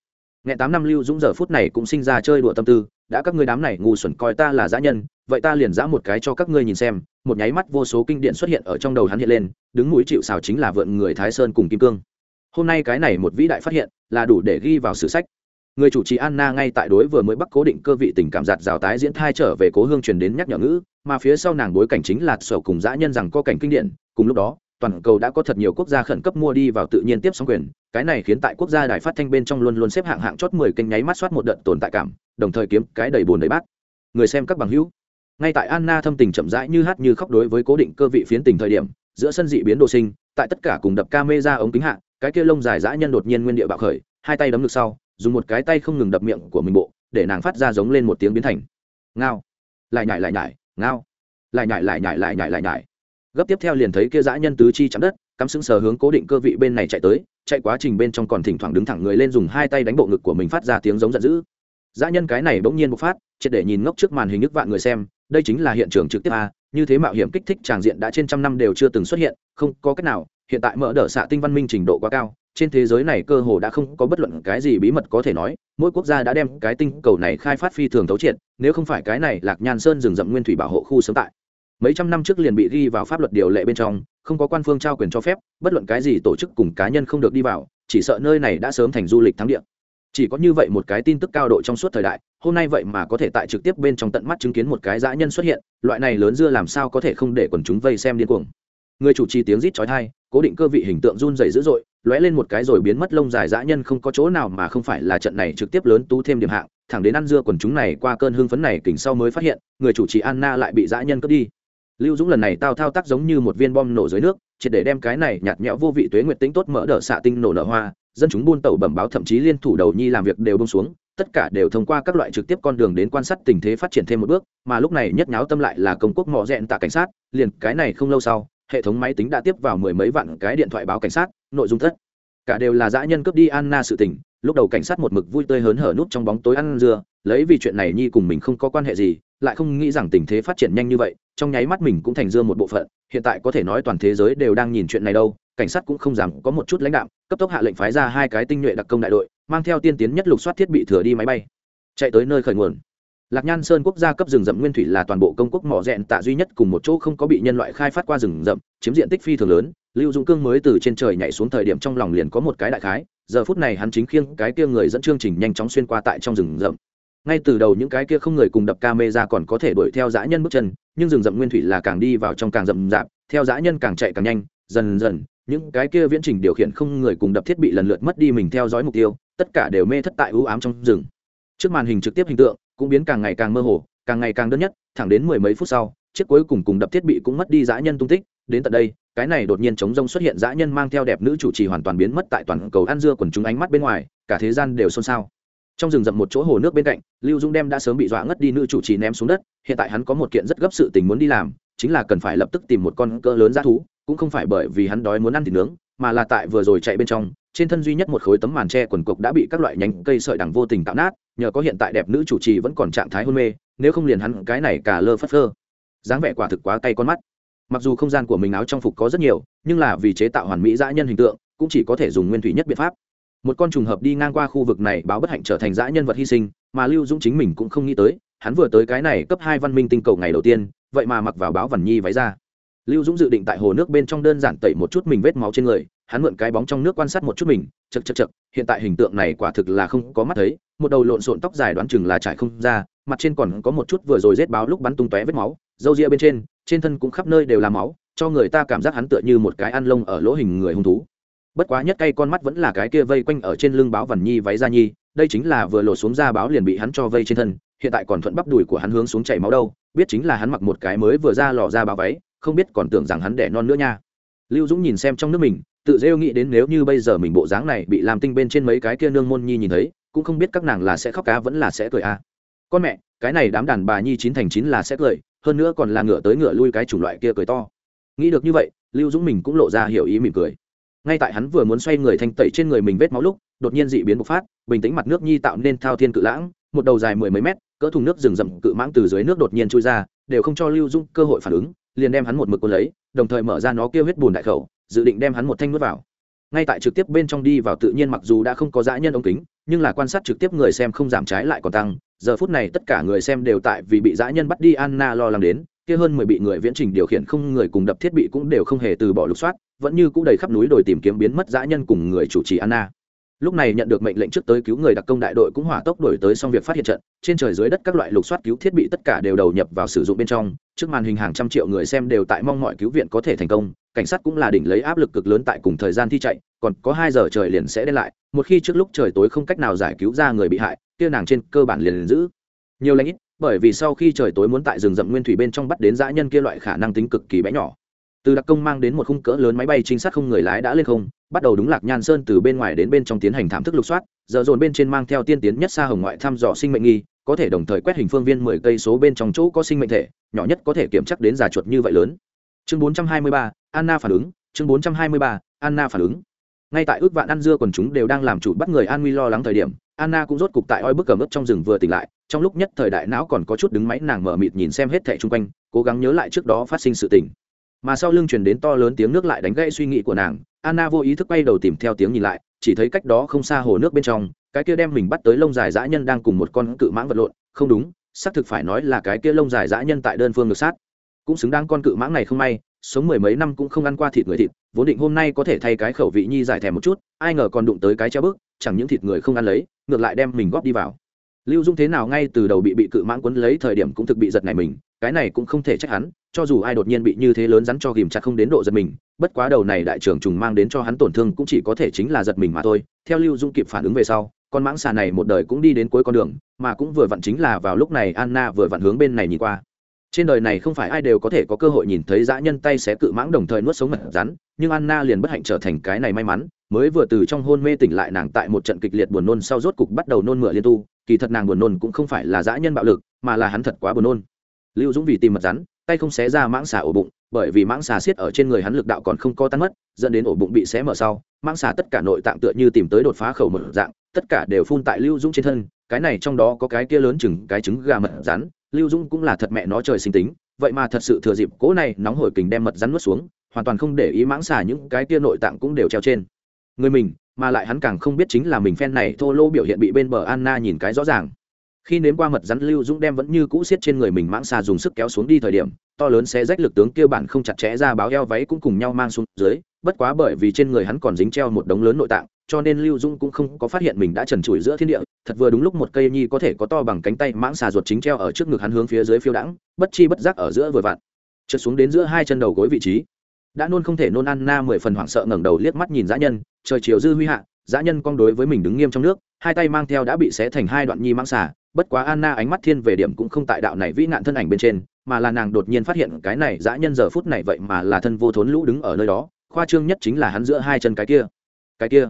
S1: Nghe tám năm lưu dũng giờ phút này cũng sinh ra chơi đùa tâm tư, đã các ngươi đám này ngu xuẩn coi ta là dã nhân, vậy ta liền dã một cái cho các ngươi nhìn xem, một nháy mắt vô số kinh điển xuất hiện ở trong đầu hắn hiện lên, đứng mũi chịu xào chính là vượn người thái sơn cùng kim cương. Hôm nay cái này một vĩ đại phát hiện, là đủ để ghi vào sử sách. Người chủ trì anna ngay tại đối vừa mới bắt cố định cơ vị tình cảm giạt rào tái diễn thai trở về cố hương truyền đến nhắc nhở ngữ, mà phía sau nàng bối cảnh chính là sở cùng dã nhân rằng có cảnh kinh điển cùng lúc đó, toàn cầu đã có thật nhiều quốc gia khẩn cấp mua đi vào tự nhiên tiếp sóng quyền cái này khiến tại quốc gia đài phát thanh bên trong luôn luôn xếp hạng hạng chót mười kênh nháy mắt soát một đợt tồn tại cảm, đồng thời kiếm cái đầy buồn đầy bát. Người xem các bằng hữu, ngay tại anna thâm tình chậm rãi như hát như khóc đối với cố định cơ vị phiến tình thời điểm, giữa sân dị biến đồ sinh, tại tất cả cùng đập ca ra ống kính hạ, cái kia lông dài dã nhân đột nhiên nguyên địa bạo khởi, hai tay đấm ngực sau, dùng một cái tay không ngừng đập miệng của mình bộ, để nàng phát ra giống lên một tiếng biến thành. Ngao. Lại nhại lại nhại ngao. Lại nhại lại nhại lại nhại lại nhại gấp tiếp theo liền thấy kia dã nhân tứ chi chạm đất cắm sững sờ hướng cố định cơ vị bên này chạy tới, chạy quá trình bên trong còn thỉnh thoảng đứng thẳng người lên dùng hai tay đánh bộ ngực của mình phát ra tiếng giống giận dữ. Dã nhân cái này bỗng nhiên bộc phát, triệt để nhìn ngốc trước màn hình nước vạn người xem, đây chính là hiện trường trực tiếp a, như thế mạo hiểm kích thích tràng diện đã trên trăm năm đều chưa từng xuất hiện, không có cách nào, hiện tại mở đỡ xạ tinh văn minh trình độ quá cao, trên thế giới này cơ hồ đã không có bất luận cái gì bí mật có thể nói, mỗi quốc gia đã đem cái tinh cầu này khai phát phi thường thấu triệt, nếu không phải cái này lạc nhan sơn rừng rậm nguyên thủy bảo hộ khu sớm tại. Mấy trăm năm trước liền bị ghi vào pháp luật điều lệ bên trong không có quan phương trao quyền cho phép, bất luận cái gì tổ chức cùng cá nhân không được đi vào, chỉ sợ nơi này đã sớm thành du lịch thắng địa. Chỉ có như vậy một cái tin tức cao độ trong suốt thời đại, hôm nay vậy mà có thể tại trực tiếp bên trong tận mắt chứng kiến một cái dã nhân xuất hiện, loại này lớn dưa làm sao có thể không để quần chúng vây xem điên cuồng. Người chủ trì tiếng rít chói tai, cố định cơ vị hình tượng run rẩy dữ dội, lóe lên một cái rồi biến mất lông dài dã nhân không có chỗ nào mà không phải là trận này trực tiếp lớn tú thêm điểm hạng, thẳng đến ăn dưa quần chúng này qua cơn hưng phấn này kỉnh sau mới phát hiện, người chủ trì anna lại bị dã nhân cướp đi lưu dũng lần này tao thao tác giống như một viên bom nổ dưới nước, triệt để đem cái này nhạt nhẽo vô vị tuế nguyệt tính tốt mỡ đỡ xạ tinh nổ nở hoa, dân chúng buôn tàu bẩm báo thậm chí liên thủ đầu nhi làm việc đều bông xuống, tất cả đều thông qua các loại trực tiếp con đường đến quan sát tình thế phát triển thêm một bước, mà lúc này nhất nháo tâm lại là công quốc mọ rẽn tạ cảnh sát, liền cái này không lâu sau, hệ thống máy tính đã tiếp vào mười mấy vạn cái điện thoại báo cảnh sát, nội dung tất cả đều là dã nhân cướp đi anna sự tình, lúc đầu cảnh sát một mực vui tươi hớn hở nút trong bóng tối ăn dưa, lấy vì chuyện này nhi cùng mình không có quan hệ gì, lại không nghĩ rằng tình thế phát triển nhanh như vậy trong nháy mắt mình cũng thành dương một bộ phận, hiện tại có thể nói toàn thế giới đều đang nhìn chuyện này đâu, cảnh sát cũng không dám có một chút lãnh đạo cấp tốc hạ lệnh phái ra hai cái tinh nhuệ đặc công đại đội, mang theo tiên tiến nhất lục soát thiết bị thừa đi máy bay. Chạy tới nơi khởi nguồn. Lạc nhan sơn quốc gia cấp rừng rậm nguyên thủy là toàn bộ công quốc mỏ rẽn tạ duy nhất cùng một chỗ không có bị nhân loại khai phát qua rừng rậm, chiếm diện tích phi thường lớn, lưu dũng cương mới từ trên trời nhảy xuống thời điểm trong lòng liền có một cái đại khái, giờ phút này hắn chính khiêng cái kia người dẫn chương trình nhanh chóng xuyên qua tại trong rừng rậm ngay từ đầu những cái kia không người cùng đập ca mê ra còn có thể đuổi theo dã nhân bước chân, nhưng rừng rậm nguyên thủy là càng đi vào trong càng rậm rạp, theo dã nhân càng chạy càng nhanh, dần dần, những cái kia viễn trình điều khiển không người cùng đập thiết bị lần lượt mất đi mình theo dõi mục tiêu, tất cả đều mê thất tại ưu ám trong rừng. Trước màn hình trực tiếp hình tượng cũng biến càng ngày càng mơ hồ, càng ngày càng đơn nhất, thẳng đến mười mấy phút sau, chiếc cuối cùng cùng đập thiết bị cũng mất đi dã nhân tung tích, đến tận đây, cái này đột nhiên chống rông xuất hiện dã nhân mang theo đẹp nữ chủ trì hoàn toàn biến mất tại toàn cầu ăn dưa quần chúng ánh mắt bên ngoài, cả thế gian đều xôn xao trong rừng rậm một chỗ hồ nước bên cạnh, lưu dung đem đã sớm bị dọa ngất đi nữ chủ trì ném xuống đất, hiện tại hắn có một kiện rất gấp sự tình muốn đi làm, chính là cần phải lập tức tìm một con cỡ lớn g thú, cũng không phải bởi vì hắn đói muốn ăn thịt nướng, mà là tại vừa rồi chạy bên trong, trên thân duy nhất một khối tấm màn tre quần cục đã bị các loại nhánh cây sợi đằng vô tình tạo nát, nhờ có hiện tại đẹp nữ chủ trì vẫn còn trạng thái hôn mê, nếu không liền hắn cái này cả lơ phất phơ. Dáng vẻ quả thực quá cay con mắt. Mặc dù không gian của mình áo trong phục có rất nhiều, nhưng là vì chế tạo hoàn mỹ dã nhân hình tượng, cũng chỉ có thể dùng nguyên thủy nhất biện pháp một con trùng hợp đi ngang qua khu vực này báo bất hạnh trở thành dã nhân vật hy sinh, mà lưu dũng chính mình cũng không nghĩ tới, hắn vừa tới cái này cấp hai văn minh tinh cầu ngày đầu tiên, vậy mà mặc vào báo vằn nhi váy ra. Lưu dũng dự định tại hồ nước bên trong đơn giản tẩy một chút mình vết máu trên người, hắn mượn cái bóng trong nước quan sát một chút mình chật chật chật hiện tại hình tượng này quả thực là không có mắt thấy, một đầu lộn xộn tóc dài đoán chừng là trải không ra, mặt trên còn có một chút vừa rồi rết báo lúc bắn tung tóe vết máu, râu ria bên trên trên thân cũng khắp nơi đều là máu, cho người ta cảm giác hắn tựa như một cái ăn lông ở lỗ hình người hung thú bất quá nhất cay con mắt vẫn là cái kia vây quanh ở trên lưng báo vằn nhi váy ra nhi, đây chính là vừa lột xuống ra báo liền bị hắn cho vây trên thân, hiện tại còn thuận bắp đùi của hắn hướng xuống chảy máu đâu, biết chính là hắn mặc một cái mới vừa ra lò ra báo váy, không biết còn tưởng rằng hắn đẻ non nữa nha. Lưu dũng nhìn xem trong nước mình, tự rêu nghĩ đến nếu như bây giờ mình bộ dáng này bị làm tinh bên trên mấy cái kia nương môn nhi nhìn thấy, cũng không biết các nàng là sẽ khóc cá vẫn là sẽ cười a à. con mẹ, cái này đám đàn bà nhi chín thành chín là sẽ cười, hơn nữa còn là ngựa tới ngựa lui cái chủng loại kia cười to. Nghĩ được như vậy, lưu dũng mình cũng lộ ra hiểu ý mỉm cười ngay tại hắn vừa muốn xoay người thanh tẩy trên người mình vết máu lúc, đột nhiên dị biến bộc phát, bình tĩnh mặt nước nhi tạo nên thao thiên cự lãng, một đầu dài mười mấy mét, cỡ thùng nước rừng rậm cự mãng từ dưới nước đột nhiên trôi ra, đều không cho lưu dung cơ hội phản ứng, liền đem hắn một mực cuốn lấy, đồng thời mở ra nó kêu huyết bùn đại khẩu, dự định đem hắn một thanh nuốt vào. Ngay tại trực tiếp bên trong đi vào tự nhiên mặc dù đã không có dã nhân ống kính, nhưng là quan sát trực tiếp người xem không giảm trái lại còn tăng, giờ phút này tất cả người xem đều tại vì bị dã nhân bắt đi anna lo lắng đến, kia hơn mười bị người viễn trình điều khiển không người cùng đập thiết bị cũng đều không hề từ bỏ lục soát vẫn như cũ đầy khắp núi đồi tìm kiếm biến mất dã nhân cùng người chủ trì anna. Lúc này nhận được mệnh lệnh trước tới cứu người đặc công đại đội cũng hỏa tốc đổi tới xong việc phát hiện trận. Trên trời dưới đất các loại lục soát cứu thiết bị tất cả đều đầu nhập vào sử dụng bên trong. Trước màn hình hàng trăm triệu người xem đều tại mong mọi cứu viện có thể thành công. Cảnh sát cũng là đỉnh lấy áp lực cực lớn tại cùng thời gian thi chạy còn có hai giờ trời liền sẽ đến lại. Một khi trước lúc trời tối không cách nào giải cứu ra người bị hại kia nàng trên cơ bản liền, liền giữ. Nhiều lãnh ít bởi vì sau khi trời tối muốn tại rừng rậm nguyên thủy bên trong bắt đến dã nhân kia loại khả năng tính cực kỳ bé nhỏ từ đặc công mang đến một khung cỡ lớn máy bay trinh sát không người lái đã lên không, bắt đầu đúng lạc nhan sơn từ bên ngoài đến bên trong tiến hành thảm thức lục soát, giờ dồn bên trên mang theo tiên tiến nhất xa hồng ngoại thăm dò sinh mệnh nghi, có thể đồng thời quét hình phương viên mười cây số bên trong chỗ có sinh mệnh thể, nhỏ nhất có thể kiểm chắc đến già chuột như vậy lớn. Chương bốn trăm hai mươi ba, anna phản ứng, chương bốn trăm hai mươi ba, anna phản ứng. Ngay tại ước vạn ăn dưa quần chúng đều đang làm chủ bắt người an nguy lo lắng thời điểm, anna cũng rốt cục tại oi bức cầm ướp trong rừng vừa tỉnh lại, trong lúc nhất thời đại não còn có chút đứng máy nàng mở mịt nhìn xem hết thẻ chung quanh, cố gắng nhớ lại trước đó phát sinh sự tình mà sau lưng truyền đến to lớn tiếng nước lại đánh gãy suy nghĩ của nàng, anna vô ý thức quay đầu tìm theo tiếng nhìn lại, chỉ thấy cách đó không xa hồ nước bên trong, cái kia đem mình bắt tới lông dài dã nhân đang cùng một con cự mãng vật lộn, không đúng, xác thực phải nói là cái kia lông dài dã nhân tại đơn phương ngược sát. Cũng xứng đáng con cự mãng này không may, sống mười mấy năm cũng không ăn qua thịt người thịt, vốn định hôm nay có thể thay cái khẩu vị nhi giải thèm một chút, ai ngờ còn đụng tới cái treo bước chẳng những thịt người không ăn lấy, ngược lại đem mình góp đi vào. Lưu dung thế nào ngay từ đầu bị bị cự mãng quấn lấy thời điểm cũng thực bị giật này mình cái này cũng không thể trách hắn, cho dù ai đột nhiên bị như thế lớn rắn cho ghìm chặt không đến độ giật mình, bất quá đầu này đại trưởng trùng mang đến cho hắn tổn thương cũng chỉ có thể chính là giật mình mà thôi. Theo lưu dung kịp phản ứng về sau, con mãng xà này một đời cũng đi đến cuối con đường, mà cũng vừa vặn chính là vào lúc này anna vừa vặn hướng bên này nhìn qua. Trên đời này không phải ai đều có thể có cơ hội nhìn thấy dã nhân tay xé cự mãng đồng thời nuốt sống mật rắn, nhưng anna liền bất hạnh trở thành cái này may mắn, mới vừa từ trong hôn mê tỉnh lại nàng tại một trận kịch liệt buồn nôn sau rốt cục bắt đầu nôn mửa liên tu. Kỳ thật nàng buồn nôn cũng không phải là dã nhân bạo lực, mà là hắn thật quá buồn nôn lưu dũng vì tìm mật rắn, tay không xé ra mãng xà ổ bụng, bởi vì mãng xà xiết ở trên người hắn lực đạo còn không có tan mất, dẫn đến ổ bụng bị xé mở sau, mãng xà tất cả nội tạng tựa như tìm tới đột phá khẩu một dạng, tất cả đều phun tại lưu dũng trên thân, cái này trong đó có cái kia lớn chừng cái trứng gà mật rắn, lưu dũng cũng là thật mẹ nó trời sinh tính, vậy mà thật sự thừa dịp cỗ này nóng hổi kình đem mật rắn nuốt xuống, hoàn toàn không để ý mãng xà những cái kia nội tạng cũng đều treo trên. Người mình, mà lại hắn càng không biết chính là mình phen này thô lô biểu hiện bị bên bờ anna nhìn cái rõ ràng khi nếm qua mật rắn lưu dũng đem vẫn như cũ xiết trên người mình mãng xà dùng sức kéo xuống đi thời điểm, to lớn sẽ rách lực tướng kia bản không chặt chẽ ra báo eo váy cũng cùng nhau mang xuống dưới, bất quá bởi vì trên người hắn còn dính treo một đống lớn nội tạng, cho nên lưu dũng cũng không có phát hiện mình đã trần trụi giữa thiên địa, thật vừa đúng lúc một cây nhi có thể có to bằng cánh tay mãng xà ruột chính treo ở trước ngực hắn hướng phía dưới phiêu đãng, bất chi bất giác ở giữa vừa vặn, trượt xuống đến giữa hai chân đầu gối vị trí. Đã nôn không thể nôn ăn na mười phần hoảng sợ ngẩng đầu liếc mắt nhìn dã nhân, trời chiều dư huy hạ, dã nhân cong đối với mình đứng nghiêm trong nước, hai tay mang theo đã bị xé thành hai đoạn nhi mãng xà bất quá anna ánh mắt thiên về điểm cũng không tại đạo này vĩ nạn thân ảnh bên trên, mà là nàng đột nhiên phát hiện cái này dã nhân giờ phút này vậy mà là thân vô thốn lũ đứng ở nơi đó, khoa trương nhất chính là hắn giữa hai chân cái kia. Cái kia.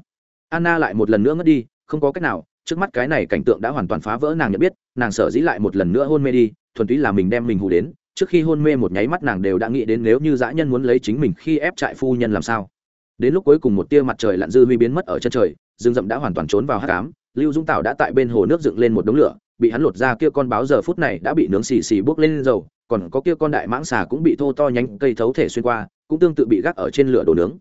S1: Anna lại một lần nữa ngất đi, không có cách nào, trước mắt cái này cảnh tượng đã hoàn toàn phá vỡ nàng nhận biết, nàng sợ dĩ lại một lần nữa hôn mê đi, thuần túy là mình đem mình hù đến, trước khi hôn mê một nháy mắt nàng đều đã nghĩ đến nếu như dã nhân muốn lấy chính mình khi ép trại phu nhân làm sao. Đến lúc cuối cùng một tia mặt trời lặn dư huy biến mất ở chân trời, rừng rậm đã hoàn toàn trốn vào hát cám lưu dung tảo đã tại bên hồ nước dựng lên một đống lửa bị hắn lột ra kia con báo giờ phút này đã bị nướng xì xì bốc lên dầu, còn có kia con đại mãng xà cũng bị thô to nhánh cây thấu thể xuyên qua, cũng tương tự bị gác ở trên lửa đồ nướng.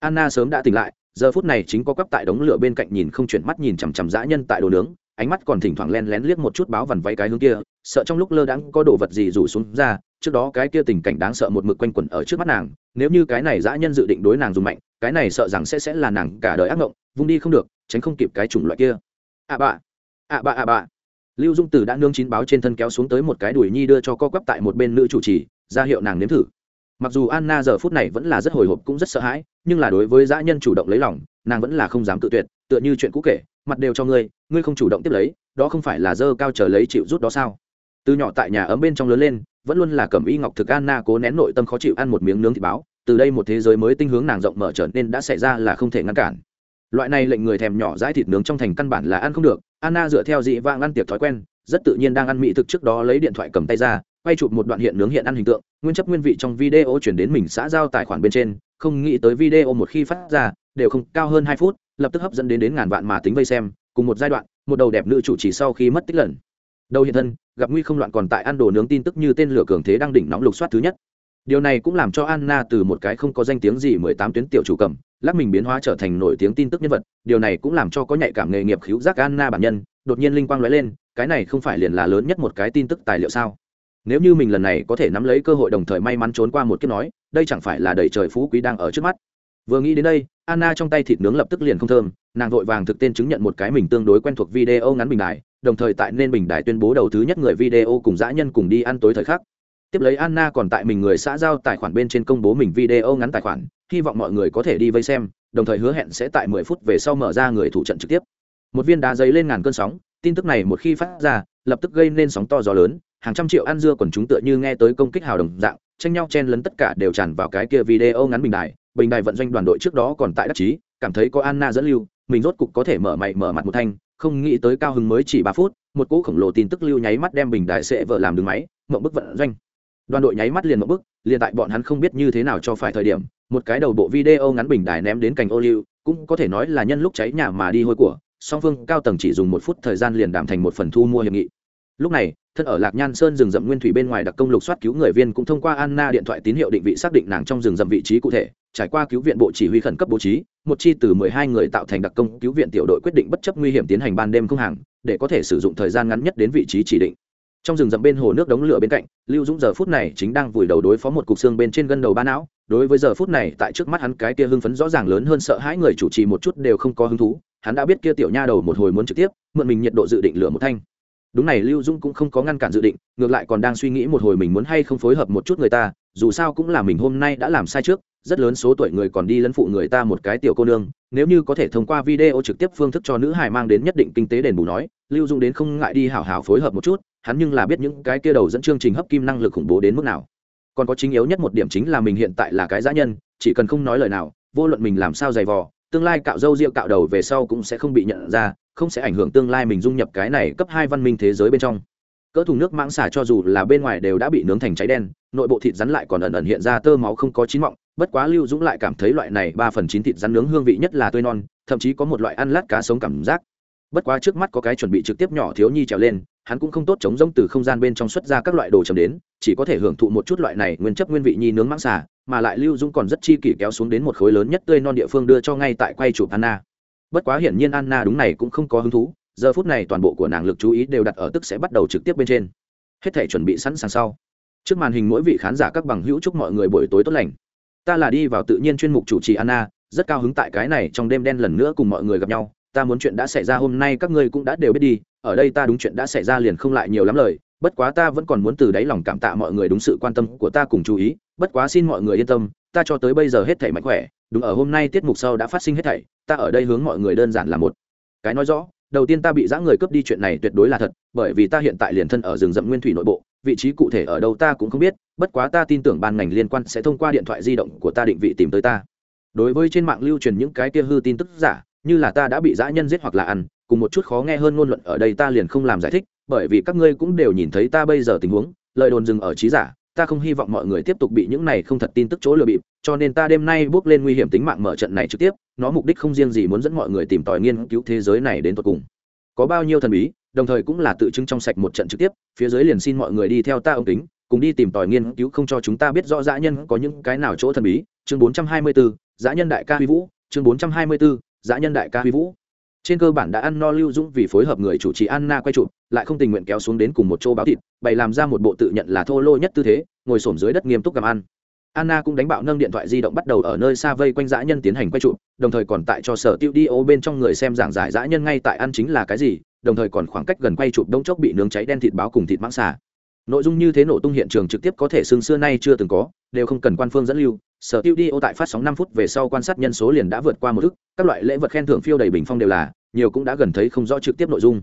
S1: Anna sớm đã tỉnh lại, giờ phút này chính có quắp tại đống lửa bên cạnh nhìn không chuyển mắt nhìn chằm chằm dã nhân tại đồ nướng, ánh mắt còn thỉnh thoảng len lén liếc một chút báo vằn váy cái hướng kia, sợ trong lúc lơ đãng có đồ vật gì rủ xuống ra, trước đó cái kia tình cảnh đáng sợ một mực quanh quẩn ở trước mắt nàng, nếu như cái này dã nhân dự định đối nàng dùng mạnh, cái này sợ rằng sẽ sẽ là nàng cả đời ác mộng, vung đi không được, tránh không kịp cái chủng loại kia. À bạ à bạ à bạ lưu dung tử đã nương chín báo trên thân kéo xuống tới một cái đùi nhi đưa cho co quắp tại một bên nữ chủ trì, ra hiệu nàng nếm thử. Mặc dù anna giờ phút này vẫn là rất hồi hộp cũng rất sợ hãi, nhưng là đối với dã nhân chủ động lấy lòng, nàng vẫn là không dám tự tuyệt, tựa như chuyện cũ kể, mặt đều cho ngươi ngươi không chủ động tiếp lấy, đó không phải là dơ cao trở lấy chịu rút đó sao? Từ nhỏ tại nhà ấm bên trong lớn lên, vẫn luôn là cẩm y ngọc thực anna cố nén nội tâm khó chịu ăn một miếng nướng thịt báo, từ đây một thế giới mới tinh hướng nàng rộng mở trở nên đã xảy ra là không thể ngăn cản. Loại này lệnh người thèm nhỏ dãi thịt nướng trong thành căn bản là ăn không được anna dựa theo dị vang ăn tiệc thói quen, rất tự nhiên đang ăn mỹ thực trước đó lấy điện thoại cầm tay ra, quay chụp một đoạn hiện nướng hiện ăn hình tượng, nguyên chấp nguyên vị trong video chuyển đến mình xã giao tài khoản bên trên, không nghĩ tới video một khi phát ra, đều không cao hơn hai phút, lập tức hấp dẫn đến đến ngàn vạn mà tính vây xem, cùng một giai đoạn, một đầu đẹp nữ chủ chỉ sau khi mất tích lần. Đầu hiện thân, gặp nguy không loạn còn tại ăn đồ nướng tin tức như tên lửa cường thế đang đỉnh nóng lục soát thứ nhất. Điều này cũng làm cho anna từ một cái không có danh tiếng gì mười tám tuyến tiểu chủ cầm lắc mình biến hóa trở thành nổi tiếng tin tức nhân vật, điều này cũng làm cho có nhạy cảm nghề nghiệp khiếu giác anna bản nhân, đột nhiên linh quang lóe lên, cái này không phải liền là lớn nhất một cái tin tức tài liệu sao? Nếu như mình lần này có thể nắm lấy cơ hội đồng thời may mắn trốn qua một kiếp nói, đây chẳng phải là đầy trời phú quý đang ở trước mắt. Vừa nghĩ đến đây, anna trong tay thịt nướng lập tức liền không thơm, nàng vội vàng thực tên chứng nhận một cái mình tương đối quen thuộc video ngắn bình đài, đồng thời tại nên bình đài tuyên bố đầu thứ nhất người video cùng dã nhân cùng đi ăn tối thời khắc tiếp lấy anna còn tại mình người xã giao tài khoản bên trên công bố mình video ngắn tài khoản, hy vọng mọi người có thể đi vây xem, đồng thời hứa hẹn sẽ tại mười phút về sau mở ra người thủ trận trực tiếp. Một viên đá giấy lên ngàn cơn sóng, tin tức này một khi phát ra, lập tức gây nên sóng to gió lớn, hàng trăm triệu ăn dưa còn chúng tựa như nghe tới công kích hào đồng dạng, tranh nhau chen lấn tất cả đều tràn vào cái kia video ngắn bình đài bình đài vận doanh đoàn đội trước đó còn tại đắc chí, cảm thấy có anna dẫn lưu, mình rốt cục có thể mở mày mở mặt một thanh, không nghĩ tới cao hứng mới chỉ ba phút, một cỗ khổng lồ tin tức lưu nháy mắt đem bình đại sẽ vợ làm đường máy, mộng bức vận doanh đoàn đội nháy mắt liền một bức liền tại bọn hắn không biết như thế nào cho phải thời điểm, một cái đầu bộ video ngắn bình đài ném đến cành ô liu, cũng có thể nói là nhân lúc cháy nhà mà đi hôi của, song phương cao tầng chỉ dùng một phút thời gian liền đảm thành một phần thu mua hiệp nghị. Lúc này, thân ở lạc nhan sơn rừng rậm nguyên thủy bên ngoài đặc công lục soát cứu người viên cũng thông qua anna điện thoại tín hiệu định vị xác định nàng trong rừng rậm vị trí cụ thể, trải qua cứu viện bộ chỉ huy khẩn cấp bố trí, một chi từ mười hai người tạo thành đặc công cứu viện tiểu đội quyết định bất chấp nguy hiểm tiến hành ban đêm không hàng, để có thể sử dụng thời gian ngắn nhất đến vị trí chỉ định trong rừng rậm bên hồ nước đống lửa bên cạnh, lưu dũng giờ phút này chính đang vùi đầu đối phó một cục xương bên trên gân đầu ba não. Đối với giờ phút này, tại trước mắt hắn cái kia hưng phấn rõ ràng lớn hơn sợ hãi người chủ trì một chút đều không có hứng thú. Hắn đã biết kia tiểu nha đầu một hồi muốn trực tiếp, mượn mình nhiệt độ dự định lửa một thanh. Đúng này, lưu dung cũng không có ngăn cản dự định, ngược lại còn đang suy nghĩ một hồi mình muốn hay không phối hợp một chút người ta dù sao cũng là mình hôm nay đã làm sai trước, rất lớn số tuổi người còn đi lấn phụ người ta một cái tiểu cô nương, nếu như có thể thông qua video trực tiếp phương thức cho nữ hài mang đến nhất định kinh tế đền bù nói, lưu dung đến không ngại đi hảo hảo phối hợp một chút, hắn nhưng là biết những cái kia đầu dẫn chương trình hấp kim năng lực khủng bố đến mức nào. Còn có chính yếu nhất một điểm chính là mình hiện tại là cái giã nhân, chỉ cần không nói lời nào, vô luận mình làm sao dày vò, tương lai cạo râu rượu cạo đầu về sau cũng sẽ không bị nhận ra, không sẽ ảnh hưởng tương lai mình dung nhập cái này cấp hai văn minh thế giới bên trong. Cỡ thùng nước mãng xả cho dù là bên ngoài đều đã bị nướng thành cháy đen nội bộ thịt rắn lại còn ẩn ẩn hiện ra tơ máu không có chín mọng, bất quá lưu dũng lại cảm thấy loại này ba phần chín thịt rắn nướng hương vị nhất là tươi non, thậm chí có một loại ăn lát cá sống cảm giác. Bất quá trước mắt có cái chuẩn bị trực tiếp nhỏ thiếu nhi trèo lên, hắn cũng không tốt chống rông từ không gian bên trong xuất ra các loại đồ chấm đến, chỉ có thể hưởng thụ một chút loại này nguyên chất nguyên vị nhi nướng mãng xà, mà lại lưu dũng còn rất chi kỷ kéo xuống đến một khối lớn nhất tươi non địa phương đưa cho ngay tại quay chụp anna. Bất quá hiển nhiên anna đúng này cũng không có hứng thú, giờ phút này toàn bộ của nàng lực chú ý đều đặt ở tức sẽ bắt đầu trực tiếp bên trên. Hết thể chuẩn bị sẵn sàng sau trước màn hình mỗi vị khán giả các bằng hữu chúc mọi người buổi tối tốt lành. Ta là đi vào tự nhiên chuyên mục chủ trì anna, rất cao hứng tại cái này trong đêm đen lần nữa cùng mọi người gặp nhau. Ta muốn chuyện đã xảy ra hôm nay các ngươi cũng đã đều biết đi, ở đây ta đúng chuyện đã xảy ra liền không lại nhiều lắm lời. Bất quá ta vẫn còn muốn từ đáy lòng cảm tạ mọi người đúng sự quan tâm của ta cùng chú ý. Bất quá xin mọi người yên tâm, ta cho tới bây giờ hết thảy mạnh khỏe. Đúng ở hôm nay tiết mục sau đã phát sinh hết thảy, ta ở đây hướng mọi người đơn giản là một. Cái nói rõ, đầu tiên ta bị giã người cướp đi chuyện này tuyệt đối là thật, bởi vì ta hiện tại liền thân ở rừng rậm nguyên thủy nội bộ vị trí cụ thể ở đâu ta cũng không biết, bất quá ta tin tưởng ban ngành liên quan sẽ thông qua điện thoại di động của ta định vị tìm tới ta. Đối với trên mạng lưu truyền những cái kia hư tin tức giả, như là ta đã bị dã nhân giết hoặc là ăn, cùng một chút khó nghe hơn ngôn luận ở đây ta liền không làm giải thích, bởi vì các ngươi cũng đều nhìn thấy ta bây giờ tình huống, lời đồn dừng ở trí giả, ta không hy vọng mọi người tiếp tục bị những này không thật tin tức chỗ lừa bịp, cho nên ta đêm nay bước lên nguy hiểm tính mạng mở trận này trực tiếp, nó mục đích không riêng gì muốn dẫn mọi người tìm tòi nghiên cứu thế giới này đến tột cùng có bao nhiêu thần bí đồng thời cũng là tự chứng trong sạch một trận trực tiếp phía dưới liền xin mọi người đi theo ta ông tính cùng đi tìm tòi nghiên cứu không cho chúng ta biết rõ dã nhân có những cái nào chỗ thần bí. Chương 424, dã nhân đại ca huy vũ. Chương 424, dã nhân đại ca huy vũ. Trên cơ bản đã ăn no lưu dũng vì phối hợp người chủ trì anna quay chụp lại không tình nguyện kéo xuống đến cùng một chỗ báo thịt bày làm ra một bộ tự nhận là thô lô nhất tư thế ngồi xổm dưới đất nghiêm túc cầm ăn anna cũng đánh bạo nâng điện thoại di động bắt đầu ở nơi xa vây quanh dã nhân tiến hành quay chụp đồng thời còn tại cho sở tiêu đi ô bên trong người xem giảng giải dã nhân ngay tại ăn chính là cái gì, đồng thời còn khoảng cách gần quay chụp đông chốc bị nướng cháy đen thịt báo cùng thịt mãng xà. Nội dung như thế nổ tung hiện trường trực tiếp có thể xương xưa nay chưa từng có, đều không cần quan phương dẫn lưu. Sở tiêu đi ô tại phát sóng năm phút về sau quan sát nhân số liền đã vượt qua một ức các loại lễ vật khen thưởng phiêu đầy bình phong đều là, nhiều cũng đã gần thấy không rõ trực tiếp nội dung.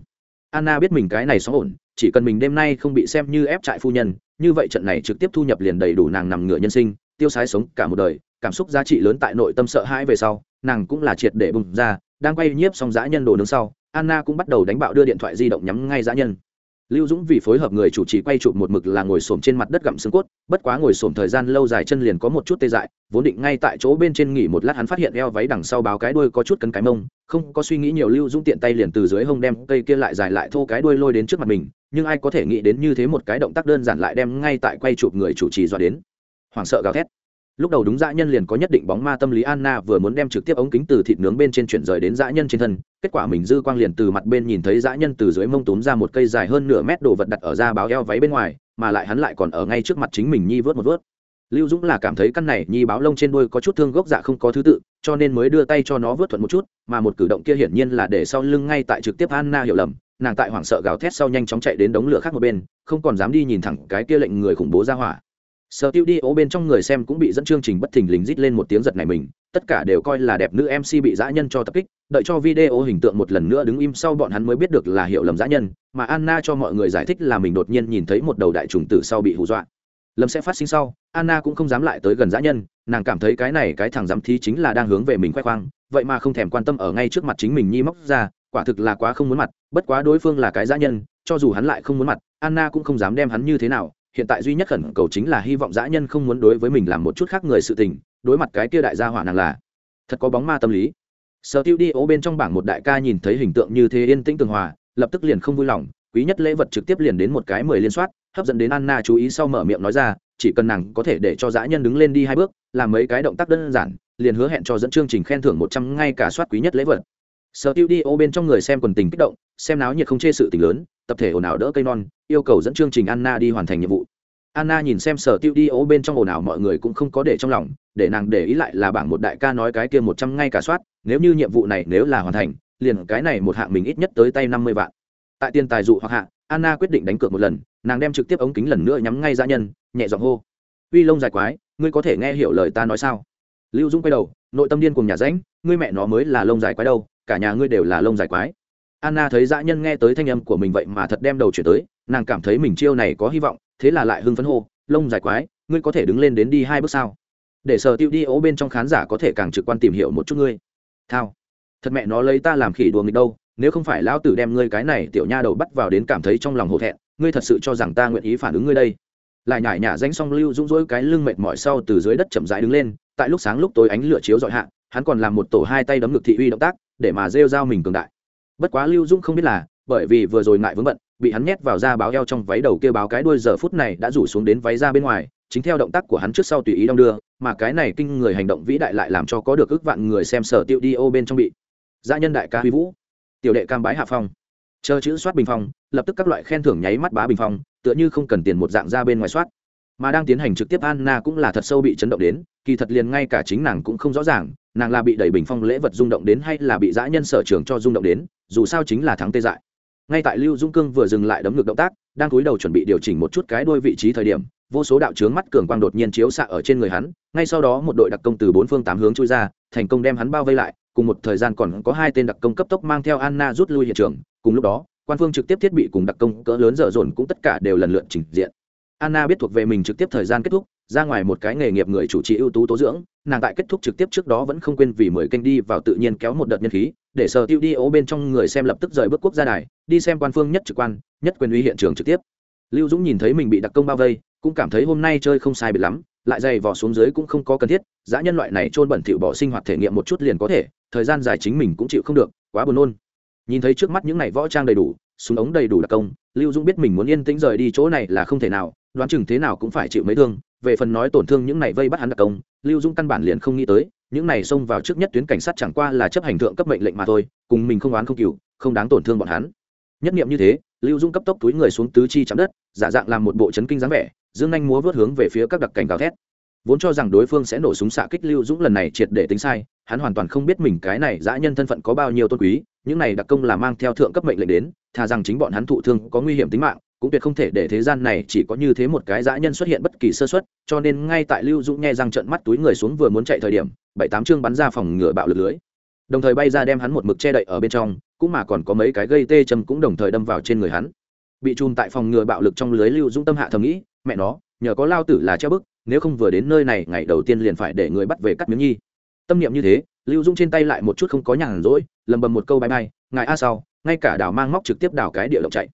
S1: Anna biết mình cái này xóm ổn chỉ cần mình đêm nay không bị xem như ép trại phu nhân, như vậy trận này trực tiếp thu nhập liền đầy đủ nàng nằm ngửa nhân sinh, tiêu sái sống cả một đời, cảm xúc giá trị lớn tại nội tâm sợ hãi về sau, nàng cũng là triệt để bùng ra, đang quay nhiếp xong dã nhân đồ nướng sau, anna cũng bắt đầu đánh bạo đưa điện thoại di động nhắm ngay dã nhân lưu dũng vì phối hợp người chủ trì quay chụp một mực là ngồi xổm trên mặt đất gặm xương cốt, bất quá ngồi xổm thời gian lâu dài chân liền có một chút tê dại, vốn định ngay tại chỗ bên trên nghỉ một lát hắn phát hiện eo váy đằng sau báo cái đuôi có chút cấn cái mông, không có suy nghĩ nhiều lưu dũng tiện tay liền từ dưới hông đem cây kia lại dài lại thô cái đuôi lôi đến trước mặt mình, nhưng ai có thể nghĩ đến như thế một cái động tác đơn giản lại đem ngay tại quay chụp người chủ trì dọa đến. Hoảng sợ gào thét lúc đầu đúng dã nhân liền có nhất định bóng ma tâm lý, anna vừa muốn đem trực tiếp ống kính từ thịt nướng bên trên chuyển rời đến dã nhân trên thân, kết quả mình dư quang liền từ mặt bên nhìn thấy dã nhân từ dưới mông túm ra một cây dài hơn nửa mét đồ vật đặt ở da báo eo váy bên ngoài, mà lại hắn lại còn ở ngay trước mặt chính mình nhi vớt một vớt. Lưu dũng là cảm thấy căn này nhi báo lông trên đuôi có chút thương gốc dạ không có thứ tự, cho nên mới đưa tay cho nó vớt thuận một chút, mà một cử động kia hiển nhiên là để sau lưng ngay tại trực tiếp anna hiểu lầm, nàng tại hoảng sợ gào thét sau nhanh chóng chạy đến đống lửa khác một bên, không còn dám đi nhìn thẳng cái kia lệnh người khủng bố ra hỏa sở tiêu đi ố bên trong người xem cũng bị dẫn chương trình bất thình lình rít lên một tiếng giật này mình, tất cả đều coi là đẹp nữ mc bị dã nhân cho tập kích, đợi cho video hình tượng một lần nữa đứng im sau bọn hắn mới biết được là hiểu lầm dã nhân, mà anna cho mọi người giải thích là mình đột nhiên nhìn thấy một đầu đại trùng tử sau bị hù dọa. Lâm sẽ phát sinh sau, anna cũng không dám lại tới gần dã nhân, nàng cảm thấy cái này cái thằng dám thí chính là đang hướng về mình khoe khoang, vậy mà không thèm quan tâm ở ngay trước mặt chính mình nhi móc ra, quả thực là quá không muốn mặt, bất quá đối phương là cái dã nhân, cho dù hắn lại không muốn mặt, anna cũng không dám đem hắn như thế nào hiện tại duy nhất khẩn cầu chính là hy vọng dã nhân không muốn đối với mình làm một chút khác người sự tình, đối mặt cái kia đại gia hỏa nàng là thật có bóng ma tâm lý. Sở tiêu đi ố bên trong bảng một đại ca nhìn thấy hình tượng như thế yên tĩnh tường hòa, lập tức liền không vui lòng, quý nhất lễ vật trực tiếp liền đến một cái mười liên soát, hấp dẫn đến anna chú ý sau mở miệng nói ra, chỉ cần nàng có thể để cho dã nhân đứng lên đi hai bước, làm mấy cái động tác đơn giản, liền hứa hẹn cho dẫn chương trình khen thưởng một trăm ngay cả soát quý nhất lễ vật. Sở tiêu đi ô bên trong người xem quần tình kích động, xem náo nhiệt không chê sự tình lớn, tập thể ồn ào đỡ cây non yêu cầu dẫn chương trình anna đi hoàn thành nhiệm vụ. Anna nhìn xem sở tiêu đi ố bên trong ồn ào mọi người cũng không có để trong lòng để nàng để ý lại là bảng một đại ca nói cái kia một trăm ngay cả soát nếu như nhiệm vụ này nếu là hoàn thành liền cái này một hạng mình ít nhất tới tay năm mươi vạn. Tại tiền tài dụ hoặc hạ, anna quyết định đánh cược một lần nàng đem trực tiếp ống kính lần nữa nhắm ngay ra nhân nhẹ giọng hô. Uy lông dài quái ngươi có thể nghe hiểu lời ta nói sao? Lưu dung quay đầu nội tâm điên cùng nhà ránh ngươi mẹ nó mới là lông dài quái đâu cả nhà ngươi đều là lông dài quái anna thấy dã nhân nghe tới thanh âm của mình vậy mà thật đem đầu chuyển tới, nàng cảm thấy mình chiêu này có hy vọng, thế là lại hưng phấn hô, lông dài quái, ngươi có thể đứng lên đến đi hai bước sao? Để sở tiêu đi ố bên trong khán giả có thể càng trực quan tìm hiểu một chút ngươi. Thao, thật mẹ nó lấy ta làm khỉ đùa nghịch đâu, nếu không phải lão tử đem ngươi cái này tiểu nha đầu bắt vào đến cảm thấy trong lòng hổ thẹn, ngươi thật sự cho rằng ta nguyện ý phản ứng ngươi đây? Lại nhải nhả danh song lưu rung dỗi cái lưng mệt mỏi sau từ dưới đất chậm rãi đứng lên, tại lúc sáng lúc tối ánh lửa chiếu dọi hạ, hắn còn làm một tổ hai tay đấm ngực thị uy động tác, để mà rêu dao mình cường đại bất quá lưu dung không biết là, bởi vì vừa rồi ngại vướng bận, bị hắn nhét vào da báo eo trong váy đầu kia báo cái đuôi giờ phút này đã rủ xuống đến váy ra bên ngoài, chính theo động tác của hắn trước sau tùy ý đong đưa, mà cái này kinh người hành động vĩ đại lại làm cho có được ước vạn người xem sở tiêu đi ô bên trong bị. Gia nhân đại ca huy vũ, tiểu đệ cam bái hạ phong. Chờ chữ soát bình phong, lập tức các loại khen thưởng nháy mắt bá bình phong, tựa như không cần tiền một dạng ra bên ngoài soát. Mà đang tiến hành trực tiếp anna cũng là thật sâu bị chấn động đến, kỳ thật liền ngay cả chính nàng cũng không rõ ràng, nàng là bị đẩy bình phong lễ vật rung động đến hay là bị dã nhân sở trường cho rung động đến dù sao chính là thắng tê dại. Ngay tại lưu dung cương vừa dừng lại đấm ngược động tác, đang cúi đầu chuẩn bị điều chỉnh một chút cái đôi vị trí thời điểm, vô số đạo trướng mắt cường quang đột nhiên chiếu xạ ở trên người hắn, ngay sau đó một đội đặc công từ bốn phương tám hướng chui ra, thành công đem hắn bao vây lại, cùng một thời gian còn có hai tên đặc công cấp tốc mang theo anna rút lui hiện trường, cùng lúc đó, quan phương trực tiếp thiết bị cùng đặc công cỡ lớn dở dồn cũng tất cả đều lần lượt trình diện. Anna biết thuộc về mình trực tiếp thời gian kết thúc, ra ngoài một cái nghề nghiệp người chủ trì ưu tú tố dưỡng, nàng tại kết thúc trực tiếp trước đó vẫn không quên vì mười kênh đi vào tự nhiên kéo một đợt nhân khí để sở tiêu đi ố bên trong người xem lập tức rời bước quốc gia đài, đi xem quan phương nhất trực quan, nhất quyền uy hiện trường trực tiếp. Lưu dũng nhìn thấy mình bị đặc công bao vây, cũng cảm thấy hôm nay chơi không sai biệt lắm, lại dày vò xuống dưới cũng không có cần thiết, dã nhân loại này trôn bẩn thịu bỏ sinh hoạt thể nghiệm một chút liền có thể, thời gian dài chính mình cũng chịu không được, quá buồn nôn. Nhìn thấy trước mắt những này võ trang đầy đủ, súng ống đầy đủ đặc công, lưu dũng biết mình muốn yên tĩnh rời đi chỗ này là không thể nào, đoán chừng thế nào cũng phải chịu mấy thương về phần nói tổn thương những này vây bắt hắn đặc công, lưu dũng căn bản liền không nghĩ tới, những này xông vào trước nhất tuyến cảnh sát chẳng qua là chấp hành thượng cấp mệnh lệnh mà thôi, cùng mình không oán không cựu không đáng tổn thương bọn hắn. Nhất niệm như thế, lưu dũng cấp tốc túi người xuống tứ chi chạm đất, giả dạng làm một bộ chấn kinh dáng vẻ, dương anh múa vớt hướng về phía các đặc cảnh gào thét. Vốn cho rằng đối phương sẽ nổ súng xạ kích lưu dũng lần này triệt để tính sai, hắn hoàn toàn không biết mình cái này dã nhân thân phận có bao nhiêu tôn quý, những này đặc công là mang theo thượng cấp mệnh lệnh đến, thà rằng chính bọn hắn thụ thương có nguy hiểm tính mạng cũng tuyệt không thể để thế gian này chỉ có như thế một cái dã nhân xuất hiện bất kỳ sơ suất, cho nên ngay tại lưu dũng nghe răng trận mắt túi người xuống vừa muốn chạy thời điểm bảy tám chương bắn ra phòng ngựa bạo lực lưới. Đồng thời bay ra đem hắn một mực che đậy ở bên trong cũng mà còn có mấy cái gây tê châm cũng đồng thời đâm vào trên người hắn. Bị chùm tại phòng ngừa bạo lực trong lưới lưu dũng tâm hạ thầm nghĩ mẹ nó nhờ có lao tử là treo bức nếu không vừa đến nơi này ngày đầu tiên liền phải để người bắt về cắt miếng nhi. Tâm niệm như thế lưu dũng trên tay lại một chút không có nhàn rỗi lầm bầm một câu bay bay ngài a sau ngay cả đào mang móc trực tiếp đào cái địa động chạy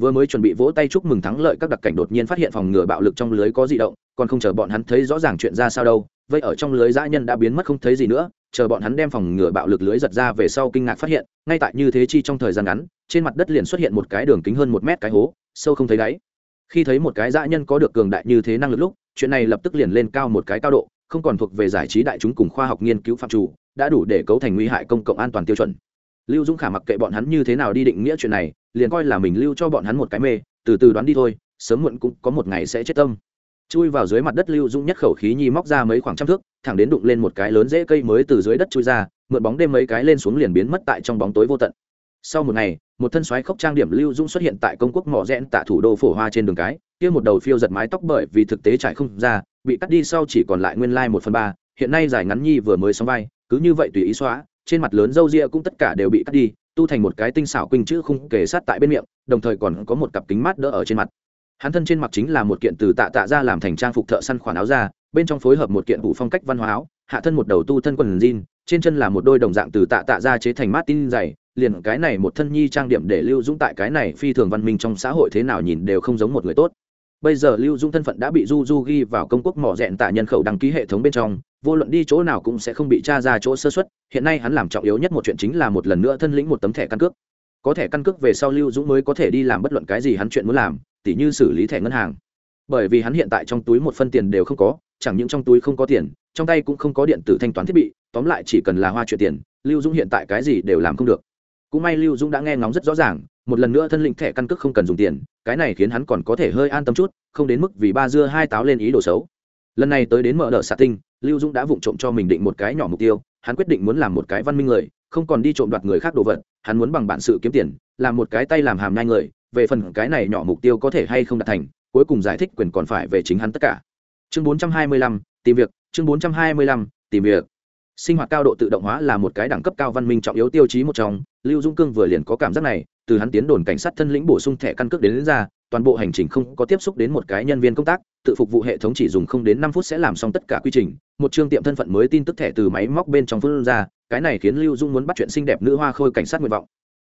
S1: vừa mới chuẩn bị vỗ tay chúc mừng thắng lợi, các đặc cảnh đột nhiên phát hiện phòng ngừa bạo lực trong lưới có di động, còn không chờ bọn hắn thấy rõ ràng chuyện ra sao đâu, vậy ở trong lưới dã nhân đã biến mất không thấy gì nữa, chờ bọn hắn đem phòng ngừa bạo lực lưới giật ra về sau kinh ngạc phát hiện, ngay tại như thế chi trong thời gian ngắn, trên mặt đất liền xuất hiện một cái đường kính hơn một mét cái hố, sâu không thấy đáy. Khi thấy một cái dã nhân có được cường đại như thế năng lực lúc, chuyện này lập tức liền lên cao một cái cao độ, không còn thuộc về giải trí đại chúng cùng khoa học nghiên cứu phạm chủ, đã đủ để cấu thành nguy hại công cộng an toàn tiêu chuẩn. Lưu dũng khả mặc kệ bọn hắn như thế nào đi định nghĩa chuyện này liền coi là mình lưu cho bọn hắn một cái mê, từ từ đoán đi thôi, sớm muộn cũng có một ngày sẽ chết tâm. Chui vào dưới mặt đất lưu dũng nhất khẩu khí nhi móc ra mấy khoảng trăm thước, thẳng đến đụng lên một cái lớn dễ cây mới từ dưới đất chui ra, mượn bóng đêm mấy cái lên xuống liền biến mất tại trong bóng tối vô tận. Sau một ngày, một thân xoáy khốc trang điểm lưu dũng xuất hiện tại công quốc mỏ rẽn tại thủ đô phổ hoa trên đường cái, kia một đầu phiêu giật mái tóc bởi vì thực tế trải không ra, bị cắt đi sau chỉ còn lại nguyên lai một phần ba, hiện nay dài ngắn nhi vừa mới xong vai, cứ như vậy tùy ý xóa, trên mặt lớn râu ria cũng tất cả đều bị cắt đi tu thành một cái tinh xảo quỳnh chữ khung kề sát tại bên miệng, đồng thời còn có một cặp kính mát đỡ ở trên mặt. Hắn thân trên mặt chính là một kiện từ tạ tạ ra làm thành trang phục thợ săn khoản áo ra bên trong phối hợp một kiện bụ phong cách văn hóa áo, hạ thân một đầu tu thân quần jean, trên chân là một đôi đồng dạng từ tạ tạ ra chế thành mát tin dày, liền cái này một thân nhi trang điểm để lưu dũng tại cái này phi thường văn minh trong xã hội thế nào nhìn đều không giống một người tốt. Bây giờ lưu dũng thân phận đã bị du du ghi vào công quốc mỏ rẽn tạ nhân khẩu đăng ký hệ thống bên trong vô luận đi chỗ nào cũng sẽ không bị tra ra chỗ sơ xuất, hiện nay hắn làm trọng yếu nhất một chuyện chính là một lần nữa thân lĩnh một tấm thẻ căn cước. Có thẻ căn cước về sau lưu dũng mới có thể đi làm bất luận cái gì hắn chuyện muốn làm, tỉ như xử lý thẻ ngân hàng. Bởi vì hắn hiện tại trong túi một phân tiền đều không có, chẳng những trong túi không có tiền, trong tay cũng không có điện tử thanh toán thiết bị, tóm lại chỉ cần là hoa chuyện tiền, lưu dũng hiện tại cái gì đều làm không được. Cũng may lưu dũng đã nghe ngóng rất rõ ràng, một lần nữa thân lĩnh thẻ căn cước không cần dùng tiền, cái này khiến hắn còn có thể hơi an tâm chút, không đến mức vì ba dưa hai táo lên ý đồ xấu lần này tới đến mở đợt xạ tinh lưu dũng đã vụng trộm cho mình định một cái nhỏ mục tiêu hắn quyết định muốn làm một cái văn minh người không còn đi trộm đoạt người khác đồ vật hắn muốn bằng bản sự kiếm tiền làm một cái tay làm hàm nhanh người về phần cái này nhỏ mục tiêu có thể hay không đạt thành cuối cùng giải thích quyền còn phải về chính hắn tất cả. Chương 425, tìm việc chương 425, tìm việc. Sinh hoạt cao độ tự động hóa là một cái đẳng cấp cao văn minh trọng yếu tiêu chí một trong lưu dũng cương vừa liền có cảm giác này từ hắn tiến đồn cảnh sát thân lĩnh bổ sung thẻ căn cước đến, đến ra toàn bộ hành trình không có tiếp xúc đến một cái nhân viên công tác, tự phục vụ hệ thống chỉ dùng không đến năm phút sẽ làm xong tất cả quy trình. Một chương tiệm thân phận mới tin tức thẻ từ máy móc bên trong phương ra, cái này khiến lưu dung muốn bắt chuyện xinh đẹp nữ hoa khôi cảnh sát nguyện vọng.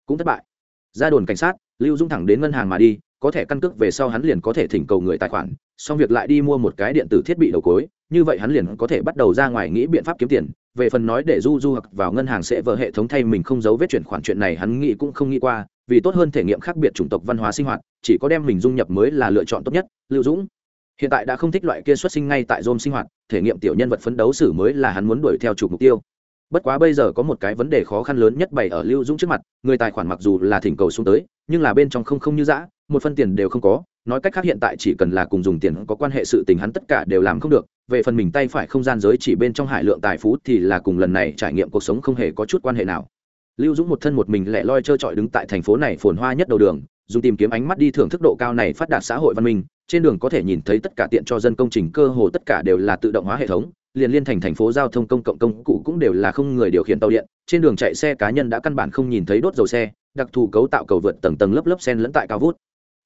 S1: Cũng thất bại. Ra đồn cảnh sát, lưu dung thẳng đến ngân hàng mà đi có thẻ căn cước về sau hắn liền có thể thỉnh cầu người tài khoản, xong việc lại đi mua một cái điện tử thiết bị đầu cối, như vậy hắn liền có thể bắt đầu ra ngoài nghĩ biện pháp kiếm tiền. Về phần nói để du du hoặc vào ngân hàng sẽ vỡ hệ thống thay mình không giấu vết chuyển khoản chuyện này hắn nghĩ cũng không nghĩ qua, vì tốt hơn thể nghiệm khác biệt chủng tộc văn hóa sinh hoạt, chỉ có đem mình dung nhập mới là lựa chọn tốt nhất. Lưu dũng, hiện tại đã không thích loại kia xuất sinh ngay tại dôm sinh hoạt, thể nghiệm tiểu nhân vật phấn đấu xử mới là hắn muốn đuổi theo chủ mục tiêu. Bất quá bây giờ có một cái vấn đề khó khăn lớn nhất bày ở lưu dũng trước mặt, người tài khoản mặc dù là thỉnh cầu xuống tới, nhưng là bên trong không không như dã một phân tiền đều không có, nói cách khác hiện tại chỉ cần là cùng dùng tiền có quan hệ sự tình hắn tất cả đều làm không được, về phần mình tay phải không gian giới chỉ bên trong hải lượng tài phú thì là cùng lần này trải nghiệm cuộc sống không hề có chút quan hệ nào. Lưu dũng một thân một mình lẻ loi trơ trọi đứng tại thành phố này phồn hoa nhất đầu đường, dùng tìm kiếm ánh mắt đi thưởng thức độ cao này phát đạt xã hội văn minh, trên đường có thể nhìn thấy tất cả tiện cho dân công trình cơ hồ tất cả đều là tự động hóa hệ thống, liền liên thành thành phố giao thông công cộng công cụ cũng đều là không người điều khiển tàu điện, trên đường chạy xe cá nhân đã căn bản không nhìn thấy đốt dầu xe, đặc thù cấu tạo cầu vượt tầng tầng lớp lớp sen lẫn tại cao vút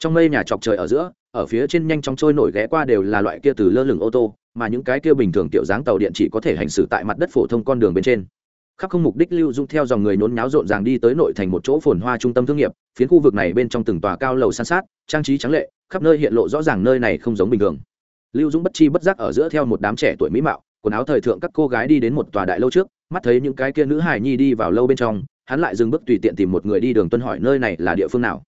S1: trong mây nhà chọc trời ở giữa, ở phía trên nhanh chóng trôi nổi ghé qua đều là loại kia từ lơ lửng ô tô, mà những cái kia bình thường tiểu dáng tàu điện chỉ có thể hành xử tại mặt đất phổ thông con đường bên trên. Khắp không mục đích lưu dung theo dòng người nôn nháo rộn ràng đi tới nội thành một chỗ phồn hoa trung tâm thương nghiệp, phiến khu vực này bên trong từng tòa cao lầu san sát, trang trí trắng lệ, khắp nơi hiện lộ rõ ràng nơi này không giống bình thường. Lưu dũng bất chi bất giác ở giữa theo một đám trẻ tuổi mỹ mạo, quần áo thời thượng các cô gái đi đến một tòa đại lâu trước, mắt thấy những cái kia nữ hài nhi đi vào lâu bên trong, hắn lại dừng bước tùy tiện tìm một người đi đường tuân hỏi nơi này là địa phương nào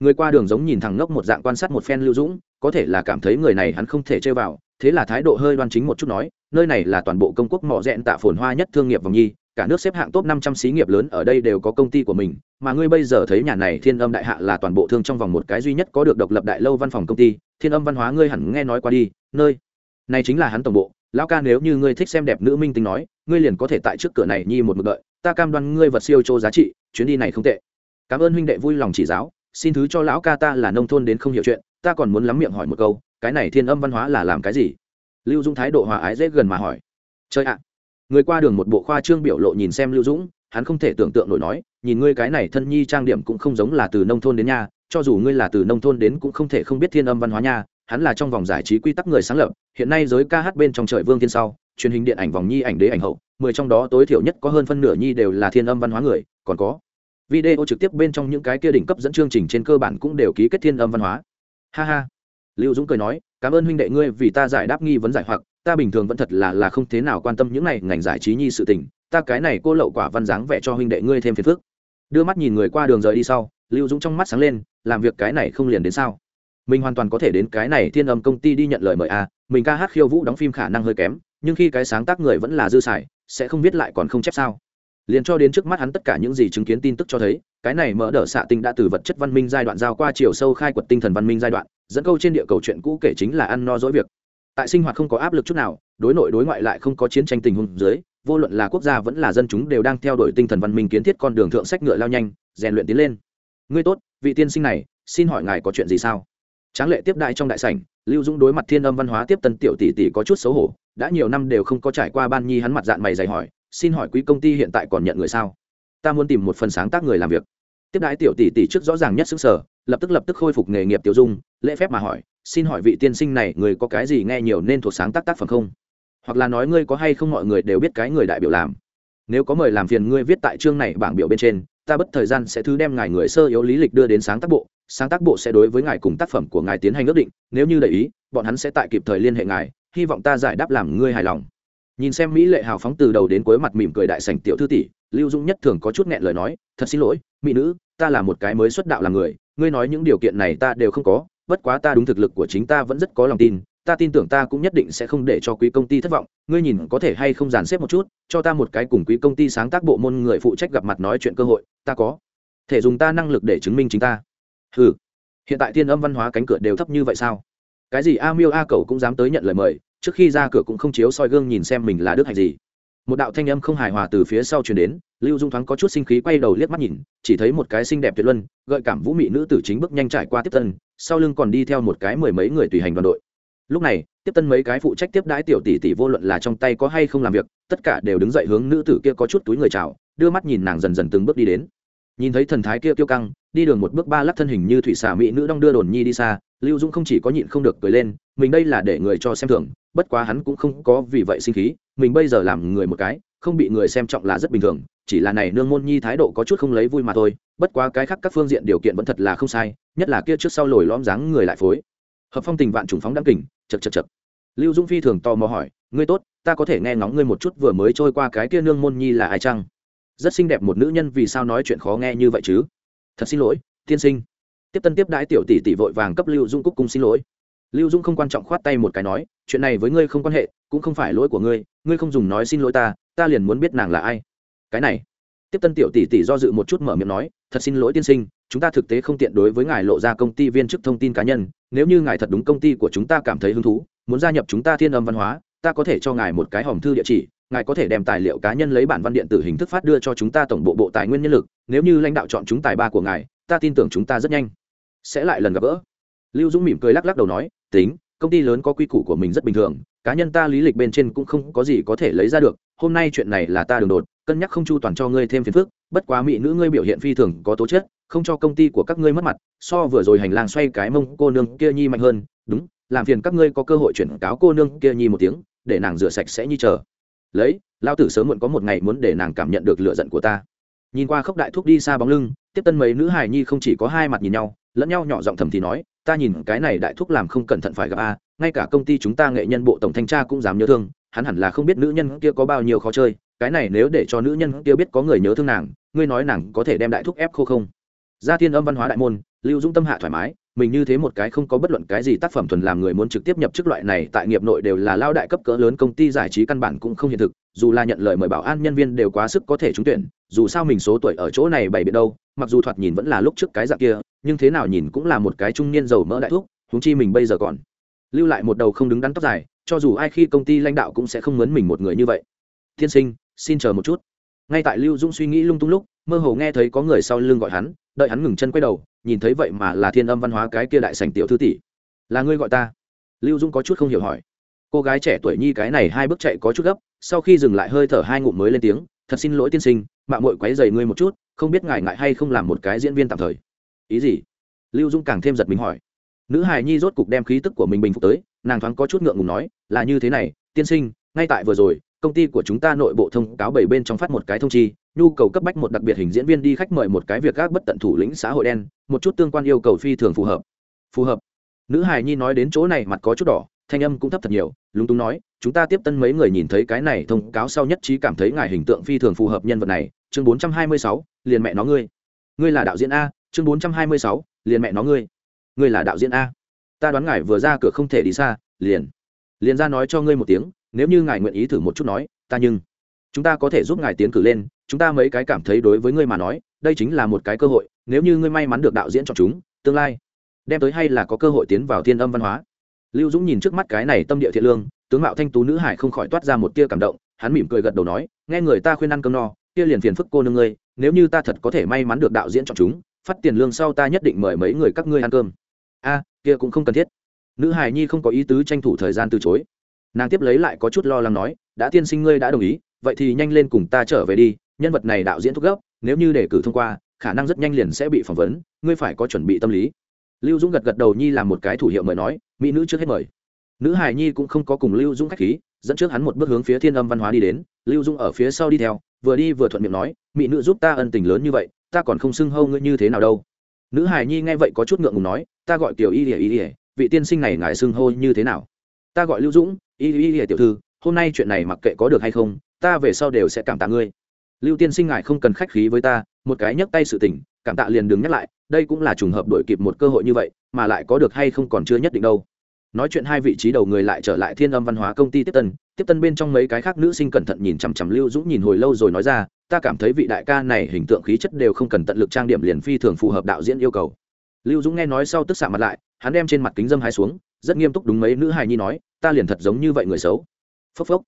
S1: người qua đường giống nhìn thằng ngốc một dạng quan sát một phen lưu dũng, có thể là cảm thấy người này hắn không thể chơi vào, thế là thái độ hơi đoan chính một chút nói, nơi này là toàn bộ công quốc mỏ rẽn tạ phồn hoa nhất thương nghiệp vòng nhi, cả nước xếp hạng top năm trăm xí nghiệp lớn ở đây đều có công ty của mình, mà ngươi bây giờ thấy nhà này thiên âm đại hạ là toàn bộ thương trong vòng một cái duy nhất có được độc lập đại lâu văn phòng công ty, thiên âm văn hóa ngươi hẳn nghe nói qua đi, nơi, này chính là hắn tổng bộ, lão ca nếu như ngươi thích xem đẹp nữ minh tính nói, ngươi liền có thể tại trước cửa này nhi một mực đợi, ta cam đoan ngươi vật siêu châu giá trị, chuyến đi này không tệ. Cảm ơn huynh đệ vui lòng chỉ giáo xin thứ cho lão ca ta là nông thôn đến không hiểu chuyện, ta còn muốn lắm miệng hỏi một câu, cái này thiên âm văn hóa là làm cái gì? Lưu dung thái độ hòa ái dễ gần mà hỏi. Chơi ạ! Người qua đường một bộ khoa trương biểu lộ nhìn xem lưu dũng, hắn không thể tưởng tượng nổi nói, nhìn ngươi cái này thân nhi trang điểm cũng không giống là từ nông thôn đến nha cho dù ngươi là từ nông thôn đến cũng không thể không biết thiên âm văn hóa nha hắn là trong vòng giải trí quy tắc người sáng lập, hiện nay giới ca hát bên trong trời vương thiên sau, truyền hình điện ảnh vòng nhi ảnh đế ảnh hậu, mười trong đó tối thiểu nhất có hơn phân nửa nhi đều là thiên âm văn hóa người, còn có video trực tiếp bên trong những cái kia đỉnh cấp dẫn chương trình trên cơ bản cũng đều ký kết thiên âm văn hóa. Ha ha. Lưu dũng cười nói, cảm ơn huynh đệ ngươi vì ta giải đáp nghi vấn giải hoặc, ta bình thường vẫn thật là là không thế nào quan tâm những này ngành giải trí nhi sự tình, ta cái này cô lậu quả văn dáng vẽ cho huynh đệ ngươi thêm phiền phức. Đưa mắt nhìn người qua đường rời đi sau, lưu dũng trong mắt sáng lên, làm việc cái này không liền đến sao? Mình hoàn toàn có thể đến cái này thiên âm công ty đi nhận lời mời a à. mình ca hát khiêu vũ đóng phim khả năng hơi kém, nhưng khi cái sáng tác người vẫn là dư xài, sẽ không biết lại còn không chép sao? Liền cho đến trước mắt hắn tất cả những gì chứng kiến tin tức cho thấy, cái này mở đỡ xạ tinh đã từ vật chất văn minh giai đoạn giao qua chiều sâu khai quật tinh thần văn minh giai đoạn, dẫn câu trên địa cầu chuyện cũ kể chính là ăn no dỗi việc. Tại sinh hoạt không có áp lực chút nào, đối nội đối ngoại lại không có chiến tranh tình huống dưới, vô luận là quốc gia vẫn là dân chúng đều đang theo đuổi tinh thần văn minh kiến thiết con đường thượng sách ngựa lao nhanh, rèn luyện tiến lên. Ngươi tốt, vị tiên sinh này, xin hỏi ngài có chuyện gì sao? Tráng lệ tiếp đại trong đại sảnh, lưu dũng đối mặt thiên âm văn hóa tiếp tân tiểu tỷ tỷ có chút xấu hổ, đã nhiều năm đều không có trải qua ban nhi hắn mặt dạng mày dày hỏi, xin hỏi quý công ty hiện tại còn nhận người sao? Ta muốn tìm một phần sáng tác người làm việc. Tiếp đãi tiểu tỷ tỷ trước rõ ràng nhất xứng sở lập tức lập tức khôi phục nghề nghiệp tiểu dung, lễ phép mà hỏi, xin hỏi vị tiên sinh này, người có cái gì nghe nhiều nên thuộc sáng tác tác phẩm không? Hoặc là nói ngươi có hay không mọi người đều biết cái người đại biểu làm? Nếu có mời làm phiền ngươi viết tại chương này bảng biểu bên trên ta bất thời gian sẽ thứ đem ngài người sơ yếu lý lịch đưa đến sáng tác bộ, sáng tác bộ sẽ đối với ngài cùng tác phẩm của ngài tiến hành ước định, nếu như đầy ý, bọn hắn sẽ tại kịp thời liên hệ ngài, hy vọng ta giải đáp làm ngươi hài lòng. Nhìn xem mỹ lệ hào phóng từ đầu đến cuối mặt mỉm cười đại sành tiểu thư tỷ, lưu dung nhất thường có chút nghẹn lời nói, thật xin lỗi, mỹ nữ, ta là một cái mới xuất đạo làm người, ngươi nói những điều kiện này ta đều không có, bất quá ta đúng thực lực của chính ta vẫn rất có lòng tin ta tin tưởng ta cũng nhất định sẽ không để cho quý công ty thất vọng, ngươi nhìn có thể hay không dàn xếp một chút, cho ta một cái cùng quý công ty sáng tác bộ môn người phụ trách gặp mặt nói chuyện cơ hội, ta có thể dùng ta năng lực để chứng minh chính ta. Ừ hiện tại thiên âm văn hóa cánh cửa đều thấp như vậy sao? Cái gì a miêu a cầu cũng dám tới nhận lời mời, trước khi ra cửa cũng không chiếu soi gương nhìn xem mình là đức hạnh gì. Một đạo thanh âm không hài hòa từ phía sau truyền đến, lưu dung thoáng có chút sinh khí quay đầu liếc mắt nhìn, chỉ thấy một cái xinh đẹp tuyệt luân, gợi cảm vũ mị nữ tử chính bước nhanh trải qua tiếp tân sau lưng còn đi theo một cái mười mấy người tùy hành đoàn đội lúc này, tiếp tân mấy cái phụ trách tiếp đãi tiểu tỷ tỷ vô luận là trong tay có hay không làm việc, tất cả đều đứng dậy hướng nữ tử kia có chút túi người chào, đưa mắt nhìn nàng dần dần từng bước đi đến. Nhìn thấy thần thái kia kiêu căng, đi đường một bước ba lắc thân hình như thủy xà mỹ nữ đong đưa đồn nhi đi xa, lưu dung không chỉ có nhịn không được cười lên, mình đây là để người cho xem thường, bất quá hắn cũng không có vì vậy sinh khí, mình bây giờ làm người một cái, không bị người xem trọng là rất bình thường, chỉ là này nương môn nhi thái độ có chút không lấy vui mà thôi, bất quá cái khác các phương diện điều kiện vẫn thật là không sai, nhất là kia trước sau lồi lõm dáng người lại phối hợp phong tình vạn trùng phóng đăng kình chật chật chật lưu dung phi thường tò mò hỏi, ngươi tốt, ta có thể nghe ngóng ngươi một chút vừa mới trôi qua cái kia nương môn nhi là ai chăng? Rất xinh đẹp một nữ nhân vì sao nói chuyện khó nghe như vậy chứ? Thật xin lỗi, tiên sinh. Tiếp tân tiếp đãi tiểu tỷ tỷ vội vàng cấp lưu dung cúc cung xin lỗi. Lưu dung không quan trọng khoát tay một cái nói, chuyện này với ngươi không quan hệ, cũng không phải lỗi của ngươi ngươi không dùng nói xin lỗi ta ta liền muốn biết nàng là ai. Cái này. Tiếp tân tiểu tỷ tỷ do dự một chút mở miệng nói, thật xin lỗi tiên sinh chúng ta thực tế không tiện đối với ngài lộ ra công ty viên chức thông tin cá nhân, nếu như ngài thật đúng công ty của chúng ta cảm thấy hứng thú, muốn gia nhập chúng ta thiên âm văn hóa, ta có thể cho ngài một cái hòm thư địa chỉ, ngài có thể đem tài liệu cá nhân lấy bản văn điện tử hình thức phát đưa cho chúng ta tổng bộ bộ tài nguyên nhân lực, nếu như lãnh đạo chọn chúng tài ba của ngài, ta tin tưởng chúng ta rất nhanh sẽ lại lần gặp gỡ. Lưu dũng mỉm cười lắc lắc đầu nói, tính, công ty lớn có quy củ của mình rất bình thường, cá nhân ta lý lịch bên trên cũng không có gì có thể lấy ra được, hôm nay chuyện này là ta đường đột, cân nhắc không chu toàn cho ngươi thêm phiền phức, bất quá mỹ nữ ngươi biểu hiện phi thường có tố chất không cho công ty của các ngươi mất mặt, so vừa rồi hành lang xoay cái mông cô nương kia nhi mạnh hơn, đúng, làm phiền các ngươi có cơ hội chuyển cáo cô nương kia nhi một tiếng, để nàng rửa sạch sẽ như chờ. Lấy lao tử sớm muộn có một ngày muốn để nàng cảm nhận được lựa giận của ta. Nhìn qua khốc đại thúc đi xa bóng lưng, tiếp tân mấy nữ hài nhi không chỉ có hai mặt nhìn nhau, lẫn nhau nhỏ giọng thầm thì nói, ta nhìn cái này đại thúc làm không cẩn thận phải gặp a, ngay cả công ty chúng ta nghệ nhân bộ tổng thanh tra cũng dám nhớ thương, hắn hẳn là không biết nữ nhân kia có bao nhiêu khó chơi, cái này nếu để cho nữ nhân kia biết có người nhớ thương nàng, ngươi nói nàng có thể đem đại thúc ép khô không? Gia thiên âm văn hóa đại môn, lưu dũng tâm hạ thoải mái, mình như thế một cái không có bất luận cái gì tác phẩm thuần làm người muốn trực tiếp nhập chức loại này tại nghiệp nội đều là lao đại cấp cỡ lớn công ty giải trí căn bản cũng không hiện thực, dù là nhận lời mời bảo an nhân viên đều quá sức có thể trúng tuyển, dù sao mình số tuổi ở chỗ này bày biện đâu, mặc dù thoạt nhìn vẫn là lúc trước cái dạng kia, nhưng thế nào nhìn cũng là một cái trung niên giàu mỡ đại thuốc húng chi mình bây giờ còn lưu lại một đầu không đứng đắn tóc dài, cho dù ai khi công ty lãnh đạo cũng sẽ không mướn mình một người như vậy. Tiên sinh, xin chờ một chút. Ngay tại lưu dũng suy nghĩ lung tung lúc mơ hồ nghe thấy có người sau lưng gọi hắn, đợi hắn ngừng chân quay đầu, nhìn thấy vậy mà là thiên âm văn hóa cái kia đại sành tiểu thư tỷ. Là ngươi gọi ta? Lưu dũng có chút không hiểu hỏi. Cô gái trẻ tuổi nhi cái này hai bước chạy có chút gấp, sau khi dừng lại hơi thở hai ngụm mới lên tiếng, thật xin lỗi tiên sinh mạng mội quấy dày ngươi một chút, không biết ngại ngại hay không làm một cái diễn viên tạm thời. Ý gì? Lưu dũng càng thêm giật mình hỏi. Nữ hài nhi rốt cục đem khí tức của mình bình phục tới, nàng thoáng có chút ngượng ngùng nói, là như thế này, tiên sinh, ngay tại vừa rồi, công ty của chúng ta nội bộ thông cáo bảy bên trong phát một cái thông chi nhu cầu cấp bách một đặc biệt hình diễn viên đi khách mời một cái việc gác bất tận thủ lĩnh xã hội đen, một chút tương quan yêu cầu phi thường phù hợp. Phù hợp. Nữ hài nhi nói đến chỗ này mặt có chút đỏ, thanh âm cũng thấp thật nhiều, lúng túng nói, chúng ta tiếp tân mấy người nhìn thấy cái này thông cáo sau nhất trí cảm thấy ngài hình tượng phi thường phù hợp nhân vật này, chương bốn trăm hai mươi sáu, liền mẹ nó ngươi. Ngươi là đạo diễn a, chương bốn trăm hai mươi sáu, liền mẹ nó ngươi. Ngươi là đạo diễn a. Ta đoán ngài vừa ra cửa không thể đi xa, liền liền ra nói cho ngươi một tiếng, nếu như ngài nguyện ý thử một chút nói, ta nhưng, chúng ta có thể giúp ngài tiến cử lên chúng ta mấy cái cảm thấy đối với ngươi mà nói, đây chính là một cái cơ hội, nếu như ngươi may mắn được đạo diễn chọn chúng, tương lai đem tới hay là có cơ hội tiến vào thiên âm văn hóa. Lưu dũng nhìn trước mắt cái này tâm địa thiện lương, tướng mạo thanh tú nữ hải không khỏi toát ra một tia cảm động, hắn mỉm cười gật đầu nói, nghe người ta khuyên ăn cơm no, kia liền phiền phức cô nương ngươi, nếu như ta thật có thể may mắn được đạo diễn chọn chúng, phát tiền lương sau ta nhất định mời mấy người các ngươi ăn cơm. A, kia cũng không cần thiết. Nữ hải nhi không có ý tứ tranh thủ thời gian từ chối. Nàng tiếp lấy lại có chút lo lắng nói, đã tiên sinh ngươi đã đồng ý, vậy thì nhanh lên cùng ta trở về đi nhân vật này đạo diễn thúc gấp nếu như đề cử thông qua, khả năng rất nhanh liền sẽ bị phỏng vấn, ngươi phải có chuẩn bị tâm lý. Lưu dũng gật gật đầu nhi làm một cái thủ hiệu mời nói, mỹ nữ trước hết mời. Nữ hài nhi cũng không có cùng lưu dũng k h á c h khí, dẫn trước hắn một bước hướng phía thiên âm văn hóa đi đến. Lưu dũng ở phía sau đi theo, vừa đi vừa thuận miệng nói, mỹ nữ giúp ta ân tình lớn như vậy, ta còn không xưng hâu ngươi như thế nào đâu. Nữ hài nhi nghe vậy có chút ngượng ngùng nói, ta gọi tiểu y ỉa y ỉa vị tiên sinh này ngài xưng hô như thế nào? Ta gọi lưu dũng, y ỉa tiểu thư, hôm nay chuyện này mặc kệ có được hay không, ta về sau đều sẽ cảm tạ ngươi lưu tiên sinh ngài không cần khách khí với ta, một cái nhấc tay sự tình, cảm tạ liền đừng nhắc lại, đây cũng là trùng hợp đổi kịp một cơ hội như vậy, mà lại có được hay không còn chưa nhất định đâu. Nói chuyện hai vị trí đầu người lại trở lại thiên âm văn hóa công ty tiếp tân tiếp tân bên trong mấy cái khác nữ sinh cẩn thận nhìn chằm chằm lưu dũng nhìn hồi lâu rồi nói ra, ta cảm thấy vị đại ca này hình tượng khí chất đều không cần tận lực trang điểm liền phi thường phù hợp đạo diễn yêu cầu. Lưu dũng nghe nói sau tức xạ mặt lại, hắn đem trên mặt kính dâm hai xuống, rất nghiêm túc đúng mấy nữ hài nhi nói, ta liền thật giống như vậy người xấu. Phốc phốc.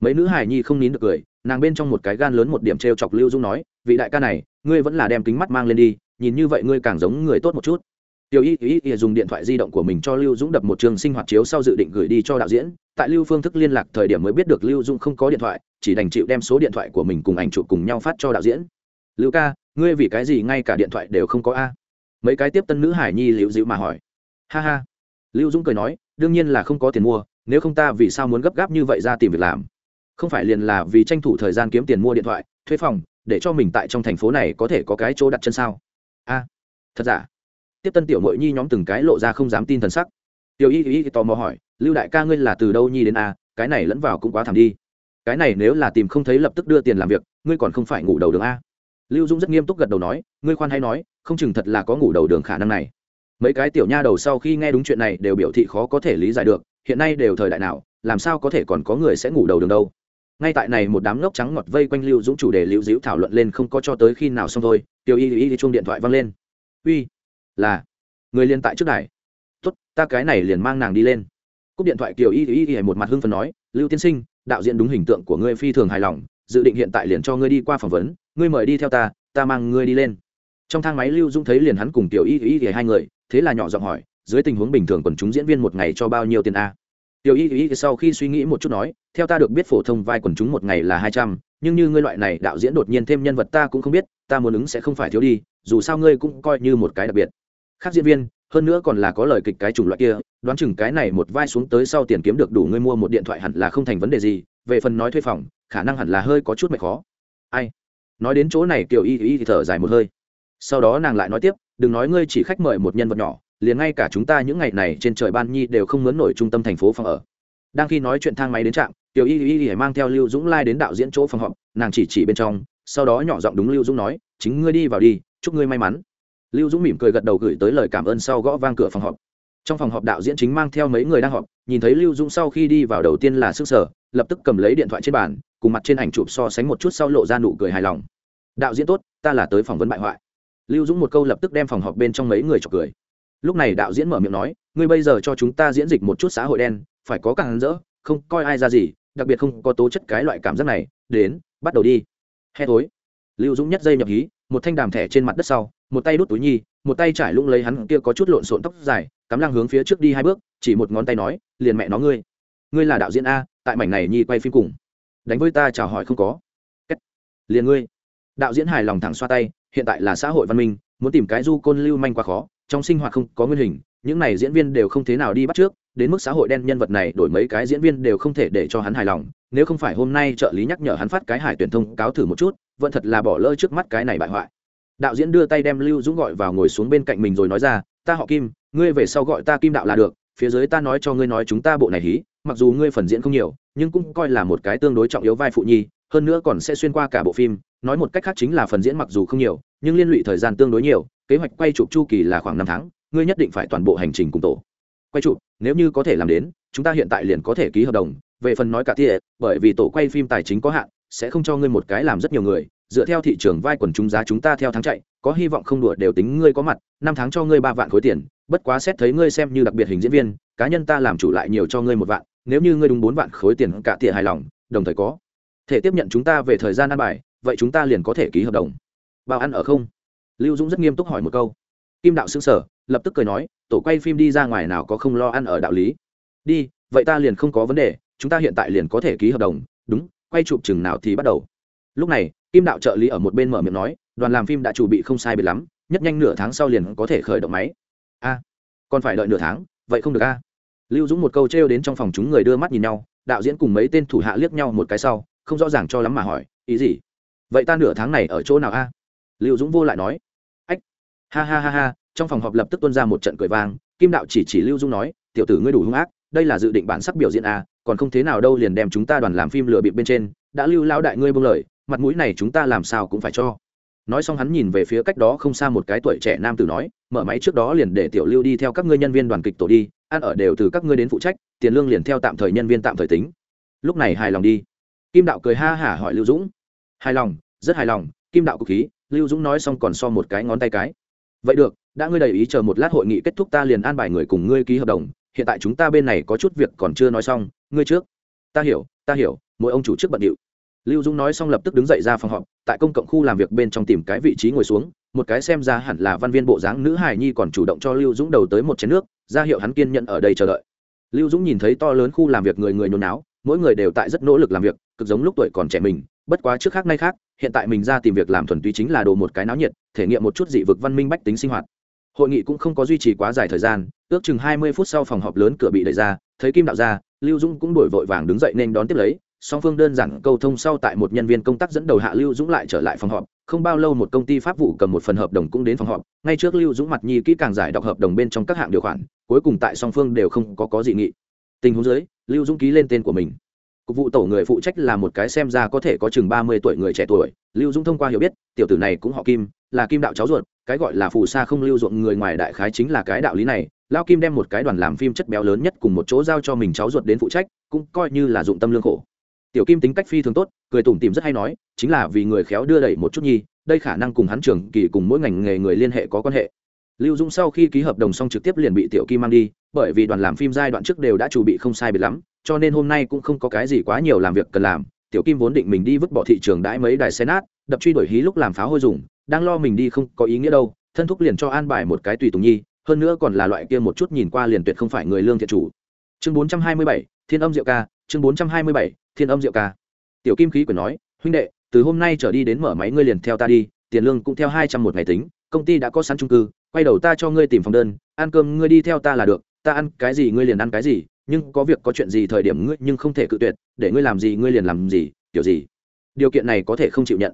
S1: Mấy nữ hài nhi không nín được cười nàng bên trong một cái gan lớn một điểm t r e o chọc lưu dung nói, vị đại ca này, ngươi vẫn là đem kính mắt mang lên đi, nhìn như vậy ngươi càng giống người tốt một chút. Tiểu y y y dùng điện thoại di động của mình cho lưu dũng đập một trường sinh hoạt chiếu sau dự định gửi đi cho đạo diễn. Tại lưu phương thức liên lạc thời điểm mới biết được lưu dũng không có điện thoại, chỉ đành chịu đem số điện thoại của mình cùng ảnh chụp cùng nhau phát cho đạo diễn. Lưu ca, ngươi vì cái gì ngay cả điện thoại đều không có a? Mấy cái tiếp tân nữ hải nhi liễu dịu mà hỏi. Ha ha. Lưu dũng cười nói, đương nhiên là không có tiền mua, nếu không ta vì sao muốn gấp gáp như vậy ra tìm việc làm? Không phải liền là vì tranh thủ thời gian kiếm tiền mua điện thoại, thuê phòng, để cho mình tại trong thành phố này có thể có cái chỗ đặt chân sao? A, thật giả? Tiếp tân tiểu mội nhi nhóm từng cái lộ ra không dám tin thần sắc. Tiểu y y tò mò hỏi, lưu đại ca ngươi là từ đâu nhi đến a? Cái này lẫn vào cũng quá thảm đi. Cái này nếu là tìm không thấy lập tức đưa tiền làm việc, ngươi còn không phải ngủ đầu đường a. Lưu dung rất nghiêm túc gật đầu nói, ngươi khoan hay nói, không chừng thật là có ngủ đầu đường khả năng này. Mấy cái tiểu nha đầu sau khi nghe đúng chuyện này đều biểu thị khó có thể lý giải được, hiện nay đều thời đại nào, làm sao có thể còn có người sẽ ngủ đầu đường đâu? Ngay tại này một đám ngốc trắng ngọt vây quanh lưu dũng chủ đề lưu dĩu thảo luận lên không có cho tới khi nào xong thôi, tiểu y y chuông điện thoại văng lên. Uy, là, người liên tại trước này tốt, ta cái này liền mang nàng đi lên. Cúp điện thoại kiều y y y một mặt hưng phần nói, lưu tiên sinh, đạo diễn đúng hình tượng của ngươi phi thường hài lòng, dự định hiện tại liền cho ngươi đi qua phỏng vấn, ngươi mời đi theo ta ta mang ngươi đi lên. Trong thang máy lưu dũng thấy liền hắn cùng tiểu y y y hai người, thế là nhỏ giọng hỏi, dưới tình huống bình thường quần chúng diễn viên một ngày cho bao nhiêu tiền a? Tiểu y y sau khi suy nghĩ một chút nói, theo ta được biết phổ thông vai quần chúng một ngày là hai trăm, nhưng như ngươi loại này đạo diễn đột nhiên thêm nhân vật ta cũng không biết, ta muốn ứng sẽ không phải thiếu đi, dù sao ngươi cũng coi như một cái đặc biệt. Khác diễn viên, hơn nữa còn là có lời kịch cái chủng loại kia, đoán chừng cái này một vai xuống tới sau tiền kiếm được đủ ngươi mua một điện thoại hẳn là không thành vấn đề gì, về phần nói thuê phòng, khả năng hẳn là hơi có chút mệt khó. Ai? Nói đến chỗ này kiểu y y thì thở dài một hơi. Sau đó nàng lại nói tiếp, đừng nói ngươi chỉ khách mời một nhân vật nhỏ liền ngay cả chúng ta những ngày này trên trời ban nhi đều không mướn nổi trung tâm thành phố phòng ở. Đang khi nói chuyện thang máy đến trạm, tiểu y y y mang theo lưu dũng lai đến đạo diễn chỗ phòng họp, nàng chỉ chỉ bên trong, sau đó nhỏ giọng đúng lưu dũng nói, chính ngươi đi vào đi, chúc ngươi may mắn. Lưu dũng mỉm cười gật đầu gửi tới lời cảm ơn sau gõ vang cửa phòng họp. Trong phòng họp đạo diễn chính mang theo mấy người đang họp, nhìn thấy lưu dũng sau khi đi vào đầu tiên là sức sở, lập tức cầm lấy điện thoại trên bàn, cùng mặt trên ảnh chụp so sánh một chút sau lộ ra nụ cười hài lòng. Đạo diễn tốt, ta là tới phỏng vấn bại hoại. Lưu dũng một câu lập tức đem phòng họp bên trong mấy người chọc cười lúc này đạo diễn mở miệng nói ngươi bây giờ cho chúng ta diễn dịch một chút xã hội đen phải có càng rỡ không coi ai ra gì đặc biệt không có tố chất cái loại cảm giác này đến bắt đầu đi. Hè tối lưu dũng nhất dây nhập hí một thanh đàm thẻ trên mặt đất sau một tay đút túi nhi một tay trải lũng lấy hắn kia có chút lộn xộn tóc dài cắm lăng hướng phía trước đi hai bước chỉ một ngón tay nói liền mẹ nó ngươi. Ngươi là đạo diễn a tại mảnh này nhi quay phim cùng. Đánh với ta chào hỏi không có. Kết, liền ngươi. Đạo diễn hài lòng thẳng xoa tay hiện tại là xã hội văn minh muốn tìm cái du côn lưu manh quá khó trong sinh hoạt không có nguyên hình, những này diễn viên đều không thế nào đi bắt trước, đến mức xã hội đen nhân vật này đổi mấy cái diễn viên đều không thể để cho hắn hài lòng, nếu không phải hôm nay trợ lý nhắc nhở hắn phát cái hải tuyển thông cáo thử một chút, vẫn thật là bỏ lỡ trước mắt cái này bại hoại. Đạo diễn đưa tay đem lưu dũng gọi vào ngồi xuống bên cạnh mình rồi nói ra, ta họ kim, ngươi về sau gọi ta kim đạo là được, phía dưới ta nói cho ngươi nói chúng ta bộ này hí, mặc dù ngươi phần diễn không nhiều, nhưng cũng coi là một cái tương đối trọng yếu vai phụ nhi, hơn nữa còn sẽ xuyên qua cả bộ phim, nói một cách khác chính là phần diễn mặc dù không nhiều, nhưng liên lụy thời gian tương đối nhiều kế hoạch quay chụp chu kỳ là khoảng năm tháng, ngươi nhất định phải toàn bộ hành trình cùng tổ. Quay chụp, nếu như có thể làm đến, chúng ta hiện tại liền có thể ký hợp đồng, về phần nói cả tia, bởi vì tổ quay phim tài chính có hạn, sẽ không cho ngươi một cái làm rất nhiều người, dựa theo thị trường vai quần chúng giá chúng ta theo tháng chạy, có hy vọng không đùa đều tính ngươi có mặt, năm tháng cho ngươi ba vạn khối tiền, bất quá xét thấy ngươi xem như đặc biệt hình diễn viên, cá nhân ta làm chủ lại nhiều cho ngươi một vạn, nếu như ngươi đúng bốn vạn khối tiền cả tia hài lòng, đồng thời có thể tiếp nhận chúng ta về thời gian ăn bài, vậy chúng ta liền có thể ký hợp đồng. Bao ăn ở không? Lưu dũng rất nghiêm túc hỏi một câu. Kim đạo xứng sở lập tức cười nói, tổ quay phim đi ra ngoài nào có không lo ăn ở đạo lý? Đi, vậy ta liền không có vấn đề, chúng ta hiện tại liền có thể ký hợp đồng. Đúng, quay chụp chừng nào thì bắt đầu. Lúc này, kim đạo trợ lý ở một bên mở miệng nói, đoàn làm phim đã chuẩn bị không sai biệt lắm, nhất nhanh nửa tháng sau liền có thể khởi động máy. A, còn phải đợi nửa tháng, vậy không được a. Lưu dũng một câu trêu đến trong phòng chúng người đưa mắt nhìn nhau, đạo diễn cùng mấy tên thủ hạ liếc nhau một cái sau, không rõ ràng cho lắm mà hỏi, ý gì? Vậy ta nửa tháng này ở chỗ nào a? Lưu dũng vô lại nói ha ha ha ha, trong phòng họp lập tức tuân ra một trận cười vang, kim đạo chỉ chỉ lưu Dung nói, tiểu tử ngươi đủ hung ác, đây là dự định bản sắc biểu diễn à? còn không thế nào đâu liền đem chúng ta đoàn làm phim lừa bịp bên trên, đã lưu lao đại ngươi bông lời, mặt mũi này chúng ta làm sao cũng phải cho. Nói xong hắn nhìn về phía cách đó không xa một cái tuổi trẻ nam tử nói, mở máy trước đó liền để tiểu lưu đi theo các ngươi nhân viên đoàn kịch tổ đi, ăn ở đều từ các ngươi đến phụ trách, tiền lương liền theo tạm thời nhân viên tạm thời tính. Lúc này hài lòng đi. Kim đạo cười ha hả hỏi lưu dũng. Hài lòng, rất hài lòng, kim đạo cực khí. Lưu dũng nói xong còn so một cái ngón tay cái vậy được, đã ngươi đầy ý chờ một lát hội nghị kết thúc ta liền an bài người cùng ngươi ký hợp đồng. Hiện tại chúng ta bên này có chút việc còn chưa nói xong. Ngươi trước. Ta hiểu ta hiểu. Mỗi ông chủ trước bận điệu. Lưu Dung nói xong lập tức đứng dậy ra phòng họp. Tại công cộng khu làm việc bên trong tìm cái vị trí ngồi xuống. Một cái xem ra hẳn là văn viên bộ dáng nữ hài nhi còn chủ động cho lưu dũng đầu tới một chén nước. Ra hiệu hắn kiên nhận ở đây chờ đợi. Lưu dũng nhìn thấy to lớn khu làm việc người người nhồi náo. Mỗi người đều tại rất nỗ lực làm việc, cực giống lúc tuổi còn trẻ mình. Bất quá trước khác nay khác, hiện tại mình ra tìm việc làm thuần túy chính là đồ một cái náo nhiệt thể nghiệm một chút dị vực văn minh bách tính sinh hoạt. Hội nghị cũng không có duy trì quá dài thời gian, ước chừng hai mươi phút sau phòng họp lớn cửa bị đẩy ra, thấy kim đạo ra lưu dũng cũng đổi vội vàng đứng dậy nên đón tiếp lấy, song phương đơn giản câu thông sau tại một nhân viên công tác dẫn đầu hạ lưu dũng lại trở lại phòng họp, không bao lâu một công ty pháp vụ cầm một phần hợp đồng cũng đến phòng họp, ngay trước lưu dũng mặt nhi kỹ càng giải đọc hợp đồng bên trong các hạng điều khoản, cuối cùng tại song phương đều không có có dị nghị. Tình huống dưới, lưu dũng ký lên tên của mình cục vụ tổ người phụ trách là một cái xem ra có thể có chừng ba mươi tuổi người trẻ tuổi. Lưu dũng thông qua hiểu biết, tiểu tử này cũng họ kim, là kim đạo cháu ruột, cái gọi là phù sa không lưu ruộng người ngoài đại khái chính là cái đạo lý này. Lao kim đem một cái đoàn làm phim chất béo lớn nhất cùng một chỗ giao cho mình cháu ruột đến phụ trách, cũng coi như là dụng tâm lương khổ. Tiểu kim tính cách phi thường tốt, cười tủm tìm rất hay nói, chính là vì người khéo đưa đẩy một chút nhi, đây khả năng cùng hắn trưởng kỳ cùng mỗi ngành nghề người liên hệ có quan hệ. Lưu dũng sau khi ký hợp đồng xong trực tiếp liền bị tiểu kim mang đi, bởi vì đoàn làm phim giai đoạn trước đều đã chuẩn bị không sai biệt lắm cho nên hôm nay cũng không có cái gì quá nhiều làm việc cần làm. Tiểu kim vốn định mình đi vứt bỏ thị trường đãi mấy đài xe nát đập truy đuổi hí lúc làm pháo hôi dùng, đang lo mình đi không có ý nghĩa đâu, thân thúc liền cho an bài một cái tùy tùng nhi, hơn nữa còn là loại kia một chút nhìn qua liền tuyệt không phải người lương thiện chủ. Chương bốn trăm hai mươi bảy, thiên âm diệu ca, chương bốn trăm hai mươi bảy, thiên âm diệu ca. Tiểu kim khí quyền nói, huynh đệ, từ hôm nay trở đi đến mở máy ngươi liền theo ta đi, tiền lương cũng theo hai trăm một ngày tính, công ty đã có sẵn trung cư, quay đầu ta cho ngươi tìm phòng đơn, ăn cơm ngươi đi theo ta là được, ta ăn cái gì ngươi liền ăn cái gì nhưng có việc có chuyện gì thời điểm ngươi nhưng không thể cự tuyệt, để ngươi làm gì ngươi liền làm gì, kiểu gì? Điều kiện này có thể không chịu nhận.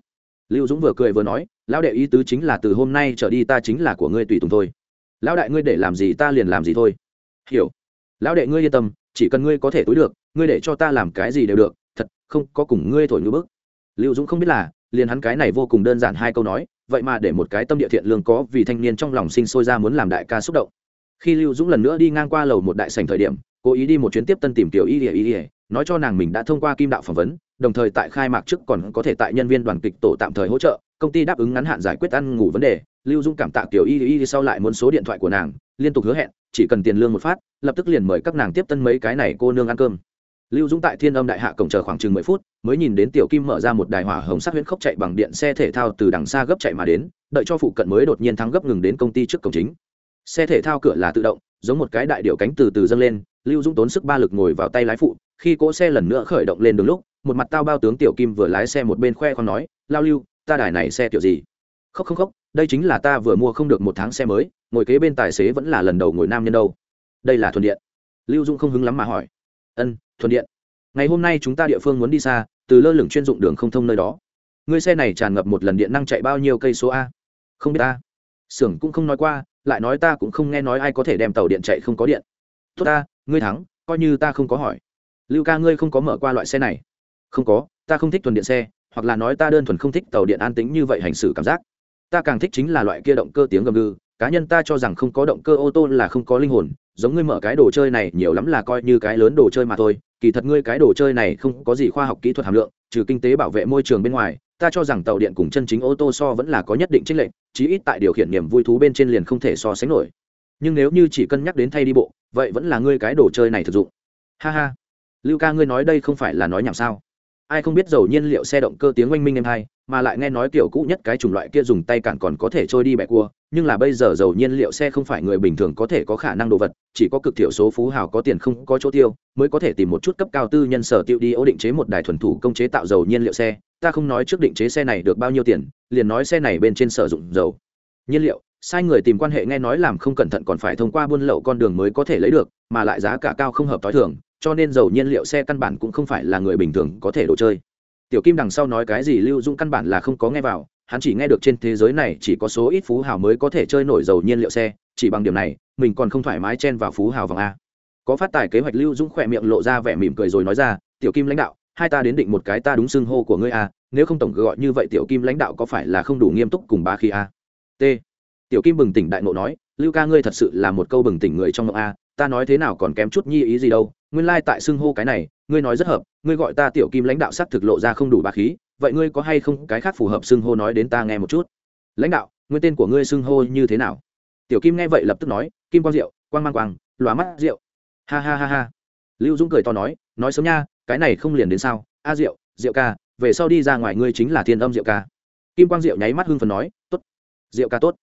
S1: Lưu dũng vừa cười vừa nói, lão đệ ý tứ chính là từ hôm nay trở đi ta chính là của ngươi tùy tùng thôi. Lão đại ngươi để làm gì ta liền làm gì thôi. Hiểu. Lão đệ ngươi yên tâm, chỉ cần ngươi có thể túi được, ngươi để cho ta làm cái gì đều được, thật, không có cùng ngươi thổi ngữ bức. Lưu dũng không biết là, liền hắn cái này vô cùng đơn giản hai câu nói, vậy mà để một cái tâm địa thiện lương có vì thanh niên trong lòng sinh sôi ra muốn làm đại ca xúc động. Khi lưu dũng lần nữa đi ngang qua lầu một đại sành thời điểm cố ý đi một chuyến tiếp tân tìm tiểu y ỉa y ỉa nói cho nàng mình đã thông qua kim đạo phỏng vấn, đồng thời tại khai mạc trước còn có thể tại nhân viên đoàn kịch tổ tạm thời hỗ trợ, công ty đáp ứng ngắn hạn giải quyết ăn ngủ vấn đề. Lưu Dung cảm tạ tiểu y y sau lại muốn số điện thoại của nàng, liên tục hứa hẹn, chỉ cần tiền lương một phát, lập tức liền mời các nàng tiếp tân mấy cái này cô nương ăn cơm. Lưu dũng tại thiên âm đại hạ cổng chờ khoảng chừng mười phút, mới nhìn đến tiểu kim mở ra một đài hỏa hồng sắc huyễn khốc chạy bằng điện xe thể thao từ đằng xa gấp chạy mà đến, đợi cho phụ cận mới đột nhiên thắng gấp ngừng đến công ty trước cổng chính xe thể thao cửa là tự động, giống một cái đại điệu cánh từ từ dâng lên, lưu dũng tốn sức ba lực ngồi vào tay lái phụ, khi cỗ xe lần nữa khởi động lên đúng lúc, một mặt tao bao tướng tiểu kim vừa lái xe một bên khoe con nói, lao lưu, ta đài này xe kiểu gì? Khóc không khóc đây chính là ta vừa mua không được một tháng xe mới, ngồi kế bên tài xế vẫn là lần đầu ngồi nam nhân đâu. Đây là thuần điện. Lưu dũng không hứng lắm mà hỏi. Ân thuần điện. Ngày hôm nay chúng ta địa phương muốn đi xa, từ lơ lửng chuyên dụng đường không thông nơi đó. Ngươi xe này tràn ngập một lần điện năng chạy bao nhiêu cây số a? Không biết ta xưởng cũng không nói qua lại nói ta cũng không nghe nói ai có thể đem tàu điện chạy không có điện. Tốt ta, ngươi thắng, coi như ta không có hỏi. Lưu ca ngươi không có mở qua loại xe này. Không có, ta không thích thuần điện xe, hoặc là nói ta đơn thuần không thích tàu điện an tính như vậy hành xử cảm giác. Ta càng thích chính là loại kia động cơ tiếng gầm gừ, cá nhân ta cho rằng không có động cơ ô tô là không có linh hồn, giống ngươi mở cái đồ chơi này nhiều lắm là coi như cái lớn đồ chơi mà thôi, kỳ thật ngươi cái đồ chơi này không có gì khoa học kỹ thuật hàm lượng, trừ kinh tế bảo vệ môi trường bên ngoài ta cho rằng tàu điện cùng chân chính ô tô so vẫn là có nhất định chênh lệch, chí ít tại điều khiển niềm vui thú bên trên liền không thể so sánh nổi. Nhưng nếu như chỉ cân nhắc đến thay đi bộ, vậy vẫn là ngươi cái đồ chơi này thực dụng. Ha ha. Lưu ca ngươi nói đây không phải là nói nhảm sao? Ai không biết dầu nhiên liệu xe động cơ tiếng oanh minh em hay mà lại nghe nói kiểu cũ nhất cái chủng loại kia dùng tay cản còn có thể trôi đi bẹ cua, nhưng là bây giờ dầu nhiên liệu xe không phải người bình thường có thể có khả năng đồ vật, chỉ có cực thiểu số phú hào có tiền không có chỗ tiêu, mới có thể tìm một chút cấp cao tư nhân sở tiêu đi ố định chế một đài thuần thủ công chế tạo dầu nhiên liệu xe ta không nói trước định chế xe này được bao nhiêu tiền, liền nói xe này bên trên sử dụng dầu. Nhiên liệu, sai người tìm quan hệ nghe nói làm không cẩn thận còn phải thông qua buôn lậu con đường mới có thể lấy được, mà lại giá cả cao không hợp t h i thường, cho nên dầu nhiên liệu xe căn bản cũng không phải là người bình thường có thể đồ chơi. Tiểu kim đằng sau nói cái gì lưu dung căn bản là không có nghe vào, hắn chỉ nghe được trên thế giới này chỉ có số ít phú hào mới có thể chơi nổi dầu nhiên liệu xe, chỉ bằng điểm này, mình còn không thoải mái chen vào phú hào vàng a. Có phát tài kế hoạch lưu dung khỏe miệng lộ ra vẻ mỉm cười rồi nói ra, tiểu kim lãnh đạo hai ta đến định một cái ta đúng xưng hô của ngươi a nếu không tổng gọi như vậy tiểu kim lãnh đạo có phải là không đủ nghiêm túc cùng ba khi a à? t. Tiểu kim bừng tỉnh đại ngộ nói, lưu ca ngươi thật sự là một câu bừng tỉnh người trong mộng a à, ta nói thế nào còn kém chút nhi ý gì đâu, nguyên lai、like、tại xưng hô cái này, ngươi nói rất hợp, ngươi gọi ta tiểu kim lãnh đạo sắc thực lộ ra không đủ ba khí, vậy ngươi có hay không cái khác phù hợp xưng hô nói đến ta nghe một chút? Lãnh đạo, nguyên tên của ngươi xưng hô như thế nào? Tiểu kim nghe vậy lập tức nói, kim quang diệu, quang mang quang, lóa mắt rượu ha ha ha ha. Lưu dũng cười to nói nói sớm nha cái này không liền đến sao? A à, diệu ca về sau đi ra ngoài ngươi chính là thiên âm diệu ca. Kim quang diệu nháy mắt hưng phần nói t ố t diệu ca tốt.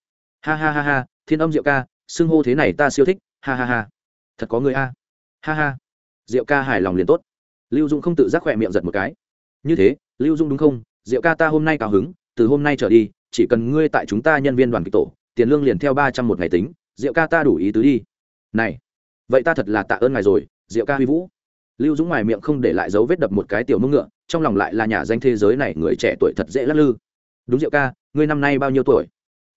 S1: Ha ha ha ha thiên âm diệu ca xưng hô thế này ta siêu thích. Ha ha ha thật có người a. Ha ha diệu ca hài lòng liền tốt. Lưu dung không tự giác khỏe miệng giật một cái. Như thế lưu dung đúng không? Diệu ca ta hôm nay cao hứng từ hôm nay trở đi chỉ cần ngươi tại chúng ta nhân viên đoàn kịch tổ tiền lương liền theo ba trăm một ngày tính diệu ca ta đủ ý tứ đi. Này vậy ta thật là tạ ơn ngài rồi diệu ca huy vũ lưu dũng ngoài miệng không để lại dấu vết đập một cái tiểu mông ngựa, trong lòng lại là nhà danh thế giới này người trẻ tuổi thật dễ lắc lư. Đúng diệu ca, ngươi năm nay bao nhiêu tuổi?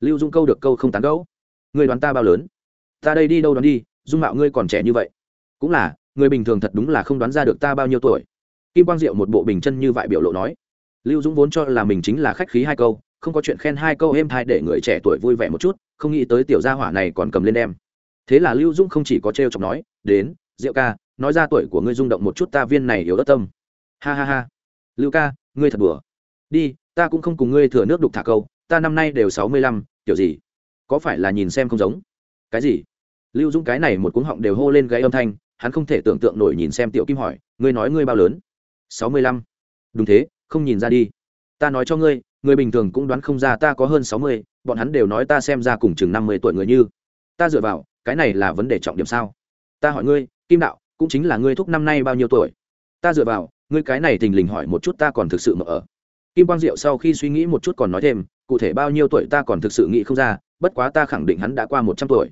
S1: Lưu dung câu được câu không tán gẫu. Ngươi đoán ta bao lớn? Ta đây đi đâu đoán đi, dung mạo ngươi còn trẻ như vậy. Cũng là, người bình thường thật đúng là không đoán ra được ta bao nhiêu tuổi. Kim quang diệu một bộ bình chân như vại biểu lộ nói. Lưu dũng vốn cho là mình chính là khách khí hai câu, không có chuyện khen hai câu êm thai để người trẻ tuổi vui vẻ một chút, không nghĩ tới tiểu gia hỏa này còn cầm lên đem. Thế là lưu dũng không chỉ có t r chọc nói, đến, diệu ca nói ra tuổi của ngươi rung động một chút ta viên này yếu ớt tâm. Ha ha ha. Lưu ca, ngươi thật bừa đi, ta cũng không cùng ngươi thừa nước đục thả câu, ta năm nay đều sáu mươi lăm, kiểu gì? Có phải là nhìn xem không giống? Cái gì? Lưu dũng cái này một cuống họng đều hô lên gáy âm thanh, hắn không thể tưởng tượng nổi nhìn xem tiểu kim hỏi, ngươi nói ngươi bao lớn? Sáu mươi lăm. Đúng thế, không nhìn ra đi. Ta nói cho ngươi, người bình thường cũng đoán không ra ta có hơn sáu mươi, bọn hắn đều nói ta xem ra cùng chừng năm mươi tuổi người như. Ta dựa vào, cái này là vấn đề trọng điểm sao? Ta hỏi ngươi, kim đạo cũng chính là ngươi thúc năm nay bao nhiêu tuổi? Ta dựa vào, ngươi cái này thình lình hỏi một chút ta còn thực sự mở ở. Kim quang diệu sau khi suy nghĩ một chút còn nói thêm, cụ thể bao nhiêu tuổi ta còn thực sự nghĩ không ra, bất quá ta khẳng định hắn đã qua một trăm tuổi.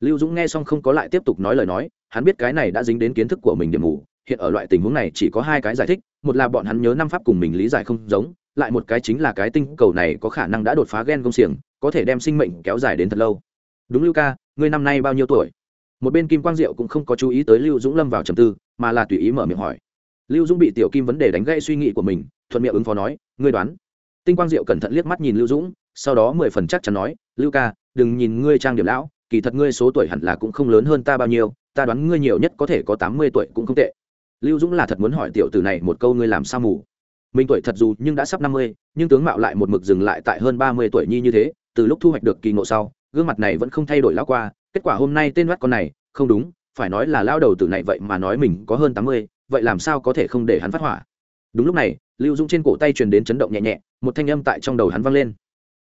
S1: Lưu dũng nghe xong không có lại tiếp tục nói lời nói, hắn biết cái này đã dính đến kiến thức của mình điểm mù, hiện ở loại tình huống này chỉ có hai cái giải thích, một là bọn hắn nhớ năm pháp cùng mình lý giải không giống, lại một cái chính là cái tinh cầu này có khả năng đã đột phá gen công xiềng, có thể đem sinh mệnh kéo dài đến thật lâu. Đúng lưu ca, ngươi năm nay bao nhiêu tuổi? Một bên kim quang diệu cũng không có chú ý tới lưu dũng lâm vào trầm tư, mà là tùy ý mở miệng hỏi. Lưu dũng bị tiểu kim vấn đề đánh gãy suy nghĩ của mình, thuận miệng ứng phó nói, ngươi đoán? Tinh quang diệu cẩn thận liếc mắt nhìn lưu dũng, sau đó mười phần chắc chắn nói, lưu ca, đừng nhìn ngươi trang điểm lão, kỳ thật ngươi số tuổi hẳn là cũng không lớn hơn ta bao nhiêu, ta đoán ngươi nhiều nhất có thể có tám mươi tuổi cũng không tệ. Lưu dũng là thật muốn hỏi tiểu tử này một câu ngươi làm sao mù. Mình tuổi thật dù nhưng đã sắp năm mươi, nhưng tướng mạo lại một mực dừng lại tại hơn ba mươi tuổi nhi như thế, từ lúc thu hoạch được kỳ ngộ sau, gương mặt này vẫn không thay đổi lão qua kết quả hôm nay tên mắt con này, không đúng, phải nói là lao đầu tử này vậy mà nói mình có hơn tám mươi, vậy làm sao có thể không để hắn phát hỏa? Đúng lúc này, lưu dũng trên cổ tay truyền đến chấn động nhẹ nhẹ, một thanh âm tại trong đầu hắn vang lên.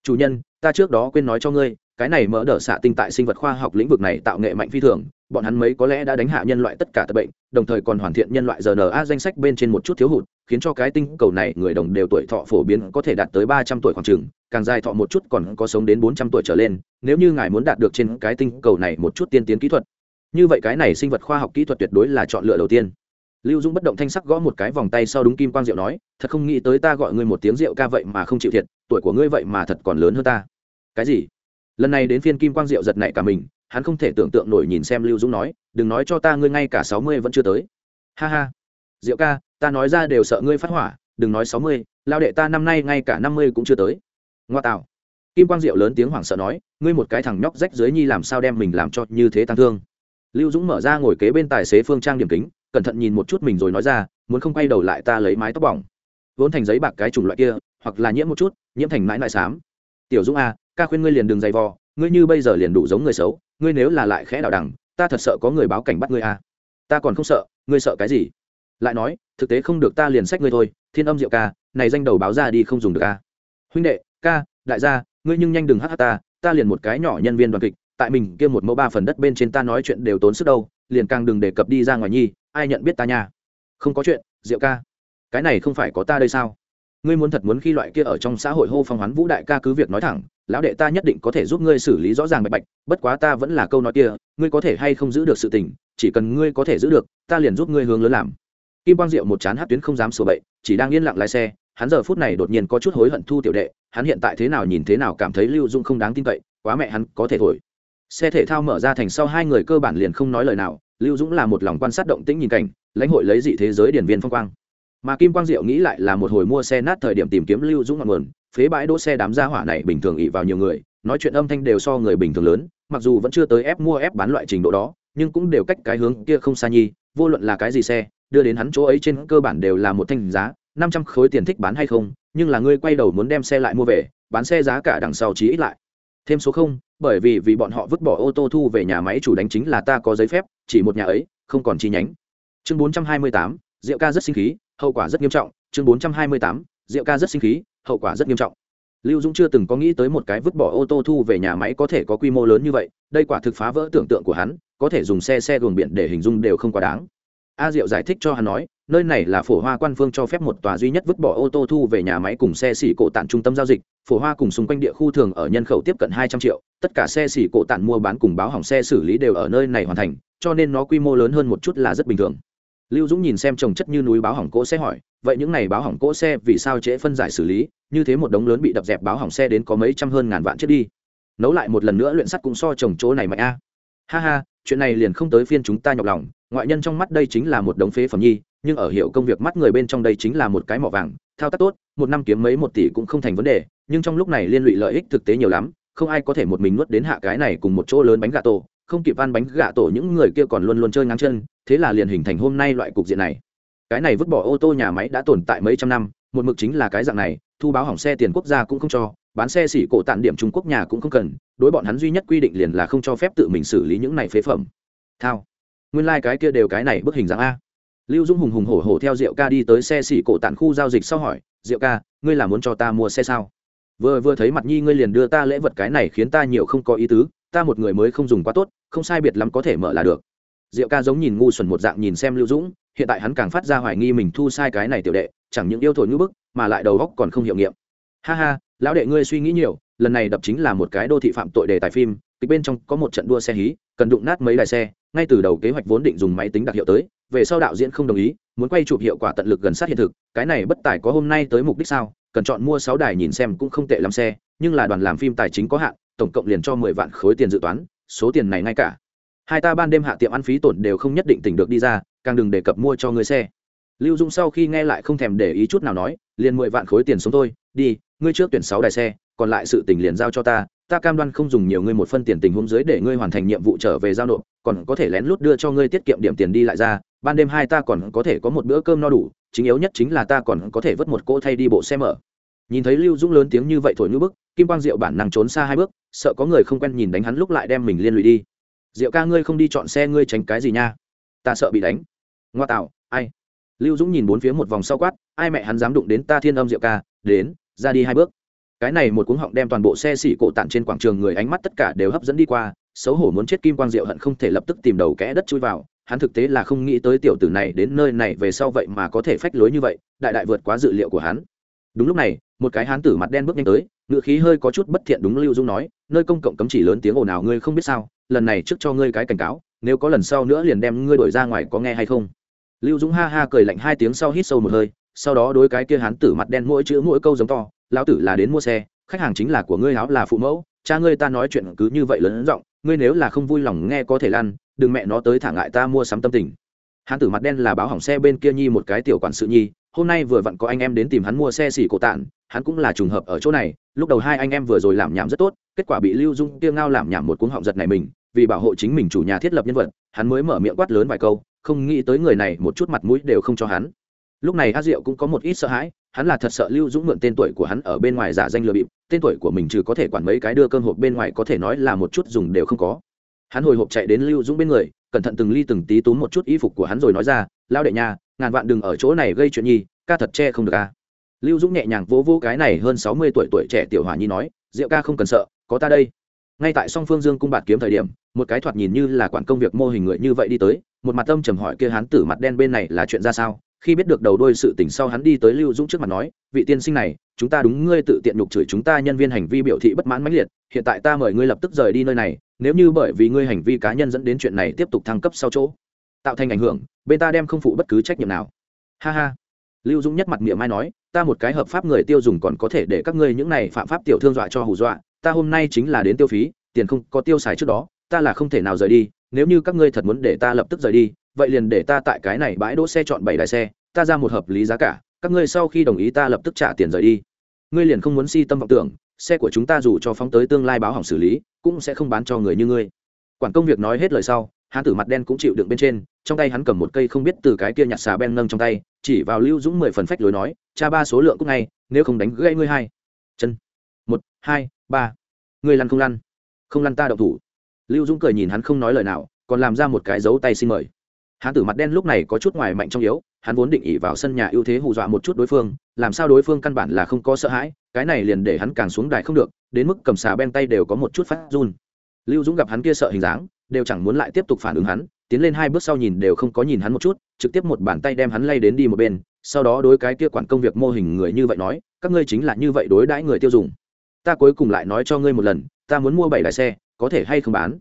S1: Chủ nhân, ta trước đó quên nói cho ngươi, cái này mở đ ợ xạ tinh tại sinh vật khoa học lĩnh vực này tạo nghệ mạnh phi thường bọn hắn mấy có lẽ đã đánh hạ nhân loại tất cả tật bệnh, đồng thời còn hoàn thiện nhân loại rna danh sách bên trên một chút thiếu hụt, khiến cho cái tinh cầu này người đồng đều tuổi thọ phổ biến có thể đạt tới ba trăm tuổi khoảng chừng, càng dài thọ một chút còn có sống đến bốn trăm tuổi trở lên, nếu như ngài muốn đạt được trên cái tinh cầu này một chút tiên tiến kỹ thuật. Như vậy cái này sinh vật khoa học kỹ thuật tuyệt đối là chọn lựa đầu tiên. Lưu dũng bất động thanh sắc gõ một cái vòng tay sau đúng kim quang diệu nói, thật không nghĩ tới ta gọi ngươi một tiếng rượu ca vậy mà không chịu thiệt, tuổi của ngươi vậy mà thật còn lớn hơn ta. Cái gì? Lần này đến phiên kim quang diệu giật nảy cả mình hắn không thể tưởng tượng nổi nhìn xem lưu dũng nói đừng nói cho ta ngươi ngay cả sáu mươi vẫn chưa tới. Ha ha. Diệu ca ta nói ra đều sợ ngươi phát hỏa đừng nói sáu mươi lao đệ ta năm nay ngay cả năm mươi cũng chưa tới. Ngoa tạo. Kim quang diệu lớn tiếng hoảng sợ nói ngươi một cái thằng nhóc rách dưới nhi làm sao đem mình làm cho như thế tăng thương? Lưu dũng mở ra ngồi kế bên tài xế phương trang điểm kính cẩn thận nhìn một chút mình rồi nói ra muốn không quay đầu lại ta lấy mái tóc bỏng. Vốn thành giấy bạc cái chủng loại kia hoặc là nhiễm một chút nhiễm thành mãi mãi xám. Tiểu dũng a à, ca khuyên ngươi liền đường dày vò ngươi như bây giờ liền đủ giống người xấu ngươi nếu là lại khẽ đảo đằng, ta thật sợ có người báo cảnh bắt ngươi à. ta còn không sợ, ngươi sợ cái gì? Lại nói, thực tế không được ta liền sách ngươi thôi, thiên âm diệu ca, này danh đầu báo ra đi không dùng được ca huynh đệ, ca, đại gia, ngươi nhưng nhanh đừng hát ta ta liền một cái nhỏ nhân viên đoàn kịch, tại mình kia một mẫu ba phần đất bên trên ta nói chuyện đều tốn sức đâu, liền càng đừng đề cập đi ra ngoài nhi, ai nhận biết ta nha? Không có chuyện, diệu ca. Cái này không phải có ta đây sao? Ngươi muốn thật muốn khi loại kia ở trong xã hội hô phong hoán vũ đại ca cứ việc nói thẳng lão đệ ta nhất định có thể giúp ngươi xử lý rõ ràng bạch bạch, bất quá ta vẫn là câu nói kia, ngươi có thể hay không giữ được sự tình, chỉ cần ngươi có thể giữ được, ta liền giúp ngươi hướng lớn làm. Kim quang diệu một chán hát tuyến không dám sửa bậy, chỉ đang yên lặng lái xe, hắn giờ phút này đột nhiên có chút hối hận thu tiểu đệ, hắn hiện tại thế nào nhìn thế nào cảm thấy lưu dung không đáng tin cậy, quá mẹ hắn có thể thổi. Xe thể thao mở ra thành sau hai người cơ bản liền không nói lời nào, lưu dũng là một lòng quan sát động tĩnh nhìn cảnh, lãnh hội lấy dị thế giới điển viên phong quang. Mà kim quang diệu nghĩ lại là một hồi mua xe nát thời điểm tìm kiếm lưu dũng ngọn nguồn phế bãi đỗ xe đám gia hỏa này bình thường ỉ vào nhiều người, nói chuyện âm thanh đều so người bình thường lớn, mặc dù vẫn chưa tới ép mua ép bán loại trình độ đó, nhưng cũng đều cách cái hướng kia không xa nhi, vô luận là cái gì xe, đưa đến hắn chỗ ấy trên cơ bản đều là một thanh giá, năm trăm khối tiền thích bán hay không, nhưng là ngươi quay đầu muốn đem xe lại mua về, bán xe giá cả đằng sau chí ít lại. Thêm số không, bởi vì vì bọn họ vứt bỏ ô tô thu về nhà máy chủ đánh chính là ta có giấy phép, chỉ một nhà ấy, không còn chi nhánh. Chương bốn trăm hai mươi tám, rượu ca rất sinh khí, hậu quả rất nghiêm trọng. Chương bốn trăm hai mươi tám, rượu ca rất sinh khí hậu quả rất nghiêm trọng. Lưu dũng chưa từng có nghĩ tới một cái vứt bỏ ô tô thu về nhà máy có thể có quy mô lớn như vậy, đây quả thực phá vỡ tưởng tượng của hắn, có thể dùng xe xe đường biển để hình dung đều không quá đáng. A diệu giải thích cho hắn nói, nơi này là phổ hoa quan phương cho phép một tòa duy nhất vứt bỏ ô tô thu về nhà máy cùng xe xỉ cổ tản trung tâm giao dịch, phổ hoa cùng xung quanh địa khu thường ở nhân khẩu tiếp cận hai trăm triệu, tất cả xe xỉ cổ tản mua bán cùng báo hỏng xe xử lý đều ở nơi này hoàn thành, cho nên nó quy mô lớn hơn một chút là rất bình thường lưu dũng nhìn xem trồng chất như núi báo hỏng cỗ xe hỏi, vậy những này báo hỏng cỗ xe vì sao trễ phân giải xử lý? Như thế một đống lớn bị đập dẹp báo hỏng xe đến có mấy trăm hơn ngàn vạn chết đi. Nấu lại một lần nữa luyện sắt cũng so trồng chỗ này mạnh a. Ha ha, chuyện này liền không tới phiên chúng ta nhọc lòng, ngoại nhân trong mắt đây chính là một đống phế phẩm nhi, nhưng ở hiệu công việc mắt người bên trong đây chính là một cái mỏ vàng, thao tác tốt, một năm kiếm mấy một tỷ cũng không thành vấn đề, nhưng trong lúc này liên lụy lợi ích thực tế nhiều lắm, không ai có thể một mình nuốt đến hạ cái này cùng một chỗ lớn bánh gà tổ không kịp ăn bánh gạ tổ những người kia còn luôn luôn chơi ngang chân, thế là liền hình thành hôm nay loại cục diện này. Cái này vứt bỏ ô tô nhà máy đã tồn tại mấy trăm năm, một mực chính là cái dạng này, thu báo hỏng xe tiền quốc gia cũng không cho, bán xe xỉ cổ tạn điểm trung quốc nhà cũng không cần, đối bọn hắn duy nhất quy định liền là không cho phép tự mình xử lý những này phế phẩm. Thao. Nguyên lai、like、cái kia đều cái này bức hình dạng a. Lưu dũng hùng hùng hổ hổ theo rượu ca đi tới xe xỉ cổ tạn khu giao dịch sau hỏi rượu ca, ngươi là muốn cho ta mua xe sao? Vừa vừa thấy mặt nhi ngươi liền đưa ta lễ vật cái này khiến ta nhiều không có ý tứ ta một người mới không dùng quá tốt, không sai biệt lắm có thể mở là được. Diệu ca giống nhìn ngu xuẩn một dạng nhìn xem lưu dũng, hiện tại hắn càng phát ra hoài nghi mình thu sai cái này tiểu đệ, chẳng những yêu thổi ngữ bức, mà lại đầu góc còn không hiệu nghiệm. Ha ha, lão đệ ngươi suy nghĩ nhiều, lần này đập chính là một cái đô thị phạm tội đề tài phim, kịch bên trong có một trận đua xe hí, cần đụng nát mấy đài xe, ngay từ đầu kế hoạch vốn định dùng máy tính đặc hiệu tới, về sau đạo diễn không đồng ý, muốn quay chụp hiệu quả tận lực gần sát hiện thực, cái này bất tài có hôm nay tới mục đích sao, cần chọn mua sáu đài nhìn xem cũng không tệ lắm xe, nhưng là đoàn làm phim tài chính có hạn tổng cộng liền cho mười vạn khối tiền dự toán, số tiền này ngay cả. Hai ta ban đêm hạ tiệm ăn phí tổn đều không nhất định tỉnh được đi ra, càng đừng đề cập mua cho người xe. Lưu dung sau khi nghe lại không thèm để ý chút nào nói, liền mười vạn khối tiền sống thôi, đi, ngươi trước tuyển sáu đài xe, còn lại sự tình liền giao cho ta ta cam đoan không dùng nhiều ngươi một phân tiền tình huống dưới để ngươi hoàn thành nhiệm vụ trở về giao nộp, còn có thể lén lút đưa cho ngươi tiết kiệm điểm tiền đi lại ra, ban đêm hai ta còn có thể có một bữa cơm no đủ, chính yếu nhất chính là ta còn có thể vớt một cỗ thay đi bộ xe mở nhìn thấy lưu dũng lớn tiếng như vậy thổi như bức, kim quang diệu bản năng trốn xa hai bước, sợ có người không quen nhìn đánh hắn lúc lại đem mình liên lụy đi. Diệu ca ngươi không đi chọn xe ngươi tránh cái gì nha? Ta sợ bị đánh. Ngoa tạo, ai? Lưu dũng nhìn bốn phía một vòng sau quát, ai mẹ hắn dám đụng đến ta thiên âm diệu ca, đến, ra đi hai bước. Cái này một cuống họng đem toàn bộ xe xỉ cổ tản trên quảng trường người ánh mắt tất cả đều hấp dẫn đi qua, xấu hổ muốn chết kim quang diệu hận không thể lập tức tìm đầu kẽ đất chui vào, hắn thực tế là không nghĩ tới tiểu tử này đến nơi này về sau vậy mà có thể phách lối như vậy, đại đại vượt quá dự liệu của hắn đúng lúc này một cái hán tử mặt đen bước nhanh tới ngựa khí hơi có chút bất thiện đúng lưu dung nói nơi công cộng cấm chỉ lớn tiếng ồn ào, ngươi không biết sao lần này trước cho ngươi cái cảnh cáo nếu có lần sau nữa liền đem ngươi đổi ra ngoài có nghe hay không? Lưu dũng ha ha cười lạnh hai tiếng sau hít sâu một hơi sau đó đối cái kia hán tử mặt đen mỗi chữ mỗi câu giống to lão tử là đến mua xe khách hàng chính là của ngươi áo là phụ mẫu cha ngươi ta nói chuyện cứ như vậy lớn giọng ngươi nếu là không vui lòng nghe có thể lăn đừng mẹ nó tới thả ngại ta mua sắm tâm tình hán tử mặt đen là báo hỏng xe bên kia nhi một cái tiểu quản sự nhi, hôm nay vừa vặn có anh em đến tìm hắn mua xe xỉ cổ tạn hắn cũng là trùng hợp ở chỗ này, lúc đầu hai anh em vừa rồi làm nhảm rất tốt, kết quả bị lưu dung tiêu ngao làm nhảm một cuốn họng giật này mình, vì bảo hộ chính mình chủ nhà thiết lập nhân vật, hắn mới mở miệng quát lớn vài câu, không nghĩ tới người này một chút mặt mũi đều không cho hắn. Lúc này a diệu cũng có một ít sợ hãi, hắn là thật sợ lưu dũng mượn tên tuổi của hắn ở bên ngoài giả danh lừa bịp, tên tuổi của mình trừ có thể quản mấy cái đưa cơm hộp bên ngoài có thể nói là một chút dùng đều không có hắn hồi hộp chạy đến lưu dũng bên người, cẩn thận từng ly từng tí túm một chút y phục của hắn rồi nói ra lao đệ nhà ngàn vạn đừng ở chỗ này gây chuyện nhi, ca thật che không được ca lưu dũng nhẹ nhàng vỗ vỗ cái này hơn sáu mươi tuổi tuổi trẻ tiểu hòa nhi nói diệu ca không cần sợ, có ta đây. Ngay tại song phương dương cung bạt kiếm thời điểm, một cái thoạt nhìn như là quản công việc mô hình người như vậy đi tới, một mặt tâm trầm hỏi kia hắn tử mặt đen bên này là chuyện ra sao? Khi biết được đầu đôi sự tình sau hắn đi tới lưu dũng trước mặt nói, vị tiên sinh này, chúng ta đúng ngươi tự tiện nhục chửi chúng ta nhân viên hành vi biểu thị bất mãn mãnh liệt, hiện tại ta mời ngươi lập tức rời đi nơi này nếu như bởi vì ngươi hành vi cá nhân dẫn đến chuyện này tiếp tục thăng cấp sau chỗ, tạo thành ảnh hưởng, bên ta đem không phụ bất cứ trách nhiệm nào. Ha ha. Lưu dũng nhất mặt miệng mai nói, ta một cái hợp pháp người tiêu dùng còn có thể để các ngươi những này phạm pháp tiểu thương dọa cho hù dọa, ta hôm nay chính là đến tiêu phí, tiền không có tiêu xài trước đó, ta là không thể nào rời đi, nếu như các ngươi thật muốn để ta lập tức rời đi, vậy liền để ta tại cái này bãi đỗ xe chọn bảy đài xe, ta ra một hợp lý giá cả, các ngươi sau khi đồng ý ta lập tức trả tiền rời đi. Ngươi liền không muốn si tâm vọng tưởng xe của chúng ta dù cho phóng tới tương lai báo hỏng xử lý, cũng sẽ không bán cho người như ngươi. Quản công việc nói hết lời sau, hán tử mặt đen cũng chịu đựng bên trên, trong tay hắn cầm một cây không biết từ cái kia nhặt xà ben nâng trong tay, chỉ vào lưu dũng mười phần phách lối nói, cha ba số lượng cũng ngay, nếu không đánh gãy ngươi hai. Chân. Một, hai, ba. Ngươi lăn không lăn? Không lăn ta đậu thủ. Lưu dũng cười nhìn hắn không nói lời nào, còn làm ra một cái dấu tay xin mời. Hán tử mặt đen lúc này có chút ngoài mạnh trong yếu hắn vốn định ỉ vào sân nhà ưu thế hù dọa một chút đối phương, làm sao đối phương căn bản là không có sợ hãi, cái này liền để hắn càng xuống đài không được, đến mức cầm xà ben tay đều có một chút phát run. Lưu dũng gặp hắn kia sợ hình dáng, đều chẳng muốn lại tiếp tục phản ứng hắn, tiến lên hai bước sau nhìn đều không có nhìn hắn một chút, trực tiếp một bàn tay đem hắn lay đến đi một bên, sau đó đối cái kia quản công việc mô hình người như vậy nói, các ngươi chính là như vậy đối đãi người tiêu dùng. Ta cuối cùng lại nói cho ngươi một lần, ta muốn mua bảy đài xe, có thể hay không bán?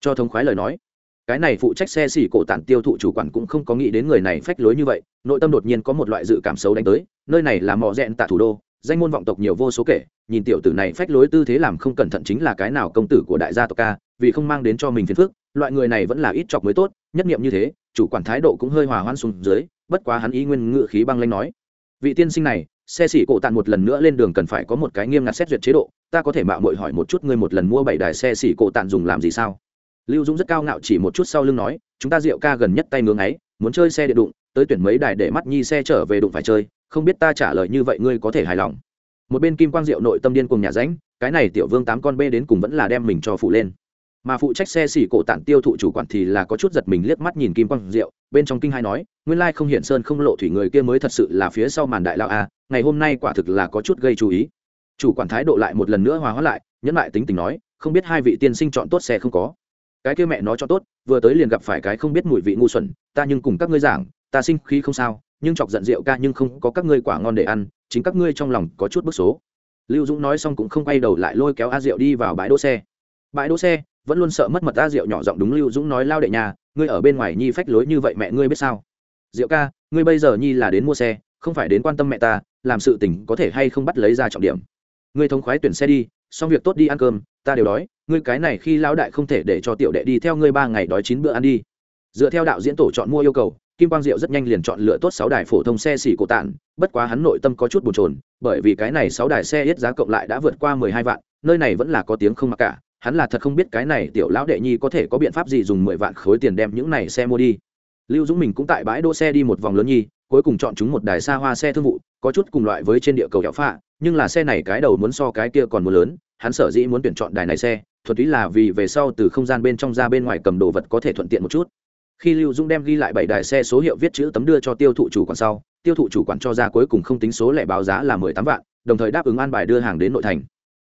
S1: Cho thống khoái lời nói cái này phụ trách xe xỉ cổ tản tiêu thụ chủ quản cũng không có nghĩ đến người này phách lối như vậy, nội tâm đột nhiên có một loại dự cảm xấu đánh tới, nơi này là mò rẽn tại thủ đô, danh môn vọng tộc nhiều vô số kể, nhìn tiểu tử này phách lối tư thế làm không cẩn thận chính là cái nào công tử của đại gia tộc ca, vì không mang đến cho mình phiền phức, loại người này vẫn là ít chọc mới tốt, nhất nghiệm như thế, chủ quản thái độ cũng hơi hòa hoãn xuống dưới, bất quá hắn ý nguyên ngự khí băng lanh nói, vị tiên sinh này, xe xỉ cổ tàn một lần nữa lên đường cần phải có một cái nghiêm ngặt xét duyệt chế độ, ta có thể mạo muội hỏi một chút ngươi một lần mua bảy đài xe xỉ cổ tàn dùng làm gì sao? Lưu dũng rất cao ngạo chỉ một chút sau lưng nói, chúng ta rượu ca gần nhất tay ngưỡng ấy muốn chơi xe điện đụng, tới tuyển mấy đài để mắt nhi xe trở về đụng phải chơi, không biết ta trả lời như vậy ngươi có thể hài lòng. Một bên kim quang diệu nội tâm điên cùng nhà ránh, cái này tiểu vương tám con bê đến cùng vẫn là đem mình cho phụ lên. Mà phụ trách xe xỉ cổ tản tiêu thụ chủ quản thì là có chút giật mình liếc mắt nhìn kim quang diệu, bên trong kinh hai nói, nguyên lai không hiện sơn không lộ thủy người kia mới thật sự là phía sau màn đại lao a, ngày hôm nay quả thực là có chút gây chú ý. Chủ quản thái độ lại một lần nữa hòa hóa lại, nhẫn lại tính tình nói, không biết hai vị tiên sinh chọn tốt xe không có cái kia mẹ nó cho tốt, vừa tới liền gặp phải cái không biết mùi vị ngu xuẩn, ta nhưng cùng các ngươi giảng, ta sinh khí không sao, nhưng chọc giận rượu ca nhưng không có các ngươi quả ngon để ăn, chính các ngươi trong lòng có chút bức số. Lưu dũng nói xong cũng không quay đầu lại lôi kéo a rượu đi vào bãi đỗ xe. Bãi đỗ xe, vẫn luôn sợ mất mật a rượu nhỏ giọng đúng lưu dũng nói, lao đệ nhà, ngươi ở bên ngoài nhi phách lối như vậy mẹ ngươi biết sao? Diệu ca, ngươi bây giờ nhi là đến mua xe, không phải đến quan tâm mẹ ta, làm sự tình có thể hay không bắt lấy ra trọng điểm. Ngươi thống khoái tuyển xe đi, xong việc tốt đi ăn cơm ta đều đói, ngươi cái này khi lão đại không thể để cho tiểu đệ đi theo ngươi ba ngày đói chín bữa ăn đi. Dựa theo đạo diễn tổ chọn mua yêu cầu, kim quang diệu rất nhanh liền chọn lựa tốt sáu đài phổ thông xe xỉ cổ tản, bất quá hắn nội tâm có chút bồn trồn bởi vì cái này sáu đài xe ít giá cộng lại đã vượt qua mười hai vạn, nơi này vẫn là có tiếng không mặc cả, hắn là thật không biết cái này tiểu lão đệ nhi có thể có biện pháp gì dùng mười vạn khối tiền đem những này xe mua đi. Lưu dũng mình cũng tại bãi đỗ xe đi một vòng lớn nhi, cuối cùng chọn chúng một đài xa hoa xe thương vụ, có chút cùng loại với trên địa cầu kẹo phạ, nhưng là xe này cái đầu muốn so cái kia còn muốn lớn hắn sở dĩ muốn tuyển chọn đài này xe thuật ý là vì về sau từ không gian bên trong ra bên ngoài cầm đồ vật có thể thuận tiện một chút. Khi lưu dũng đem ghi lại bảy đài xe số hiệu viết chữ tấm đưa cho tiêu thụ chủ quản sau, tiêu thụ chủ quản cho ra cuối cùng không tính số lẻ báo giá là mười tám vạn, đồng thời đáp ứng an bài đưa hàng đến nội thành.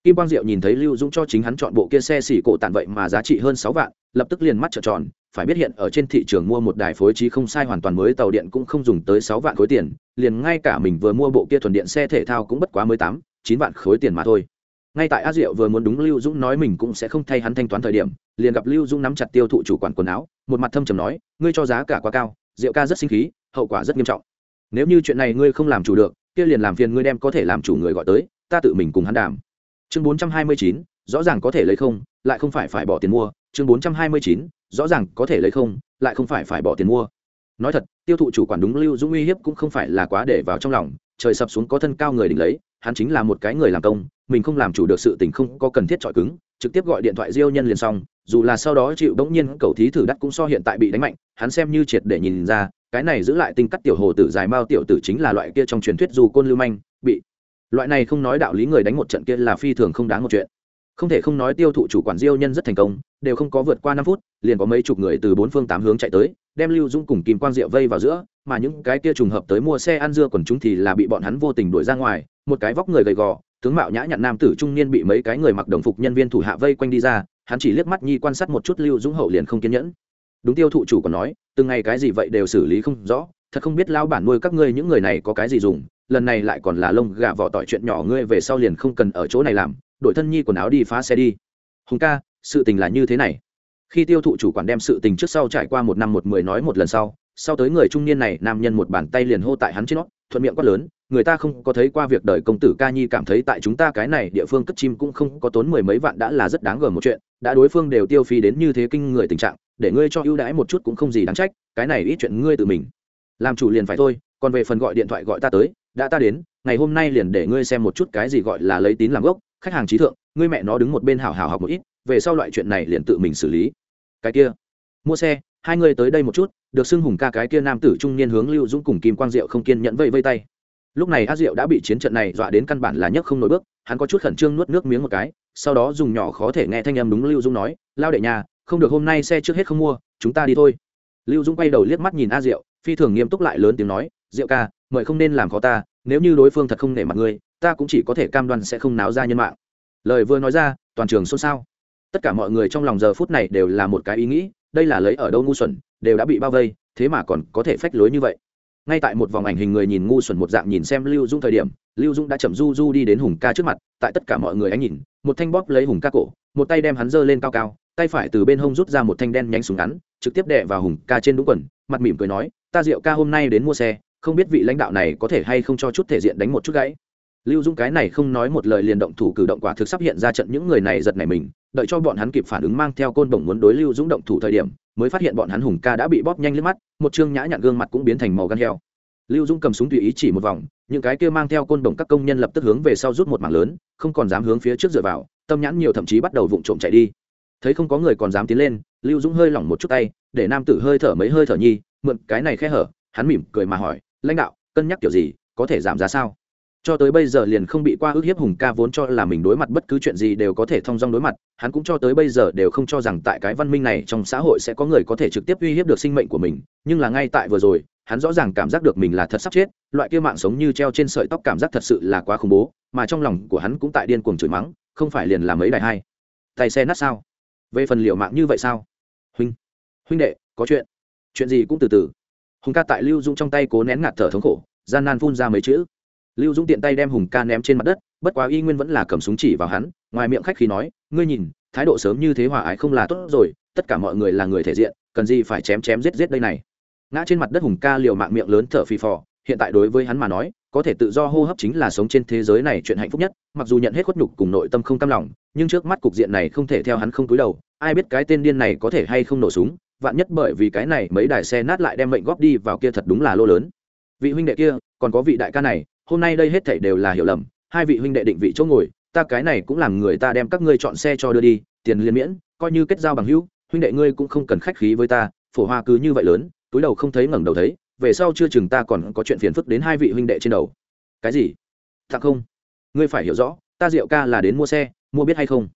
S1: Kim quang diệu nhìn thấy lưu dũng cho chính hắn chọn bộ kia xe xỉ cổ tàn vậy mà giá trị hơn sáu vạn, lập tức liền mắt trợn tròn, phải biết hiện ở trên thị trường mua một đài phối trí không sai hoàn toàn mới tàu điện cũng không dùng tới sáu vạn khối tiền, liền ngay cả mình vừa mua bộ kia thuần điện xe thể thao cũng bất quá mới tám, chín vạn khối tiền mà thôi ngay tại a diệu vừa muốn đúng lưu dũng nói mình cũng sẽ không thay hắn thanh toán thời điểm, liền gặp lưu dũng nắm chặt tiêu thụ chủ quản quần áo, một mặt thâm trầm nói, ngươi cho giá cả quá cao diệu ca rất sinh khí, hậu quả rất nghiêm trọng. Nếu như chuyện này ngươi không làm chủ được, kia liền làm phiền ngươi đem có thể làm chủ người gọi tới, ta tự mình cùng hắn đàm. Chương bốn trăm hai mươi chín, rõ ràng có thể lấy không, lại không phải phải bỏ tiền mua. Chương bốn trăm hai mươi chín, rõ ràng có thể lấy không, lại không phải phải bỏ tiền mua. Nói thật, tiêu thụ chủ quản đúng lưu dũng uy hiếp cũng không phải là quá để vào trong lòng, trời sập xuống có thân cao người đỉnh lấy, hắn chính là một cái người làm công mình không làm chủ được sự tình không có cần thiết chọi cứng, trực tiếp gọi điện thoại diêu nhân liền xong, dù là sau đó chịu đống nhiên cầu thí thử đắt cũng so hiện tại bị đánh mạnh, hắn xem như triệt để nhìn ra, cái này giữ lại tinh cắt tiểu hồ tử dài mao tiểu tử chính là loại kia trong truyền thuyết dù côn lưu manh, bị loại này không nói đạo lý người đánh một trận kia là phi thường không đáng một chuyện. Không thể không nói tiêu thụ chủ quản diêu nhân rất thành công, đều không có vượt qua năm phút, liền có mấy chục người từ bốn phương tám hướng chạy tới, đem lưu dung cùng kim quang diệu vây vào giữa, mà những cái kia trùng hợp tới mua xe ăn dưa quần chúng thì là bị bọn hắn vô tình đuổi ra ngoài, một cái vóc người gầy gò tướng mạo nhã nhặn nam tử trung niên bị mấy cái người mặc đồng phục nhân viên thủ hạ vây quanh đi ra, hắn chỉ liếc mắt nhi quan sát một chút lưu dũng hậu liền không kiên nhẫn. Đúng tiêu thụ chủ còn nói, từng ngày cái gì vậy đều xử lý không rõ, thật không biết lao bản nuôi các ngươi những người này có cái gì dùng, lần này lại còn là lông gà vỏ tỏi chuyện nhỏ ngươi về sau liền không cần ở chỗ này làm, đổi thân nhi quần áo đi phá xe đi. Hùng ca, sự tình là như thế này. Khi tiêu thụ chủ quản đem sự tình trước sau trải qua một năm một mười nói một lần sau sau tới người trung niên này, nam nhân một bàn tay liền hô tại hắn trên nó thuận miệng quát lớn, người ta không có thấy qua việc đời công tử ca nhi cảm thấy tại chúng ta cái này địa phương cất chim cũng không có tốn mười mấy vạn đã là rất đáng gờm một chuyện, đã đối phương đều tiêu phí đến như thế kinh người tình trạng, để ngươi cho ưu đãi một chút cũng không gì đáng trách, cái này ít chuyện ngươi tự mình làm chủ liền phải thôi, còn về phần gọi điện thoại gọi ta tới, đã ta đến, ngày hôm nay liền để ngươi xem một chút cái gì gọi là lấy tín làm gốc, khách hàng trí thượng, ngươi mẹ nó đứng một bên hào hào học một ít, về sau loại chuyện này liền tự mình xử lý. Cái kia, mua xe hai người tới đây một chút, được xưng hùng ca cái kia nam tử trung niên hướng lưu dũng cùng kim quang diệu không kiên nhẫn vây vây tay. Lúc này a diệu đã bị chiến trận này dọa đến căn bản là nhấc không nổi bước, hắn có chút khẩn trương nuốt nước miếng một cái, sau đó dùng nhỏ khó thể nghe thanh âm đúng lưu dũng nói, lao đệ nhà, không được hôm nay xe trước hết không mua, chúng ta đi thôi. Lưu dũng quay đầu liếc mắt nhìn a diệu, phi thường nghiêm túc lại lớn tiếng nói, diệu ca, mời không nên làm khó ta, nếu như đối phương thật không nể mặt ngươi, ta cũng chỉ có thể cam đoan sẽ không náo ra nhân mạng. Lời vừa nói ra, toàn trường xôn xao. Tất cả mọi người trong lòng giờ phút này đều là một cái ý nghĩ đây là lấy ở đâu ngu xuẩn, đều đã bị bao vây, thế mà còn có thể phách lối như vậy. Ngay tại một vòng ảnh hình người nhìn ngu xuẩn một dạng nhìn xem lưu dung thời điểm, lưu dung đã chậm du du đi đến hùng ca trước mặt, tại tất cả mọi người ánh nhìn, một thanh bóp lấy hùng ca cổ, một tay đem hắn giơ lên cao cao, tay phải từ bên hông rút ra một thanh đen nhánh súng ngắn, trực tiếp đè vào hùng ca trên đúng quần, mặt mỉm cười nói, ta rượu ca hôm nay đến mua xe, không biết vị lãnh đạo này có thể hay không cho chút thể diện đánh một chút gãy. Lưu dung cái này không nói một lời liền động thủ cử động quả thực sắp hiện ra trận, những người này giật này mình đợi cho bọn hắn kịp phản ứng mang theo côn bổng muốn đối lưu dũng động thủ thời điểm, mới phát hiện bọn hắn hùng ca đã bị bóp nhanh lên mắt, một chương nhã nhặn gương mặt cũng biến thành màu gan heo. Lưu dũng cầm súng tùy ý chỉ một vòng, những cái kia mang theo côn đồng các công nhân lập tức hướng về sau rút một mảng lớn, không còn dám hướng phía trước dựa vào, tâm nhãn nhiều thậm chí bắt đầu vụng trộm chạy đi. Thấy không có người còn dám tiến lên, lưu dũng hơi lỏng một chút tay, để nam tử hơi thở mấy hơi thở nhi, mượn cái này khe hở, hắn mỉm cười mà hỏi, lãnh đạo, cân nhắc kiểu gì, có thể giảm giá sao? Cho tới bây giờ liền không bị qua ước hiếp hùng ca vốn cho là mình đối mặt bất cứ chuyện gì đều có thể thông dong đối mặt, hắn cũng cho tới bây giờ đều không cho rằng tại cái văn minh này trong xã hội sẽ có người có thể trực tiếp uy hiếp được sinh mệnh của mình, nhưng là ngay tại vừa rồi, hắn rõ ràng cảm giác được mình là thật sắp chết, loại kia mạng sống như treo trên sợi tóc cảm giác thật sự là quá khủng bố, mà trong lòng của hắn cũng tại điên cuồng chửi mắng, không phải liền làm mấy đại hai tay xe nát sao? Về phần liệu mạng như vậy sao? Huynh huynh đệ, có chuyện. Chuyện gì cũng từ từ. Hùng ca tại lưu dũng trong tay cố nén ngạt thở thống khổ, gian nan phun ra mấy chữ lưu dũng tiện tay đem hùng ca ném trên mặt đất, bất quá y nguyên vẫn là cầm súng chỉ vào hắn, ngoài miệng khách khí nói, ngươi nhìn, thái độ sớm như thế hòa ái không là tốt rồi, tất cả mọi người là người thể diện, cần gì phải chém chém giết giết đây này? Ngã trên mặt đất hùng ca liều mạng miệng lớn thở phì phò, hiện tại đối với hắn mà nói, có thể tự do hô hấp chính là sống trên thế giới này chuyện hạnh phúc nhất, mặc dù nhận hết khuất nhục cùng nội tâm không cam lòng, nhưng trước mắt cục diện này không thể theo hắn không túi đầu, ai biết cái tên điên này có thể hay không nổ súng, vạn nhất bởi vì cái này mấy đài xe nát lại đem mệnh góp đi vào kia thật đúng là lô lớn. Vị huynh đệ kia, còn có vị đại ca này hôm nay đây hết thảy đều là hiểu lầm, hai vị huynh đệ định vị chỗ ngồi, ta cái này cũng làm người ta đem các ngươi chọn xe cho đưa đi, tiền liên miễn, coi như kết giao bằng hữu, huynh đệ ngươi cũng không cần khách khí với ta, phổ hoa cứ như vậy lớn, túi đầu không thấy ngẩng đầu thấy, về sau chưa chừng ta còn có chuyện phiền phức đến hai vị huynh đệ trên đầu. Cái gì? Tặng không? Ngươi phải hiểu rõ, ta diệu ca là đến mua xe, mua biết hay không?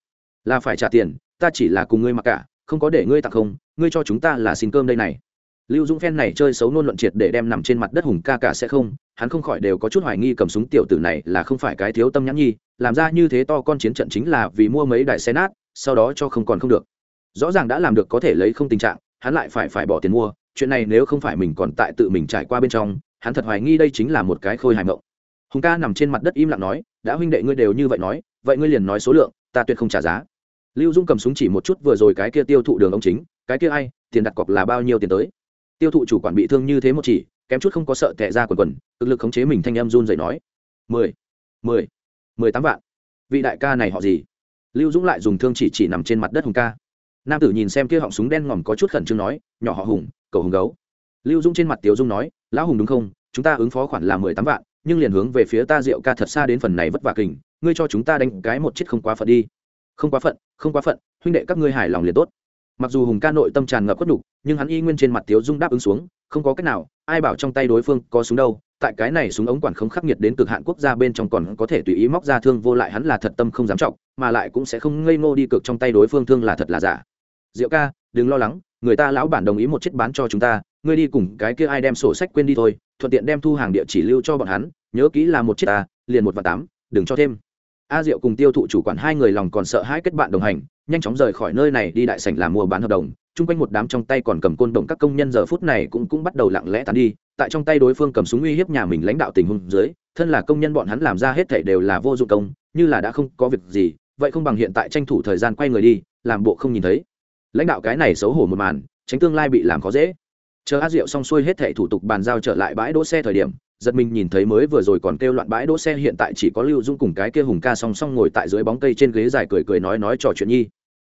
S1: Là phải trả tiền, ta chỉ là cùng ngươi mặc cả, không có để ngươi tặng không, ngươi cho chúng ta là xin cơm đây này. Lưu dũng phen này chơi xấu nôn luận triệt để đem nằm trên mặt đất hùng ca cả sẽ không hắn không khỏi đều có chút hoài nghi cầm súng tiểu tử này là không phải cái thiếu tâm nhãn nhi, làm ra như thế to con chiến trận chính là vì mua mấy đại xe nát, sau đó cho không còn không được. Rõ ràng đã làm được có thể lấy không tình trạng, hắn lại phải phải bỏ tiền mua, chuyện này nếu không phải mình còn tại tự mình trải qua bên trong, hắn thật hoài nghi đây chính là một cái khôi hài mộng. Hùng ca nằm trên mặt đất im lặng nói, đã huynh đệ ngươi đều như vậy nói, vậy ngươi liền nói số lượng, ta tuyệt không trả giá. Lưu dung cầm súng chỉ một chút vừa rồi cái kia tiêu thụ đường ông chính, cái kia ai, tiền đặt cọc là bao nhiêu tiền tới? Tiêu thụ chủ quản bị thương như thế một chỉ kém chút không có sợ tệ ra quần quần, cực lực khống chế mình thanh em run dậy nói. Mười mười mười tám vạn. Vị đại ca này họ gì? Lưu dũng lại dùng thương chỉ chỉ nằm trên mặt đất hùng ca. Nam tử nhìn xem kia họng súng đen ngòm có chút khẩn trương nói, nhỏ họ hùng cầu hùng gấu. Lưu dũng trên mặt tiếu dung nói, lão hùng đúng không? Chúng ta ứng phó khoản là mười tám vạn, nhưng liền hướng về phía ta rượu ca thật xa đến phần này vất vả kình, ngươi cho chúng ta đánh cái một chiếc không quá phận đi. Không quá phận, không quá phận, huynh đệ các ngươi hài lòng liền tốt. Mặc dù hùng ca nội tâm tràn ngập khuất nhục, nhưng hắn y nguyên trên mặt tiếu dung đáp ứng xuống, không có cách nào ai bảo trong tay đối phương có súng đâu, tại cái này súng ống quản không khắc nghiệt đến cực hạn quốc gia bên trong còn có thể tùy ý móc ra thương vô lại hắn là thật tâm không dám trọng, mà lại cũng sẽ không ngây ngô đi cực trong tay đối phương thương là thật là giả. Diệu ca, đừng lo lắng, người ta lão bản đồng ý một chiếc bán cho chúng ta, ngươi đi cùng cái kia ai đem sổ sách quên đi thôi, thuận tiện đem thu hàng địa chỉ lưu cho bọn hắn, nhớ kỹ là một chiếc ta liền một và tám, đừng cho thêm. A diệu cùng tiêu thụ chủ quản hai người lòng còn sợ hãi kết bạn đồng hành, nhanh chóng rời khỏi nơi này đi đại sảnh làm mua bán hợp đồng chung quanh một đám trong tay còn cầm côn động các công nhân giờ phút này cũng cũng bắt đầu lặng lẽ tàn đi, tại trong tay đối phương cầm súng uy hiếp nhà mình lãnh đạo tình huống dưới, thân là công nhân bọn hắn làm ra hết thảy đều là vô dụng công, như là đã không có việc gì, vậy không bằng hiện tại tranh thủ thời gian quay người đi, làm bộ không nhìn thấy. Lãnh đạo cái này xấu hổ một màn, tránh tương lai bị làm khó dễ. Chờ a diệu xong xuôi hết thảy thủ tục bàn giao trở lại bãi đỗ xe thời điểm, giật mình nhìn thấy mới vừa rồi còn kêu loạn bãi đỗ xe hiện tại chỉ có lưu dung cùng cái kia hùng ca song song ngồi tại dưới bóng cây trên ghế dài cười cười nói nói trò chuyện nhi.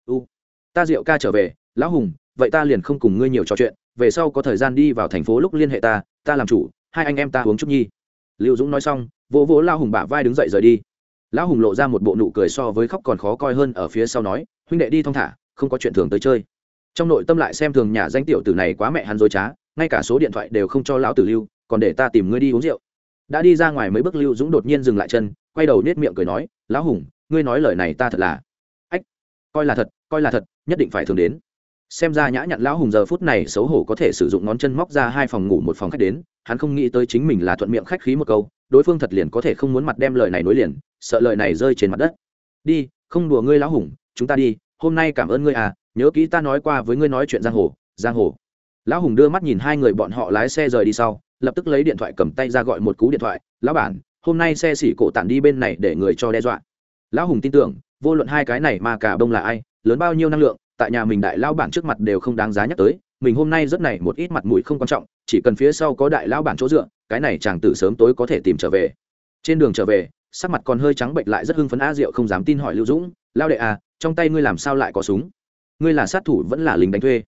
S1: U, ta diệu ca trở về lão hùng, vậy ta liền không cùng ngươi nhiều trò chuyện, về sau có thời gian đi vào thành phố lúc liên hệ ta ta làm chủ, hai anh em ta uống chút nhi. Lưu dũng nói xong, vỗ vỗ lao hùng bả vai đứng dậy rời đi. Lão hùng lộ ra một bộ nụ cười so với khóc còn khó coi hơn ở phía sau nói, huynh đệ đi thong thả, không có chuyện thường tới chơi. Trong nội tâm lại xem thường nhà danh tiểu tử này quá mẹ hắn dối trá, ngay cả số điện thoại đều không cho lão tử lưu, còn để ta tìm ngươi đi uống rượu. Đã đi ra ngoài mấy bước lưu dũng đột nhiên dừng lại chân, quay đầu nết miệng cười nói, lão hùng, ngươi nói lời này ta thật là. Ách, coi là thật, coi là thật, nhất định phải thường đến xem ra nhã nhặn lão hùng giờ phút này xấu hổ có thể sử dụng ngón chân móc ra hai phòng ngủ một phòng khách đến, hắn không nghĩ tới chính mình là thuận miệng khách khí một câu, đối phương thật liền có thể không muốn mặt đem lời này nối liền, sợ lời này rơi trên mặt đất. Đi, không đùa ngươi lão hùng, chúng ta đi, hôm nay cảm ơn ngươi à nhớ kỹ ta nói qua với ngươi nói chuyện giang hồ giang hồ. Lão hùng đưa mắt nhìn hai người bọn họ lái xe rời đi sau, lập tức lấy điện thoại cầm tay ra gọi một cú điện thoại, lão bản, hôm nay xe xỉ cổ tản đi bên này để người cho đe dọa. Lão hùng tin tưởng, vô luận hai cái này mà cả bông là ai, lớn bao nhiêu năng lượng tại nhà mình đại lao bản trước mặt đều không đáng giá nhắc tới, mình hôm nay rất này một ít mặt mũi không quan trọng, chỉ cần phía sau có đại lao bản chỗ dựa, cái này chàng tử sớm tối có thể tìm trở về. Trên đường trở về, sắc mặt còn hơi trắng bệnh lại rất hưng phấn a diệu không dám tin hỏi lưu dũng lao đệ à trong tay ngươi làm sao lại có súng? Ngươi là sát thủ vẫn là lính đánh thuê?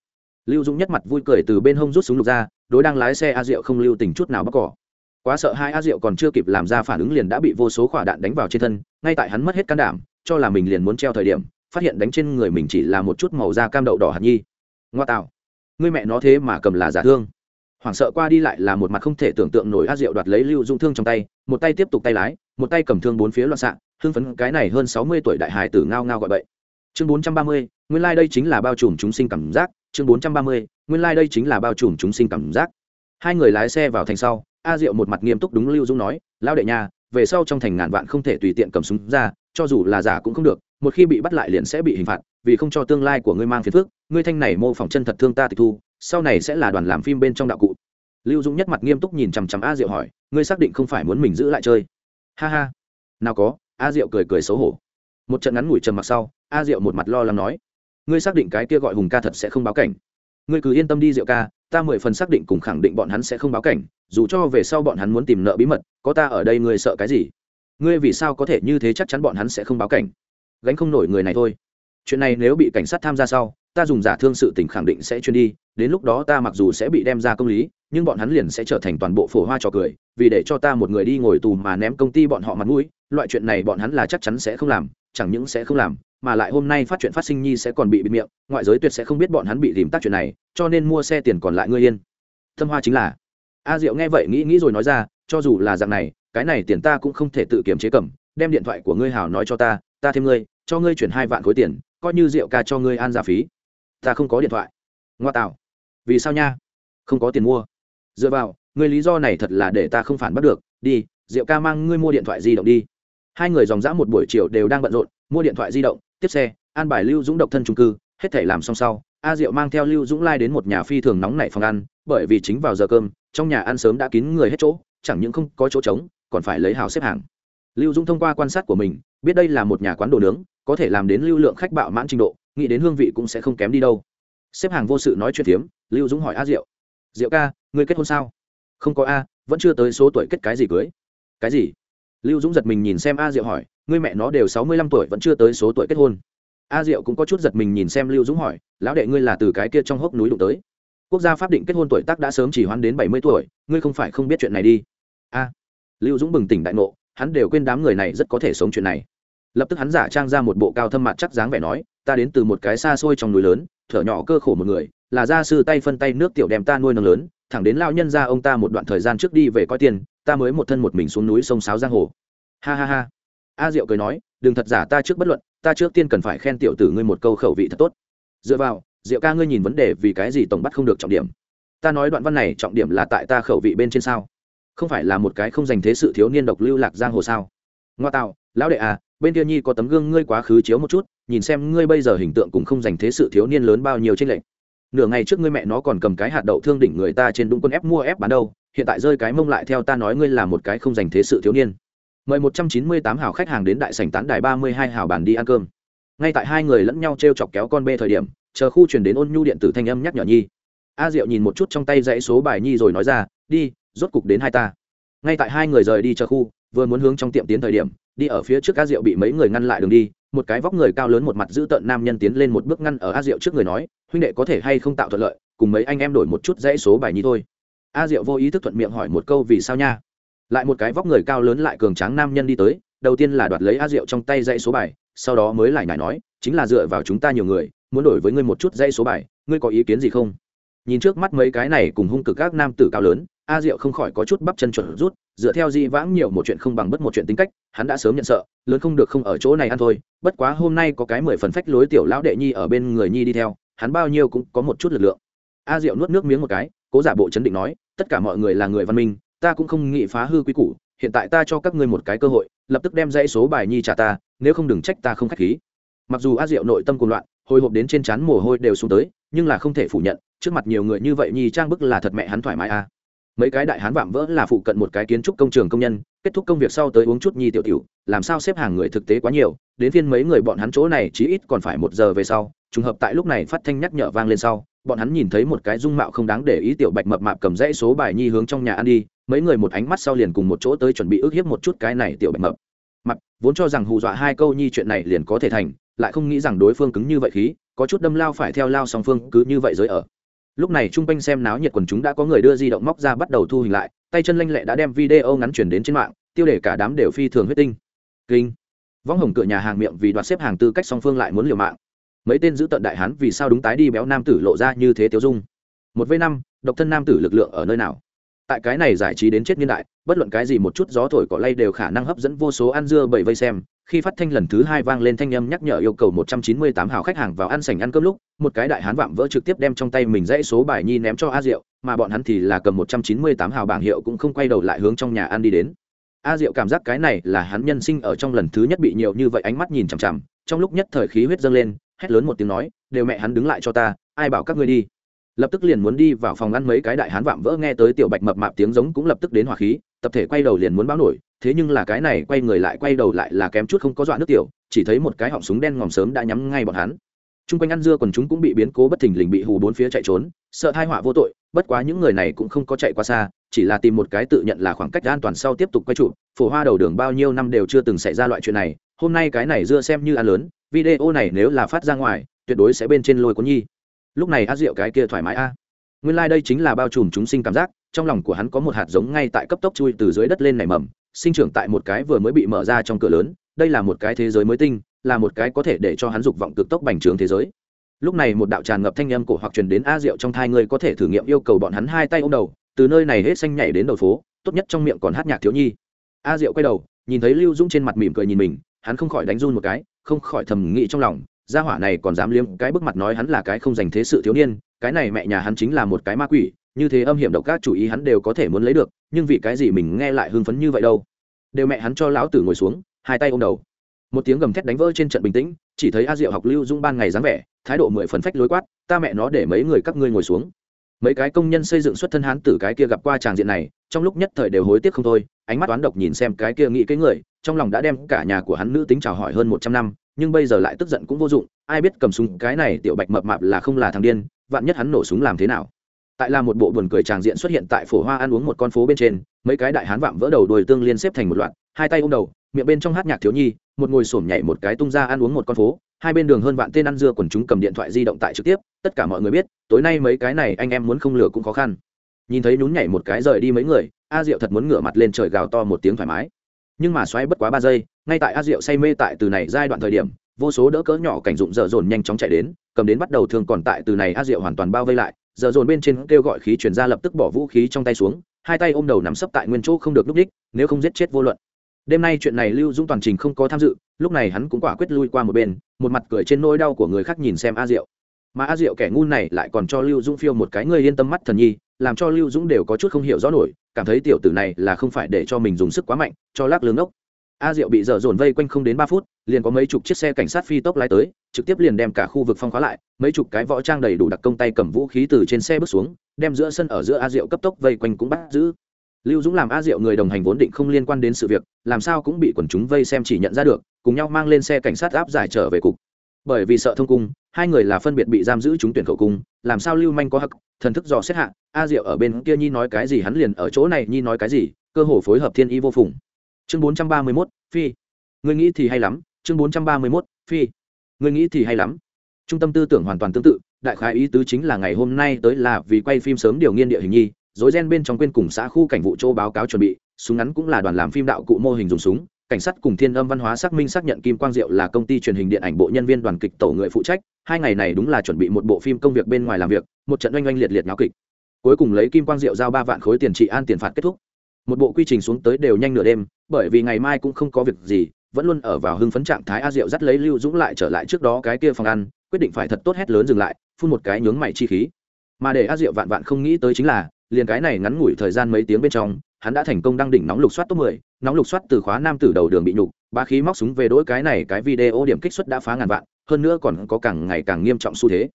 S1: Lưu dũng nhất mặt vui cười từ bên hông rút súng lục ra, đối đang lái xe a diệu không lưu tình chút nào bóc cỏ. Quá sợ hai a diệu còn chưa kịp làm ra phản ứng liền đã bị vô số quả đạn đánh vào trên thân, ngay tại hắn mất hết can đảm, cho là mình liền muốn treo thời điểm phát hiện đánh trên người mình chỉ là một chút màu da cam đậu đỏ hạt nhi. Ngoa tạo. Người mẹ nó thế mà cầm là giả thương. Hoảng sợ qua đi lại là một mặt không thể tưởng tượng nổi a diệu đoạt lấy lưu dung thương trong tay, một tay tiếp tục tay lái, một tay cầm thương bốn phía loạn xạ, hưng phấn cái này hơn sáu mươi tuổi đại hải tử ngao ngao gọi bậy. Chương bốn trăm ba mươi, nguyên lai、like、đây chính là bao trùm chúng sinh cảm giác. Chương bốn trăm ba mươi, nguyên lai、like、đây chính là bao trùm chúng sinh cảm giác. Hai người lái xe vào thành sau, a diệu một mặt nghiêm túc đúng lưu dung nói lao đệ nhà về sau trong thành ngàn vạn không thể tùy tiện cầm súng ra, cho dù là giả cũng không được một khi bị bắt lại liền sẽ bị hình phạt, vì không cho tương lai của ngươi mang phiền phước ngươi thanh này mô phỏng chân thật thương ta tịch thu, sau này sẽ là đoàn làm phim bên trong đạo cụ. Lưu dũng nhất mặt nghiêm túc nhìn chằm chằm a diệu hỏi, ngươi xác định không phải muốn mình giữ lại chơi? Ha ha. Nào có. A diệu cười cười xấu hổ. Một trận ngắn ngủi trầm mặc sau, a diệu một mặt lo lắng nói, ngươi xác định cái kia gọi hùng ca thật sẽ không báo cảnh. Ngươi cứ yên tâm đi diệu ca, ta mười phần xác định cùng khẳng định bọn hắn sẽ không báo cảnh, dù cho về sau bọn hắn muốn tìm nợ bí mật, có ta ở đây ngươi sợ cái gì? Ngươi vì sao có thể như thế chắc chắn bọn hắn sẽ không báo cảnh? Gánh không nổi người này thôi. Chuyện này nếu bị cảnh sát tham gia sau, ta dùng giả thương sự tình khẳng định sẽ chuyên đi, đến lúc đó ta mặc dù sẽ bị đem ra công lý, nhưng bọn hắn liền sẽ trở thành toàn bộ phổ hoa trò cười, vì để cho ta một người đi ngồi tù mà ném công ty bọn họ mặt mũi, loại chuyện này bọn hắn là chắc chắn sẽ không làm, chẳng những sẽ không làm, mà lại hôm nay phát chuyện phát sinh nhi sẽ còn bị bịt miệng, ngoại giới tuyệt sẽ không biết bọn hắn bị tìm tác chuyện này, cho nên mua xe tiền còn lại ngươi yên. Thâm hoa chính là, a diệu nghe vậy nghĩ nghĩ rồi nói ra, cho dù là dạng này, cái này tiền ta cũng không thể tự kiềm chế cầm, đem điện thoại của ngươi hào nói cho ta ta thêm ngươi, cho ngươi chuyển hai vạn khối tiền, coi như rượu ca cho ngươi an giả phí. Ta không có điện thoại. Ngoa tạo. Vì sao nha? Không có tiền mua. Dựa vào, ngươi lý do này thật là để ta không phản bắt được. Đi, rượu ca mang ngươi mua điện thoại di động đi. Hai người dòng dã một buổi chiều đều đang bận rộn, mua điện thoại di động, tiếp xe, an bài lưu dũng độc thân trung cư, hết thể làm xong sau, a diệu mang theo lưu dũng lai đến một nhà phi thường nóng nảy phòng ăn, bởi vì chính vào giờ cơm, trong nhà ăn sớm đã kín người hết chỗ, chẳng những không có chỗ trống, còn phải lấy hào xếp hàng. Lưu dũng thông qua quan sát của mình biết đây là một nhà quán đồ nướng, có thể làm đến lưu lượng khách bạo mãn trình độ, nghĩ đến hương vị cũng sẽ không kém đi đâu. Xếp hàng vô sự nói chuyện tiếm lưu dũng hỏi a diệu. Diệu ca, ngươi kết hôn sao? Không có a, vẫn chưa tới số tuổi kết cái gì cưới? Cái gì? Lưu dũng giật mình nhìn xem a diệu hỏi, ngươi mẹ nó đều sáu mươi lăm tuổi vẫn chưa tới số tuổi kết hôn. A diệu cũng có chút giật mình nhìn xem lưu dũng hỏi, lão đệ ngươi là từ cái kia trong hốc núi đụng tới. Quốc gia pháp định kết hôn tuổi tác đã sớm chỉ hoán đến bảy mươi tuổi, ngươi không phải không biết chuyện này đi. A. Lưu dũng bừng tỉnh đại ngộ, hắn đều quên đám người này rất có thể sống chuyện này lập tức hắn giả trang ra một bộ cao thâm mặt chắc dáng vẻ nói, ta đến từ một cái xa xôi trong núi lớn, thở nhỏ cơ khổ một người, là gia sư tay phân tay nước tiểu đem ta nuôi nâng lớn, thẳng đến lao nhân ra ông ta một đoạn thời gian trước đi về coi tiền, ta mới một thân một mình xuống núi sông sáo giang hồ. Ha ha ha. A diệu cười nói, đừng thật giả ta trước bất luận, ta trước tiên cần phải khen tiểu tử ngươi một câu khẩu vị thật tốt. Dựa vào, diệu ca ngươi nhìn vấn đề vì cái gì tổng bắt không được trọng điểm. Ta nói đoạn văn này trọng điểm là tại ta khẩu vị bên trên sao? Không phải là một cái không dành thế sự thiếu niên độc lưu lạc giang hồ sao? Ngoa tạo, lão đệ à bên kia nhi có tấm gương ngươi quá khứ chiếu một chút, nhìn xem ngươi bây giờ hình tượng cũng không dành thế sự thiếu niên lớn bao nhiêu tranh lệch. Nửa ngày trước ngươi mẹ nó còn cầm cái hạt đậu thương đỉnh người ta trên đúng quân ép mua ép bán đâu, hiện tại rơi cái mông lại theo ta nói ngươi là một cái không dành thế sự thiếu niên. Mời một trăm chín mươi tám hào khách hàng đến đại sảnh tán đài ba mươi hai hào bàn đi ăn cơm. Ngay tại hai người lẫn nhau t r e o chọc kéo con bê thời điểm, chờ khu chuyển đến ôn nhu điện tử thanh âm nhắc nhở nhi. A diệu nhìn một chút trong tay dãy số bài nhi rồi nói ra, đi, rốt cục đến hai ta. Ngay tại hai người rời đi chờ khu vừa muốn hướng trong tiệm tiến thời điểm, đi ở phía trước a diệu bị mấy người ngăn lại đường đi, một cái vóc người cao lớn một mặt giữ tợn nam nhân tiến lên một bước ngăn ở a diệu trước người nói, huynh đệ có thể hay không tạo thuận lợi, cùng mấy anh em đổi một chút dãy số bài nhi thôi. A diệu vô ý thức thuận miệng hỏi một câu, vì sao nha? Lại một cái vóc người cao lớn lại cường tráng nam nhân đi tới, đầu tiên là đoạt lấy a diệu trong tay dãy số bài, sau đó mới lại nhải nói, chính là dựa vào chúng ta nhiều người, muốn đổi với ngươi một chút dãy số bài, ngươi có ý kiến gì không? Nhìn trước mắt mấy cái này cùng hung cực các nam tử cao lớn a diệu không khỏi có chút bắp chân chuẩn rút, dựa theo di vãng nhiều một chuyện không bằng bất một chuyện tính cách, hắn đã sớm nhận sợ, lớn không được không ở chỗ này ăn thôi, bất quá hôm nay có cái mười phần phách lối tiểu lão đệ nhi ở bên người nhi đi theo, hắn bao nhiêu cũng có một chút lực lượng. A diệu nuốt nước miếng một cái, cố giả bộ chấn định nói, tất cả mọi người là người văn minh, ta cũng không nghĩ phá hư quy củ, hiện tại ta cho các ngươi một cái cơ hội, lập tức đem dãy số bài nhi trả ta, nếu không đừng trách ta không khách khí. Mặc dù a diệu nội tâm cuồng loạn, hồi hộp đến trên trán mồ hôi đều xuống tới, nhưng là không thể phủ nhận, trước mặt nhiều người như vậy nhi trang bức là thật mẹ hắn thoải mái a mấy cái đại hán vạm vỡ là phụ cận một cái kiến trúc công trường công nhân, kết thúc công việc sau tới uống chút nhi tiểu tiểu, làm sao xếp hàng người thực tế quá nhiều, đến phiên mấy người bọn hắn chỗ này chí ít còn phải một giờ về sau, trùng hợp tại lúc này phát thanh nhắc nhở vang lên sau, bọn hắn nhìn thấy một cái dung mạo không đáng để ý tiểu bạch mập mạp cầm dãy số bài nhi hướng trong nhà ăn đi, mấy người một ánh mắt sau liền cùng một chỗ tới chuẩn bị ước hiếp một chút cái này tiểu bạch mập. Mập, vốn cho rằng hù dọa hai câu nhi chuyện này liền có thể thành, lại không nghĩ rằng đối phương cứng như vậy khí, có chút đâm lao phải theo lao song phương cứ như vậy giới ở lúc này trung quanh xem náo nhiệt quần chúng đã có người đưa di động móc ra bắt đầu thu hình lại, tay chân lanh lẹ đã đem video ngắn chuyển đến trên mạng, tiêu đề cả đám đều phi thường huyết tinh. Kinh. Võng hồng cửa nhà hàng miệng vì đoạt xếp hàng tư cách song phương lại muốn liều mạng. Mấy tên giữ tận đại hán vì sao đúng tái đi béo nam tử lộ ra như thế tiêu dung? Một v năm, độc thân nam tử lực lượng ở nơi nào? Tại cái này giải trí đến chết niên đại, bất luận cái gì một chút gió thổi cỏ lay đều khả năng hấp dẫn vô số ăn dưa bảy vây xem. Khi phát thanh lần thứ hai vang lên thanh âm nhắc nhở yêu cầu một trăm chín mươi tám hào khách hàng vào ăn sảnh ăn cơm lúc, một cái đại hán vạm vỡ trực tiếp đem trong tay mình dãy số bài nhi ném cho a diệu, mà bọn hắn thì là cầm một trăm chín mươi tám hào bảng hiệu cũng không quay đầu lại hướng trong nhà ăn đi đến. A diệu cảm giác cái này là hắn nhân sinh ở trong lần thứ nhất bị nhiều như vậy ánh mắt nhìn chằm chằm, trong lúc nhất thời khí huyết dâng lên, hét lớn một tiếng nói, đều mẹ hắn đứng lại cho ta, ai bảo các ngươi đi? Lập tức liền muốn đi vào phòng ăn mấy cái đại hán vạm vỡ nghe tới tiểu bạch mập mạp tiếng giống cũng lập tức đến hỏa khí, tập thể quay đầu liền muốn báo nổi, thế nhưng là cái này quay người lại quay đầu lại là kém chút không có dọa nước tiểu, chỉ thấy một cái họng súng đen ngòm sớm đã nhắm ngay bọn hắn. T r u n g quanh ăn dưa còn chúng cũng bị biến cố bất thình lình bị hù bốn phía chạy trốn, sợ thai họa vô tội, bất quá những người này cũng không có chạy qua xa, chỉ là tìm một cái tự nhận là khoảng cách an toàn sau tiếp tục quay trụ, phổ hoa đầu đường bao nhiêu năm đều chưa từng xảy ra loại chuyện này, hôm nay cái này dưa xem như ăn lớn, video này nếu là phát ra ngoài, tuyệt đối sẽ bên trên lôi cuốn nhi lúc này a diệu cái kia thoải mái a. Nguyên lai、like、đây chính là bao trùm chúng sinh cảm giác, trong lòng của hắn có một hạt giống ngay tại cấp tốc chui từ dưới đất lên nảy mầm, sinh trưởng tại một cái vừa mới bị mở ra trong cửa lớn, đây là một cái thế giới mới tinh, là một cái có thể để cho hắn dục vọng cực tốc bành trướng thế giới. Lúc này một đạo tràn ngập thanh âm cổ hoặc truyền đến a diệu trong thai người có thể thử nghiệm yêu cầu bọn hắn hai tay ô m đầu, từ nơi này hết xanh nhảy đến đầu phố, tốt nhất trong miệng còn hát nhạc thiếu nhi. A diệu quay đầu, nhìn thấy lưu dũng trên mặt mỉm cười nhìn mình, hắn không khỏi đánh run một cái, không khỏi thầm nghĩ trong lòng gia hỏa này còn dám liếm cái bức mặt nói hắn là cái không dành thế sự thiếu niên, cái này mẹ nhà hắn chính là một cái ma quỷ, như thế âm hiểm độc các chủ ý hắn đều có thể muốn lấy được, nhưng vì cái gì mình nghe lại hưng phấn như vậy đâu? Đều mẹ hắn cho lão tử ngồi xuống, hai tay ôm đầu. Một tiếng gầm thét đánh vỡ trên trận bình tĩnh, chỉ thấy a diệu học lưu dung ban ngày dáng vẻ, thái độ mười phần phách lối quát, ta mẹ nó để mấy người các ngươi ngồi xuống. Mấy cái công nhân xây dựng xuất thân hán tử cái kia gặp qua tràng diện này, trong lúc nhất thời đều hối tiếc không thôi, ánh mắt toán độc nhìn xem cái kia nghĩ cái người, trong lòng đã đem cả nhà của hắn nữ tính chào hỏi hơn một trăm năm nhưng bây giờ lại tức giận cũng vô dụng, ai biết cầm súng cái này tiểu bạch mập mạp là không là thằng điên, vạn nhất hắn nổ súng làm thế nào? Tại là một bộ buồn cười tràng diện xuất hiện tại phổ hoa ăn uống một con phố bên trên, mấy cái đại hán vạm vỡ đầu đuôi tương liên xếp thành một loạt, hai tay ôm đầu, miệng bên trong hát nhạc thiếu nhi, một ngồi sổm nhảy một cái tung ra ăn uống một con phố, hai bên đường hơn vạn tên ăn dưa quần chúng cầm điện thoại di động tại trực tiếp, tất cả mọi người biết, tối nay mấy cái này anh em muốn không lừa cũng khó khăn. Nhìn thấy nhún nhảy một cái rời đi mấy người, a diệu thật muốn ngửa mặt lên trời gào to một tiếng thoải mái. Nhưng mà xoáy bất quá ba giây ngay tại a diệu say mê tại từ này giai đoạn thời điểm, vô số đỡ cỡ nhỏ cảnh dụng dở dồn nhanh chóng chạy đến, cầm đến bắt đầu thường còn tại từ này a diệu hoàn toàn bao vây lại dở dồn bên trên kêu gọi khí chuyển ra lập tức bỏ vũ khí trong tay xuống, hai tay ôm đầu nắm sấp tại nguyên chỗ không được núp đích, nếu không giết chết vô luận. Đêm nay chuyện này lưu dũng toàn trình không có tham dự, lúc này hắn cũng quả quyết lui qua một bên, một mặt cười trên nỗi đau của người khác nhìn xem a diệu. Mà a diệu kẻ ngu này lại còn cho lưu dũng phiêu một cái người yên tâm mắt thần nhi, làm cho lưu dũng đều có chút không hiểu rõ nổi, cảm thấy tiểu tử này là không phải để cho mình dùng sức quá mạnh, cho lắc lương ốc a diệu bị dở dồn vây quanh không đến ba phút, liền có mấy chục chiếc xe cảnh sát phi tốc lái tới, trực tiếp liền đem cả khu vực phong khóa lại, mấy chục cái võ trang đầy đủ đặc công tay cầm vũ khí từ trên xe bước xuống, đem giữa sân ở giữa a diệu cấp tốc vây quanh cũng bắt giữ. Lưu dũng làm a diệu người đồng hành vốn định không liên quan đến sự việc, làm sao cũng bị quần chúng vây xem chỉ nhận ra được, cùng nhau mang lên xe cảnh sát áp giải trở về cục. Bởi vì sợ thông cung, hai người là phân biệt bị giam giữ chúng tuyển khẩu cung, làm sao lưu manh có hắc, thần thức dò xét hạ, a diệu ở bên kia nhi nói cái gì hắn liền ở chỗ này, nhi nói cái gì, cơ hồ phối hợp thiên y vô phùng chương bốn trăm ba mươi mốt, phi. Người nghĩ thì hay lắm, chương bốn trăm ba mươi mốt, phi. Người nghĩ thì hay lắm. Trung tâm tư tưởng hoàn toàn tương tự, đại khái ý tứ chính là ngày hôm nay tới là vì quay phim sớm điều nghiên địa hình nhi dối gen bên trong quên cùng xã khu cảnh vụ châu báo cáo chuẩn bị, súng ngắn cũng là đoàn làm phim đạo cụ mô hình dùng súng, cảnh sát cùng thiên âm văn hóa xác minh xác nhận kim quang diệu là công ty truyền hình điện ảnh bộ nhân viên đoàn kịch tổ người phụ trách, hai ngày này đúng là chuẩn bị một bộ phim công việc bên ngoài làm việc, một trận oanh oanh liệt liệt náo kịch. Cuối cùng lấy kim quang diệu giao ba vạn khối tiền trị an tiền phạt kết thúc một bộ quy trình xuống tới đều nhanh nửa đêm bởi vì ngày mai cũng không có việc gì vẫn luôn ở vào hưng phấn trạng thái a diệu dắt lấy lưu dũng lại trở lại trước đó cái kia phòng ăn quyết định phải thật tốt hét lớn dừng lại phun một cái nhướng mày chi khí mà để a diệu vạn vạn không nghĩ tới chính là liền cái này ngắn ngủi thời gian mấy tiếng bên trong hắn đã thành công đăng đỉnh nóng lục soát top 10, nóng lục soát từ khóa nam tử đầu đường bị nhục, ba khí móc súng về đối cái này cái video điểm kích suất đã phá ngàn vạn, hơn nữa còn có càng ngày càng nghiêm trọng xu thế.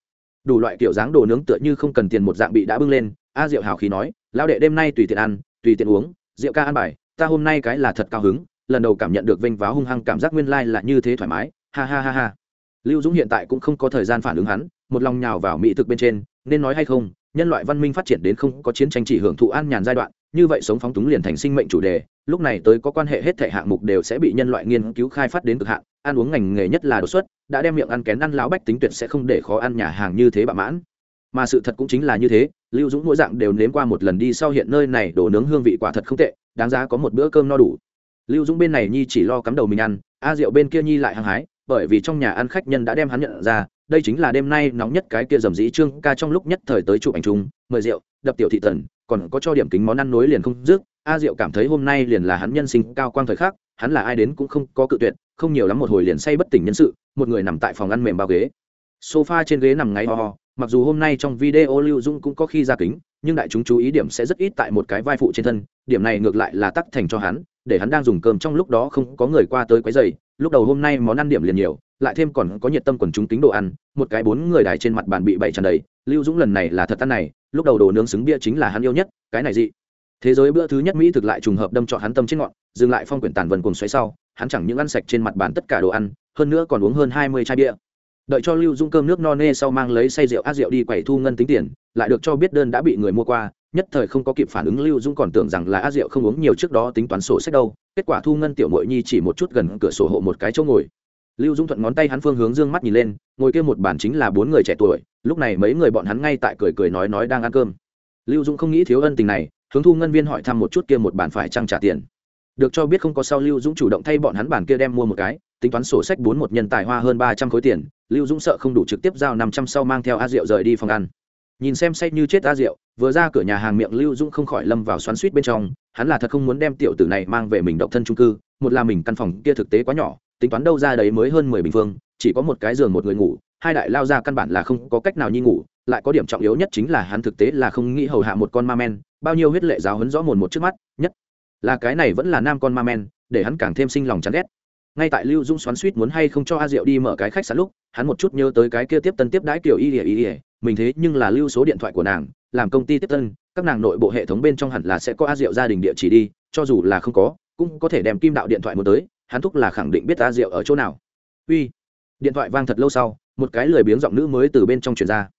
S1: Đủ loại kiểu dáng đồ nướng tựa như không cần tiền một dạng bị đã bưng lên, A Diệu hào khí nói, lão đệ đêm nay tùy tiện ăn, tùy tiện uống, Diệu ca ăn bài, ta hôm nay cái là thật cao hứng, lần đầu cảm nhận được vinh váo hung hăng cảm giác nguyên lai like là như thế thoải mái, ha ha ha ha. Lưu Dũng hiện tại cũng không có thời gian phản ứng hắn, một lòng nhào vào mỹ thực bên trên, nên nói hay không, nhân loại văn minh phát triển đến không có chiến tranh chỉ hưởng thụ an nhàn giai đoạn như vậy sống phóng túng liền thành sinh mệnh chủ đề lúc này tới có quan hệ hết thể hạng mục đều sẽ bị nhân loại nghiên cứu khai phát đến cực hạn ăn uống ngành nghề nhất là đột xuất đã đem miệng ăn kén ăn láo bách tính tuyệt sẽ không để khó ăn nhà hàng như thế bạ mãn mà sự thật cũng chính là như thế, lưu dũng mỗi dạng đều nếm qua một lần đi sau hiện nơi này đổ nướng hương vị quả thật không tệ, đáng giá có một bữa cơm no đủ. Lưu dũng bên này nhi chỉ lo cắm đầu mình ăn, a rượu bên kia nhi lại hăng hái, bởi vì trong nhà ăn khách nhân đã đem hắn nhận ra, đây chính là đêm nay nóng nhất cái kia dầm dĩ trương ca trong lúc nhất thời tới chụp ảnh chung, mời rượu, đập tiểu thị tần, còn có cho điểm kính món ăn nối liền không dứt, a diệu cảm thấy hôm nay liền là hắn nhân sinh cao quang thời khắc, hắn là ai đến cũng không có cự tuyệt, không nhiều lắm một hồi liền say bất tỉnh nhân sự, một người nằm tại phòng ăn mềm bao ghế. Sofa trên ghế nằm ngáy ho ho mặc dù hôm nay trong video lưu dung cũng có khi ra kính, nhưng đại chúng chú ý điểm sẽ rất ít tại một cái vai phụ trên thân, điểm này ngược lại là tắc thành cho hắn, để hắn đang dùng cơm trong lúc đó không có người qua tới quấy giày lúc đầu hôm nay món ăn điểm liền nhiều, lại thêm còn có nhiệt tâm quần chúng tính đồ ăn, một cái bốn người đài trên mặt bàn bị bậy tràn đầy, lưu dũng lần này là thật ăn này, lúc đầu đồ nướng xứng bia chính là hắn yêu nhất, cái này gì thế giới bữa thứ nhất mỹ thực lại trùng hợp đâm trọn hắn tâm trên ngọn, dừng lại phong quyển tàn vần cùng xoáy sau, hắn chẳng những ăn sạch trên mặt bàn tất cả đồ ăn, hơn nữa còn uống hơn hai mươi chai bia đợi cho lưu dung cơm nước no nê sau mang lấy say rượu át rượu đi quẩy thu ngân tính tiền, lại được cho biết đơn đã bị người mua qua, nhất thời không có kịp phản ứng, lưu dung còn tưởng rằng là át rượu không uống nhiều trước đó tính toán sổ sách đâu, kết quả thu ngân tiểu mội nhi chỉ một chút gần cửa sổ hộ một cái chỗ ngồi. Lưu dung thuận ngón tay hắn phương hướng dương mắt nhìn lên, ngồi kia một bàn chính là bốn người trẻ tuổi, lúc này mấy người bọn hắn ngay tại cười cười nói nói đang ăn cơm. Lưu dung không nghĩ thiếu ân tình này, hướng thu ngân viên hỏi thăm một chút kia một bàn phải trăng trả tiền. Được cho biết không có sao, lưu dũng chủ động thay bọn hắn bàn kia đem mua một cái tính toán sổ sách bốn một nhân tài hoa hơn ba trăm khối tiền, lưu dũng sợ không đủ trực tiếp giao năm trăm sau mang theo a rượu rời đi phòng ăn. Nhìn xem say như chết a rượu vừa ra cửa nhà hàng miệng lưu dũng không khỏi lâm vào xoắn suýt bên trong, hắn là thật không muốn đem tiểu tử này mang về mình độc thân trung cư, một là mình căn phòng kia thực tế quá nhỏ, tính toán đâu ra đấy mới hơn mười bình phương, chỉ có một cái giường một người ngủ, hai đại lao ra căn bản là không có cách nào nhi ngủ, lại có điểm trọng yếu nhất chính là hắn thực tế là không nghĩ hầu hạ một con ma men, bao nhiêu huyết lệ giáo hấn rõ mồn một trước mắt, nhất là cái này vẫn là nam con ma men, để hắn càng thêm sinh lòng chán ghét ngay tại lưu dung xoắn suýt muốn hay không cho a diệu đi mở cái khách sạn lúc, hắn một chút nhớ tới cái kia tiếp tân tiếp đãi kiểu y ỉa y ỉa mình thế nhưng là lưu số điện thoại của nàng, làm công ty tiếp tân, các nàng nội bộ hệ thống bên trong hẳn là sẽ có a diệu gia đình địa chỉ đi, cho dù là không có, cũng có thể đem kim đạo điện thoại một tới, hắn thúc là khẳng định biết a diệu ở chỗ nào. Uy, điện thoại vang thật lâu sau, một cái lười biếng giọng nữ mới từ bên trong truyền ra.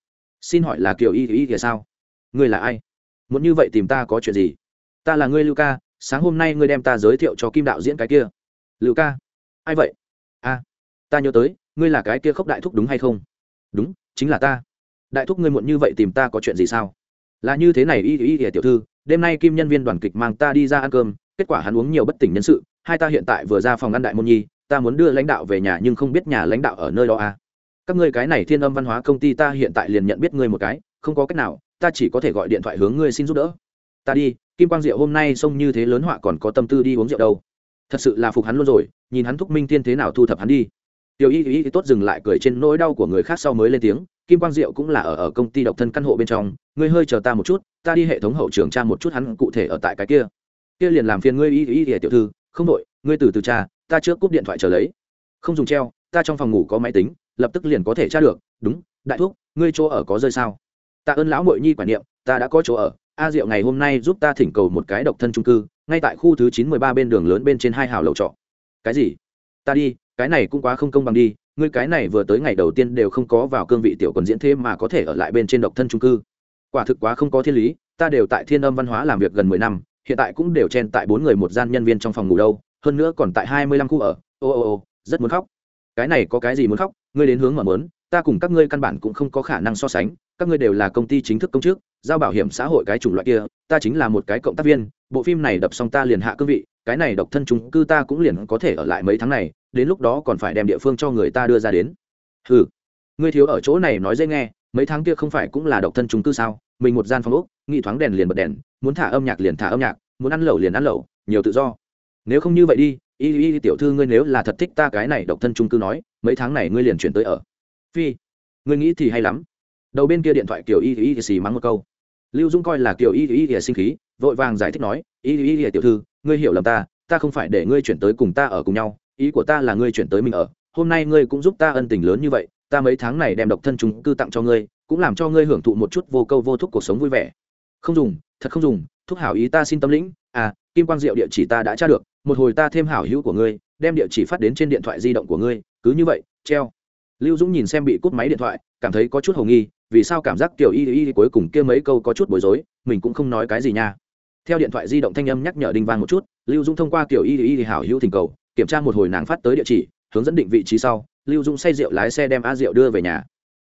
S1: Xin hỏi là kiểu y y thì sao? Ngươi là ai? Muốn như vậy tìm ta có chuyện gì? Ta là ngươi lưu ca, sáng hôm nay ngươi đem ta giới thiệu cho kim đạo diễn cái kia. Lưu ca ai vậy? A ta nhớ tới, ngươi là cái kia khốc đại thúc đúng hay không? Đúng, chính là ta. Đại thúc ngươi muộn như vậy tìm ta có chuyện gì sao? Là như thế này, y y y, tiểu thư, đêm nay kim nhân viên đoàn kịch mang ta đi ra ăn cơm, kết quả hắn uống nhiều bất tỉnh nhân sự, hai ta hiện tại vừa ra phòng ăn đại môn nhi, ta muốn đưa lãnh đạo về nhà nhưng không biết nhà lãnh đạo ở nơi đó à. các ngươi cái này thiên âm văn hóa công ty ta hiện tại liền nhận biết ngươi một cái, không có cách nào, ta chỉ có thể gọi điện thoại hướng ngươi xin giúp đỡ. Ta đi, kim quang diệu hôm nay xông như thế lớn họa còn có tâm tư đi uống rượu đâu thật sự là phục hắn luôn rồi, nhìn hắn thúc minh tiên thế nào thu thập hắn đi. Tiểu y y tốt dừng lại cười trên nỗi đau của người khác sau mới lên tiếng, kim quang diệu cũng là ở ở công ty độc thân căn hộ bên trong, ngươi hơi chờ ta một chút, ta đi hệ thống hậu trường tra một chút hắn cụ thể ở tại cái kia. Kia liền làm phiền ngươi, y y y tiểu thư, không đội ngươi từ từ tra, ta trước cúp điện thoại chờ lấy. Không dùng treo, ta trong phòng ngủ có máy tính, lập tức liền có thể tra được, đúng, đại thuốc ngươi chỗ ở có rơi sao? Tạ ơn lão mội nhi quản niệm, ta đã có chỗ ở, a diệu ngày hôm nay giúp ta thỉnh cầu một cái độc thân trung cư ngay tại khu thứ chín mười ba bên đường lớn bên trên hai hào lầu trọ. Cái gì? Ta đi, cái này cũng quá không công bằng đi, ngươi cái này vừa tới ngày đầu tiên đều không có vào cương vị tiểu quần diễn thêm mà có thể ở lại bên trên độc thân trung cư. Quả thực quá không có thiên lý, ta đều tại thiên âm văn hóa làm việc gần mười năm, hiện tại cũng đều chen tại bốn người một gian nhân viên trong phòng ngủ đâu, hơn nữa còn tại hai mươi lăm khu ở. Ô ô ô, rất muốn khóc. Cái này có cái gì muốn khóc? Ngươi đến hướng mà mớn ta cùng các ngươi căn bản cũng không có khả năng so sánh các ngươi đều là công ty chính thức công chức, giao bảo hiểm xã hội cái chủng loại kia, ta chính là một cái cộng tác viên, bộ phim này đập xong ta liền hạ cương vị, cái này độc thân chúng cư ta cũng liền có thể ở lại mấy tháng này, đến lúc đó còn phải đem địa phương cho người ta đưa ra đến. Ừ ngươi thiếu ở chỗ này nói dễ nghe, mấy tháng kia không phải cũng là độc thân chúng cư sao? Mình một gian phòng úc nghị thoáng đèn liền bật đèn, muốn thả âm nhạc liền thả âm nhạc, muốn ăn lẩu liền ăn lẩu, nhiều tự do. Nếu không như vậy đi, y y tiểu thư ngươi nếu là thật thích ta cái này độc thân trung cư nói, mấy tháng này ngươi liền chuyển tới ở. Phi, ngươi nghĩ thì hay lắm đầu bên kia điện thoại kiểu y y xì mắng một câu. Lưu dung coi là kiểu y y y sinh khí, vội vàng giải thích nói, y y y tiểu thư, ngươi hiểu lầm ta ta không phải để ngươi chuyển tới cùng ta ở cùng nhau, ý của ta là ngươi chuyển tới mình ở, hôm nay ngươi cũng giúp ta ân tình lớn như vậy, ta mấy tháng này đem độc thân trung cư tặng cho ngươi, cũng làm cho ngươi hưởng thụ một chút vô câu vô thúc cuộc sống vui vẻ. Không dùng, thật không dùng, thúc hảo ý ta xin tâm lĩnh à kim quang diệu địa chỉ ta đã tra được, một hồi ta thêm hảo hữu của ngươi, đem địa chỉ phát đến trên điện thoại di động của ngươi, cứ như vậy, treo. Lưu dũng nhìn xem bị cút máy điện thoại, cảm thấy có chút h ầ nghi vì sao cảm giác Tiểu y y cuối cùng kia mấy câu có chút bối rối, mình cũng không nói cái gì nha. Theo điện thoại di động thanh âm nhắc nhở đinh vang một chút, lưu Dung thông qua kiểu y y hảo hữu thỉnh cầu, kiểm tra một hồi nàng phát tới địa chỉ, hướng dẫn định vị trí sau, lưu Dung say rượu lái xe đem a rượu đưa về nhà.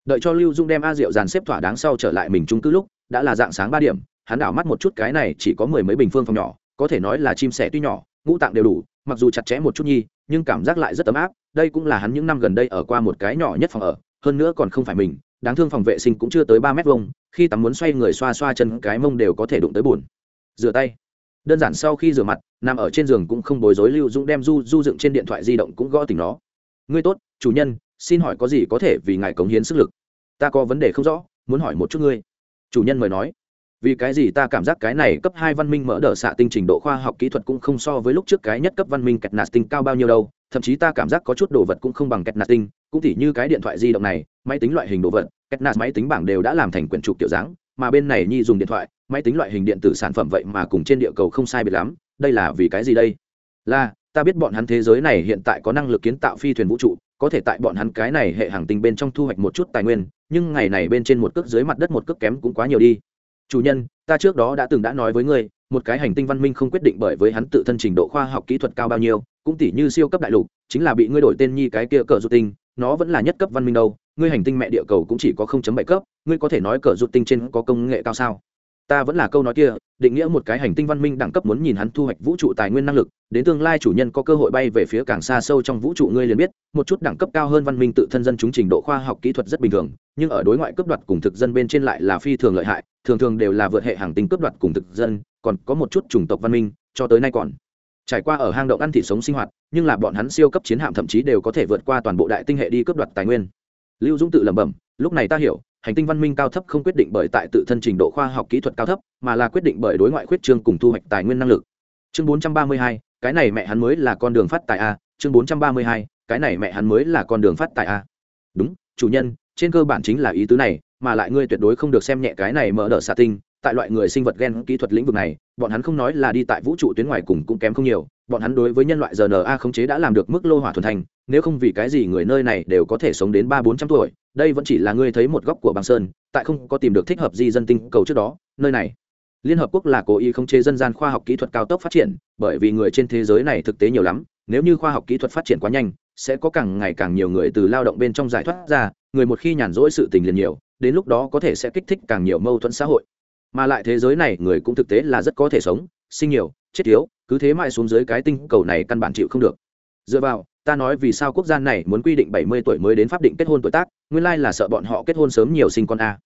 S1: Đợi cho lưu dung đem a rượu dàn xếp thỏa đáng sau trở lại mình trung cư lúc, đã là dạng sáng ba điểm, hắn đảo mắt một chút cái này chỉ có mười mấy bình phương phòng nhỏ, có thể nói là chim sẻ tuy nhỏ, ngũ tạng đều đủ, mặc dù chặt chẽ một chút nhi, nhưng cảm giác lại rất ấm áp, đây cũng là hắn những năm gần đây ở qua một cái nhỏ nhất phòng ở, hơn nữa còn không phải mình đáng thương phòng vệ sinh cũng chưa tới ba mét vuông, khi tắm muốn xoay người xoa xoa chân cái mông đều có thể đụng tới bùn rửa tay. Đơn giản sau khi rửa mặt, nằm ở trên giường cũng không bối rối, lưu dũng đem du du dựng trên điện thoại di động cũng gõ tỉnh nó. Ngươi tốt, chủ nhân, xin hỏi có gì có thể vì ngài cống hiến sức lực? Ta có vấn đề không rõ, muốn hỏi một chút ngươi. Chủ nhân mời nói. Vì cái gì ta cảm giác cái này cấp hai văn minh mở đ ợ xạ tinh trình độ khoa học kỹ thuật cũng không so với lúc trước cái nhất cấp văn minh kẹt nạt tinh cao bao nhiêu đâu thậm chí ta cảm giác có chút đồ vật cũng không bằng kẹt nạt tinh, cũng tỉ như cái điện thoại di động này, máy tính loại hình đồ vật kẹt nạt máy tính bảng đều đã làm thành quyển trục kiểu dáng, mà bên này nhi dùng điện thoại, máy tính loại hình điện tử sản phẩm vậy mà cùng trên địa cầu không sai biệt lắm, đây là vì cái gì đây? Là, ta biết bọn hắn thế giới này hiện tại có năng lực kiến tạo phi thuyền vũ trụ, có thể tại bọn hắn cái này hệ hàng tinh bên trong thu hoạch một chút tài nguyên, nhưng ngày này bên trên một cước dưới mặt đất một cước kém cũng quá nhiều đi. Chủ nhân, ta trước đó đã từng đã nói với ngươi một cái hành tinh văn minh không quyết định bởi với hắn tự thân trình độ khoa học kỹ thuật cao bao nhiêu, cũng tỷ như siêu cấp đại lục, chính là bị ngươi đổi tên nhi cái kia cờ rụt tinh, nó vẫn là nhất cấp văn minh đâu, ngươi hành tinh mẹ địa cầu cũng chỉ có 0.7 cấp, ngươi có thể nói cờ rụt tinh trên có công nghệ cao sao? Ta vẫn là câu nói kia, định nghĩa một cái hành tinh văn minh đẳng cấp muốn nhìn hắn thu hoạch vũ trụ tài nguyên năng lực, đến tương lai chủ nhân có cơ hội bay về phía càng xa sâu trong vũ trụ ngươi liền biết, một chút đẳng cấp cao hơn văn minh tự thân dân chúng trình độ khoa học kỹ thuật rất bình thường, nhưng ở đối ngoại cấp đoạt cùng thực dân bên trên lại là phi thường lợi hại, thường thường đều là vượt hệ hàng tinh cấp đoạt cùng thực dân, còn có một chút chủng tộc văn minh, cho tới nay còn trải qua ở hang động ăn thịt sống sinh hoạt, nhưng là bọn hắn siêu cấp chiến hạm thậm chí đều có thể vượt qua toàn bộ đại tinh hệ đi cấp đoạt tài nguyên. Lưu dũng tự lẩm bẩm, lúc này ta hiểu hành tinh văn minh cao thấp không quyết định bởi tại tự thân trình độ khoa học kỹ thuật cao thấp mà là quyết định bởi đối ngoại khuyết trương cùng thu hoạch tài nguyên năng lực. Chương 432, cái này mẹ hắn mới là con đường phát tài a. Chương 432, cái này mẹ hắn mới là con đường phát tài a. Đúng chủ nhân trên cơ bản chính là ý tứ này mà lại ngươi tuyệt đối không được xem nhẹ cái này mở đỡ xạ tinh. Tại loại người sinh vật gen kỹ thuật lĩnh vực này bọn hắn không nói là đi tại vũ trụ tuyến ngoài cùng cũng kém không nhiều bọn hắn đối với nhân loại rna khống chế đã làm được mức lô hỏa thuần thành, nếu không vì cái gì người nơi này đều có thể sống đến ba bốn trăm tuổi, đây vẫn chỉ là ngươi thấy một góc của băng sơn, tại không có tìm được thích hợp di dân tinh cầu trước đó, nơi này. Liên hợp quốc là cố ý khống chế dân gian khoa học kỹ thuật cao tốc phát triển, bởi vì người trên thế giới này thực tế nhiều lắm, nếu như khoa học kỹ thuật phát triển quá nhanh, sẽ có càng ngày càng nhiều người từ lao động bên trong giải thoát ra, người một khi nhàn rỗi sự tình liền nhiều, đến lúc đó có thể sẽ kích thích càng nhiều mâu thuẫn xã hội. Mà lại thế giới này người cũng thực tế là rất có thể sống, sinh nhiều chết thiếu, cứ thế mãi xuống dưới cái tinh cầu này căn bản chịu không được. Dựa vào, ta nói vì sao quốc gia này muốn quy định bảy mươi tuổi mới đến pháp định kết hôn tuổi tác, nguyên lai là sợ bọn họ kết hôn sớm nhiều sinh con a.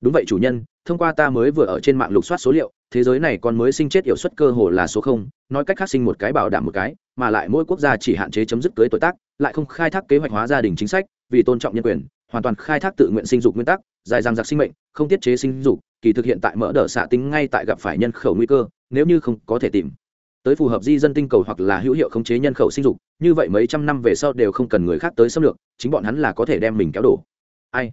S1: Đúng vậy chủ nhân, thông qua ta mới vừa ở trên mạng lục soát số liệu, thế giới này còn mới sinh chết hiệu suất cơ hồ là số không, nói cách khác sinh một cái bảo đảm một cái, mà lại mỗi quốc gia chỉ hạn chế chấm dứt cưới tuổi tác, lại không khai thác kế hoạch hóa gia đình chính sách, vì tôn trọng nhân quyền, hoàn toàn khai thác tự nguyện sinh dục nguyên tắc, dài dằng dặc sinh mệnh, không tiết chế sinh dục, kỳ thực hiện tại mỡ đỡ xạ tính ngay tại gặp phải nhân khẩu nguy cơ nếu như không có thể tìm. Tới phù hợp di dân tinh cầu hoặc là hữu hiệu khống chế nhân khẩu sinh dục, như vậy mấy trăm năm về sau đều không cần người khác tới xâm lược, chính bọn hắn là có thể đem mình kéo đổ. Ai?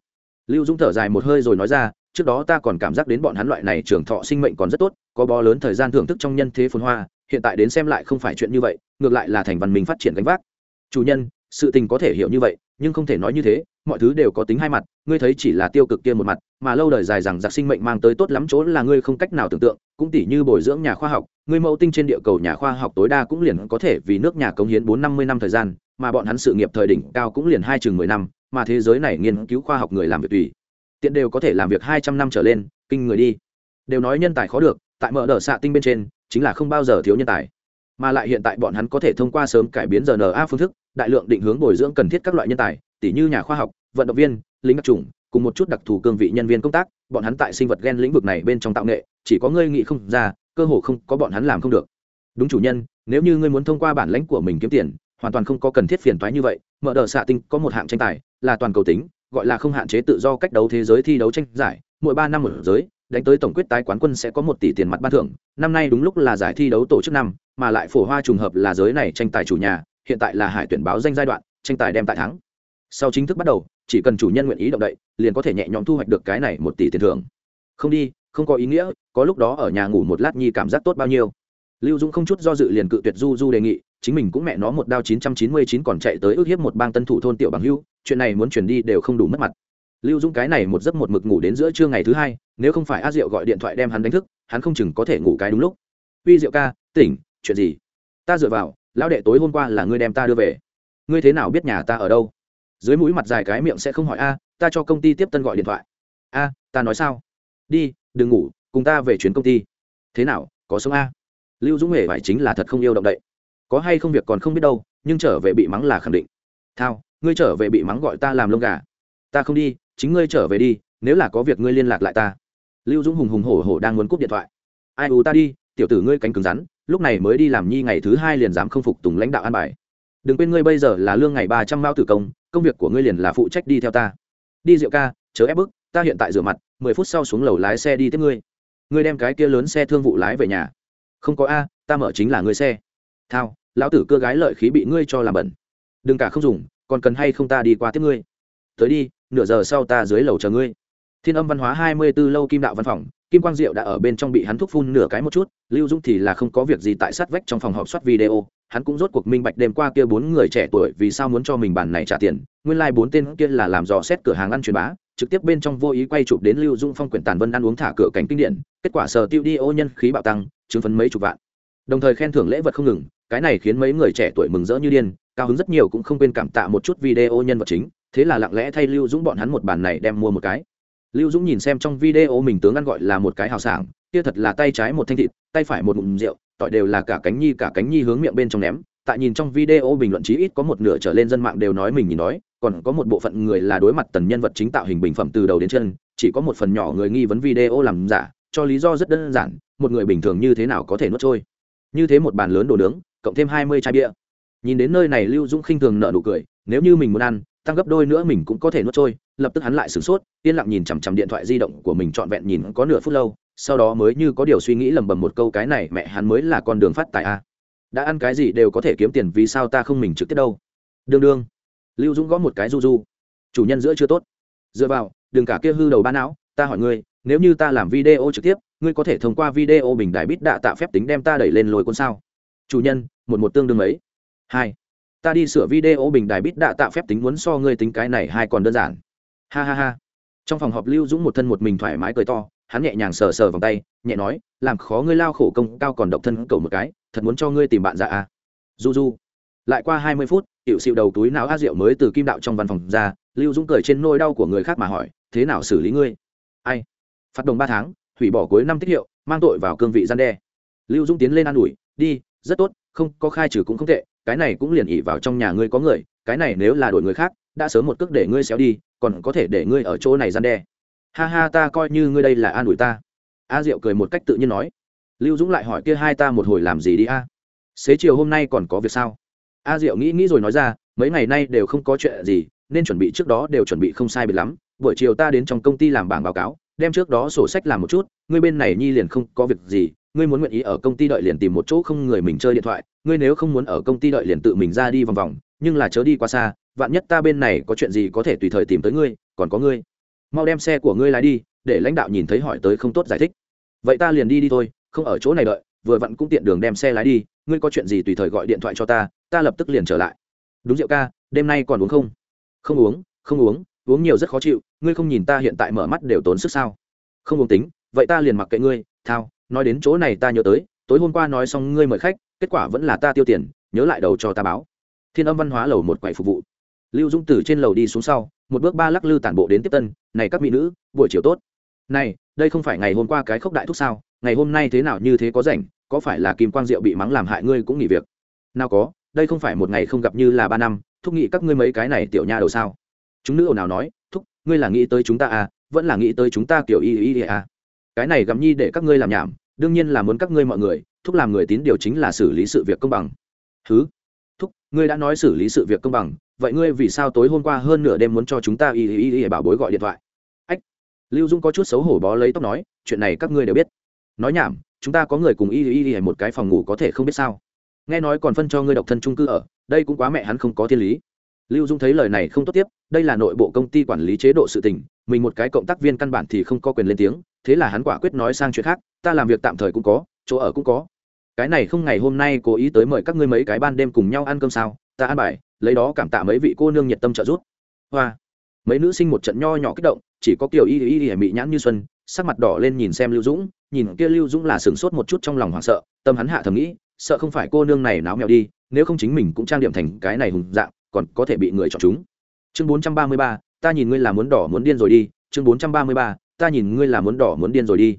S1: Lưu dũng thở dài một hơi rồi nói ra, trước đó ta còn cảm giác đến bọn hắn loại này trường thọ sinh mệnh còn rất tốt, có bó lớn thời gian thưởng thức trong nhân thế phồn hoa, hiện tại đến xem lại không phải chuyện như vậy, ngược lại là thành văn minh phát triển gánh vác. Chủ nhân, sự tình có thể hiểu như vậy, nhưng không thể nói như thế, mọi thứ đều có tính hai mặt, ngươi thấy chỉ là tiêu cực kia một mặt mà lâu đời dài rằng giặc sinh mệnh mang tới tốt lắm chỗ là ngươi không cách nào tưởng tượng, cũng tỉ như bồi dưỡng nhà khoa học, ngươi mẫu tinh trên địa cầu nhà khoa học tối đa cũng liền có thể vì nước nhà cống hiến bốn năm mươi năm thời gian, mà bọn hắn sự nghiệp thời đỉnh cao cũng liền hai chừng mười năm, mà thế giới này nghiên cứu khoa học người làm việc tùy, tiện đều có thể làm việc hai trăm năm trở lên, kinh người đi. Đều nói nhân tài khó được, tại mở đờ xạ tinh bên trên, chính là không bao giờ thiếu nhân tài. Mà lại hiện tại bọn hắn có thể thông qua sớm cải biến rna phương thức, đại lượng định hướng bồi dưỡng cần thiết các loại nhân tài tỷ như nhà khoa học, vận động viên, lính đặc trùng cùng một chút đặc thù cương vị nhân viên công tác, bọn hắn tại sinh vật gen lĩnh vực này bên trong tạo nghệ, chỉ có ngươi nghĩ không ra, cơ hồ không có bọn hắn làm không được. Đúng chủ nhân, nếu như ngươi muốn thông qua bản lãnh của mình kiếm tiền, hoàn toàn không có cần thiết phiền toái như vậy, mở đờ xạ tinh có một hạng tranh tài, là toàn cầu tính, gọi là không hạn chế tự do cách đấu thế giới thi đấu tranh giải, mỗi ba năm một giới, đánh tới tổng quyết tái quán quân sẽ có một tỷ tiền mặt ban thưởng, năm nay đúng lúc là giải thi đấu tổ chức năm, mà lại phổ hoa trùng hợp là giới này tranh tài chủ nhà, hiện tại là hải tuyển báo danh giai đoạn, tranh tài đem tại thắng. Sau chính thức bắt đầu chỉ cần chủ nhân nguyện ý động đậy, liền có thể nhẹ nhõm thu hoạch được cái này một tỷ tiền thưởng. Không đi, không có ý nghĩa, có lúc đó ở nhà ngủ một lát nhi cảm giác tốt bao nhiêu. Lưu dũng không chút do dự liền cự tuyệt du du đề nghị, chính mình cũng mẹ nó một đao chín trăm chín mươi chín còn chạy tới ước hiếp một bang tân thủ thôn tiểu bằng hưu, chuyện này muốn chuyển đi đều không đủ mất mặt. Lưu dũng cái này một giấc một mực ngủ đến giữa trưa ngày thứ hai, nếu không phải a diệu gọi điện thoại đem hắn đánh thức, hắn không chừng có thể ngủ cái đúng lúc. Uy diệu ca, tỉnh, chuyện gì? Ta dựa vào, lão đệ tối hôm qua là ngươi đem ta đưa về. Ngươi thế nào biết nhà ta ở đâu? Dưới mũi mặt dài cái miệng sẽ không hỏi, a, ta cho công ty tiếp tân gọi điện thoại. A, ta nói sao? Đi, đừng ngủ, cùng ta về chuyến công ty. Thế nào, có sống a? Lưu dũng hề phải chính là thật không yêu động đậy. Có hay không việc còn không biết đâu, nhưng trở về bị mắng là khẳng định. Thao, ngươi trở về bị mắng gọi ta làm lông gà. Ta không đi, chính ngươi trở về đi, nếu là có việc ngươi liên lạc lại ta. Lưu dũng hùng hùng hổ hổ đang muốn cúp điện thoại. Ai ù ta đi, tiểu tử ngươi cánh cứng rắn, lúc này mới đi làm nhi ngày thứ hai liền dám không phục tùng lãnh đạo an bài. Đừng quên ngươi bây giờ là lương ngày ba trăm mao tử công công việc của ngươi liền là phụ trách đi theo ta. Đi rượu ca, chớ ép bức, ta hiện tại rửa mặt, mười phút sau xuống lầu lái xe đi tiếp ngươi. Ngươi đem cái kia lớn xe thương vụ lái về nhà. Không có a, ta mở chính là ngươi xe. Thao, lão tử cưa gái lợi khí bị ngươi cho làm bẩn. Đừng cả không dùng, còn cần hay không ta đi qua tiếp ngươi? Tới đi, nửa giờ sau ta dưới lầu chờ ngươi. Thiên âm văn hóa hai mươi b ố lâu kim đạo văn phòng, kim quang diệu đã ở bên trong bị hắn thúc phun nửa cái một chút, lưu dũng thì là không có việc gì tại sát vách trong phòng họp soát video hắn cũng rốt cuộc minh bạch đêm qua kia bốn người trẻ tuổi vì sao muốn cho mình bản này trả tiền. Nguyên lai bốn tên kia là làm dò xét cửa hàng ăn truyền bá, trực tiếp bên trong vô ý quay chụp đến lưu dũng phong quyển tàn vân ăn uống thả cửa cảnh kinh điển, kết quả sở tiêu đi ô nhân khí bạo tăng, chứng phấn mấy chục vạn. Đồng thời khen thưởng lễ vật không ngừng, cái này khiến mấy người trẻ tuổi mừng rỡ như điên, cao hứng rất nhiều cũng không quên cảm tạ một chút video nhân vật chính, thế là lặng lẽ thay lưu dũng bọn hắn một bản này đem mua một cái. Lưu dũng nhìn xem trong video mình tướng ăn gọi là một cái hào sảng, kia thật là tay trái một thanh thịt, tay phải một ngụm rượu tỏi đều là cả cánh nhi cả cánh nhi hướng miệng bên trong ném. Tại nhìn trong video bình luận chí ít có một nửa trở lên dân mạng đều nói mình nhìn nói còn có một bộ phận người là đối mặt tần nhân vật chính tạo hình bình phẩm từ đầu đến chân, chỉ có một phần nhỏ người nghi vấn video làm giả, cho lý do rất đơn giản, một người bình thường như thế nào có thể nuốt trôi. Như thế một bàn lớn đồ nướng, cộng thêm hai mươi chai bia. Nhìn đến nơi này lưu dũng khinh thường nợ nụ cười, nếu như mình muốn ăn, tăng gấp đôi nữa mình cũng có thể nuốt trôi, lập tức hắn lại sửng sốt, yên lặng nhìn chằm chằm điện thoại di động của mình trọn vẹn nhìn có nửa phút lâu sau đó mới như có điều suy nghĩ lầm bầm một câu cái này, mẹ hắn mới là con đường phát tài a. Đã ăn cái gì đều có thể kiếm tiền, vì sao ta không mình trực tiếp đâu? Đương đương. Lưu dũng gõ một cái du du. Chủ nhân giữa chưa tốt. Dựa vào, đừng cả kia hư đầu ba não, ta hỏi ngươi, nếu như ta làm video trực tiếp, ngươi có thể thông qua video bình đại bít đạ tạ phép tính đem ta đẩy lên lôi con sao? Chủ nhân, một một tương đương ấy hai. Ta đi sửa video bình đài bít đạ tạ phép tính muốn so ngươi tính cái này hai còn đơn giản. Ha ha ha. Trong phòng họp lưu dũng một thân một mình thoải mái cười to hắn nhẹ nhàng sờ sờ vòng tay, nhẹ nói, làm khó ngươi lao khổ công, cao còn độc thân cầu một cái, thật muốn cho ngươi tìm bạn dạ à. du du lại qua hai mươi phút hiệu xịu đầu túi não a rượu mới từ kim đạo trong văn phòng ra, lưu dũng cười trên nôi đau của người khác mà hỏi, thế nào xử lý ngươi? Ai? Phát đồng ba tháng, hủy bỏ cuối năm tích hiệu, mang tội vào cương vị gian đe. Lưu dũng tiến lên an ủi, đi, rất tốt, không, có khai trừ cũng không tệ, cái này cũng liền ỉ vào trong nhà ngươi có người, cái này nếu là đổi người khác, đã sớm một cước để ngươi xéo đi, còn có thể để ngươi ở chỗ này gian đe ha ha, ta coi như ngươi đây là an ủi ta. A diệu cười một cách tự nhiên nói. Lưu dũng lại hỏi kia hai ta một hồi làm gì đi a? Xế chiều hôm nay còn có việc sao? A diệu nghĩ nghĩ rồi nói ra, mấy ngày nay đều không có chuyện gì, nên chuẩn bị trước đó đều chuẩn bị không sai biệt lắm. Buổi chiều ta đến trong công ty làm bảng báo cáo, đem trước đó sổ sách làm một chút, ngươi bên này nhi liền không có việc gì, ngươi muốn nguyện ý ở công ty đợi liền tìm một chỗ không người mình chơi điện thoại, ngươi nếu không muốn ở công ty đợi liền tự mình ra đi vòng vòng, nhưng là chớ đi quá xa, vạn nhất ta bên này có chuyện gì có thể tùy thời tìm tới ngươi, còn có ngươi mau đem xe của ngươi lái đi, để lãnh đạo nhìn thấy hỏi tới không tốt giải thích. Vậy ta liền đi đi thôi, không ở chỗ này đợi, vừa vặn cũng tiện đường đem xe lái đi, ngươi có chuyện gì tùy thời gọi điện thoại cho ta ta lập tức liền trở lại. Đúng rượu ca, đêm nay còn uống không? Không uống không uống uống nhiều rất khó chịu, ngươi không nhìn ta hiện tại mở mắt đều tốn sức sao? Không uống tính, vậy ta liền mặc kệ ngươi, thao, nói đến chỗ này ta nhớ tới, tối hôm qua nói xong ngươi mời khách, kết quả vẫn là ta tiêu tiền, nhớ lại đầu cho ta báo. Thiên âm văn hóa lầu một quầy phục vụ lưu dũng từ trên lầu đi xuống sau, một bước ba lắc lư tản bộ đến tiếp tân, này các mỹ nữ, buổi chiều tốt. Này, đây không phải ngày hôm qua cái khốc đại thúc sao? Ngày hôm nay thế nào như thế có rảnh? Có phải là kim quang diệu bị mắng làm hại ngươi cũng nghỉ việc? Nào có, đây không phải một ngày không gặp như là ba năm, thúc nghĩ các ngươi mấy cái này tiểu nha đầu sao? Chúng nữ ồn nào nói, thúc, ngươi là nghĩ tới chúng ta à vẫn là nghĩ tới chúng ta kiểu y y y à? Cái này gặm nhi để các ngươi làm nhảm, đương nhiên là muốn các ngươi mọi người, thúc làm người tín điều chính là xử lý sự việc công bằng. Thứ thúc, ngươi đã nói xử lý sự việc công bằng vậy ngươi vì sao tối hôm qua hơn nửa đêm muốn cho chúng ta y y y bảo bối gọi điện thoại? Ách, lưu dung có chút xấu hổ bó lấy tóc nói, chuyện này các ngươi đều biết. Nói nhảm, chúng ta có người cùng y y y một cái phòng ngủ có thể không biết sao. Nghe nói còn phân cho ngươi độc thân trung cư ở, đây cũng quá mẹ hắn không có thiên lý. Lưu dung thấy lời này không tốt tiếp, đây là nội bộ công ty quản lý chế độ sự tình, mình một cái cộng tác viên căn bản thì không có quyền lên tiếng, thế là hắn quả quyết nói sang chuyện khác, ta làm việc tạm thời cũng có, chỗ ở cũng có. Cái này không ngày hôm nay cố ý tới mời các ngươi mấy cái ban đêm cùng nhau ăn cơm sao? Ta an bài, lấy đó cảm tạ mấy vị cô nương nhiệt tâm trợ giúp. Hoa. Mấy nữ sinh một trận nho nhỏ kích động, chỉ có kiểu y y y mị nhãn như xuân, sắc mặt đỏ lên nhìn xem lưu dũng, nhìn kia lưu dũng là sửng sốt một chút trong lòng hoảng sợ, tâm hắn hạ thầm nghĩ, sợ không phải cô nương này náo mèo đi, nếu không chính mình cũng trang điểm thành cái này hùng dạng, còn có thể bị người chọn chúng. Chương bốn trăm ba mươi ba, ta nhìn ngươi là muốn đỏ muốn điên rồi đi, chương bốn trăm ba mươi ba, ta nhìn ngươi là muốn đỏ muốn điên rồi đi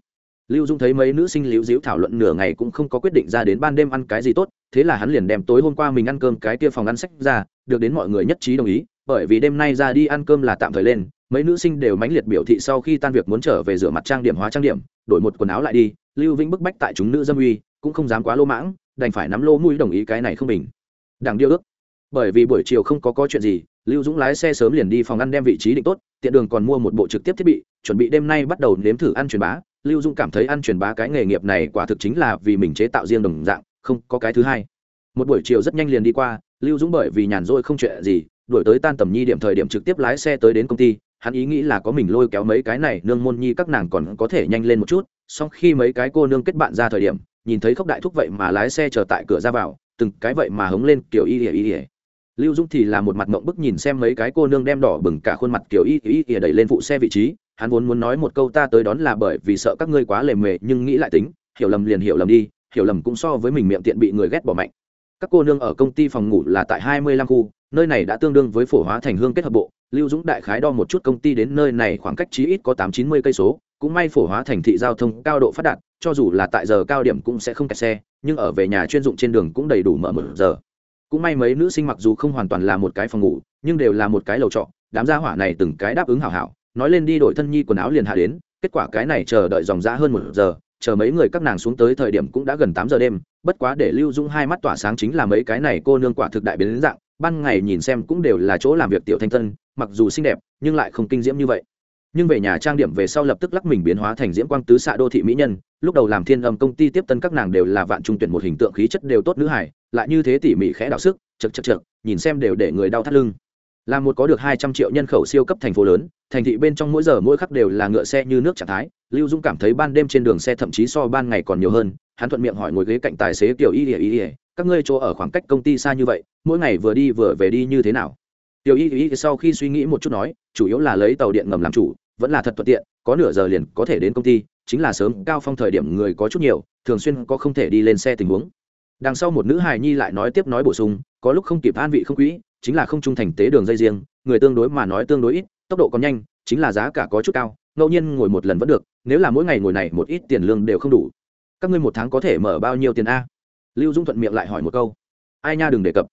S1: lưu dung thấy mấy nữ sinh liễu diễu thảo luận nửa ngày cũng không có quyết định ra đến ban đêm ăn cái gì tốt, thế là hắn liền đem tối hôm qua mình ăn cơm cái kia phòng ăn sách ra, được đến mọi người nhất trí đồng ý, bởi vì đêm nay ra đi ăn cơm là tạm thời lên, mấy nữ sinh đều mãnh liệt biểu thị sau khi tan việc muốn trở về rửa mặt trang điểm hóa trang điểm, đổi một quần áo lại đi, lưu vĩnh bức bách tại chúng nữ dâm uy, cũng không dám quá lô mãng, đành phải nắm lô mũi đồng ý cái này không bình. Đảng điêu ước. Bởi vì buổi chiều không có có chuyện gì, lưu dũng lái xe sớm liền đi phòng ăn đem vị trí định tốt, tiện đường còn mua một bộ trực tiếp thiết bị, chuẩn bị đêm nay bắt đầu nếm thử ăn truyền bá lưu Dung cảm thấy ăn truyền bá cái nghề nghiệp này quả thực chính là vì mình chế tạo riêng đồng dạng, không có cái thứ hai. Một buổi chiều rất nhanh liền đi qua, lưu dũng bởi vì nhàn rỗi không chuyện gì, đuổi tới tan tầm nhi điểm thời điểm trực tiếp lái xe tới đến công ty, hắn ý nghĩ là có mình lôi kéo mấy cái này nương môn nhi các nàng còn có thể nhanh lên một chút, song khi mấy cái cô nương kết bạn ra thời điểm, nhìn thấy khốc đại thúc vậy mà lái xe chờ tại cửa ra vào, từng cái vậy mà hống lên kiểu y ỉa y ỉa lưu dung thì là một mặt mộng bức nhìn xem mấy cái cô nương đem đỏ bừng cả khuôn mặt kiểu y y ỉa đẩy lên phụ xe vị trí hắn vốn muốn nói một câu ta tới đón là bởi vì sợ các ngươi quá lề mề, nhưng nghĩ lại tính, hiểu lầm liền hiểu lầm đi, hiểu lầm cũng so với mình miệng tiện bị người ghét bỏ mạnh. Các cô nương ở công ty phòng ngủ là tại hai mươi lăm khu, nơi này đã tương đương với phổ hóa thành hương kết hợp bộ, lưu dũng đại khái đo một chút công ty đến nơi này khoảng cách chí ít có tám chín mươi cây số, cũng may phổ hóa thành thị giao thông cao độ phát đạt, cho dù là tại giờ cao điểm cũng sẽ không kẹt xe, nhưng ở về nhà chuyên dụng trên đường cũng đầy đủ mở một giờ. Cũng may mấy nữ sinh mặc dù không hoàn toàn là một cái phòng ngủ, nhưng đều là một cái lầu trọ, đám gia hỏa này từng cái đáp ứng hảo hảo nói lên đi đổi thân nhi quần áo liền hạ đến, kết quả cái này chờ đợi dòng ra hơn một giờ, chờ mấy người các nàng xuống tới thời điểm cũng đã gần tám giờ đêm, bất quá để lưu dung hai mắt tỏa sáng chính là mấy cái này cô nương quả thực đại biến dạng, ban ngày nhìn xem cũng đều là chỗ làm việc tiểu thanh tân mặc dù xinh đẹp, nhưng lại không kinh diễm như vậy. Nhưng về nhà trang điểm về sau lập tức lắc mình biến hóa thành diễm quang tứ xạ đô thị mỹ nhân, lúc đầu làm thiên âm công ty tiếp tân các nàng đều là vạn trung tuyển một hình tượng khí chất đều tốt nữ hải lại như thế tỉ mỉ khẽ đạo sức chật chật chật nhìn xem đều để người đau thắt lưng là một có được hai trăm triệu nhân khẩu siêu cấp thành phố lớn, thành thị bên trong mỗi giờ mỗi khắc đều là ngựa xe như nước trạng thái. Lưu dung cảm thấy ban đêm trên đường xe thậm chí so ban ngày còn nhiều hơn, hắn thuận miệng hỏi ngồi ghế cạnh tài xế kiểu y ỉa y ỉa các ngươi chỗ ở khoảng cách công ty xa như vậy, mỗi ngày vừa đi vừa về đi như thế nào? Tiểu y y sau khi suy nghĩ một chút nói, chủ yếu là lấy tàu điện ngầm làm chủ, vẫn là thật thuận tiện, có nửa giờ liền có thể đến công ty, chính là sớm, cao phong thời điểm người có chút nhiều, thường xuyên có không thể đi lên xe tình huống. Đằng sau một nữ hài nhi lại nói tiếp nói bổ sung, có lúc không kịp an vị không quỹ chính là không trung thành tế đường dây riêng, người tương đối mà nói tương đối ít, tốc độ còn nhanh, chính là giá cả có chút cao, ngẫu nhiên ngồi một lần vẫn được, nếu là mỗi ngày ngồi này một ít tiền lương đều không đủ. Các ngươi một tháng có thể mở bao nhiêu tiền a? Lưu dung thuận miệng lại hỏi một câu. Ai nha đừng đề cập.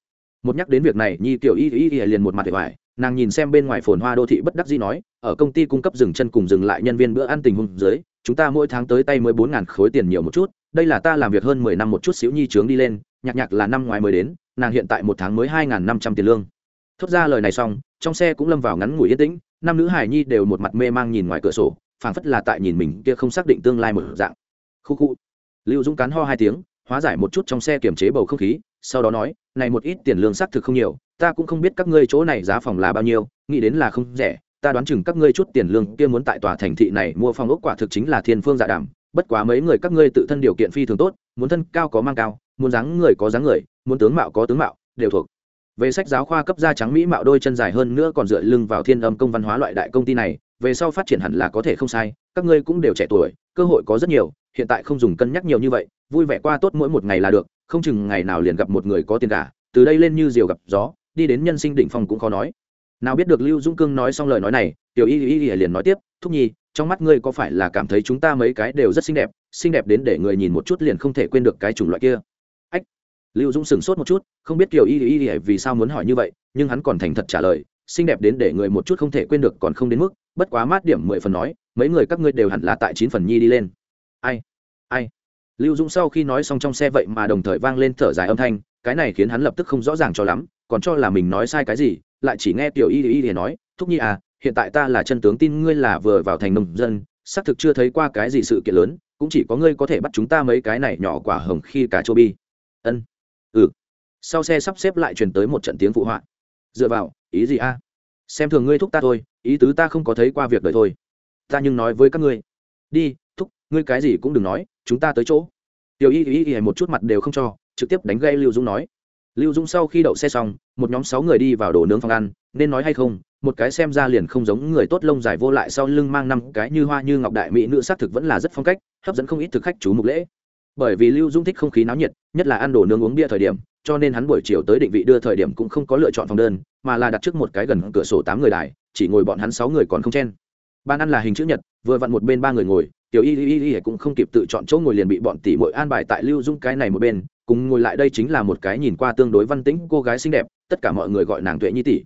S1: Một nhắc đến việc này, nhi tiểu y y y liền một mặt để hoài nàng nhìn xem bên ngoài phồn hoa đô thị bất đắc dĩ nói, ở công ty cung cấp dừng chân cùng dừng lại nhân viên bữa ăn tình huống dưới, chúng ta mỗi tháng tới tay mới bốn ngàn khối tiền nhiều một chút, đây là ta làm việc hơn mười năm một chút xíu nhi trướng đi lên, nhạc nhạc là năm ngoài mới đến nàng hiện tại một tháng mới hai ngàn năm trăm tiền lương. Thốt ra lời này xong, trong xe cũng lâm vào ngắn ngủi yên tĩnh năm nữ hải nhi đều một mặt mê mang nhìn ngoài cửa sổ, phảng phất là tại nhìn mình kia không xác định tương lai một dạng. Khu khu. Lưu dũng cắn ho hai tiếng, hóa giải một chút trong xe kiềm chế bầu không khí, sau đó nói, này một ít tiền lương xác thực không nhiều, ta cũng không biết các ngươi chỗ này giá phòng là bao nhiêu, nghĩ đến là không rẻ, ta đoán chừng các ngươi chút tiền lương kia muốn tại tòa thành thị này mua phòng ốc quả thực chính là thiên phương dạ đảm bất quá mấy người các ngươi tự thân điều kiện phi thường tốt, muốn thân cao có mang cao muốn dáng người có dáng người, muốn tướng mạo có tướng mạo, đều thuộc. Về sách giáo khoa cấp da trắng mỹ mạo đôi chân dài hơn nữa còn dựa lưng vào thiên âm công văn hóa loại đại công ty này, về sau phát triển hẳn là có thể không sai, các ngươi cũng đều trẻ tuổi, cơ hội có rất nhiều, hiện tại không dùng cân nhắc nhiều như vậy, vui vẻ qua tốt mỗi một ngày là được, không chừng ngày nào liền gặp một người có tiền cả, từ đây lên như diều gặp gió, đi đến nhân sinh đỉnh phong cũng khó nói. Nào biết được lưu dũng cương nói xong lời nói này, tiểu y y y liền nói tiếp, thúc nhi, trong mắt ngươi có phải là cảm thấy chúng ta mấy cái đều rất xinh đẹp xinh đẹp đến để người nhìn một chút liền không thể quên được cái chủng loại kia? Lưu dũng sửng sốt một chút, không biết kiểu y y y vì sao muốn hỏi như vậy, nhưng hắn còn thành thật trả lời, xinh đẹp đến để người một chút không thể quên được còn không đến mức, bất quá mát điểm mười phần nói, mấy người các ngươi đều hẳn là tại chín phần nhi đi lên. Ai ai? Lưu dũng sau khi nói xong trong xe vậy mà đồng thời vang lên thở dài âm thanh, cái này khiến hắn lập tức không rõ ràng cho lắm, còn cho là mình nói sai cái gì, lại chỉ nghe tiểu y y y nói, thúc nhi à hiện tại ta là chân tướng tin ngươi là vừa vào thành nông dân, xác thực chưa thấy qua cái gì sự kiện lớn, cũng chỉ có ngươi có thể bắt chúng ta mấy cái này nhỏ quả hồng khi cả châu bi. Ân ừ. Sau xe sắp xếp lại truyền tới một trận tiếng phụ họa. Dựa vào, ý gì a? Xem thường ngươi thúc ta thôi, ý tứ ta không có thấy qua việc đời thôi. Ta nhưng nói với các ngươi. Đi, thúc, ngươi cái gì cũng đừng nói, chúng ta tới chỗ. Tiểu y y y một chút mặt đều không cho, trực tiếp đánh gây lưu dũng nói. Lưu dũng sau khi đậu xe xong, một nhóm sáu người đi vào đồ nướng phòng ăn, nên nói hay không, một cái xem ra liền không giống người tốt lông dài vô lại sau lưng mang năm cái như hoa như ngọc đại mỹ nữ xác thực vẫn là rất phong cách, hấp dẫn không ít thực khách chú mục lễ bởi vì lưu Dung thích không khí náo nhiệt, nhất là ăn đồ nướng uống bia thời điểm, cho nên hắn buổi chiều tới định vị đưa thời điểm cũng không có lựa chọn phòng đơn, mà là đặt trước một cái gần cửa sổ tám người đài, chỉ ngồi bọn hắn sáu người còn không chen. Ban ăn là hình chữ nhật, vừa vặn một bên ba người ngồi, tiểu y y y cũng không kịp tự chọn chỗ ngồi liền bị bọn tỷ muội an bài tại lưu dung cái này một bên, cùng ngồi lại đây chính là một cái nhìn qua tương đối văn tĩnh cô gái xinh đẹp, tất cả mọi người gọi nàng tuệ nhi tỷ.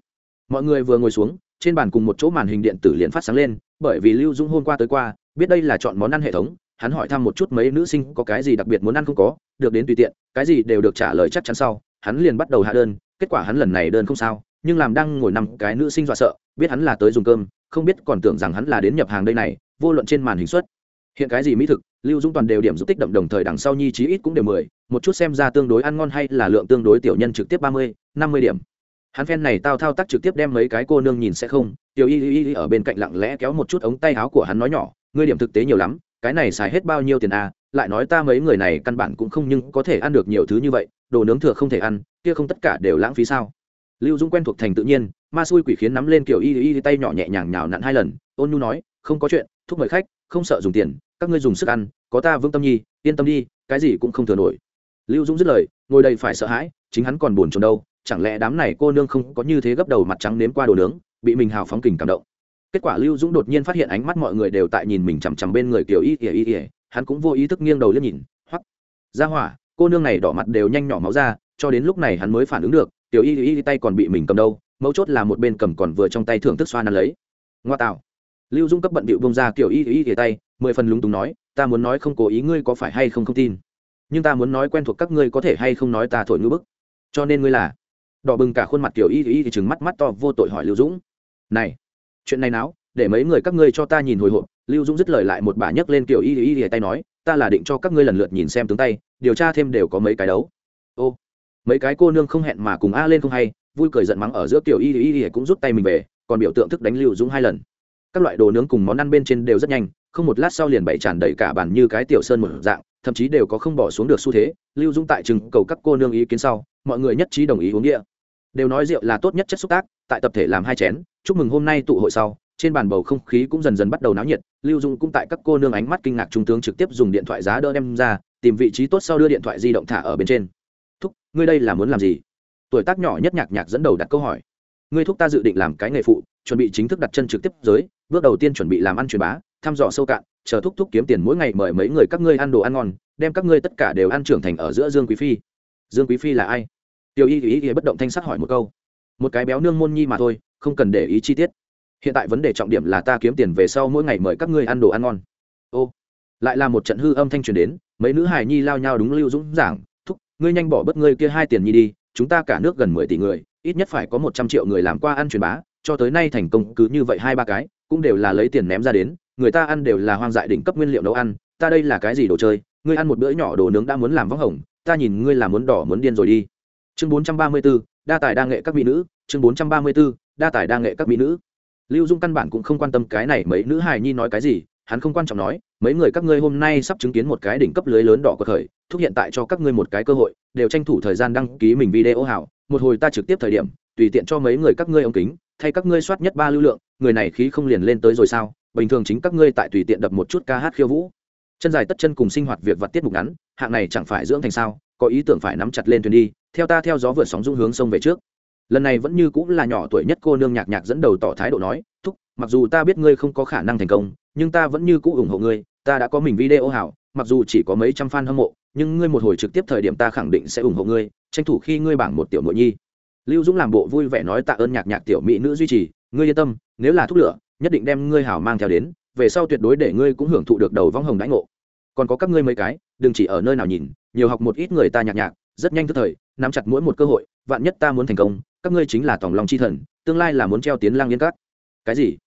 S1: Mọi người vừa ngồi xuống, trên bàn cùng một chỗ màn hình điện tử liền phát sáng lên, bởi vì lưu dung hôm qua tới qua, biết đây là chọn món ăn hệ thống hắn hỏi thăm một chút mấy nữ sinh có cái gì đặc biệt muốn ăn không có, được đến tùy tiện, cái gì đều được trả lời chắc chắn sau, hắn liền bắt đầu hạ đơn, kết quả hắn lần này đơn không sao, nhưng làm đang ngồi nằm cái nữ sinh dọa sợ, biết hắn là tới dùng cơm, không biết còn tưởng rằng hắn là đến nhập hàng đây này, vô luận trên màn hình xuất. Hiện cái gì mỹ thực, lưu dung toàn đều điểm giúp tích đậm đồng thời đằng sau nhi trí ít cũng đều mười, một chút xem ra tương đối ăn ngon hay là lượng tương đối tiểu nhân trực tiếp ba mươi, năm mươi điểm. Hắn phen này tao thao tác trực tiếp đem mấy cái cô nương nhìn sẽ không, tiểu y y y ở bên cạnh lặng lẽ kéo một chút ống tay áo của hắn nói nhỏ, ngươi điểm thực tế nhiều lắm cái này xài hết bao nhiêu tiền à lại nói ta mấy người này căn bản cũng không nhưng có thể ăn được nhiều thứ như vậy, đồ nướng thừa không thể ăn, kia không tất cả đều lãng phí sao? Lưu dung quen thuộc thành tự nhiên, ma xui quỷ khiến nắm lên kiểu y y tay nhỏ nhẹ nhàng nhào nặn hai lần, ôn nhu nói, không có chuyện thúc mời khách, không sợ dùng tiền, các ngươi dùng sức ăn, có ta vững tâm nhi, yên tâm đi, cái gì cũng không thừa nổi. Lưu dung dứt lời, ngồi đây phải sợ hãi, chính hắn còn buồn chồn đâu, chẳng lẽ đám này cô nương không có như thế gấp đầu mặt trắng nếm qua đồ nướng, bị mình hào phóng kình cảm động? Kết quả lưu dũng đột nhiên phát hiện ánh mắt mọi người đều tại nhìn mình chằm chằm bên người kiểu y ỉa y ỉa hắn cũng vô ý thức nghiêng đầu lên nhìn, hoắc. Ra hỏa, cô nương này đỏ mặt đều nhanh nhỏ máu ra, cho đến lúc này hắn mới phản ứng được tiểu y y tay còn bị mình cầm đâu, mấu chốt là một bên cầm còn vừa trong tay thưởng thức xoa nắn lấy. Ngoa tạo. Lưu dung cấp bận bịu bông ra kiểu y y y tay, mười phần lúng túng nói, ta muốn nói không cố ý, ngươi có phải hay không không tin? Nhưng ta muốn nói quen thuộc các ngươi có thể hay không nói ta thổi ngữ bức. Cho nên ngươi là đỏ bừng cả khuôn mặt kiểu y y thì chừng mắt mắt to, vô tội hỏi lưu dũng. Này chuyện này nào để mấy người các ngươi cho ta nhìn hồi hộp. Lưu dũng dứt lời lại một bà nhấc lên kiểu y y y tay nói, ta là định cho các ngươi lần lượt nhìn xem tướng tay, điều tra thêm đều có mấy cái đấu. Ô, mấy cái cô nương không hẹn mà cùng a lên không hay. Vui cười giận mắng ở giữa kiểu y y y cũng rút tay mình về, còn biểu tượng thức đánh lưu dũng hai lần. Các loại đồ nướng cùng món ăn bên trên đều rất nhanh, không một lát sau liền bày tràn đầy cả bàn như cái tiểu sơn một dạng, thậm chí đều có không bỏ xuống được xu thế. Lưu dũng tại chừng cầu các cô nương ý kiến sau, mọi người nhất trí đồng ý uống địa. Đều nói rượu là tốt nhất chất xúc tác, tại tập thể làm hai chén chúc mừng hôm nay tụ hội sau, trên bàn bầu không khí cũng dần dần bắt đầu náo nhiệt, lưu dung cũng tại các cô nương ánh mắt kinh ngạc trung tướng trực tiếp dùng điện thoại giá đỡ đem ra, tìm vị trí tốt sau đưa điện thoại di động thả ở bên trên. Thúc, ngươi đây là muốn làm gì? Tuổi tác nhỏ nhất nhạc nhạc dẫn đầu đặt câu hỏi. Ngươi thúc ta dự định làm cái nghề phụ, chuẩn bị chính thức đặt chân trực tiếp giới, bước đầu tiên chuẩn bị làm ăn truyền bá, thăm dò sâu cạn, chờ thúc thúc kiếm tiền mỗi ngày mời mấy người các ngươi ăn đồ ăn ngon, đem các ngươi tất cả đều ăn trưởng thành ở giữa dương quý phi. Dương quý phi là ai? Tiểu y ý ý bất động thanh sắc hỏi một câu một cái béo nương môn nhi mà thôi, không cần để ý chi tiết. Hiện tại vấn đề trọng điểm là ta kiếm tiền về sau mỗi ngày mời các ngươi ăn đồ ăn ngon. Ô, lại là một trận hư âm thanh truyền đến, mấy nữ hài nhi lao nhau đúng lưu dũng giảng, thúc, ngươi nhanh bỏ bớt ngươi kia hai tiền nhi đi, chúng ta cả nước gần mười tỷ người, ít nhất phải có một trăm triệu người làm qua ăn truyền bá, cho tới nay thành công cứ như vậy hai ba cái, cũng đều là lấy tiền ném ra đến, người ta ăn đều là hoang dại đỉnh cấp nguyên liệu nấu ăn, ta đây là cái gì đồ chơi, ngươi ăn một bữa nhỏ đồ nướng đã muốn làm vắng hồng ta nhìn ngươi là muốn đỏ muốn điên rồi đi. Chương bốn trăm ba mươi bốn đa tài đa nghệ các mỹ nữ chương bốn trăm ba mươi 434, đa tài đa nghệ các mỹ nữ. Lưu dung căn bản cũng không quan tâm cái này mấy nữ hài nhi nói cái gì hắn không quan trọng nói mấy người các ngươi hôm nay sắp chứng kiến một cái đỉnh cấp lưới lớn đỏ của khởi thúc hiện tại cho các ngươi một cái cơ hội đều tranh thủ thời gian đăng ký mình video hảo một hồi ta trực tiếp thời điểm tùy tiện cho mấy người các ngươi ống kính thay các ngươi soát nhất ba lưu lượng người này khí không liền lên tới rồi sao bình thường chính các ngươi tại tùy tiện đập một chút ca hát khiêu vũ. Chân dài tất chân cùng sinh hoạt việc vặt tiết mục ngắn hạng này chẳng phải dưỡng thành sao có ý tưởng phải nắm chặt lên thuyền đi theo ta theo gió vượt sóng dung hướng sông về trước. Lần này vẫn như cũng là nhỏ tuổi nhất cô nương nhạc nhạc dẫn đầu tỏ thái độ nói, thúc, mặc dù ta biết ngươi không có khả năng thành công, nhưng ta vẫn như cũ ủng hộ ngươi, ta đã có mình video hảo, mặc dù chỉ có mấy trăm fan hâm mộ, nhưng ngươi một hồi trực tiếp thời điểm ta khẳng định sẽ ủng hộ ngươi, tranh thủ khi ngươi bảng một tiểu nội nhi. Lưu dũng làm bộ vui vẻ nói tạ ơn nhạc nhạc tiểu mỹ nữ duy trì, ngươi yên tâm, nếu là thuốc lửa, nhất định đem ngươi hảo mang theo đến, về sau tuyệt đối để ngươi cũng hưởng thụ được đầu vong hồng đãi ngộ. Còn có các ngươi mấy cái, đừng chỉ ở nơi nào nhìn, nhiều học một ít người ta nhạc nhạc rất nhanh tức thời, nắm chặt mỗi một cơ hội, vạn nhất ta muốn thành công, các ngươi chính là tòng lòng chi thần, tương lai là muốn treo tiến lang yên cát cái gì?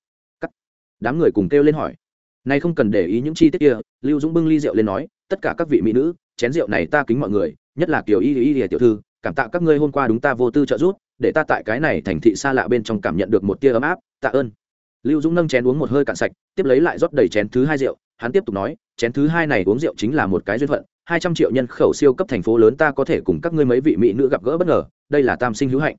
S1: Cắt đám người cùng kêu lên hỏi. Nay không cần để ý những chi tiết kia, lưu dũng bưng ly rượu lên nói, tất cả các vị mỹ nữ, chén rượu này ta kính mọi người, nhất là kiều y y y tiểu thư, cảm tạ các ngươi hôm qua đúng ta vô tư trợ giúp, để ta tại cái này thành thị xa lạ bên trong cảm nhận được một tia ấm áp, tạ ơn. Lưu dũng nâng chén uống một hơi cạn sạch, tiếp lấy lại rót đầy chén thứ hai rượu, hắn tiếp tục nói, chén thứ hai này uống rượu chính là một cái duyên phận hai trăm triệu nhân khẩu siêu cấp thành phố lớn ta có thể cùng các ngươi mấy vị mỹ nữ gặp gỡ bất ngờ, đây là tam sinh hữu hạnh.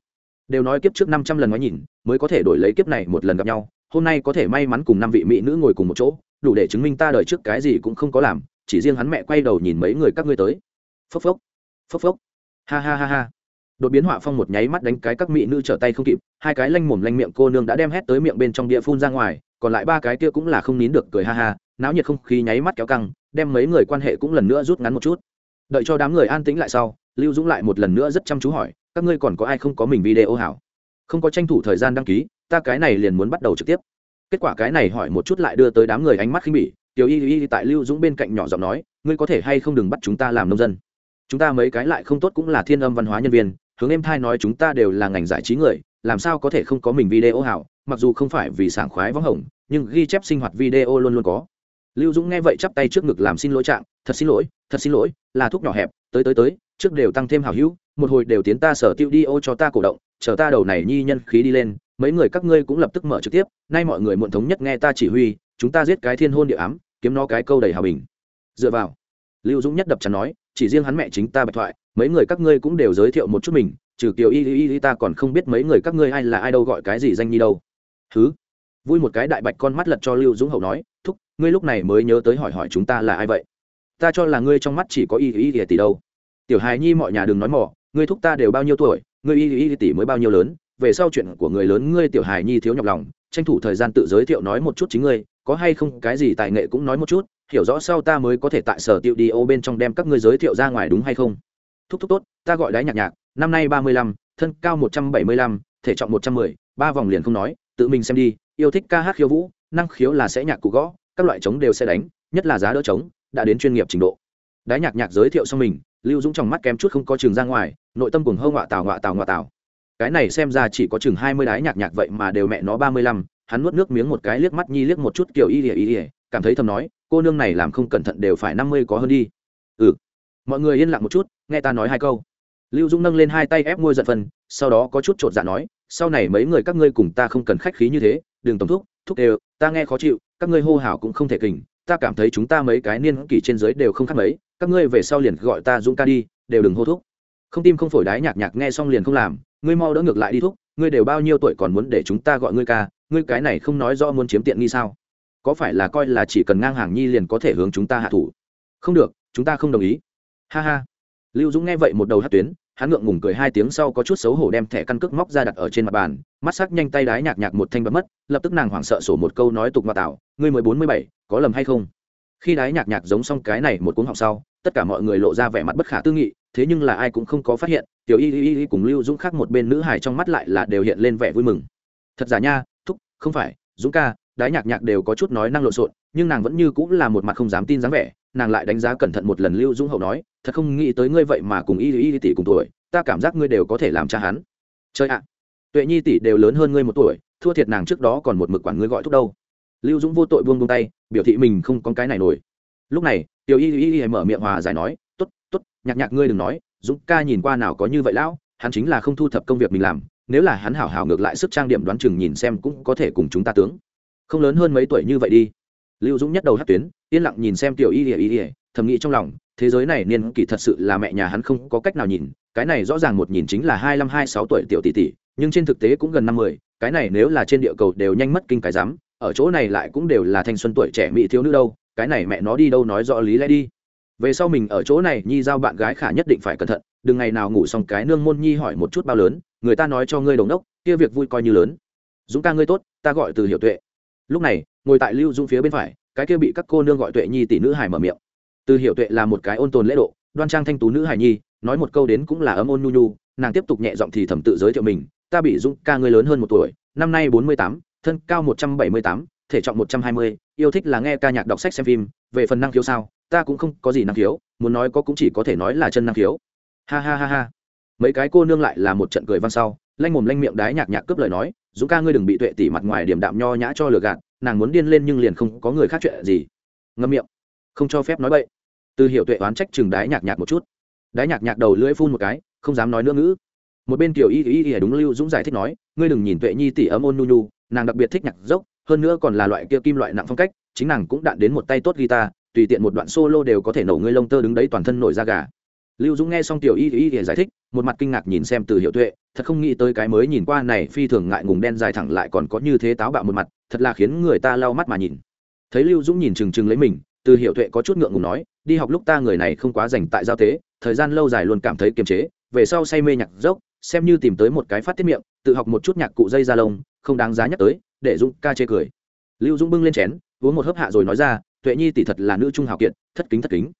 S1: Đều nói kiếp trước năm trăm lần ngoái nhìn, mới có thể đổi lấy kiếp này một lần gặp nhau, hôm nay có thể may mắn cùng năm vị mỹ nữ ngồi cùng một chỗ, đủ để chứng minh ta đời trước cái gì cũng không có làm, chỉ riêng hắn mẹ quay đầu nhìn mấy người các ngươi tới. Phốc phốc phốc phốc. Ha ha ha ha. Đột biến họa phong một nháy mắt đánh cái các mỹ nữ trở tay không kịp, hai cái lanh mồm lanh miệng cô nương đã đem hét tới miệng bên trong địa phun ra ngoài, còn lại ba cái kia cũng là không nín được cười ha ha, náo nhiệt không khí nháy mắt kéo căng đem mấy người quan hệ cũng lần nữa rút ngắn một chút. Đợi cho đám người an tĩnh lại sau, lưu dũng lại một lần nữa rất chăm chú hỏi, các ngươi còn có ai không có mình video hảo? Không có tranh thủ thời gian đăng ký, ta cái này liền muốn bắt đầu trực tiếp. Kết quả cái này hỏi một chút lại đưa tới đám người ánh mắt khinh bỉ, tiểu y y tại lưu dũng bên cạnh nhỏ giọng nói, ngươi có thể hay không đừng bắt chúng ta làm nông dân? Chúng ta mấy cái lại không tốt cũng là thiên âm văn hóa nhân viên, hướng em thai nói chúng ta đều là ngành giải trí người, làm sao có thể không có mình video hảo? Mặc dù không phải vì sảng khoái võng hồng, nhưng ghi chép sinh hoạt video luôn luôn có lưu dũng nghe vậy chắp tay trước ngực làm xin lỗi trạng, thật xin lỗi, thật xin lỗi, là thuốc nhỏ hẹp, tới tới tới, trước đều tăng thêm hảo hữu, một hồi đều tiến ta sở tiêu đi ô cho ta cổ động, chờ ta đầu này nhi nhân khí đi lên, mấy người các ngươi cũng lập tức mở trực tiếp, nay mọi người muộn thống nhất nghe ta chỉ huy, chúng ta giết cái thiên hôn địa ám, kiếm nó cái câu đầy hào bình. Dựa vào, lưu dũng nhất đập chắn nói, chỉ riêng hắn mẹ chính ta bạch thoại, mấy người các ngươi cũng đều giới thiệu một chút mình, trừ kiều y y y ta còn không biết mấy người các ngươi ai là ai đâu gọi cái gì danh nhi đâu. Thứ vui một cái đại bạch con mắt lật cho lưu dũng hậu nói, thúc ngươi lúc này mới nhớ tới hỏi hỏi chúng ta là ai vậy? Ta cho là ngươi trong mắt chỉ có y y y tỷ đâu. Tiểu hài nhi mọi nhà đừng nói mỏ ngươi thúc ta đều bao nhiêu tuổi, ngươi y y tỷ mới bao nhiêu lớn, về sau chuyện của người lớn ngươi tiểu hài nhi thiếu nhọc lòng, tranh thủ thời gian tự giới thiệu nói một chút chính ngươi, có hay không cái gì tài nghệ cũng nói một chút, hiểu rõ sau ta mới có thể tại sở tiệu đi ô bên trong đem các ngươi giới thiệu ra ngoài đúng hay không? Thúc thúc tốt, ta gọi đái nhạc nhạc, năm nay ba mươi lăm, thân cao một trăm bảy mươi lăm, thể trọng một trăm mười, ba vòng liền không nói, tự mình xem đi, yêu thích ca hát khiêu vũ, năng khiếu là sẽ nhạc cụ gõ các loại trống đều sẽ đánh, nhất là giá đỡ trống, đã đến chuyên nghiệp trình độ. Đái nhạc nhạc giới thiệu xong mình, lưu dũng trong mắt kém chút không có trường ra ngoài, nội tâm cùng hơ ngọa tào ngọa tào ngọa tào. Cái này xem ra chỉ có chừng hai mươi đái nhạc nhạc vậy mà đều mẹ nó ba mươi lăm, hắn nuốt nước miếng một cái liếc mắt nhi liếc một chút kiểu y ỉa y ỉa cảm thấy thầm nói, cô nương này làm không cẩn thận đều phải năm mươi có hơn đi. Ừ. Mọi người yên lặng một chút, nghe ta nói hai câu. Lưu dung nâng lên hai tay ép môi giận phân, sau đó có chút chột dạ nói, sau này mấy người các ngươi cùng ta không cần khách khí như thế, đừng tổng thúc thúc đều, ta nghe khó chịu các ngươi hô hào cũng không thể kình, ta cảm thấy chúng ta mấy cái niên kỷ trên dưới đều không khác mấy, các ngươi về sau liền gọi ta dũng ca đi, đều đừng hô thúc. Không tim không phổi đái nhạc nhạc nghe xong liền không làm, ngươi mau đỡ ngược lại đi thúc, ngươi đều bao nhiêu tuổi còn muốn để chúng ta gọi ngươi ca, ngươi cái này không nói rõ muốn chiếm tiện nghi sao? Có phải là coi là chỉ cần ngang hàng nhi liền có thể hướng chúng ta hạ thủ? Không được, chúng ta không đồng ý. Ha ha. Lưu dũng nghe vậy một đầu hát tuyến hắn ngượng ngùng cười hai tiếng sau có chút xấu hổ đem thẻ căn cước móc ra đặt ở trên mặt bàn, mắt sắc nhanh tay đái nhạc nhạc một thanh bấm mất, lập tức nàng hoảng sợ sổ một câu nói tục ngoại tạo, ngươi mười bốn mươi bảy, có lầm hay không? Khi đái nhạc nhạc giống xong cái này một cuốn học sau, tất cả mọi người lộ ra vẻ mặt bất khả tư nghị, thế nhưng là ai cũng không có phát hiện, tiểu y y y cùng lưu dũng khác một bên nữ hài trong mắt lại là đều hiện lên vẻ vui mừng. Thật giả nha, thúc, không phải, dũng ca, đái nhạc nhạc đều có chút nói năng lộn xộn, nhưng nàng vẫn như cũng là một mặt không dám tin dáng vẻ nàng lại đánh giá cẩn thận một lần lưu dũng hậu nói, thật không nghĩ tới ngươi vậy mà cùng y y tỷ cùng tuổi, ta cảm giác ngươi đều có thể làm cha hắn. Chơi ạ, tuệ nhi tỷ đều lớn hơn ngươi một tuổi, thua thiệt nàng trước đó còn một mực quản ngươi gọi thúc đâu. Lưu dũng vô tội buông buông tay, biểu thị mình không có cái này nổi. Lúc này, tiểu y y y mở miệng hòa giải nói t ố t t ố t nhạc nhạc ngươi đừng nói, dũng ca nhìn qua nào có như vậy lão, hắn chính là không thu thập công việc mình làm, nếu là hắn hảo hảo ngược lại sức trang điểm đoán chừng nhìn xem cũng có thể cùng chúng ta tướng. Không lớn hơn mấy tuổi như vậy đi lưu dũng nhất đầu hát tuyến, yên lặng nhìn xem tiểu y y ỉa thầm nghĩ trong lòng, thế giới này niên kỷ thật sự là mẹ nhà hắn không có cách nào nhìn, cái này rõ ràng một nhìn chính là hai mươi hai sáu tuổi tiểu tỷ tỷ, nhưng trên thực tế cũng gần năm mươi, cái này nếu là trên địa cầu đều nhanh mất kinh cái dám ở chỗ này lại cũng đều là thanh xuân tuổi trẻ mỹ thiếu nữ đâu, cái này mẹ nó đi đâu nói rõ lý lẽ đi. Về sau mình ở chỗ này, nhi giao bạn gái khả nhất định phải cẩn thận, đừng ngày nào ngủ xong cái nương môn nhi hỏi một chút bao lớn, người ta nói cho ngươi đồng đốc, kia việc vui coi như lớn. Dũng ca ngươi tốt, ta gọi từ hiểu tuệ lúc này, ngồi tại lưu dũng phía bên phải, cái kia bị các cô nương gọi tuệ nhi tỷ nữ hải mở miệng. Từ hiểu tuệ là một cái ôn tồn lễ độ, đoan trang thanh tú nữ hải nhi, nói một câu đến cũng là ấm ôn nhu nhu, nàng tiếp tục nhẹ giọng thì thầm tự giới thiệu mình, ta bị dũng ca người lớn hơn một tuổi, năm nay bốn mươi tám, thân cao một trăm bảy mươi tám, thể trọng một trăm hai mươi, yêu thích là nghe ca nhạc đọc sách xem phim, về phần năng khiếu sao, ta cũng không có gì năng khiếu, muốn nói có cũng chỉ có thể nói là chân năng khiếu. Ha ha ha ha. Mấy cái cô nương lại là một trận cười văn sau lanh mồm lanh miệng đái nhạc nhạc cướp lời nói, dũng ca ngươi đừng bị tuệ tỉ mặt ngoài điểm đạm nho nhã cho lừa gạt, nàng muốn điên lên nhưng liền không có người khác chuyện gì. Ngâm miệng. Không cho phép nói bậy. Từ hiểu tuệ oán trách chừng đái nhạc nhạc một chút. Đái nhạc nhạc đầu lưỡi phun một cái, không dám nói nữa ngữ. Một bên kiểu y y y đúng lưu dũng giải thích nói, ngươi đừng nhìn tuệ nhi tỉ ấm ôn nu nu nàng đặc biệt thích nhạc dốc, hơn nữa còn là loại kia kim loại nặng phong cách, chính nàng cũng đạn đến một tay tốt guitar, tùy tiện một đoạn solo đều có thể nổ ngươi lông tơ đứng đấy toàn thân nổi da gà lưu dũng nghe xong tiểu y y y giải thích, một mặt kinh ngạc nhìn xem từ hiệu tuệ, thật không nghĩ tới cái mới nhìn qua này phi thường ngại ngùng đen dài thẳng lại còn có như thế táo bạo một mặt, thật là khiến người ta lau mắt mà nhìn. Thấy lưu dũng nhìn trừng trừng lấy mình, từ hiệu tuệ có chút ngượng ngùng nói, đi học lúc ta người này không quá dành tại giao tế, thời gian lâu dài luôn cảm thấy kiềm chế, về sau say mê nhạc dốc, xem như tìm tới một cái phát tiết miệng, tự học một chút nhạc cụ dây da lông, không đáng giá nhắc tới, để dũng ca chê cười. Lưu dũng bưng lên chén, uống một hớp hạ rồi nói ra, tuệ nhi tỷ thật là nữ trung hào kiệt, thất kính thất kính.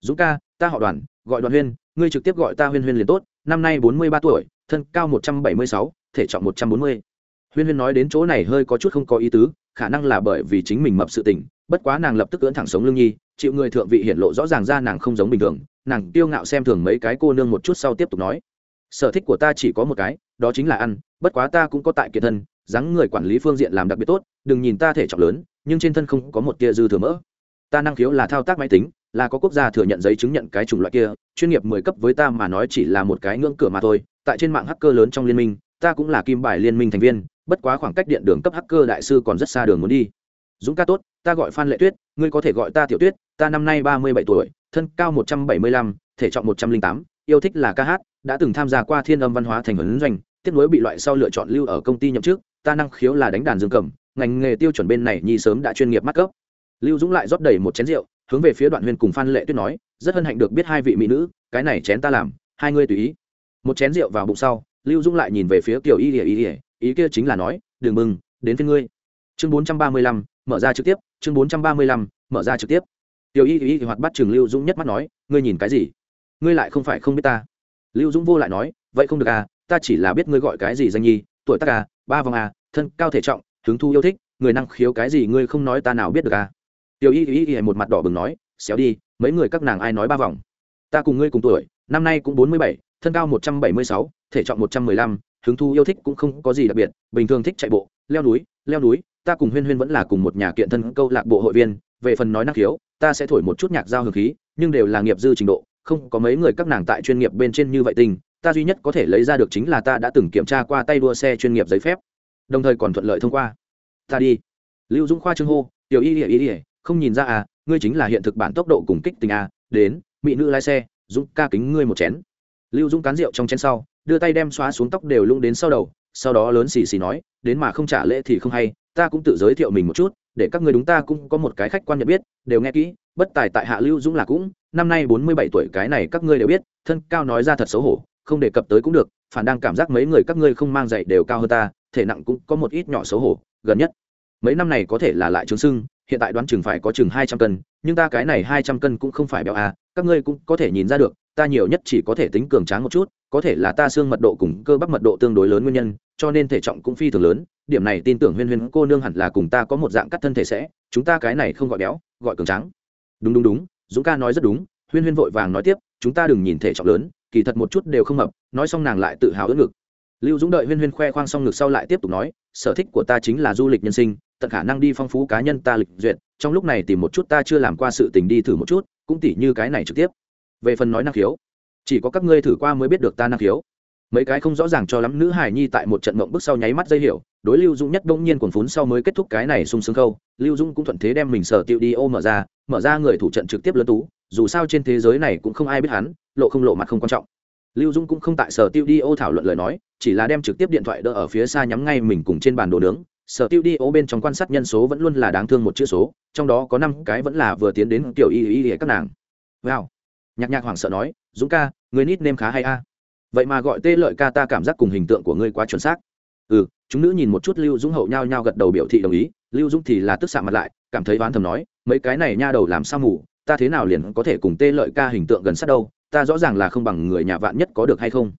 S1: Dũng ca, ta họ đoàn gọi đoàn huyên, ngươi trực tiếp gọi ta huyên huyên liền tốt, năm nay bốn mươi ba tuổi, thân cao một trăm bảy mươi sáu, thể trọng một trăm bốn mươi. Huyên huyên nói đến chỗ này hơi có chút không có ý tứ, khả năng là bởi vì chính mình mập sự tình, bất quá nàng lập tức cưỡn thẳng sống lưng nhi, chịu người thượng vị hiện lộ rõ ràng ra nàng không giống bình thường, nàng tiêu ngạo xem thường mấy cái cô nương một chút sau tiếp tục nói. Sở thích của ta chỉ có một cái, đó chính là ăn, bất quá ta cũng có tại kiệt thân, dáng người quản lý phương diện làm đặc biệt tốt, đừng nhìn ta thể trọng lớn, nhưng trên thân không có một tia dư thừa mỡ. Ta năng khiếu là thao tác máy tính là có quốc gia thừa nhận giấy chứng nhận cái chủng loại kia, chuyên nghiệp mười cấp với ta mà nói chỉ là một cái ngưỡng cửa mà thôi. Tại trên mạng hacker lớn trong liên minh, ta cũng là kim bài liên minh thành viên, bất quá khoảng cách điện đường cấp hacker đại sư còn rất xa đường muốn đi. Dũng ca tốt, ta gọi phan lệ tuyết, ngươi có thể gọi ta tiểu tuyết, ta năm nay ba mươi bảy tuổi, thân cao một trăm bảy mươi lăm, thể trọng một trăm linh tám, yêu thích là ca hát, đã từng tham gia qua thiên âm văn hóa thành huấn doanh tiếp nối bị loại sau lựa chọn lưu ở công ty nhậm chức, ta năng khiếu là đánh đàn dương cầm, ngành nghề tiêu chuẩn bên này nhi sớm đã chuyên nghiệp mắc cấp. Lưu dũng lại rót đầy một chén rượu hướng về phía đoạn huyên cùng phan lệ tuyết nói, rất hân hạnh được biết hai vị mỹ nữ, cái này chén ta làm, hai ngươi tùy ý. Một chén rượu vào bụng sau, lưu dung lại nhìn về phía kiểu y ỉa y ỉa ý kia chính là nói, đừng mừng, đến phía ngươi. Chương bốn trăm ba mươi lăm, mở ra trực tiếp, chương bốn trăm ba mươi lăm, mở ra trực tiếp. Tiểu y y hoạt bắt trường lưu dũng nhất mắt nói, ngươi nhìn cái gì? Ngươi lại không phải không biết ta. Lưu dũng vô lại nói, vậy không được à ta chỉ là biết ngươi gọi cái gì danh nhi, tuổi tác à ba vòng à thân cao thể trọng, hứng thu yêu thích, người năng khiếu cái gì ngươi không nói ta nào biết được à tiểu y y y một mặt đỏ bừng nói, xéo đi, mấy người các nàng ai nói ba vòng? Ta cùng ngươi cùng tuổi, năm nay cũng bốn mươi bảy, thân cao một trăm bảy mươi sáu, thể trọng một trăm mười lăm, hứng thu yêu thích cũng không có gì đặc biệt, bình thường thích chạy bộ, leo núi leo núi, ta cùng huyên huyên vẫn là cùng một nhà kiện thân câu lạc bộ hội viên, về phần nói năng khiếu, ta sẽ thổi một chút nhạc giao hưởng khí, nhưng đều là nghiệp dư trình độ, không có mấy người các nàng tại chuyên nghiệp bên trên như vậy tình, ta duy nhất có thể lấy ra được chính là ta đã từng kiểm tra qua tay đua xe chuyên nghiệp giấy phép, đồng thời còn thuận lợi thông qua. Ta đi. Lưu dũng khoa trương hô, tiểu y ỉa y ỉa không nhìn ra à ngươi chính là hiện thực bản tốc độ cùng kích tình à đến, mỹ nữ lái xe, dũng ca kính ngươi một chén. Lưu dũng cán rượu trong chén sau, đưa tay đem xóa xuống tóc đều lung đến sau đầu, sau đó lớn xì xì nói, đến mà không trả lễ thì không hay, ta cũng tự giới thiệu mình một chút, để các người đúng ta cũng có một cái khách quan nhận biết, đều nghe kỹ, bất tài tại hạ lưu dũng là cũng, năm nay bốn mươi bảy tuổi cái này các ngươi đều biết, thân cao nói ra thật xấu hổ, không đề cập tới cũng được, phản đang cảm giác mấy người các ngươi không mang dạy đều cao hơn ta, thể nặng cũng có một ít nhỏ xấu hổ, gần nhất mấy năm này có thể là lại trướng sưng, hiện tại đoán chừng phải có chừng hai trăm cân, nhưng ta cái này hai trăm cân cũng không phải béo à các ngươi cũng có thể nhìn ra được, ta nhiều nhất chỉ có thể tính cường tráng một chút, có thể là ta xương mật độ cùng cơ bắp mật độ tương đối lớn nguyên nhân, cho nên thể trọng cũng phi thường lớn, điểm này tin tưởng huyên huyên cô nương hẳn là cùng ta có một dạng cắt thân thể sẽ, chúng ta cái này không gọi béo, gọi cường tráng. Đúng đúng đúng, dũng ca nói rất đúng, huyên huyên vội vàng nói tiếp, chúng ta đừng nhìn thể trọng lớn, kỳ thật một chút đều không mập, nói xong nàng lại tự hào ớt ngực. Lưu dũng đợi huyên huyên khoe khoang xong ngực sau lại tiếp tục nói, sở thích của ta chính là du lịch nhân sinh tận khả năng đi phong phú cá nhân ta lịch duyệt, trong lúc này tìm một chút ta chưa làm qua sự tình đi thử một chút, cũng tỉ như cái này trực tiếp. Về phần nói năng khiếu, chỉ có các ngươi thử qua mới biết được ta năng khiếu. Mấy cái không rõ ràng cho lắm nữ hải nhi tại một trận mộng bước sau nháy mắt dây hiểu, đối lưu dũng nhất đông nhiên còn phún sau mới kết thúc cái này sung sướng khâu. Lưu dũng cũng thuận thế đem mình sở tiệu đi ô mở ra mở ra người thủ trận trực tiếp lớn tú, dù sao trên thế giới này cũng không ai biết hắn, lộ không lộ mặt không quan trọng. Lưu dũng cũng không tại sở tiêu đi ô thảo luận lời nói, chỉ là đem trực tiếp điện thoại đỡ ở phía xa nhắm ngay mình cùng trên bàn đồ nướng sở tiêu đi ô bên trong quan sát nhân số vẫn luôn là đáng thương một chữ số, trong đó có năm cái vẫn là vừa tiến đến tiểu y y y các nàng. Wow. Nhạc nhạc hoảng sợ nói, dũng ca, người nít nêm khá hay a? Vậy mà gọi tê lợi ca ta cảm giác cùng hình tượng của ngươi quá chuẩn xác. Ừ chúng nữ nhìn một chút lưu dũng hậu nhao nhao gật đầu biểu thị đồng ý. Lưu dũng thì là tức xạ mặt lại, cảm thấy oán thầm nói, mấy cái này nha đầu làm sao mù, ta thế nào liền có thể cùng tê lợi ca hình tượng gần sát đâu, ta rõ ràng là không bằng người nhà vạn nhất có được hay không.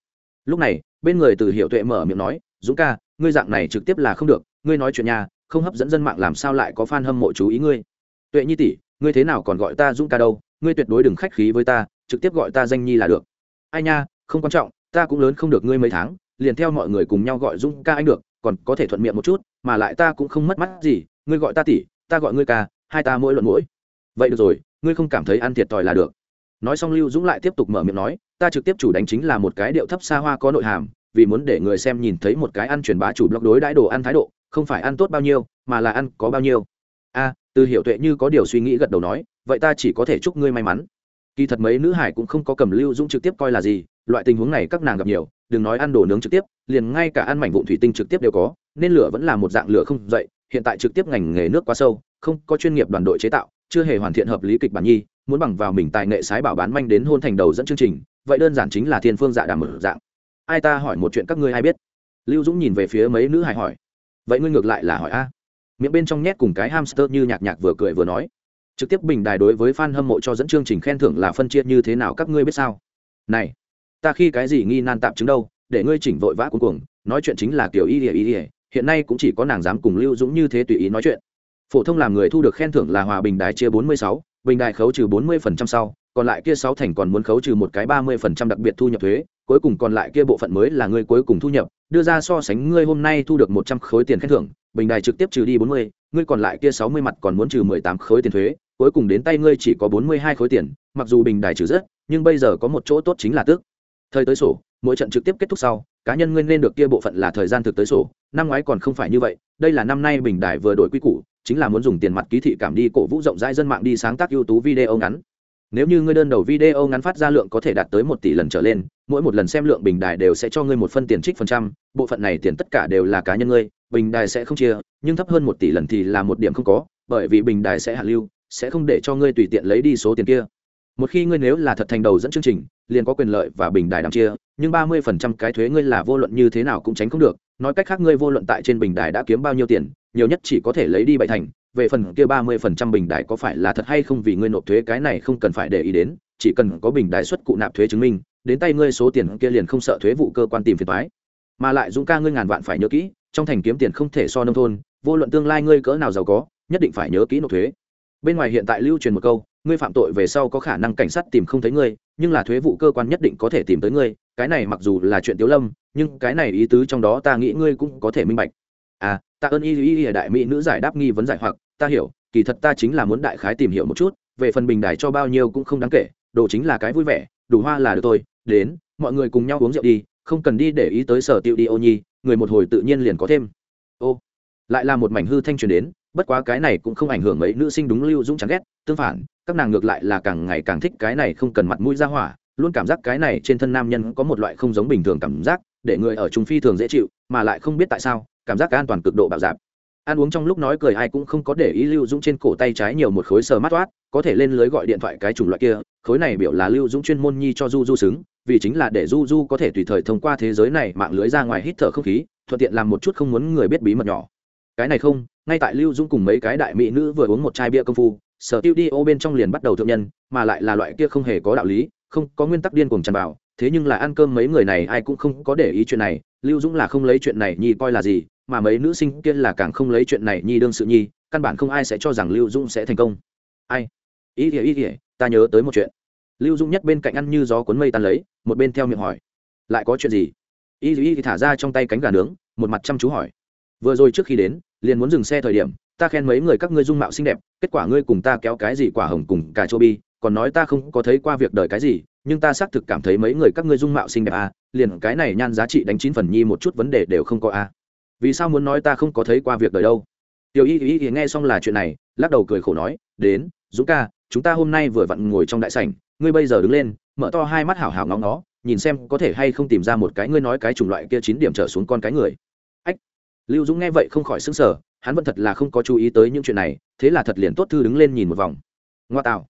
S1: Lúc này, bên người từ hiệu tuệ mở miệng nói dũng ca, ngươi dạng này trực tiếp là không được, ngươi nói chuyện nhà không hấp dẫn dân mạng làm sao lại có fan hâm mộ chú ý ngươi? Tuệ nhi tỷ, ngươi thế nào còn gọi ta dũng ca đâu, ngươi tuyệt đối đừng khách khí với ta, trực tiếp gọi ta danh nhi là được. Ai nha, không quan trọng, ta cũng lớn không được ngươi mấy tháng, liền theo mọi người cùng nhau gọi dũng ca anh được, còn có thể thuận miệng một chút, mà lại ta cũng không mất mắt gì, ngươi gọi ta tỷ, ta gọi ngươi ca, hai ta mỗi luận mỗi. Vậy được rồi, ngươi không cảm thấy ăn thiệt thòi là được. Nói xong lưu dũng lại tiếp tục mở miệng nói, ta trực tiếp chủ đánh chính là một cái điệu thấp xa hoa có nội hàm vì muốn để người xem nhìn thấy một cái ăn truyền bá chủ blog đối đãi đồ ăn thái độ, không phải ăn tốt bao nhiêu, mà là ăn có bao nhiêu. A, từ hiểu tuệ như có điều suy nghĩ gật đầu nói, vậy ta chỉ có thể chúc ngươi may mắn. Kỳ thật mấy nữ hải cũng không có cầm lưu dũng trực tiếp coi là gì, loại tình huống này các nàng gặp nhiều, đừng nói ăn đồ nướng trực tiếp, liền ngay cả ăn mảnh vụn thủy tinh trực tiếp đều có, nên lửa vẫn là một dạng lửa không dậy, hiện tại trực tiếp ngành nghề nước quá sâu, không có chuyên nghiệp đoàn đội chế tạo, chưa hề hoàn thiện hợp lý kịch bản nhi, muốn bằng vào mình tài nghệ sái bảo bán manh đến hôn thành đầu dẫn chương trình, vậy đơn giản chính là thiên phương dạ đàm mở dạng ai ta hỏi một chuyện các ngươi ai biết? Lưu dũng nhìn về phía mấy nữ hài hỏi. Vậy ngươi ngược lại là hỏi a? Miệng bên trong nhét cùng cái hamster như nhạc nhạc vừa cười vừa nói. Trực tiếp bình đài đối với fan hâm mộ cho dẫn chương trình khen thưởng là phân chia như thế nào các ngươi biết sao? Này, ta khi cái gì nghi nan tạm chứng đâu, để ngươi chỉnh vội vã cuối cùng nói chuyện chính là kiểu y ỉa y ỉa hiện nay cũng chỉ có nàng dám cùng lưu dũng như thế tùy ý nói chuyện. Phổ thông làm người thu được khen thưởng là hòa bình đài chia bốn mươi sáu, bình đài khấu trừ bốn mươi phần trăm sau, còn lại kia sáu thành còn muốn khấu trừ một cái ba mươi phần trăm đặc biệt thu nhập thuế cuối cùng còn lại kia bộ phận mới là ngươi cuối cùng thu nhập, đưa ra so sánh ngươi hôm nay thu được một trăm khối tiền khen thưởng, bình đài trực tiếp trừ đi bốn mươi, ngươi còn lại kia sáu mươi mặt còn muốn trừ mười tám khối tiền thuế, cuối cùng đến tay ngươi chỉ có bốn mươi hai khối tiền, mặc dù bình đài trừ rất, nhưng bây giờ có một chỗ tốt chính là tước. Thời tới sổ, mỗi trận trực tiếp kết thúc sau, cá nhân ngươi nên được kia bộ phận là thời gian thực tới sổ, năm ngoái còn không phải như vậy, đây là năm nay bình đài vừa đổi quy củ, chính là muốn dùng tiền mặt ký thị cảm đi cổ vũ rộng rãi dân mạng đi sáng tác ưu tú video ngắn. Nếu như ngươi đơn đầu video ngắn phát ra lượng có thể đạt tới một tỷ lần trở lên mỗi một lần xem lượng bình đài đều sẽ cho ngươi một phân tiền trích phần trăm, bộ phận này tiền tất cả đều là cá nhân ngươi, bình đài sẽ không chia, nhưng thấp hơn một tỷ lần thì là một điểm không có, bởi vì bình đài sẽ hạ lưu, sẽ không để cho ngươi tùy tiện lấy đi số tiền kia. Một khi ngươi nếu là thật thành đầu dẫn chương trình, liền có quyền lợi và bình đài đàm chia, nhưng ba mươi phần trăm cái thuế ngươi là vô luận như thế nào cũng tránh không được, nói cách khác ngươi vô luận tại trên bình đài đã kiếm bao nhiêu tiền, nhiều nhất chỉ có thể lấy đi bảy thành, về phần kia ba mươi phần trăm bình đài có phải là thật hay không vì ngươi nộp thuế cái này không cần phải để ý đến, chỉ cần có bình đài xuất cụ nạp thuế chứng minh đến tay ngươi số tiền kia liền không sợ thuế vụ cơ quan tìm phiền toái. Mà lại dũng ca ngươi ngàn vạn phải nhớ kỹ, trong thành kiếm tiền không thể so nông thôn, vô luận tương lai ngươi cỡ nào giàu có, nhất định phải nhớ kỹ nộp thuế. Bên ngoài hiện tại lưu truyền một câu, ngươi phạm tội về sau có khả năng cảnh sát tìm không thấy ngươi, nhưng là thuế vụ cơ quan nhất định có thể tìm tới ngươi, cái này mặc dù là chuyện tiếu lâm, nhưng cái này ý tứ trong đó ta nghĩ ngươi cũng có thể minh bạch. À ta ơn y y y đại mỹ nữ giải đáp nghi vấn giải hoặc, ta hiểu, kỳ thật ta chính là muốn đại khái tìm hiểu một chút, về phần bình đài cho bao nhiêu cũng không đáng kể, đồ chính là cái vui vẻ đủ hoa là được tôi đến, mọi người cùng nhau uống rượu đi, không cần đi để ý tới sở tiệu đi ô nhi, người một hồi tự nhiên liền có thêm. Ô, lại là một mảnh hư thanh truyền đến, bất quá cái này cũng không ảnh hưởng mấy nữ sinh đúng lưu dũng chán ghét, tương phản, các nàng ngược lại là càng ngày càng thích cái này không cần mặt mũi ra hỏa, luôn cảm giác cái này trên thân nam nhân có một loại không giống bình thường cảm giác, để người ở trung phi thường dễ chịu, mà lại không biết tại sao, cảm giác an toàn cực độ bạo dạp ăn uống trong lúc nói cười ai cũng không có để ý lưu dũng trên cổ tay trái nhiều một khối sờ mát toát, có thể lên lưới gọi điện thoại cái chủng loại kia, khối này biểu là lưu dũng chuyên môn nhi cho du du xứng, vì chính là để du du có thể tùy thời thông qua thế giới này mạng lưới ra ngoài hít thở không khí, thuận tiện làm một chút không muốn người biết bí mật nhỏ. Cái này không, ngay tại lưu dũng cùng mấy cái đại mỹ nữ vừa uống một chai bia công phu, sở tiêu đi ô bên trong liền bắt đầu thượng nhân, mà lại là loại kia không hề có đạo lý, không có nguyên tắc điên cuồng tràn vào, thế nhưng là ăn cơm mấy người này ai cũng không có để ý chuyện này, lưu dũng là không lấy chuyện này nhi coi là gì mà mấy nữ sinh kia là càng không lấy chuyện này nhi đương sự nhi căn bản không ai sẽ cho rằng lưu dũng sẽ thành công. Ai? Ý ỉa ý ỉa ta nhớ tới một chuyện. Lưu dũng nhất bên cạnh ăn như gió cuốn mây tan lấy một bên theo miệng hỏi. Lại có chuyện gì? Ý ỉa ý thả ra trong tay cánh gà nướng một mặt chăm chú hỏi. Vừa rồi trước khi đến liền muốn dừng xe thời điểm ta khen mấy người các ngươi dung mạo xinh đẹp kết quả ngươi cùng ta kéo cái gì quả hồng cùng cà chua bi còn nói ta không có thấy qua việc đời cái gì nhưng ta xác thực cảm thấy mấy người các ngươi dung mạo xinh đẹp à, liền cái này nhan giá trị đánh chín phần nhi một chút vấn đề đều không có à vì sao muốn nói ta không có thấy qua việc đời đâu? Tiểu y y y nghe xong là chuyện này, lắc đầu cười khổ nói, đến, dũng ca, chúng ta hôm nay vừa vặn ngồi trong đại sảnh, ngươi bây giờ đứng lên, mở to hai mắt hảo hảo ngóng nó nhìn xem có thể hay không tìm ra một cái ngươi nói cái chủng loại kia chín điểm trở xuống con cái người. Ách. Lưu dũng nghe vậy không khỏi sững sờ, hắn vẫn thật là không có chú ý tới những chuyện này, thế là thật liền tốt thư đứng lên nhìn một vòng. Ngoa tạo.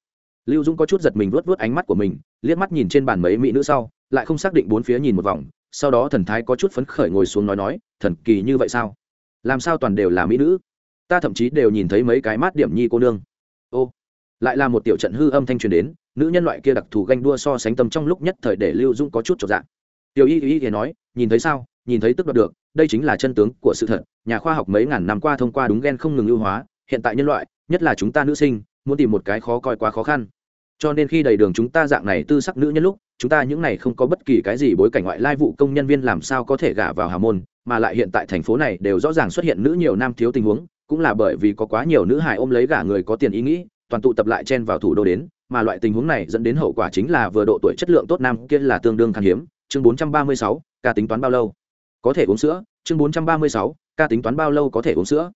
S1: Lưu dũng có chút giật mình vuốt vuốt ánh mắt của mình, liếc mắt nhìn trên bàn mấy mỹ nữ sau, lại không xác định bốn phía nhìn một vòng sau đó thần thái có chút phấn khởi ngồi xuống nói nói, thần kỳ như vậy sao? Làm sao toàn đều là mỹ nữ? Ta thậm chí đều nhìn thấy mấy cái mát điểm nhi cô nương. Ô, lại là một tiểu trận hư âm thanh truyền đến, nữ nhân loại kia đặc thù ganh đua so sánh tâm trong lúc nhất thời để lưu dũng có chút trọn dạng tiểu y y y nói, nhìn thấy sao? Nhìn thấy tức đoạt được, đây chính là chân tướng của sự thật, nhà khoa học mấy ngàn năm qua thông qua đúng gen không ngừng ưu hóa, hiện tại nhân loại, nhất là chúng ta nữ sinh, muốn tìm một cái khó coi quá khó khăn cho nên khi đầy đường chúng ta dạng này tư sắc nữ nhân lúc chúng ta những này không có bất kỳ cái gì bối cảnh ngoại lai vụ công nhân viên làm sao có thể gả vào hà môn mà lại hiện tại thành phố này đều rõ ràng xuất hiện nữ nhiều nam thiếu tình huống cũng là bởi vì có quá nhiều nữ hài ôm lấy gả người có tiền ý nghĩ toàn tụ tập lại chen vào thủ đô đến mà loại tình huống này dẫn đến hậu quả chính là vừa độ tuổi chất lượng tốt nam kia là tương đương khan hiếm. Chương 436, ca tính toán bao lâu? Có thể uống sữa. Chương 436, ca tính toán bao lâu có thể uống sữa?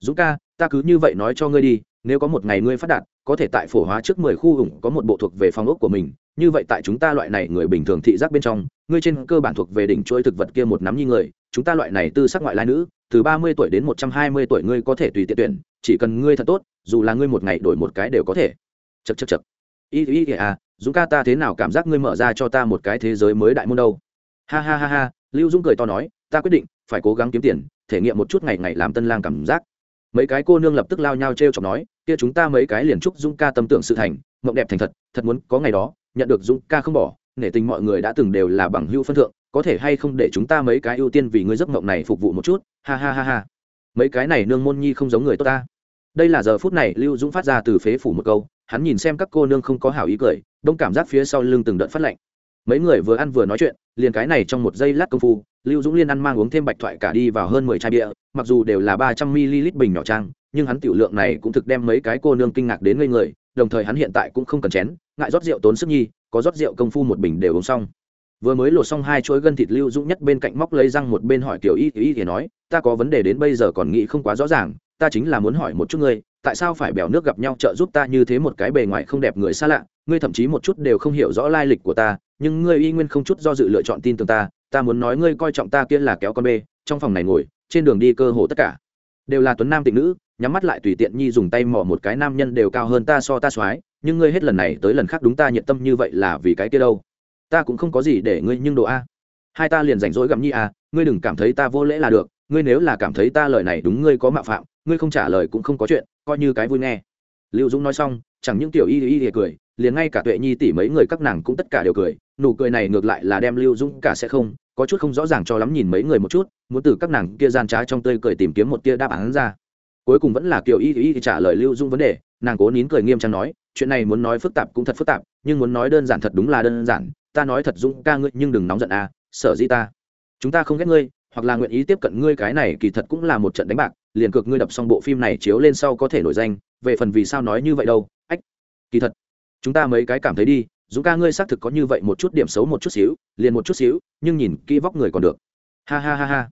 S1: Dũng ca ta cứ như vậy nói cho ngươi đi nếu có một ngày ngươi phát đạt có thể tại phổ hóa trước mười khu ủng có một bộ thuộc về phòng ốc của mình, như vậy tại chúng ta loại này người bình thường thị giác bên trong, ngươi trên cơ bản thuộc về đỉnh chuỗi thực vật kia một nắm như người, chúng ta loại này tư sắc ngoại lai nữ, từ ba mươi tuổi đến một trăm hai mươi tuổi ngươi có thể tùy tiện tuyển, chỉ cần ngươi thật tốt, dù là ngươi một ngày đổi một cái đều có thể. Chậc chậc chật y y à dũng ca ta thế nào cảm giác ngươi mở ra cho ta một cái thế giới mới đại môn đâu? Ha ha ha ha, lưu dũng cười to nói, ta quyết định, phải cố gắng kiếm tiền, thể nghiệm một chút ngày ngày làm tân lang cảm giác. Mấy cái cô nương lập tức lao nhau t r e o chọc nói kia chúng ta mấy cái liền chúc dũng ca tâm tưởng sự thành, mộng đẹp thành thật thật muốn có ngày đó, nhận được dũng ca không bỏ, nể tình mọi người đã từng đều là bằng hưu phân thượng, có thể hay không để chúng ta mấy cái ưu tiên vì ngươi giấc mộng này phục vụ một chút, ha ha ha ha. Mấy cái này nương môn nhi không giống người tốt ta. Đây là giờ phút này lưu dũng phát ra từ phế phủ một câu, hắn nhìn xem các cô nương không có hảo ý cười, đông cảm giác phía sau lưng từng đợt phát lạnh. Mấy người vừa ăn vừa nói chuyện, liền cái này trong một giây lát công phu, lưu dũng liên ăn mang uống thêm bạch thoại cả đi vào hơn mười chai bia, mặc dù đều là ba trăm ml bình nhỏ trang nhưng hắn tiểu lượng này cũng thực đem mấy cái cô nương kinh ngạc đến ngây người, đồng thời hắn hiện tại cũng không cần chén, ngại rót rượu tốn sức nhi, có rót rượu công phu một bình đều uống xong. Vừa mới lột xong hai chuỗi gân thịt lưu dũng nhất bên cạnh móc lấy răng một bên hỏi kiểu y y thì nói, ta có vấn đề đến bây giờ còn nghĩ không quá rõ ràng, ta chính là muốn hỏi một chút ngươi, tại sao phải bèo nước gặp nhau trợ giúp ta như thế một cái bề ngoài không đẹp người xa lạ, ngươi thậm chí một chút đều không hiểu rõ lai lịch của ta, nhưng ngươi y nguyên không chút do dự lựa chọn tin tưởng ta ta muốn nói ngươi coi trọng ta kia là kéo con bê, trong phòng này ngồi, trên đường đi cơ hồ tất cả, đều là tuấn nam tịnh nữ nhắm mắt lại tùy tiện nhi dùng tay mỏ một cái nam nhân đều cao hơn ta so ta soái, nhưng ngươi hết lần này tới lần khác đúng ta nhiệt tâm như vậy là vì cái kia đâu. Ta cũng không có gì để ngươi nhưng đồ a. Hai ta liền rảnh rỗi gặm nhi à ngươi đừng cảm thấy ta vô lễ là được, ngươi nếu là cảm thấy ta lời này đúng ngươi có mạo phạm, ngươi không trả lời cũng không có chuyện, coi như cái vui nghe. Lưu dũng nói xong, chẳng những tiểu y y y cười, liền ngay cả tuệ nhi tỷ mấy người các nàng cũng tất cả đều cười, nụ cười này ngược lại là đem lưu dũng cả sẽ không, có chút không rõ ràng cho lắm nhìn mấy người một chút, muốn từ các nàng kia gian trá trong tươi cười tìm kiếm một tia đáp án ra cuối cùng vẫn là kiểu y y trả lời lưu Dung vấn đề, nàng cố nín cười nghiêm trang nói, chuyện này muốn nói phức tạp cũng thật phức tạp, nhưng muốn nói đơn giản thật đúng là đơn giản, ta nói thật Dung ca ngươi nhưng đừng nóng giận à sợ gì ta. Chúng ta không ghét ngươi, hoặc là nguyện ý tiếp cận ngươi cái này kỳ thật cũng là một trận đánh bạc, liền cược ngươi đập xong bộ phim này chiếu lên sau có thể nổi danh, về phần vì sao nói như vậy đâu, ách, kỳ thật, chúng ta mấy cái cảm thấy đi dũng ca ngươi xác thực có như vậy một chút điểm xấu một chút xíu, liền một chút xíu, nhưng nhìn kỹ vóc người còn được. Ha ha ha ha.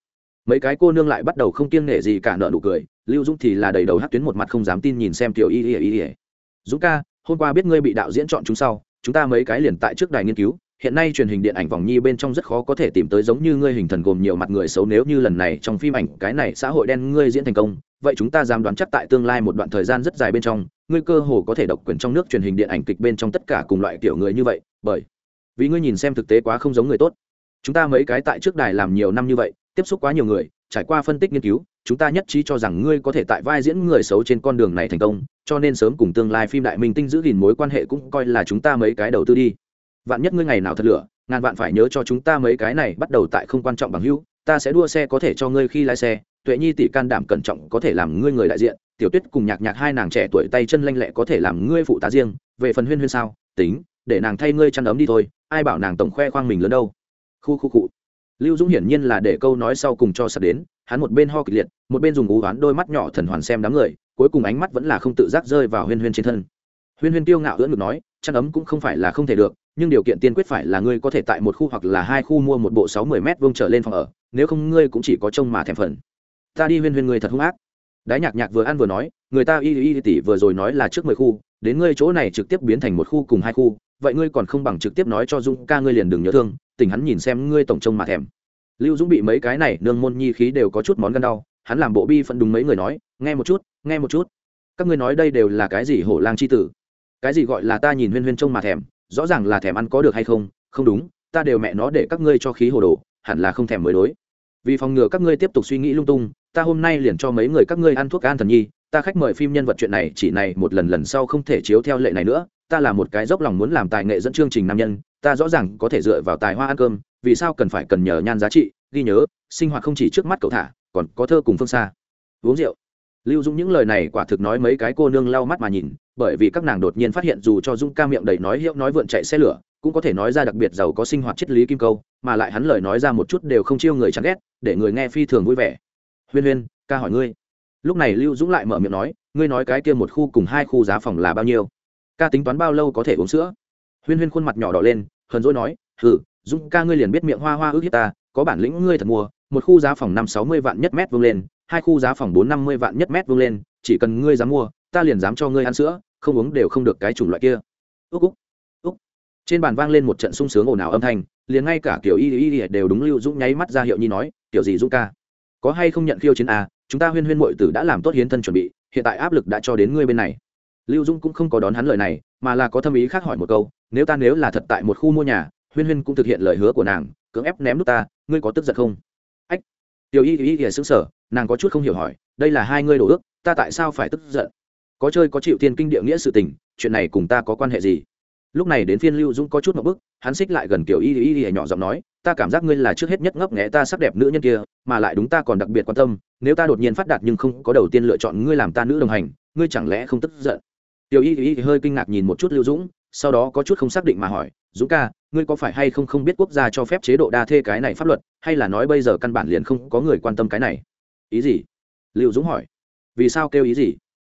S1: Mấy cái cô nương lại bắt đầu không kiêng nể gì cả nợ nụ cười lưu dũng thì là đầy đầu hát tuyến một mặt không dám tin nhìn xem tiểu y y y y dũng ca, hôm qua biết ngươi bị đạo diễn chọn chúng sau, chúng ta mấy cái liền tại trước đài nghiên cứu. Hiện nay truyền hình điện ảnh vòng nhi bên trong rất khó có thể tìm tới giống như ngươi hình thần gồm nhiều mặt người xấu nếu như lần này trong phim ảnh cái này xã hội đen ngươi diễn thành công. Vậy chúng ta dám đoán chắc tại tương lai một đoạn thời gian rất dài bên trong, ngươi cơ hồ có thể độc quyền trong nước truyền hình điện ảnh kịch bên trong tất cả cùng loại kiểu người như vậy, bởi vì ngươi nhìn xem thực tế quá không giống người tốt. Chúng ta mấy cái tại trước đài làm nhiều năm như vậy, tiếp xúc quá nhiều người, trải qua phân tích nghiên cứu chúng ta nhất trí cho rằng ngươi có thể tại vai diễn người xấu trên con đường này thành công, cho nên sớm cùng tương lai phim đại minh tinh giữ gìn mối quan hệ cũng coi là chúng ta mấy cái đầu tư đi. Vạn nhất ngươi ngày nào thật lửa ngàn vạn phải nhớ cho chúng ta mấy cái này bắt đầu tại không quan trọng bằng hữu, ta sẽ đua xe có thể cho ngươi khi lái xe, tuệ nhi tỷ can đảm cẩn trọng có thể làm ngươi người đại diện, tiểu tuyết cùng nhạc nhạc hai nàng trẻ tuổi tay chân lanh lẹ có thể làm ngươi phụ tá riêng, về phần huyên huyên sao, tính, để nàng thay ngươi chăn ấm đi thôi, ai bảo nàng tổng khoe khoang mình lớn đâu. Khu khu cụ lưu dũng hiển nhiên là để câu nói sau cùng cho sập đến hắn một bên ho kịch liệt, một bên dùng ú oán đôi mắt nhỏ thần hoàn xem đám người, cuối cùng ánh mắt vẫn là không tự giác rơi vào huyên huyên trên thân. Huyên huyên tiêu ngạo ưỡn ngực nói, chăn ấm cũng không phải là không thể được, nhưng điều kiện tiên quyết phải là ngươi có thể tại một khu hoặc là hai khu mua một bộ sáu mươi m vông trở lên phòng ở, nếu không ngươi cũng chỉ có trông mà thèm phần. Ta đi huyên huyên ngươi thật hung ác. Đái nhạc nhạc vừa ăn vừa nói, người ta y y tỷ vừa rồi nói là trước mười khu, đến ngươi chỗ này trực tiếp biến thành một khu cùng hai khu, vậy ngươi còn không bằng trực tiếp nói cho dũng ca ngươi liền đừng nhớ thương, tình hắn nhìn xem ngươi tổng trông mà thèm lưu dũng bị mấy cái này nương môn nhi khí đều có chút món gan đau, hắn làm bộ bi phận đúng mấy người nói, nghe một chút, nghe một chút. Các ngươi nói đây đều là cái gì hổ lang c h i tử? Cái gì gọi là ta nhìn huyên huyên trông mà thèm, rõ ràng là thèm ăn có được hay không? Không đúng, ta đều mẹ nó để các ngươi cho khí hồ đồ, hẳn là không thèm mới đối. Vì phòng ngừa các ngươi tiếp tục suy nghĩ lung tung, ta hôm nay liền cho mấy người các ngươi ăn thuốc an thần nhi, ta khách mời phim nhân vật chuyện này chỉ này một lần lần sau không thể chiếu theo lệ này nữa, ta là một cái dốc lòng muốn làm tài nghệ dẫn chương trình nam nhân, ta rõ ràng có thể dựa vào tài hoa ăn cơm vì sao cần phải cần nhờ nhan giá trị, ghi nhớ, sinh hoạt không chỉ trước mắt cậu thả, còn có thơ cùng phương xa. Uống rượu. Lưu dũng những lời này quả thực nói mấy cái cô nương lau mắt mà nhìn, bởi vì các nàng đột nhiên phát hiện dù cho dung ca miệng đầy nói hiệu nói vượn chạy xe lửa, cũng có thể nói ra đặc biệt giàu có sinh hoạt triết lý kim câu, mà lại hắn lời nói ra một chút đều không chiêu người chán ghét, để người nghe phi thường vui vẻ. Huyên huyên, ca hỏi ngươi. Lúc này lưu dũng lại mở miệng nói, ngươi nói cái kia một khu cùng hai khu giá phòng là bao nhiêu? Ca tính toán bao lâu có thể uống sữa? Huyên huyên khuôn mặt nhỏ đỏ lên, hờn dỗi nói, hừ dũng ca ngươi liền biết miệng hoa hoa ước hiếp ta, có bản lĩnh ngươi thật mua, một khu giá phòng năm sáu mươi vạn nhất mét vương lên, hai khu giá phòng bốn năm mươi vạn nhất mét vương lên, chỉ cần ngươi dám mua, ta liền dám cho ngươi ăn sữa, không uống đều không được cái chủng loại kia. Úc úc úc. Trên bàn vang lên một trận sung sướng ồn ào âm thanh, liền ngay cả kiểu y y y đều đúng lưu dũng nháy mắt ra hiệu nhi nói, kiểu gì dũng ca? Có hay không nhận khiêu chiến à? Chúng ta huyên huyên mội tử đã làm tốt hiến thân chuẩn bị, hiện tại áp lực đã cho đến ngươi bên này. Lưu dũng cũng không có đón hắn lời này, mà là có thâm ý khác hỏi một câu, nếu ta nếu là thật tại một khu mua nhà huyên huyên cũng thực hiện lời hứa của nàng, cưỡng ép ném nút ta, ngươi có tức giận không? Ách, tiểu y y y xứng sở nàng có chút không hiểu hỏi, đây là hai ngươi đổ ước, ta tại sao phải tức giận? Có chơi có chịu thiên kinh địa nghĩa sự tình, chuyện này cùng ta có quan hệ gì? Lúc này đến phiên lưu dũng có chút một bức, hắn xích lại gần kiểu y y y nhỏ giọng nói, ta cảm giác ngươi là trước hết nhất ngấp nghẽ ta sắc đẹp nữ nhân kia, mà lại đúng ta còn đặc biệt quan tâm, nếu ta đột nhiên phát đạt nhưng không có đầu tiên lựa chọn ngươi làm ta nữ đồng hành, ngươi chẳng lẽ không tức giận? Tiểu y y hơi kinh ngạc nhìn một chút lưu dũng, sau đó có chút không xác định mà hỏi, dũng ca ngươi có phải hay không không biết quốc gia cho phép chế độ đa thê cái này pháp luật, hay là nói bây giờ căn bản liền không có người quan tâm cái này? Ý gì? Lưu dũng hỏi. Vì sao kêu ý gì?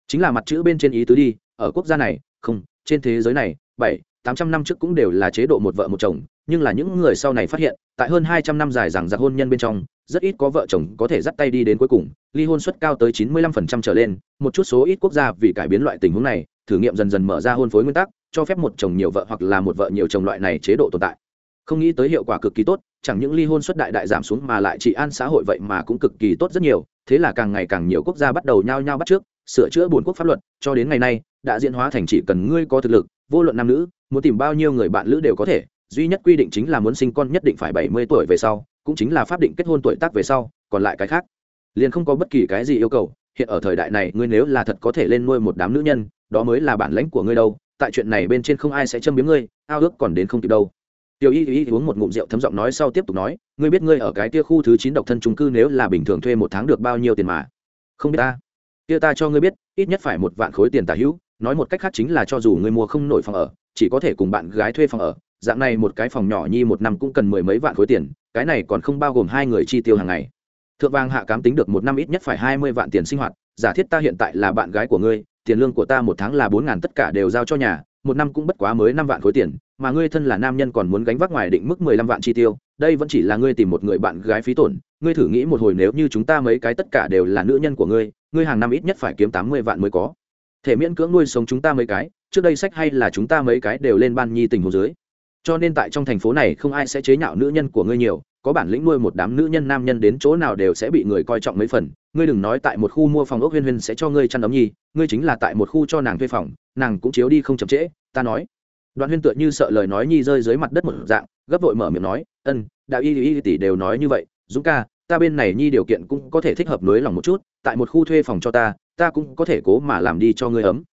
S1: Chính là mặt chữ bên trên ý tứ đi, ở quốc gia này, không, trên thế giới này, bảy, tám trăm năm trước cũng đều là chế độ một vợ một chồng, nhưng là những người sau này phát hiện, tại hơn hai trăm năm dài rằng giặc hôn nhân bên trong, rất ít có vợ chồng có thể dắt tay đi đến cuối cùng, ly hôn suất cao tới chín mươi lăm phần trăm trở lên, một chút số ít quốc gia vì cải biến loại tình huống này, thử nghiệm dần dần mở ra hôn phối nguyên tắc cho phép một chồng nhiều vợ hoặc là một vợ nhiều chồng loại này chế độ tồn tại. Không nghĩ tới hiệu quả cực kỳ tốt, chẳng những ly hôn suất đại đại giảm xuống mà lại trị an xã hội vậy mà cũng cực kỳ tốt rất nhiều, thế là càng ngày càng nhiều quốc gia bắt đầu nhao nhao bắt trước, sửa chữa buồn quốc pháp luật, cho đến ngày nay, đã diễn hóa thành chỉ cần ngươi có thực lực, vô luận nam nữ, muốn tìm bao nhiêu người bạn lữ đều có thể, duy nhất quy định chính là muốn sinh con nhất định phải bảy mươi tuổi về sau, cũng chính là pháp định kết hôn tuổi tác về sau, còn lại cái khác. Liền không có bất kỳ cái gì yêu cầu, hiện ở thời đại này, ngươi nếu là thật có thể lên nuôi một đám nữ nhân, đó mới là bản lãnh của ngươi đâu tại chuyện này bên trên không ai sẽ châm biếm ngươi, ao ước còn đến không kịp đâu. Tiểu y y uống một ngụm rượu thấm giọng nói sau tiếp tục nói, ngươi biết ngươi ở cái kia khu thứ chín độc thân trung cư nếu là bình thường thuê một tháng được bao nhiêu tiền mà? Không biết ta. Kia ta cho ngươi biết, ít nhất phải một vạn khối tiền tả hữu, nói một cách khác chính là cho dù ngươi mua không nổi phòng ở, chỉ có thể cùng bạn gái thuê phòng ở, dạng này một cái phòng nhỏ nhi một năm cũng cần mười mấy vạn khối tiền, cái này còn không bao gồm hai người chi tiêu hàng ngày. Thượng vàng hạ cám tính được một năm ít nhất phải hai mươi vạn tiền sinh hoạt, giả thiết ta hiện tại là bạn gái của ngươi tiền lương của ta một tháng là bốn ngàn, tất cả đều giao cho nhà, một năm cũng bất quá mới năm vạn khối tiền, mà ngươi thân là nam nhân còn muốn gánh vác ngoài định mức mười lăm vạn chi tiêu, đây vẫn chỉ là ngươi tìm một người bạn gái phí tổn, ngươi thử nghĩ một hồi nếu như chúng ta mấy cái tất cả đều là nữ nhân của ngươi ngươi hàng năm ít nhất phải kiếm tám mươi vạn mới có. Thể miễn cưỡng nuôi sống chúng ta mấy cái, trước đây sách hay là chúng ta mấy cái đều lên ban nhi tình hồ dưới. Cho nên tại trong thành phố này không ai sẽ chế nhạo nữ nhân của ngươi nhiều có bản lĩnh nuôi một đám nữ nhân nam nhân đến chỗ nào đều sẽ bị người coi trọng mấy phần. Ngươi đừng nói tại một khu mua phòng ốc huyên huyên sẽ cho ngươi chăn ấm nhi, ngươi chính là tại một khu cho nàng thuê phòng, nàng cũng chiếu đi không chậm trễ, ta nói. Đoạn huyên tựa như sợ lời nói nhi rơi dưới mặt đất một dạng, gấp vội mở miệng nói, ân, đạo y y tỷ đều nói như vậy, dũng ca, ta bên này nhi điều kiện cũng có thể thích hợp nới lòng một chút, tại một khu thuê phòng cho ta ta cũng có thể cố mà làm đi cho ngươi ấm.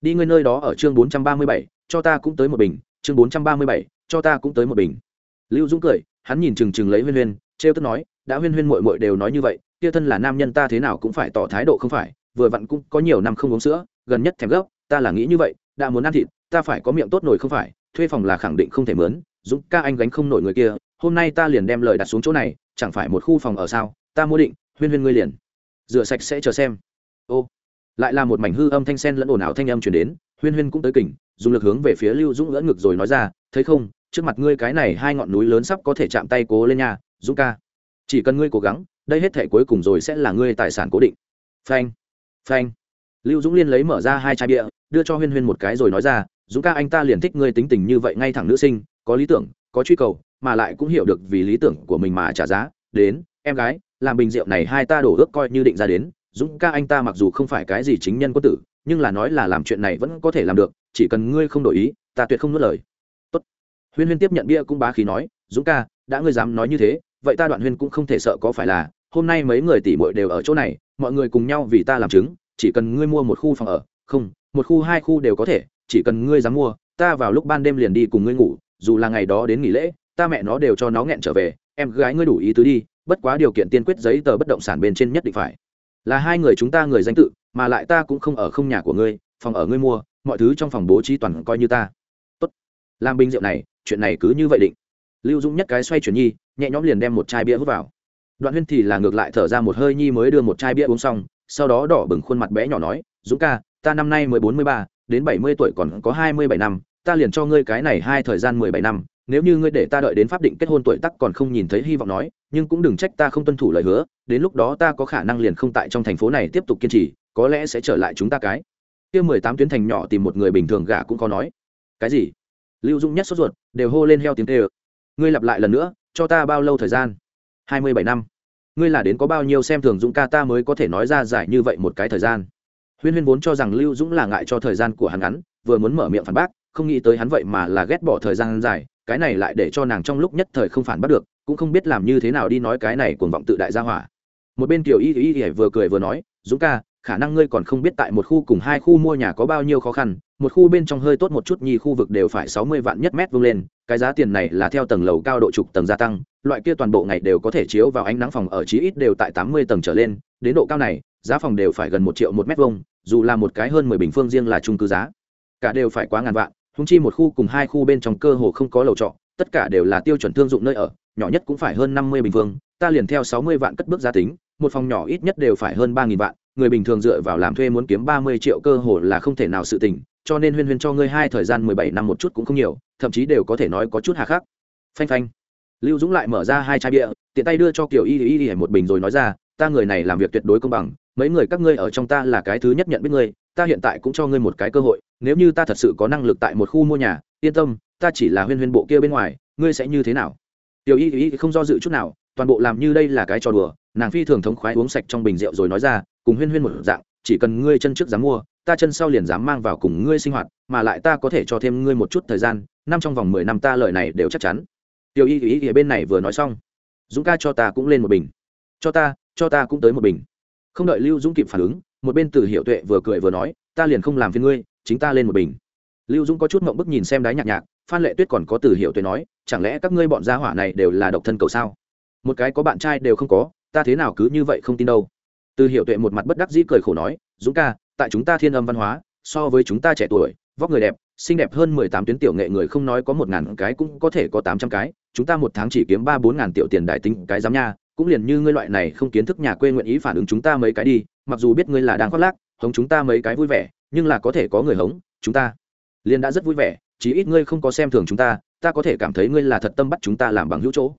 S1: Đi ngươi nơi đó ở chương bốn trăm ba mươi bảy, cho ta cũng tới một bình, chương bốn trăm ba mươi bảy, cho ta cũng tới một bình lưu dũng cười, hắn nhìn chừng chừng lấy huyên huyên, trêu tức nói, đã huyên huyên mội mội đều nói như vậy, kia thân là nam nhân ta thế nào cũng phải tỏ thái độ không phải, vừa vặn cũng có nhiều năm không uống sữa, gần nhất thèm gấp ta là nghĩ như vậy, đã muốn ăn thịt, ta phải có miệng tốt nổi không phải, thuê phòng là khẳng định không thể mướn, dũng ca anh gánh không nổi người kia, hôm nay ta liền đem lời đặt xuống chỗ này, chẳng phải một khu phòng ở sao, ta mua định, huyên huyên ngươi liền, rửa sạch sẽ chờ xem. Ô, lại là một mảnh hư âm thanh sen lẫn ồn ào thanh âm chuyển đến, huyên huyên cũng tới kỉnh, dùng lực hướng về phía lưu dũng lẫn ngực rồi nói ra, thấy không trước mặt ngươi cái này hai ngọn núi lớn sắp có thể chạm tay cố lên nhà dũng ca. Chỉ cần ngươi cố gắng, đây hết thể cuối cùng rồi sẽ là ngươi tài sản cố định. Phanh phanh. Lưu dũng liên lấy mở ra hai chai bia, đưa cho huyên huyên một cái rồi nói ra, dũng ca, anh ta liền thích ngươi tính tình như vậy ngay thẳng nữ sinh, có lý tưởng, có truy cầu, mà lại cũng hiểu được vì lý tưởng của mình mà trả giá. Đến, em gái, làm bình rượu này hai ta đổ ước coi như định ra đến. Dũng ca, anh ta mặc dù không phải cái gì chính nhân quân tử, nhưng là nói là làm chuyện này vẫn có thể làm được, chỉ cần ngươi không đổi ý, ta tuyệt không nuốt lời huyên huyên tiếp nhận bia cũng bá khí nói, dũng ca, đã ngươi dám nói như thế, vậy ta đoạn huyên cũng không thể sợ có phải là, hôm nay mấy người tỷ muội đều ở chỗ này, mọi người cùng nhau vì ta làm chứng, chỉ cần ngươi mua một khu phòng ở, không, một khu, hai khu đều có thể, chỉ cần ngươi dám mua, ta vào lúc ban đêm liền đi cùng ngươi ngủ, dù là ngày đó đến nghỉ lễ, ta mẹ nó đều cho nó nghẹn trở về, em gái ngươi đủ ý tứ đi, bất quá điều kiện tiên quyết giấy tờ bất động sản bên trên nhất định phải. Là hai người chúng ta người danh tự, mà lại ta cũng không ở không nhà của ngươi, phòng ở ngươi mua, mọi thứ trong phòng bố trí toàn coi như ta. Tốt. Làm bình rượu này chuyện này cứ như vậy định. Lưu dũng nhất cái xoay chuyển nhi, nhẹ nhõm liền đem một chai bia hút vào. Đoạn huyên thì là ngược lại thở ra một hơi nhi mới đưa một chai bia uống xong, sau đó đỏ bừng khuôn mặt bé nhỏ nói, dũng ca, ta năm nay mười bốn mươi ba, đến bảy mươi tuổi còn có hai mươi bảy năm, ta liền cho ngươi cái này hai thời gian mười bảy năm, nếu như ngươi để ta đợi đến pháp định kết hôn tuổi tắc còn không nhìn thấy hy vọng nói, nhưng cũng đừng trách ta không tuân thủ lời hứa, đến lúc đó ta có khả năng liền không tại trong thành phố này tiếp tục kiên trì, có lẽ sẽ trở lại chúng ta cái. Kia mười tám tuyến thành nhỏ tìm một người bình thường gả cũng có nói. Cái gì? Lưu dung nhất sốt ruột, đều hô lên heo tiếng tê ơ ngươi lặp lại lần nữa, cho ta bao lâu thời gian? Hai mươi bảy năm. Ngươi là đến có bao nhiêu xem thường dũng ca ta mới có thể nói ra giải như vậy một cái thời gian? Huyên huyên vốn cho rằng lưu dũng là ngại cho thời gian của hắn ngắn, vừa muốn mở miệng phản bác, không nghĩ tới hắn vậy mà là ghét bỏ thời gian dài, cái này lại để cho nàng trong lúc nhất thời không phản bắt được, cũng không biết làm như thế nào đi nói cái này cuồng vọng tự đại gia hỏa. Một bên kiểu y y y vừa cười vừa nói, dũng ca khả năng ngươi còn không biết tại một khu cùng hai khu mua nhà có bao nhiêu khó khăn, một khu bên trong hơi tốt một chút, nhi khu vực đều phải sáu mươi vạn nhất mét vuông lên, cái giá tiền này là theo tầng lầu cao độ trục tầng gia tăng, loại kia toàn bộ ngày đều có thể chiếu vào ánh nắng phòng ở chí ít đều tại tám mươi tầng trở lên, đến độ cao này, giá phòng đều phải gần một triệu một mét vuông, dù là một cái hơn mười bình phương riêng là trung cư giá. Cả đều phải quá ngàn vạn húng chi một khu cùng hai khu bên trong cơ hồ không có lầu trọ, tất cả đều là tiêu chuẩn thương dụng nơi ở, nhỏ nhất cũng phải hơn năm mươi bình phương ta liền theo sáu mươi vạn cất bước giá tính, một phòng nhỏ ít nhất đều phải hơn ba nghìn vạn người bình thường dựa vào làm thuê muốn kiếm ba mươi triệu cơ hồ là không thể nào sự tình, cho nên huyên huyên cho ngươi hai thời gian mười bảy năm một chút cũng không nhiều, thậm chí đều có thể nói có chút hà khắc. Phanh phanh. Lưu dũng lại mở ra hai chai bia, tiện tay đưa cho Kiều y y y một bình rồi nói ra, ta người này làm việc tuyệt đối công bằng, mấy người các ngươi ở trong ta là cái thứ nhất nhận biết ngươi, ta hiện tại cũng cho ngươi một cái cơ hội, nếu như ta thật sự có năng lực tại một khu mua nhà, yên tâm, ta chỉ là huyên huyên bộ kia bên ngoài, ngươi sẽ như thế nào? Tiểu y y không do dự chút nào toàn bộ làm như đây là cái trò đùa, nàng phi thường thống khoái uống sạch trong bình rượu rồi nói ra, cùng huyên huyên một dạng, chỉ cần ngươi chân trước dám mua, ta chân sau liền dám mang vào cùng ngươi sinh hoạt, mà lại ta có thể cho thêm ngươi một chút thời gian, năm trong vòng mười năm ta lời này đều chắc chắn. Tiểu y ý ý bên này vừa nói xong, dũng ca cho ta cũng lên một bình. Cho ta cho ta cũng tới một bình. Không đợi lưu dũng kịp phản ứng, một bên từ hiệu tuệ vừa cười vừa nói, ta liền không làm phiên ngươi, chính ta lên một bình. Lưu dũng có chút mộng bức nhìn xem đáy nhạc nhạc, phan lệ tuyết còn có từ hiệu tuệ nói, chẳng lẽ các ngươi bọn gia hỏa này đều là độc thân cầu sao? Một cái có bạn trai đều không có, ta thế nào cứ như vậy không tin đâu. Từ hiệu tuệ một mặt bất đắc dĩ cười khổ nói, dũng ca, tại chúng ta thiên âm văn hóa, so với chúng ta trẻ tuổi, vóc người đẹp, xinh đẹp hơn mười tám tuyến tiểu nghệ người không nói có một ngàn cái cũng có thể có tám trăm cái, chúng ta một tháng chỉ kiếm ba bốn ngàn tiểu tiền đại tính cái giám nha, cũng liền như ngươi loại này không kiến thức nhà quê nguyện ý phản ứng chúng ta mấy cái đi, mặc dù biết ngươi là đang khoác lác, hống chúng ta mấy cái vui vẻ, nhưng là có thể có người hống, chúng ta liền đã rất vui vẻ, chí ít ngươi không có xem thường chúng ta ta có thể cảm thấy ngươi là thật tâm bắt chúng ta làm bằng hữu chỗ.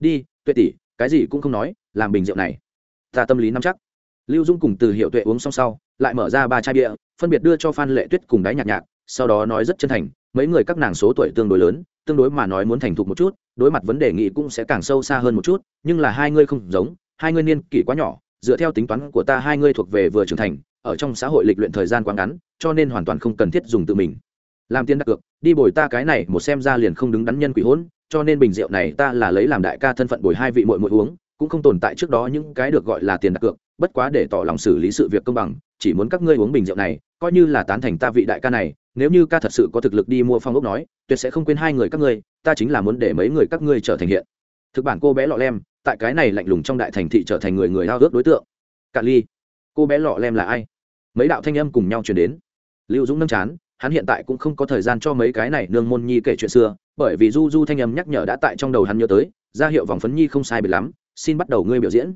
S1: Đi tuệ tỷ, cái gì cũng không nói, làm bình rượu này. Ta tâm lý nắm chắc. Lưu dung cùng từ hiệu tuệ uống xong sau, lại mở ra ba chai bia, phân biệt đưa cho phan lệ tuyết cùng đáy nhạc nhạc, sau đó nói rất chân thành, mấy người các nàng số tuổi tương đối lớn, tương đối mà nói muốn thành thục một chút, đối mặt vấn đề nghị cũng sẽ càng sâu xa hơn một chút, nhưng là hai ngươi không giống, hai ngươi niên kỷ quá nhỏ, dựa theo tính toán của ta hai ngươi thuộc về vừa trưởng thành, ở trong xã hội lịch luyện thời gian quá ngắn, cho nên hoàn toàn không cần thiết dùng tự mình. Làm tiền đặt cược, đi bồi ta cái này, một xem ra liền không đứng đắn nhân quỷ hỗn cho nên bình rượu này ta là lấy làm đại ca thân phận bồi hai vị muội muội uống, cũng không tồn tại trước đó những cái được gọi là tiền đặt cược, bất quá để tỏ lòng xử lý sự việc công bằng, chỉ muốn các ngươi uống bình rượu này, coi như là tán thành ta vị đại ca này, nếu như ca thật sự có thực lực đi mua phong ốc nói, tuyệt sẽ không quên hai người các ngươi, ta chính là muốn để mấy người các ngươi trở thành hiện. Thực bản cô bé lọ lem, tại cái này lạnh lùng trong đại thành thị trở thành người người ao ước đối tượng. Cạn ly, cô bé lọ lem là ai? Mấy đạo thanh âm cùng nhau truyền đến. Lưu dũng nâng chán, hắn hiện tại cũng không có thời gian cho mấy cái này nương môn nhi kể chuyện xưa bởi vì du du thanh âm nhắc nhở đã tại trong đầu hắn nhớ tới, ra hiệu vòng phấn nhi không sai biệt lắm, xin bắt đầu ngươi biểu diễn.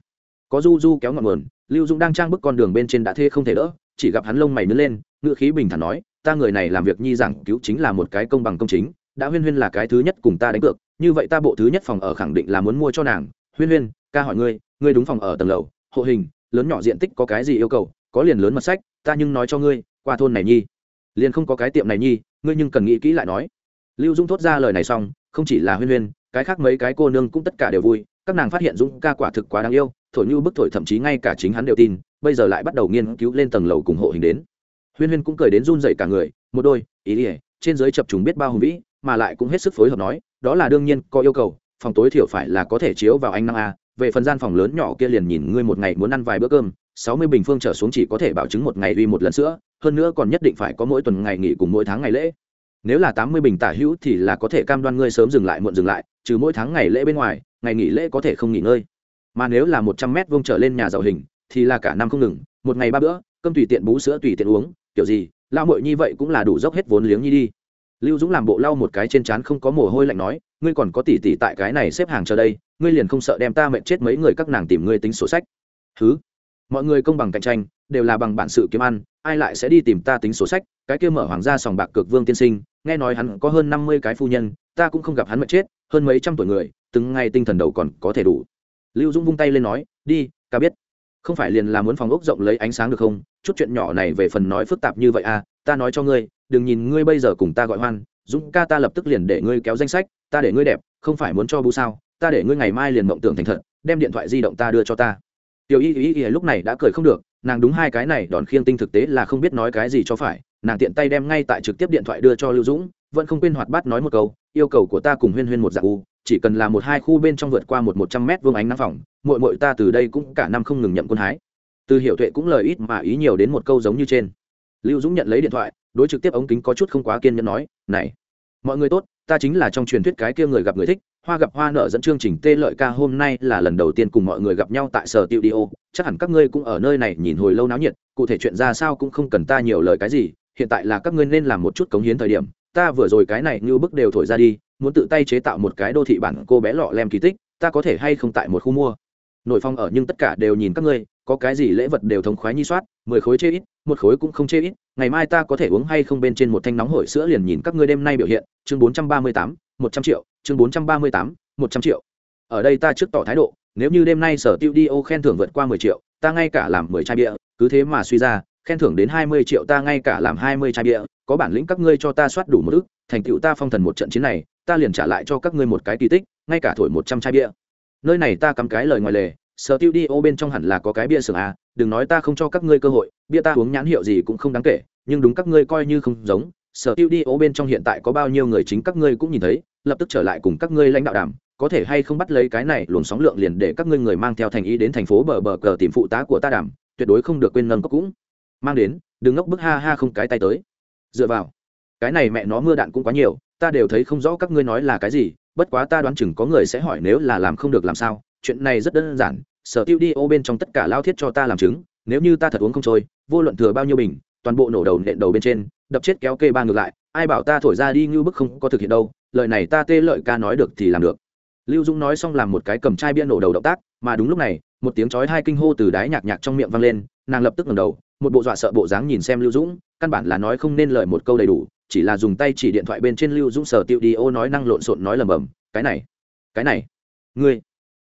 S1: Có du du kéo ngọn nguồn, lưu dũng đang trang bức con đường bên trên đã thê không thể đỡ, chỉ gặp hắn lông mày nứt lên ngựa khí bình thản nói, ta người này làm việc nhi giảng cứu chính là một cái công bằng công chính, đã huyên huyên là cái thứ nhất cùng ta đánh cược, như vậy ta bộ thứ nhất phòng ở khẳng định là muốn mua cho nàng. Huyên huyên, ca hỏi ngươi ngươi đúng phòng ở tầng lầu, hộ hình, lớn nhỏ diện tích có cái gì yêu cầu, có liền lớn mật sách, ta nhưng nói cho ngươi, qua thôn này nhi. Liền không có cái tiệm này nhi, ngươi nhưng cần nghĩ kỹ lại nói lưu dung thốt ra lời này xong, không chỉ là huyên huyên, cái khác mấy cái cô nương cũng tất cả đều vui, các nàng phát hiện dũng ca quả thực quá đáng yêu, thổi như bức thổi thậm chí ngay cả chính hắn đều tin, bây giờ lại bắt đầu nghiên cứu lên tầng lầu cùng hộ hình đến. Huyên huyên cũng cười đến run dậy cả người, một đôi, ý ỉa trên giới chập trùng biết bao hùng vĩ, mà lại cũng hết sức phối hợp nói, đó là đương nhiên, có yêu cầu, phòng tối thiểu phải là có thể chiếu vào anh năng a, về phần gian phòng lớn nhỏ kia liền nhìn ngươi một ngày muốn ăn vài bữa cơm, sáu mươi bình phương trở xuống chỉ có thể bảo chứng một ngày uy một lần sữa, hơn nữa còn nhất định phải có mỗi tuần ngày nghỉ cùng mỗi tháng ngày lễ nếu là tám mươi bình tả hữu thì là có thể cam đoan ngươi sớm dừng lại muộn dừng lại, trừ mỗi tháng ngày lễ bên ngoài, ngày nghỉ lễ có thể không nghỉ ngơi. Mà nếu là một trăm mét vuông trở lên nhà giàu hình, thì là cả năm không ngừng, một ngày ba bữa, cơm tùy tiện bú sữa tùy tiện uống, kiểu gì lao mội như vậy cũng là đủ dốc hết vốn liếng nhi đi. Lưu dũng làm bộ lau một cái trên trán không có mồ hôi lạnh nói, ngươi còn có tỷ tỷ tại cái này xếp hàng chờ đây, ngươi liền không sợ đem ta mệt chết mấy người các nàng tìm ngươi tính sổ sách. Thứ mọi người công bằng cạnh tranh, đều là bằng bản sự kiếm ăn, ai lại sẽ đi tìm ta tính sổ sách? Cái kia mở hoàng gia sòng bạc cực vương tiên sinh nghe nói hắn có hơn năm mươi cái phu nhân, ta cũng không gặp hắn mệt chết, hơn mấy trăm tuổi người, từng ngày tinh thần đầu còn có thể đủ. Lưu dũng vung tay lên nói, đi ca biết. Không phải liền là muốn phòng ốc rộng lấy ánh sáng được không? Chút chuyện nhỏ này về phần nói phức tạp như vậy à ta nói cho ngươi, đừng nhìn ngươi bây giờ cùng ta gọi hoan, dũng ca ta lập tức liền để ngươi kéo danh sách, ta để ngươi đẹp, không phải muốn cho bu sao, ta để ngươi ngày mai liền mộng tưởng thành thật, đem điện thoại di động ta đưa cho ta. Tiểu y y y lúc này đã cười không được, nàng đúng hai cái này đòn khiêng tinh thực tế là không biết nói cái gì cho phải nàng tiện tay đem ngay tại trực tiếp điện thoại đưa cho lưu dũng, vẫn không quên hoạt bát nói một câu, yêu cầu của ta cùng huyên huyên một dạng u, chỉ cần là một hai khu bên trong vượt qua một một trăm mét vuông ánh nắng phòng mội mội ta từ đây cũng cả năm không ngừng nhậm quân hái. Từ hiểu tuệ cũng lời ít mà ý nhiều đến một câu giống như trên. Lưu dũng nhận lấy điện thoại, đối trực tiếp ống kính có chút không quá kiên nhẫn nói, này, mọi người tốt, ta chính là trong truyền thuyết cái kia người gặp người thích, hoa gặp hoa nợ dẫn chương trình tê lợi ca hôm nay là lần đầu tiên cùng mọi người gặp nhau tại sở tiệu đi ô chắc hẳn các ngươi cũng ở nơi này nhìn hồi lâu náo nhiệt, cụ thể chuyện ra sao cũng không cần ta nhiều lời cái gì hiện tại là các ngươi nên làm một chút cống hiến thời điểm, ta vừa rồi cái này như bức đều thổi ra đi, muốn tự tay chế tạo một cái đô thị bản cô bé lọ lem kỳ tích, ta có thể hay không tại một khu mua? Nội phong ở nhưng tất cả đều nhìn các ngươi, có cái gì lễ vật đều thống khoái nhi soát, mười khối chê ít, một khối cũng không chê ít, ngày mai ta có thể uống hay không bên trên một thanh nóng hổi sữa liền nhìn các ngươi đêm nay biểu hiện, chương bốn trăm ba mươi tám, một trăm triệu, chương bốn trăm ba mươi tám, một trăm triệu. Ở đây ta trước tỏ thái độ, nếu như đêm nay sở tiêu đi ô khen thưởng vượt qua mười triệu, ta ngay cả làm mười chai bia, cứ thế mà suy ra khen thưởng đến hai mươi triệu ta ngay cả làm hai mươi chai bia, có bản lĩnh các ngươi cho ta soát đủ một ức, thành tựu ta phong thần một trận chiến này, ta liền trả lại cho các ngươi một cái kỳ tích, ngay cả thổi một trăm chai bia. Nơi này ta cắm cái lời ngoài lề, sở tiêu đi ô bên trong hẳn là có cái bia sưởng à đừng nói ta không cho các ngươi cơ hội, bia ta uống nhãn hiệu gì cũng không đáng kể, nhưng đúng các ngươi coi như không giống, sở tiêu đi ô bên trong hiện tại có bao nhiêu người chính các ngươi cũng nhìn thấy, lập tức trở lại cùng các ngươi lãnh đạo đàm, có thể hay không bắt lấy cái này luồng sóng lượng liền để các ngươi người mang theo thành ý đến thành phố bờ bờ cờ tìm phụ tá của ta đàm, tuyệt đối không được quên nâng cốc cũng mang đến, đừng ngốc bức ha ha không cái tay tới. Dựa vào, cái này mẹ nó mưa đạn cũng quá nhiều, ta đều thấy không rõ các ngươi nói là cái gì, bất quá ta đoán chừng có người sẽ hỏi nếu là làm không được làm sao, chuyện này rất đơn giản, sở tiêu đi ô bên trong tất cả lao thiết cho ta làm chứng, nếu như ta thật uống không trôi, vô luận thừa bao nhiêu bình, toàn bộ nổ đầu nện đầu bên trên, đập chết kéo kê ba ngược lại, ai bảo ta thổi ra đi như bức không có thực hiện đâu, lời này ta tê lợi ca nói được thì làm được. Lưu dũng nói xong làm một cái cầm chai bia nổ đầu động tác, mà đúng lúc này, một tiếng chói hai kinh hô từ đáy nhạc nhạc trong miệng vang lên, nàng lập tức ngẩng đầu một bộ dọa sợ bộ dáng nhìn xem lưu dũng, căn bản là nói không nên lời một câu đầy đủ, chỉ là dùng tay chỉ điện thoại bên trên lưu dũng sở tiêu đi ô nói năng lộn xộn nói lầm bầm, cái này cái này, ngươi,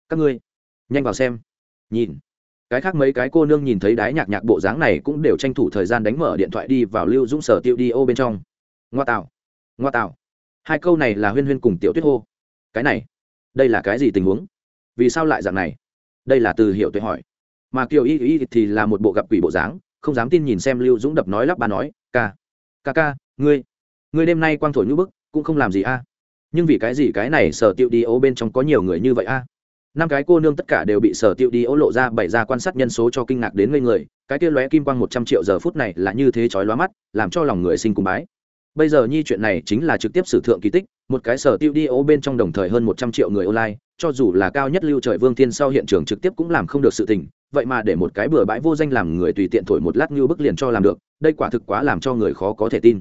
S1: các ngươi, nhanh vào xem, nhìn. Cái khác mấy cái cô nương nhìn thấy đái nhạc nhạc bộ dáng này cũng đều tranh thủ thời gian đánh mở điện thoại đi vào lưu dũng sở tiêu đi ô bên trong. Ngoa tạo ngoa tạo. Hai câu này là huyên huyên cùng tiểu tuyết hô. Cái này, đây là cái gì tình huống? Vì sao lại dạng này? Đây là từ hiệu tuệ hỏi. Mà kiều y y thì là một bộ gặp quỷ bộ dáng không dám tin nhìn xem lưu dũng đập nói lắp ba nói, ca ca ca, ngươi ngươi đêm nay quang thổi nhũ bức, cũng không làm gì a. Nhưng vì cái gì cái này sở tiệu đi ô bên trong có nhiều người như vậy a? Năm cái cô nương tất cả đều bị sở tiệu đi ô lộ ra bày ra quan sát nhân số cho kinh ngạc đến ngây người, cái kia lóe kim quang một trăm triệu giờ phút này là như thế chói lóa mắt, làm cho lòng người sinh cùng bái. Bây giờ nhi chuyện này chính là trực tiếp sử thượng kỳ tích, một cái sở tiêu đi ô bên trong đồng thời hơn một trăm triệu người online cho dù là cao nhất lưu trời vương thiên sau hiện trường trực tiếp cũng làm không được sự tình, vậy mà để một cái bừa bãi vô danh làm người tùy tiện thổi một lát như bức liền cho làm được, đây quả thực quá làm cho người khó có thể tin.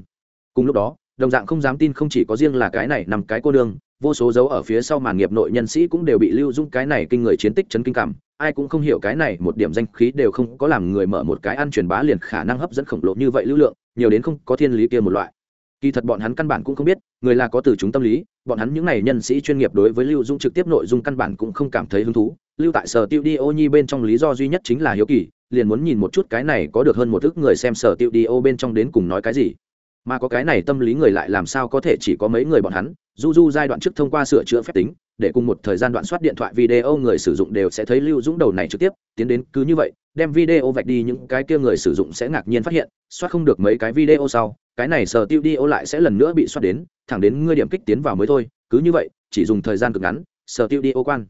S1: Cùng lúc đó, đồng dạng không dám tin không chỉ có riêng là cái này nằm cái cô đương vô số dấu ở phía sau màn nghiệp nội nhân sĩ cũng đều bị lưu dung cái này kinh người chiến tích chấn kinh cảm, ai cũng không hiểu cái này một điểm danh khí đều không có làm người mở một cái ăn truyền bá liền khả năng hấp dẫn khổng lồ như vậy lưu lượng, nhiều đến không có thiên lý kia một loại kỳ thật bọn hắn căn bản cũng không biết, người là có từ chúng tâm lý, bọn hắn những n à y nhân sĩ chuyên nghiệp đối với lưu dung trực tiếp nội dung căn bản cũng không cảm thấy hứng thú. Lưu tại sở tiêu đi ô nhi bên trong lý do duy nhất chính là hiếu kỳ, liền muốn nhìn một chút cái này có được hơn một ước người xem sở tiêu đi ô bên trong đến cùng nói cái gì. Mà có cái này tâm lý người lại làm sao có thể chỉ có mấy người bọn hắn? Du du giai đoạn trước thông qua sửa chữa phép tính để cùng một thời gian đoạn soát điện thoại video người sử dụng đều sẽ thấy lưu dũng đầu này trực tiếp, tiến đến cứ như vậy, đem video vạch đi, những cái kia người sử dụng sẽ ngạc nhiên phát hiện, soát không được mấy cái video sau, cái này sở tiêu đi ô lại sẽ lần nữa bị soát đến, thẳng đến ngươi điểm kích tiến vào mới thôi, cứ như vậy, chỉ dùng thời gian cực ngắn sở tiêu đi ô quan.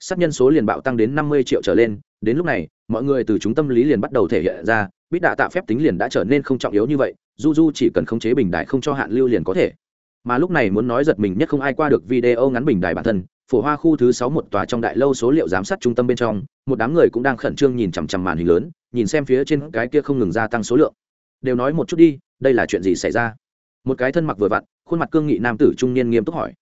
S1: Sát nhân số liền bạo tăng đến năm mươi triệu trở lên, đến lúc này, mọi người từ chúng tâm lý liền bắt đầu thể hiện ra bít đạ tạ phép tính liền đã trở nên không trọng yếu như vậy du du chỉ cần khống chế bình đại không cho hạn lưu liền có thể mà lúc này muốn nói giật mình nhất không ai qua được video ngắn bình đài bản thân, phổ hoa khu thứ sáu một tòa trong đại lâu số liệu giám sát trung tâm bên trong, một đám người cũng đang khẩn trương nhìn chằm chằm màn hình lớn, nhìn xem phía trên cái kia không ngừng gia tăng số lượng. Đều nói một chút đi, đây là chuyện gì xảy ra? Một cái thân mặc vừa vặn, khuôn mặt cương nghị nam tử trung niên nghiêm túc hỏi.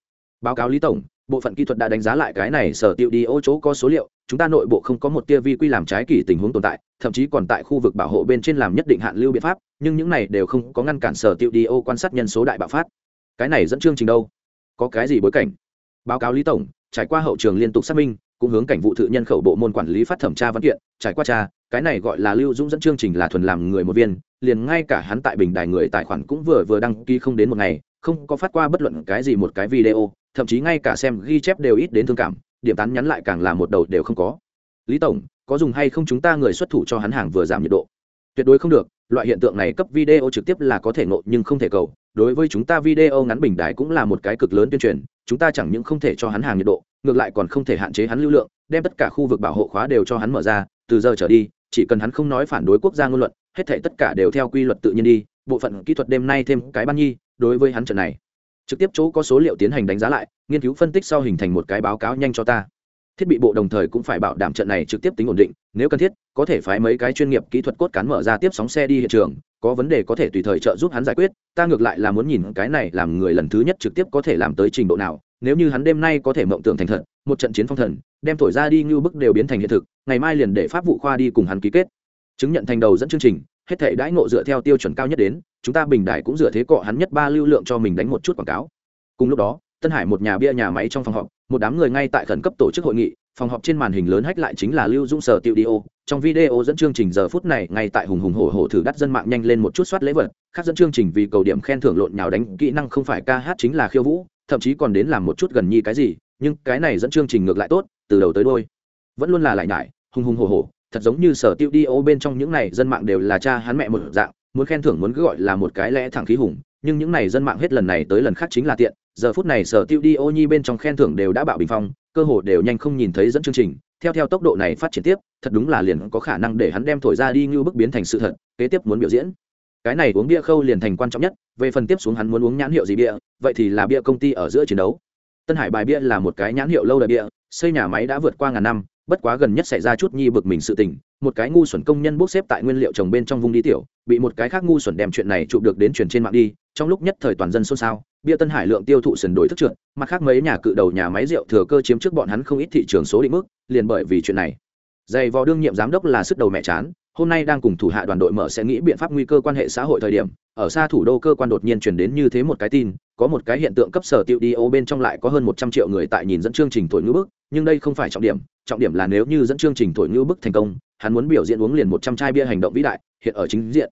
S1: Báo cáo lý tổng, bộ phận kỹ thuật đã đánh giá lại cái này sở tiêu đi ô chỗ có số liệu, chúng ta nội bộ không có một tia vi quy làm trái kỳ tình huống tồn tại, thậm chí còn tại khu vực bảo hộ bên trên làm nhất định hạn lưu biện pháp, nhưng những này đều không có ngăn cản sở tiêu đi ô quan sát nhân số đại bạo phát cái này dẫn chương trình đâu? Có cái gì bối cảnh? Báo cáo lý tổng trải qua hậu trường liên tục xác minh cũng hướng cảnh vụ thự nhân khẩu bộ môn quản lý phát thẩm tra văn kiện trải qua tra, cái này gọi là lưu dũng dẫn chương trình là thuần làm người một viên liền ngay cả hắn tại bình đài người tài khoản cũng vừa vừa đăng ký không đến một ngày không có phát qua bất luận cái gì một cái video thậm chí ngay cả xem ghi chép đều ít đến thương cảm điểm tán nhắn lại càng là một đầu đều không có. Lý tổng có dùng hay không chúng ta người xuất thủ cho hắn hàng vừa giảm nhiệt độ? Tuyệt đối không được loại hiện tượng này cấp video trực tiếp là có thể ngộ nhưng không thể cầu. Đối với chúng ta video ngắn bình đài cũng là một cái cực lớn tuyên truyền, chúng ta chẳng những không thể cho hắn hàng nhiệt độ, ngược lại còn không thể hạn chế hắn lưu lượng, đem tất cả khu vực bảo hộ khóa đều cho hắn mở ra, từ giờ trở đi, chỉ cần hắn không nói phản đối quốc gia ngôn luận, hết thể tất cả đều theo quy luật tự nhiên đi, bộ phận kỹ thuật đêm nay thêm cái ban nhi, đối với hắn trận này. Trực tiếp chỗ có số liệu tiến hành đánh giá lại, nghiên cứu phân tích sau hình thành một cái báo cáo nhanh cho ta thiết bị bộ đồng thời cũng phải bảo đảm trận này trực tiếp tính ổn định, nếu cần thiết, có thể phái mấy cái chuyên nghiệp kỹ thuật cốt cán mở ra tiếp sóng xe đi hiện trường, có vấn đề có thể tùy thời trợ giúp hắn giải quyết, ta ngược lại là muốn nhìn cái này làm người lần thứ nhất trực tiếp có thể làm tới trình độ nào, nếu như hắn đêm nay có thể mộng tưởng thành thật, một trận chiến phong thần, đem thổi ra đi như bức đều biến thành hiện thực, ngày mai liền để pháp vụ khoa đi cùng hắn ký kết. Chứng nhận thành đầu dẫn chương trình, hết thể đãi ngộ dựa theo tiêu chuẩn cao nhất đến, chúng ta bình đại cũng dựa thế cọ hắn nhất ba lưu lượng cho mình đánh một chút quảng cáo. Cùng lúc đó tân hải một nhà bia nhà máy trong phòng họp, một đám người ngay tại khẩn cấp tổ chức hội nghị, phòng họp trên màn hình lớn hách lại chính là lưu dung sở tiêu đi ô. Trong video dẫn chương trình giờ phút này, ngay tại hùng hùng hổ hổ thử đắt dân mạng nhanh lên một chút soát lễ vật, khác dẫn chương trình vì cầu điểm khen thưởng lộn nhào đánh, kỹ năng không phải ca hát chính là khiêu vũ, thậm chí còn đến làm một chút gần như cái gì, nhưng cái này dẫn chương trình ngược lại tốt, từ đầu tới đôi vẫn luôn là lại nhải, hùng hùng hổ hổ, thật giống như sở tiêu đi ô bên trong những này dân mạng đều là cha hắn mẹ một dạng, muốn khen thưởng muốn cứ gọi là một cái lẽ thẳng khí hùng, nhưng những này dân mạng hết lần này tới lần khác chính là tiện giờ phút này sở tiêu đi ô nhi bên trong khen thưởng đều đã bạo bình phong, cơ hồ đều nhanh không nhìn thấy dẫn chương trình. Theo theo tốc độ này phát triển tiếp, thật đúng là liền có khả năng để hắn đem thổi ra đi như bức biến thành sự thật, kế tiếp muốn biểu diễn. Cái này uống bia khâu liền thành quan trọng nhất, về phần tiếp xuống hắn muốn uống nhãn hiệu gì bia, vậy thì là bia công ty ở giữa chiến đấu. Tân hải bài bia là một cái nhãn hiệu lâu đời bia, xây nhà máy đã vượt qua ngàn năm, bất quá gần nhất xảy ra chút nhi bực mình sự tình một cái ngu xuẩn công nhân bốc xếp tại nguyên liệu trồng bên trong vùng đi tiểu, bị một cái khác ngu xuẩn đem chuyện này chụp được đến truyền trên mạng đi, trong lúc nhất thời toàn dân xôn xao, bia tân hải lượng tiêu thụ sườn đổi thức trượt, mặt khác mấy nhà cự đầu nhà máy rượu thừa cơ chiếm trước bọn hắn không ít thị trường số định mức, liền bởi vì chuyện này. Dày vò đương nhiệm giám đốc là sức đầu mẹ chán, hôm nay đang cùng thủ hạ đoàn đội mở sẽ nghĩ biện pháp nguy cơ quan hệ xã hội thời điểm, ở xa thủ đô cơ quan đột nhiên truyền đến như thế một cái tin, có một cái hiện tượng cấp sở tiêu đi ô bên trong lại có hơn một trăm triệu người tại nhìn dẫn chương trình thổi ngữ bức, nhưng đây không phải trọng điểm trọng điểm là nếu như dẫn chương trình thổi ngữ bức thành công hắn muốn biểu diễn uống liền một trăm chai bia hành động vĩ đại, hiện ở chính diện.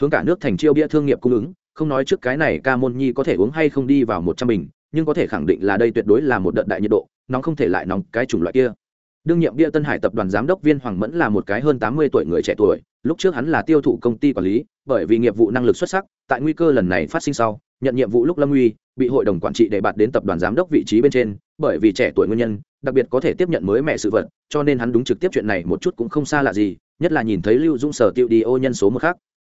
S1: Hướng cả nước thành chiêu bia thương nghiệp cung ứng, không nói trước cái này ca môn nhi có thể uống hay không đi vào một trăm bình, nhưng có thể khẳng định là đây tuyệt đối là một đợt đại nhiệt độ, nóng không thể lại nóng cái chủng loại kia. Đương nhiệm bia tân hải tập đoàn giám đốc viên hoàng mẫn là một cái hơn tám mươi tuổi người trẻ tuổi, lúc trước hắn là tiêu thụ công ty quản lý, bởi vì nghiệp vụ năng lực xuất sắc, tại nguy cơ lần này phát sinh sau nhận nhiệm vụ lúc lâm uy bị hội đồng quản trị đề bạt đến tập đoàn giám đốc vị trí bên trên, bởi vì trẻ tuổi nguyên nhân, đặc biệt có thể tiếp nhận mới mẹ sự vật, cho nên hắn đúng trực tiếp chuyện này một chút cũng không xa lạ gì, nhất là nhìn thấy lưu dung sở tiêu đi ô nhân số một khác.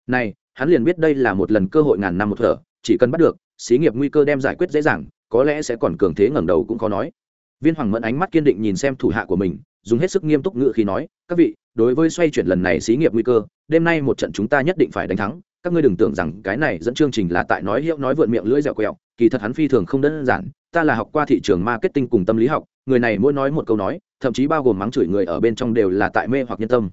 S1: Này, hắn liền biết đây là một lần cơ hội ngàn năm một thở, chỉ cần bắt được, xí nghiệp nguy cơ đem giải quyết dễ dàng, có lẽ sẽ còn cường thế ngẩng đầu cũng khó nói. Viên hoàng mẫn ánh mắt kiên định nhìn xem thủ hạ của mình, dùng hết sức nghiêm túc ngự khi nói, các vị, đối với xoay chuyển lần này xí nghiệp nguy cơ, đêm nay một trận chúng ta nhất định phải đánh thắng các ngươi đừng tưởng rằng cái này dẫn chương trình là tại nói hiệu nói vượn miệng lưỡi dẻo quẹo, kỳ thật hắn phi thường không đơn giản, ta là học qua thị trường marketing cùng tâm lý học, người này mỗi nói một câu nói, thậm chí bao gồm mắng chửi người ở bên trong đều là tại mê hoặc nhân tâm.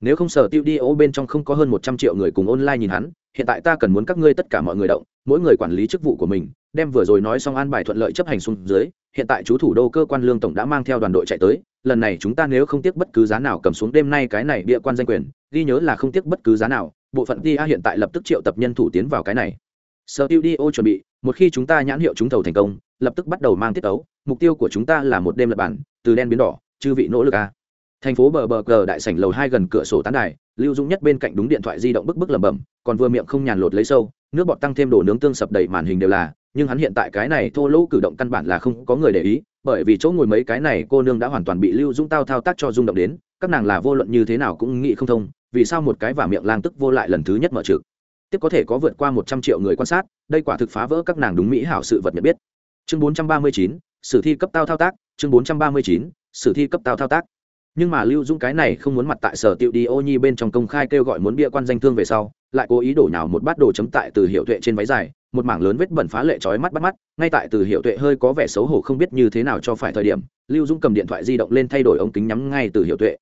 S1: Nếu không sở tiêu đi ô bên trong không có hơn một trăm triệu người cùng online nhìn hắn, hiện tại ta cần muốn các ngươi tất cả mọi người động, mỗi người quản lý chức vụ của mình, đem vừa rồi nói xong an bài thuận lợi chấp hành xuống dưới, hiện tại chú thủ đô cơ quan lương tổng đã mang theo đoàn đội chạy tới, lần này chúng ta nếu không tiếc bất cứ giá nào cầm xuống đêm nay cái này bịa quan danh quyền, ghi nhớ là không tiếc bất cứ giá nào bộ phận tia hiện tại lập tức triệu tập nhân thủ tiến vào cái này. Sở tiêu đi ô chuẩn bị, một khi chúng ta nhãn hiệu trúng thầu thành công, lập tức bắt đầu mang tiết ấu. Mục tiêu của chúng ta là một đêm lập bản, từ đen biến đỏ, chư vị nỗ lực a. Thành phố bờ bờ cờ đại sảnh lầu hai gần cửa sổ tán đài, lưu dũng nhất bên cạnh đúng điện thoại di động bức bức lẩm bẩm, còn vừa miệng không nhàn lột lấy sâu, nước bọt tăng thêm đồ nướng tương sập đầy màn hình đều là, nhưng hắn hiện tại cái này thô lỗ cử động căn bản là không có người để ý, bởi vì chỗ ngồi mấy cái này cô nương đã hoàn toàn bị lưu dũng tao thao tác cho rung động đến, các nàng là vô luận như thế nào cũng nghĩ không thông vì sao một cái và miệng lang tức vô lại lần thứ nhất mở trực? Tiếp có thể có vượt qua một trăm triệu người quan sát, đây quả thực phá vỡ các nàng đúng mỹ hảo sự vật nhận biết. Chương bốn trăm ba mươi chín, sử thi cấp tao thao tác, chương bốn trăm ba mươi chín, sử thi cấp tao thao tác. Nhưng mà lưu dũng cái này không muốn mặt tại sở tiệu đi ô nhi bên trong công khai kêu gọi muốn bia quan danh thương về sau, lại cố ý đổ nhào một bát đồ chấm tại từ hiệu tuệ trên váy dài, một mảng lớn vết bẩn phá lệ chói mắt bắt mắt, ngay tại từ hiệu tuệ hơi có vẻ xấu hổ không biết như thế nào cho phải thời điểm, lưu dũng cầm điện thoại di động lên thay đổi ống kính nhắm ngay từ hiệu tuệ.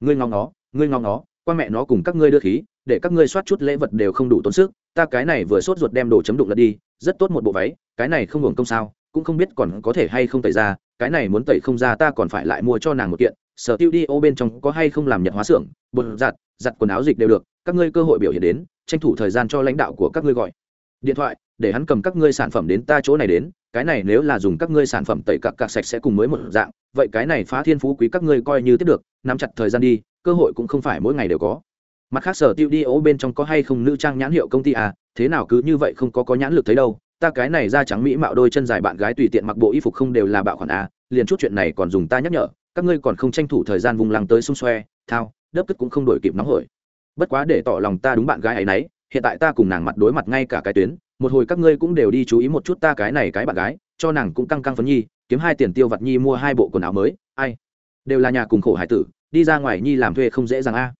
S1: Ngươi ngóng nó, ngươi ngóng nó qua mẹ nó cùng các ngươi đưa khí, để các ngươi soát chút lễ vật đều không đủ tốn sức, ta cái này vừa sốt ruột đem đồ chấm đụng lật đi, rất tốt một bộ váy, cái này không hưởng công sao, cũng không biết còn có thể hay không tẩy ra, cái này muốn tẩy không ra ta còn phải lại mua cho nàng một kiện, sở tiêu đi ô bên trong có hay không làm nhật hóa xưởng, bột giặt giặt quần áo dịch đều được, các ngươi cơ hội biểu hiện đến, tranh thủ thời gian cho lãnh đạo của các ngươi gọi. Điện thoại, để hắn cầm các ngươi sản phẩm đến ta chỗ này đến, cái này nếu là dùng các ngươi sản phẩm tẩy cặp cặp sạch sẽ cùng mới một dạng vậy cái này phá thiên phú quý các ngươi coi như tiếp được, nắm chặt thời gian đi, cơ hội cũng không phải mỗi ngày đều có. Mặt khác, sở tiêu đi ố bên trong có hay không nữ trang nhãn hiệu công ty à thế nào cứ như vậy không có có nhãn lực thấy đâu, ta cái này da trắng mỹ mạo đôi chân dài bạn gái tùy tiện mặc bộ y phục không đều là bạo khoản à liền chút chuyện này còn dùng ta nhắc nhở, các ngươi còn không tranh thủ thời gian vùng lăng tới xung xoe, thao, đớp cất cũng không đổi kịp nóng hổi. Bất quá để tỏ lòng ta đúng bạn gái ấy nấy, hiện tại ta cùng nàng mặt đối mặt ngay cả cái tuyến, một hồi các ngươi cũng đều đi chú ý một chút ta cái này cái bạn gái cho nàng cũng căng căng phấn nhi, kiếm hai tiền tiêu vặt nhi mua hai bộ quần áo mới, ai? Đều là nhà cùng khổ hải tử, đi ra ngoài nhi làm thuê không dễ dàng a.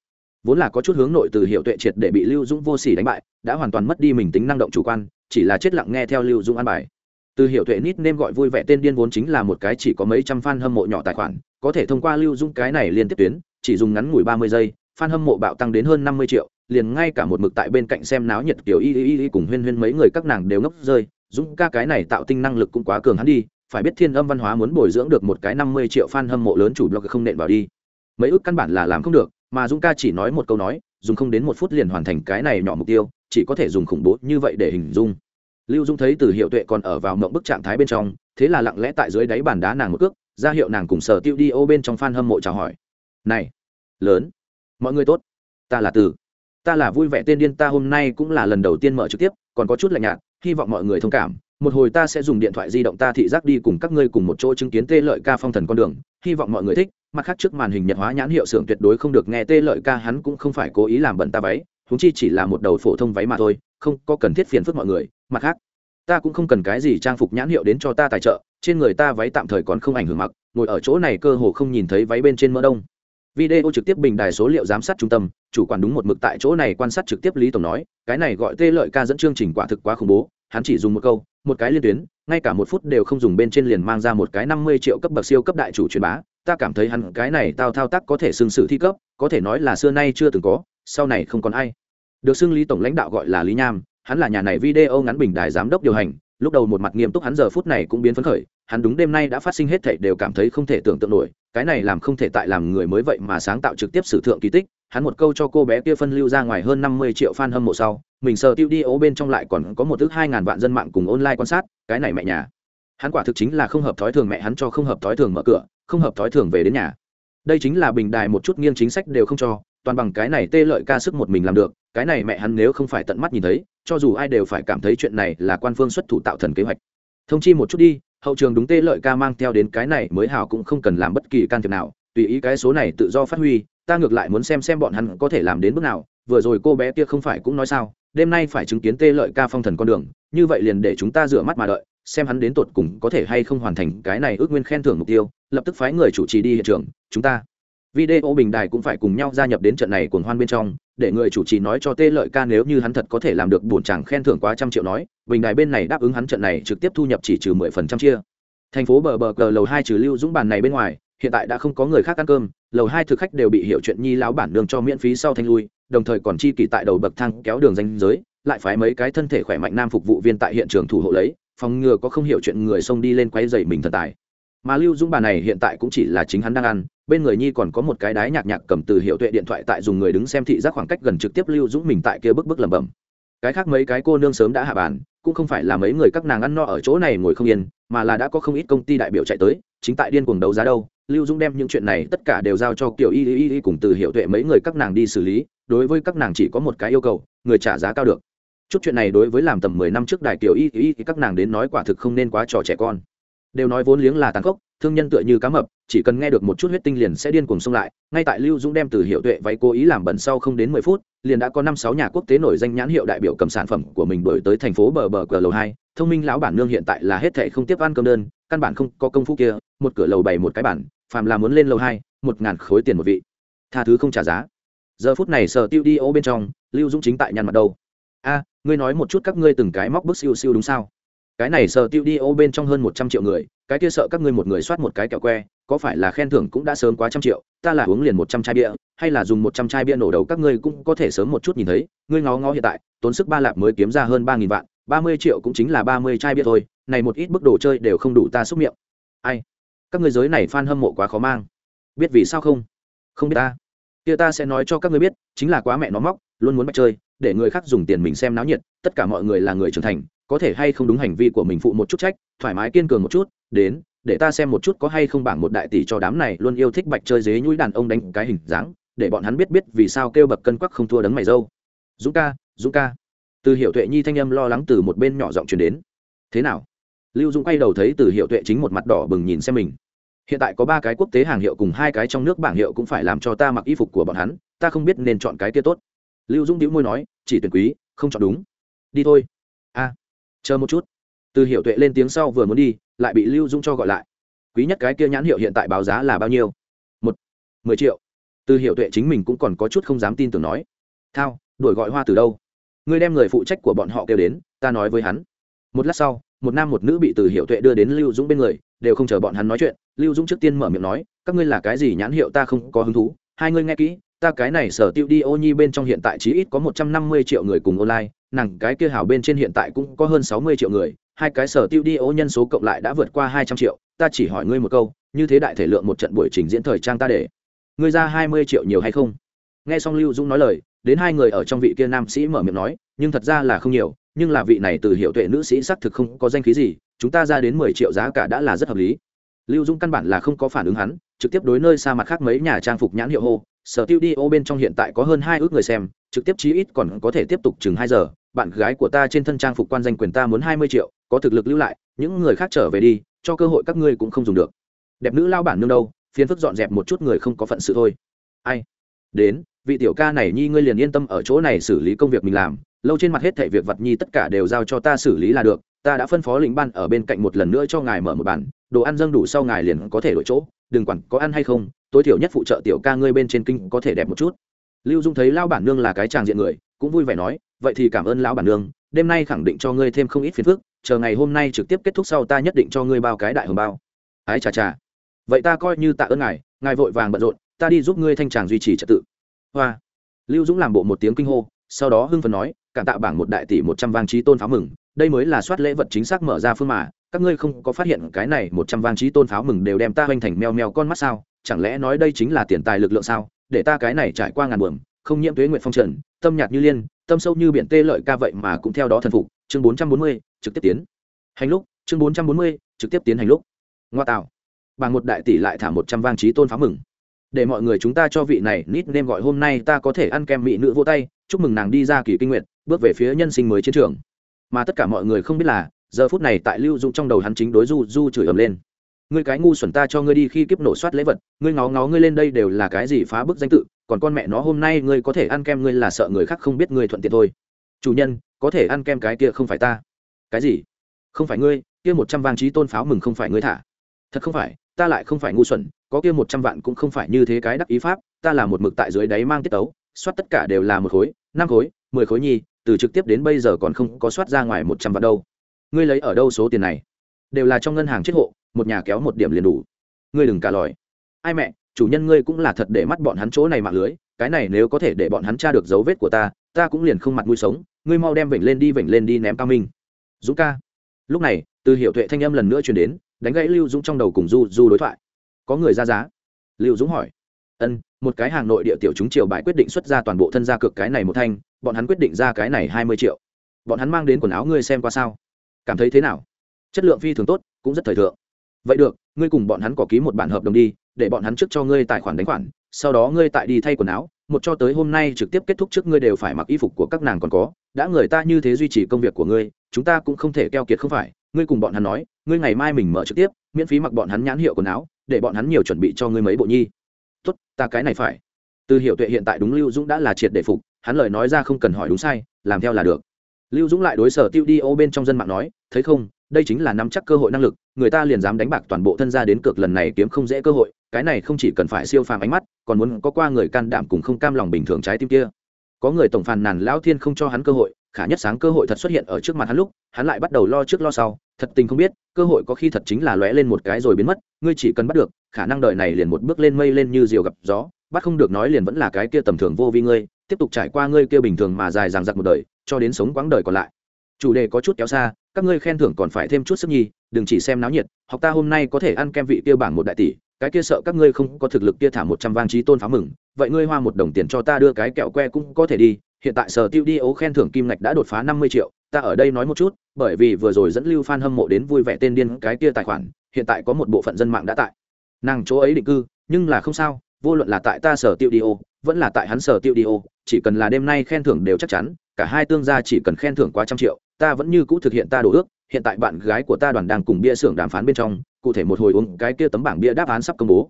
S1: Vốn là có chút hướng nội từ hiệu tuệ triệt để bị lưu dũng vô sỉ đánh bại, đã hoàn toàn mất đi mình tính năng động chủ quan, chỉ là chết lặng nghe theo lưu dũng an bài. Từ hiệu tuệ nít nên gọi vui vẻ tên điên vốn chính là một cái chỉ có mấy trăm fan hâm mộ nhỏ tài khoản, có thể thông qua lưu dũng cái này liên tiếp tuyến, chỉ dùng ngắn ngủi ba mươi giây, fan hâm mộ bạo tăng đến hơn năm mươi triệu, liền ngay cả một mực tại bên cạnh xem náo nhiệt kiểu y y y cùng huyên huyên mấy người các nàng đều ngốc rơi dũng ca cái này tạo tinh năng lực cũng quá cường hắn đi, phải biết thiên âm văn hóa muốn bồi dưỡng được một cái năm mươi triệu fan hâm mộ lớn chủ blog không nện vào đi. Mấy ước căn bản là làm không được, mà dũng ca chỉ nói một câu nói, dùng không đến một phút liền hoàn thành cái này nhỏ mục tiêu, chỉ có thể dùng khủng bố như vậy để hình dung. Lưu dung thấy từ hiệu tuệ còn ở vào mộng bức trạng thái bên trong, thế là lặng lẽ tại dưới đáy bàn đá nàng một cước, ra hiệu nàng cùng sở tiêu đi ô bên trong f a n hâm mộ chào hỏi. Này, lớn, mọi người tốt, ta là từ. Ta là vui vẻ tên điên, ta hôm nay cũng là lần đầu tiên mở trực tiếp, còn có chút lạnh nhạt hy vọng mọi người thông cảm. Một hồi ta sẽ dùng điện thoại di động ta thị giác đi cùng các ngươi cùng một chỗ chứng kiến tê lợi ca phong thần con đường. Hy vọng mọi người thích. Mặt khác trước màn hình nhật hóa nhãn hiệu xưởng tuyệt đối không được nghe tê lợi ca, hắn cũng không phải cố ý làm bẩn ta váy. Húng chi chỉ là một đầu phổ thông váy mà thôi, không có cần thiết phiền phức mọi người. Mặt khác, ta cũng không cần cái gì trang phục nhãn hiệu đến cho ta tài trợ. Trên người ta váy tạm thời còn không ảnh hưởng mặc. Ngồi ở chỗ này cơ hồ không nhìn thấy váy bên trên mỡ đông video trực tiếp bình đài số liệu giám sát trung tâm, chủ quản đúng một mực tại chỗ này quan sát trực tiếp lý tổng nói, cái này gọi tê lợi ca dẫn chương trình quả thực quá khủng bố, hắn chỉ dùng một câu, một cái liên tuyến, ngay cả một phút đều không dùng bên trên liền mang ra một cái năm mươi triệu cấp bậc siêu cấp đại chủ truyền bá, ta cảm thấy hắn cái này tao thao tác có thể xưng sự thi cấp, có thể nói là xưa nay chưa từng có, sau này không còn ai. Được xưng lý tổng lãnh đạo gọi là lý nham, hắn là nhà này video ngắn bình đài giám đốc điều hành, lúc đầu một mặt nghiêm túc hắn giờ phút này cũng biến phấn khởi, hắn đúng đêm nay đã phát sinh hết thảy đều cảm thấy không thể tưởng tượng nổi cái này làm không thể tại làm người mới vậy mà sáng tạo trực tiếp sử thượng kỳ tích, hắn một câu cho cô bé kia phân lưu ra ngoài hơn năm mươi triệu fan hâm mộ sau, mình sờ tiêu đi ố bên trong lại còn có một ước hai ngàn vạn dân mạng cùng online quan sát, cái này mẹ nhà. Hắn quả thực chính là không hợp thói thường mẹ hắn cho không hợp thói thường mở cửa, không hợp thói thường về đến nhà. Đây chính là bình đài một chút nghiêng chính sách đều không cho, toàn bằng cái này tê lợi ca sức một mình làm được, cái này mẹ hắn nếu không phải tận mắt nhìn thấy, cho dù ai đều phải cảm thấy chuyện này là quan phương xuất thủ tạo thần kế hoạch. Thông chi một chút đi hậu trường đúng tê lợi ca mang theo đến cái này mới hào cũng không cần làm bất kỳ can thiệp nào, tùy ý cái số này tự do phát huy, ta ngược lại muốn xem xem bọn hắn có thể làm đến bước nào, vừa rồi cô bé kia không phải cũng nói sao, đêm nay phải chứng kiến tê lợi ca phong thần con đường, như vậy liền để chúng ta rửa mắt mà đợi, xem hắn đến tột cùng có thể hay không hoàn thành cái này ước nguyên khen thưởng mục tiêu, lập tức phái người chủ trì đi hiện trường, chúng ta. Video bình đài cũng phải cùng nhau gia nhập đến trận này cuồng hoan bên trong để người chủ trì nói cho tê lợi ca nếu như hắn thật có thể làm được bổn chàng khen thưởng quá trăm triệu nói, bình đài bên này đáp ứng hắn trận này trực tiếp thu nhập chỉ trừ mười phần trăm chia. Thành phố bờ bờ cờ lầu hai trừ lưu dũng bàn này bên ngoài, hiện tại đã không có người khác ăn cơm, lầu hai thực khách đều bị hiểu chuyện nhi lão bản đường cho miễn phí sau thanh lui, đồng thời còn chi kỳ tại đầu bậc thang kéo đường danh giới, lại phái mấy cái thân thể khỏe mạnh nam phục vụ viên tại hiện trường thủ hộ lấy, phòng ngừa có không hiểu chuyện người xông đi lên quay dày mình thần tài mà lưu dũng bà này hiện tại cũng chỉ là chính hắn đang ăn, bên người nhi còn có một cái đái nhạc nhạc cầm từ hiệu tuệ điện thoại tại dùng người đứng xem thị giác khoảng cách gần trực tiếp lưu dũng mình tại kia bức bức lẩm bẩm. Cái khác mấy cái cô nương sớm đã hạ bàn, cũng không phải là mấy người các nàng ăn no ở chỗ này ngồi không yên, mà là đã có không ít công ty đại biểu chạy tới, chính tại điên cuồng đấu giá đâu. Lưu dũng đem những chuyện này tất cả đều giao cho kiểu y y y cùng từ hiệu tuệ mấy người các nàng đi xử lý, đối với các nàng chỉ có một cái yêu cầu, người trả giá cao được. Chút chuyện này đối với làm tầm mười năm trước đại kiểu y y các nàng đến nói quả thực không nên quá trò trẻ con đều nói vốn liếng là tàn khốc, thương nhân tựa như cá mập, chỉ cần nghe được một chút huyết tinh liền sẽ điên cuồng xông lại. Ngay tại lưu dũng đem từ hiệu tuệ váy cố ý làm bẩn sau không đến mười phút, liền đã có năm sáu nhà quốc tế nổi danh nhãn hiệu đại biểu cầm sản phẩm của mình đổi tới thành phố bờ bờ cửa lầu hai. Thông minh lão bản nương hiện tại là hết thệ không tiếp ăn cơm đơn, căn bản không có công phu kia, một cửa lầu bày một cái bản phàm là muốn lên lầu hai, một ngàn khối tiền một vị. Tha thứ không trả giá. Giờ phút này sở tiêu đi ô bên trong, lưu dũng chính tại nhăn mặt đâu a, ngươi nói một chút các ngươi từng cái móc bức siêu siêu đúng sao? Cái này sở tiêu đi ô bên trong hơn một trăm triệu người, cái kia sợ các ngươi một người soát một cái kẹo que, có phải là khen thưởng cũng đã sớm quá trăm triệu, ta là uống liền một trăm chai bia, hay là dùng một trăm chai bia nổ đầu các ngươi cũng có thể sớm một chút nhìn thấy, ngươi ngó ngó hiện tại, tốn sức ba lạp mới kiếm ra hơn ba nghìn vạn, ba mươi triệu cũng chính là ba mươi chai bia thôi, này một ít bức đồ chơi đều không đủ ta xúc miệng. Ai? Các ngươi giới này f a n hâm mộ quá khó mang. Biết vì sao không? Không biết ta. Kia ta sẽ nói cho các ngươi biết, chính là quá mẹ nó móc, luôn muốn bắt chơi, để người khác dùng tiền mình xem náo nhiệt, tất cả mọi người là người trưởng thành có thể hay không đúng hành vi của mình phụ một chút trách, thoải mái kiên cường một chút, đến, để ta xem một chút có hay không bảng một đại tỷ cho đám này luôn yêu thích bạch chơi dế nhũi đàn ông đánh cái hình dáng, để bọn hắn biết biết vì sao kêu bậc cân quắc không thua đấng mày dâu. Dũng ca dũng ca. Từ hiệu tuệ nhi thanh âm lo lắng từ một bên nhỏ giọng truyền đến. Thế nào? Lưu dũng quay đầu thấy từ hiệu tuệ chính một mặt đỏ bừng nhìn xem mình. Hiện tại có ba cái quốc tế hàng hiệu cùng hai cái trong nước bảng hiệu cũng phải làm cho ta mặc y phục của bọn hắn, ta không biết nên chọn cái kia tốt. Lưu dũng đĩu môi nói, chỉ tuyển quý, không chọn đúng. Đi thôi chờ một chút. Từ hiệu tuệ lên tiếng sau vừa muốn đi, lại bị lưu dũng cho gọi lại. Quý nhất cái kia nhãn hiệu hiện tại báo giá là bao nhiêu? Một, mười triệu. Từ hiệu tuệ chính mình cũng còn có chút không dám tin tưởng nói. Thao đổi gọi hoa từ đâu? Ngươi đem người phụ trách của bọn họ kêu đến, ta nói với hắn. Một lát sau, một nam một nữ bị từ hiệu tuệ đưa đến lưu dũng bên người, đều không chờ bọn hắn nói chuyện. Lưu dũng trước tiên mở miệng nói, các ngươi là cái gì nhãn hiệu ta không có hứng thú, hai ngươi nghe kỹ ta cái này sở tiêu đi ô nhi bên trong hiện tại chí ít có một trăm năm mươi triệu người cùng online, nàng cái kia hảo bên trên hiện tại cũng có hơn sáu mươi triệu người, hai cái sở tiêu đi ô nhân số cộng lại đã vượt qua hai trăm triệu, ta chỉ hỏi ngươi một câu, như thế đại thể lượng một trận buổi trình diễn thời trang ta để, ngươi ra hai mươi triệu nhiều hay không? Nghe xong lưu dũng nói lời, đến hai người ở trong vị kia nam sĩ mở miệng nói, nhưng thật ra là không nhiều, nhưng là vị này từ hiệu tuệ nữ sĩ xác thực không có danh khí gì, chúng ta ra đến mười triệu giá cả đã là rất hợp lý. Lưu dũng căn bản là không có phản ứng hắn, trực tiếp đối nơi xa mặt khác mấy nhà trang phục nhãn hiệu hô sở tiêu đi ô bên trong hiện tại có hơn hai ước người xem, trực tiếp chí ít còn có thể tiếp tục chừng hai giờ. Bạn gái của ta trên thân trang phục quan danh quyền ta muốn hai mươi triệu, có thực lực lưu lại, những người khác trở về đi, cho cơ hội các ngươi cũng không dùng được. Đẹp nữ lao bản nương đâu, phiền phức dọn dẹp một chút người không có phận sự thôi. Ai? Đến, vị tiểu ca này nhi ngươi liền yên tâm ở chỗ này xử lý công việc mình làm. Lâu trên mặt hết thảy việc vật nhi tất cả đều giao cho ta xử lý là được. Ta đã phân phó lĩnh ban ở bên cạnh một lần nữa cho ngài mở một bàn đồ ăn dâng đủ sau ngài liền có thể đổi chỗ, đừng quản có ăn hay không, tối thiểu nhất phụ trợ tiểu ca ngươi bên trên kinh có thể đẹp một chút. Lưu dung thấy lao bản nương là cái tràng diện người, cũng vui vẻ nói, vậy thì cảm ơn lão bản nương, đêm nay khẳng định cho ngươi thêm không ít phiền phức, chờ ngày hôm nay trực tiếp kết thúc sau ta nhất định cho ngươi bao cái đại hồng bao. Ái chà chà, vậy ta coi như tạ ơn ngài ngài vội vàng bận rộn, ta đi giúp ngươi thanh tràng duy trì trật tự. Hoa. Lưu dũng làm bộ một tiếng kinh hô, sau đó hưng phần nói, cảm tạ bảng một đại tỷ một trăm vang trí tôn pháo mừng, đây mới là soát lễ vật chính xác mở ra phương mà các ngươi không có phát hiện cái này một trăm vang trí tôn pháo mừng đều đem ta hoành thành meo meo con mắt sao? Chẳng lẽ nói đây chính là tiền tài lực lượng sao? Để ta cái này trải qua ngàn buồm, không nhiễm tuế nguyện phong trần, tâm nhạt như liên, tâm sâu như biển tê lợi ca vậy mà cũng theo đó thần phục. Chương bốn trăm bốn mươi, trực tiếp tiến. Hành lúc, chương bốn trăm bốn mươi, trực tiếp tiến hành lúc. Ngoa tạo. Bằng một đại tỷ lại thả một trăm vang trí tôn pháo mừng. Để mọi người chúng ta cho vị này nít nên gọi hôm nay ta có thể ăn kem mỹ nữ vô tay, chúc mừng nàng đi ra kỳ kinh nguyện bước về phía nhân sinh mới chiến trường. Mà tất cả mọi người không biết là giờ phút này tại lưu dụng trong đầu hắn chính đối du du chửi ầm lên. Ngươi cái ngu xuẩn ta cho ngươi đi khi kiếp nổ soát lễ vật, ngươi ngó ngó ngươi lên đây đều là cái gì phá bức danh tự, còn con mẹ nó hôm nay ngươi có thể ăn kem ngươi là sợ người khác không biết ngươi thuận tiện thôi. Chủ nhân, có thể ăn kem cái kia không phải ta. Cái gì? Không phải ngươi, kia một trăm vang trí tôn pháo mừng không phải ngươi thả. Thật không phải, ta lại không phải ngu xuẩn, có kia một trăm vạn cũng không phải như thế cái đắc ý pháp, ta là một mực tại dưới đáy mang tiết tấu, soát tất cả đều là một khối, năm khối, mười khối nhi từ trực tiếp đến bây giờ còn không có soát ra ngoài một trăm vạn đâu ngươi lấy ở đâu số tiền này? Đều là trong ngân hàng chết hộ, một nhà kéo một điểm liền đủ. Ngươi đừng cả lòi. Ai mẹ, chủ nhân ngươi cũng là thật để mắt bọn hắn chỗ này mạng lưới, cái này nếu có thể để bọn hắn tra được dấu vết của ta ta cũng liền không mặt mũi sống, ngươi mau đem vểnh lên đi, vểnh lên đi ném cao minh. Dũng ca. Lúc này, từ hiệu tuệ thanh âm lần nữa truyền đến, đánh gãy lưu dũng trong đầu cùng du du đối thoại. Có người ra giá. Lưu dũng hỏi. Ân, một cái hàng nội địa tiểu chúng triều bài quyết định xuất ra toàn bộ thân gia cực cái này một thanh, bọn hắn quyết định ra cái này hai mươi triệu. Bọn hắn mang đến quần áo ngươi xem qua sao? Cảm thấy thế nào? Chất lượng phi thường tốt, cũng rất thời thượng. Vậy được, ngươi cùng bọn hắn có ký một bản hợp đồng đi, để bọn hắn trước cho ngươi tài khoản đánh khoản, sau đó ngươi tại đi thay quần áo, một cho tới hôm nay trực tiếp kết thúc trước ngươi đều phải mặc y phục của các nàng còn có, đã người ta như thế duy trì công việc của ngươi, chúng ta cũng không thể keo kiệt không phải, ngươi cùng bọn hắn nói, ngươi ngày mai mình mở trực tiếp, miễn phí mặc bọn hắn nhãn hiệu quần áo, để bọn hắn nhiều chuẩn bị cho ngươi mấy bộ nhi. Tốt, ta cái này phải. Từ hiệu tuệ hiện tại đúng lưu dũng đã là triệt để phục, hắn lời nói ra không cần hỏi đúng sai, làm theo là được. Lưu dũng lại đối sở tiêu đi ô bên trong dân mạng nói thấy không, đây chính là nắm chắc cơ hội năng lực, người ta liền dám đánh bạc toàn bộ thân gia đến cược lần này kiếm không dễ cơ hội, cái này không chỉ cần phải siêu phàm ánh mắt, còn muốn có qua người can đảm cùng không cam lòng bình thường trái tim kia. Có người tổng phàn nàn lão thiên không cho hắn cơ hội, khả nhất sáng cơ hội thật xuất hiện ở trước mặt hắn lúc, hắn lại bắt đầu lo trước lo sau, thật tình không biết, cơ hội có khi thật chính là lóe lên một cái rồi biến mất, ngươi chỉ cần bắt được, khả năng đợi này liền một bước lên mây lên như diều gặp gió, bắt không được nói liền vẫn là cái kia tầm thường vô vi ngươi, tiếp tục trải qua ngươi kia bình thường mà dài dằng dặc một đời, cho đến sống quãng đời còn lại. Chủ đề có chút kéo xa các ngươi khen thưởng còn phải thêm chút sức nhi, đừng chỉ xem náo nhiệt, học ta hôm nay có thể ăn kem vị kia bảng một đại tỷ, cái kia sợ các ngươi không có thực lực kia thả một trăm vang trí tôn phá mừng, vậy ngươi hoa một đồng tiền cho ta đưa cái kẹo que cũng có thể đi, hiện tại sở tiêu đi ấu khen thưởng kim ngạch đã đột phá năm mươi triệu, ta ở đây nói một chút, bởi vì vừa rồi dẫn lưu fan hâm mộ đến vui vẻ tên điên cái kia tài khoản, hiện tại có một bộ phận dân mạng đã tại. Nàng chỗ ấy định cư, nhưng là không sao, vô luận là tại ta sở tiêu đi ô vẫn là tại hắn sở tiêu đi ô chỉ cần là đêm nay khen thưởng đều chắc chắn, cả hai tương gia chỉ cần khen thưởng quá trăm triệu ta vẫn như cũ thực hiện ta đồ ước, hiện tại bạn gái của ta đoàn đang cùng bia xưởng đàm phán bên trong, cụ thể một hồi uống cái kia tấm bảng bia đáp án sắp công bố.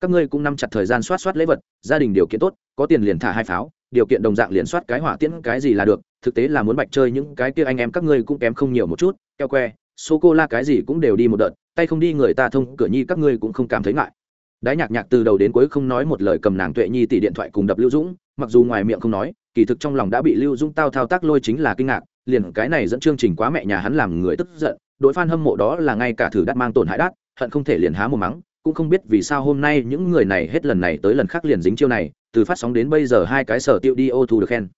S1: Các ngươi cũng nắm chặt thời gian soát soát lễ vật, gia đình điều kiện tốt, có tiền liền thả hai pháo, điều kiện đồng dạng liền soát cái hỏa tiễn cái gì là được, thực tế là muốn bạch chơi những cái kia anh em các ngươi cũng kém không nhiều một chút, keo que sô cô la cái gì cũng đều đi một đợt, tay không đi người ta thông, cửa nhi các ngươi cũng không cảm thấy ngại. Đái nhạc nhạc từ đầu đến cuối không nói một lời cầm nàng tuệ nhi tỷ điện thoại cùng đập lưu dũng, mặc dù ngoài miệng không nói, kỳ thực trong lòng đã bị lưu dũng tao thao tác lôi chính là kinh ngạc liền cái này dẫn chương trình quá mẹ nhà hắn làm người tức giận, đội fan hâm mộ đó là ngay cả thử đắt mang tổn hại đắt, hận không thể liền há một mắng, cũng không biết vì sao hôm nay những người này hết lần này tới lần khác liền dính chiêu này, từ phát sóng đến bây giờ hai cái sở tiêu đi ô thu được khen.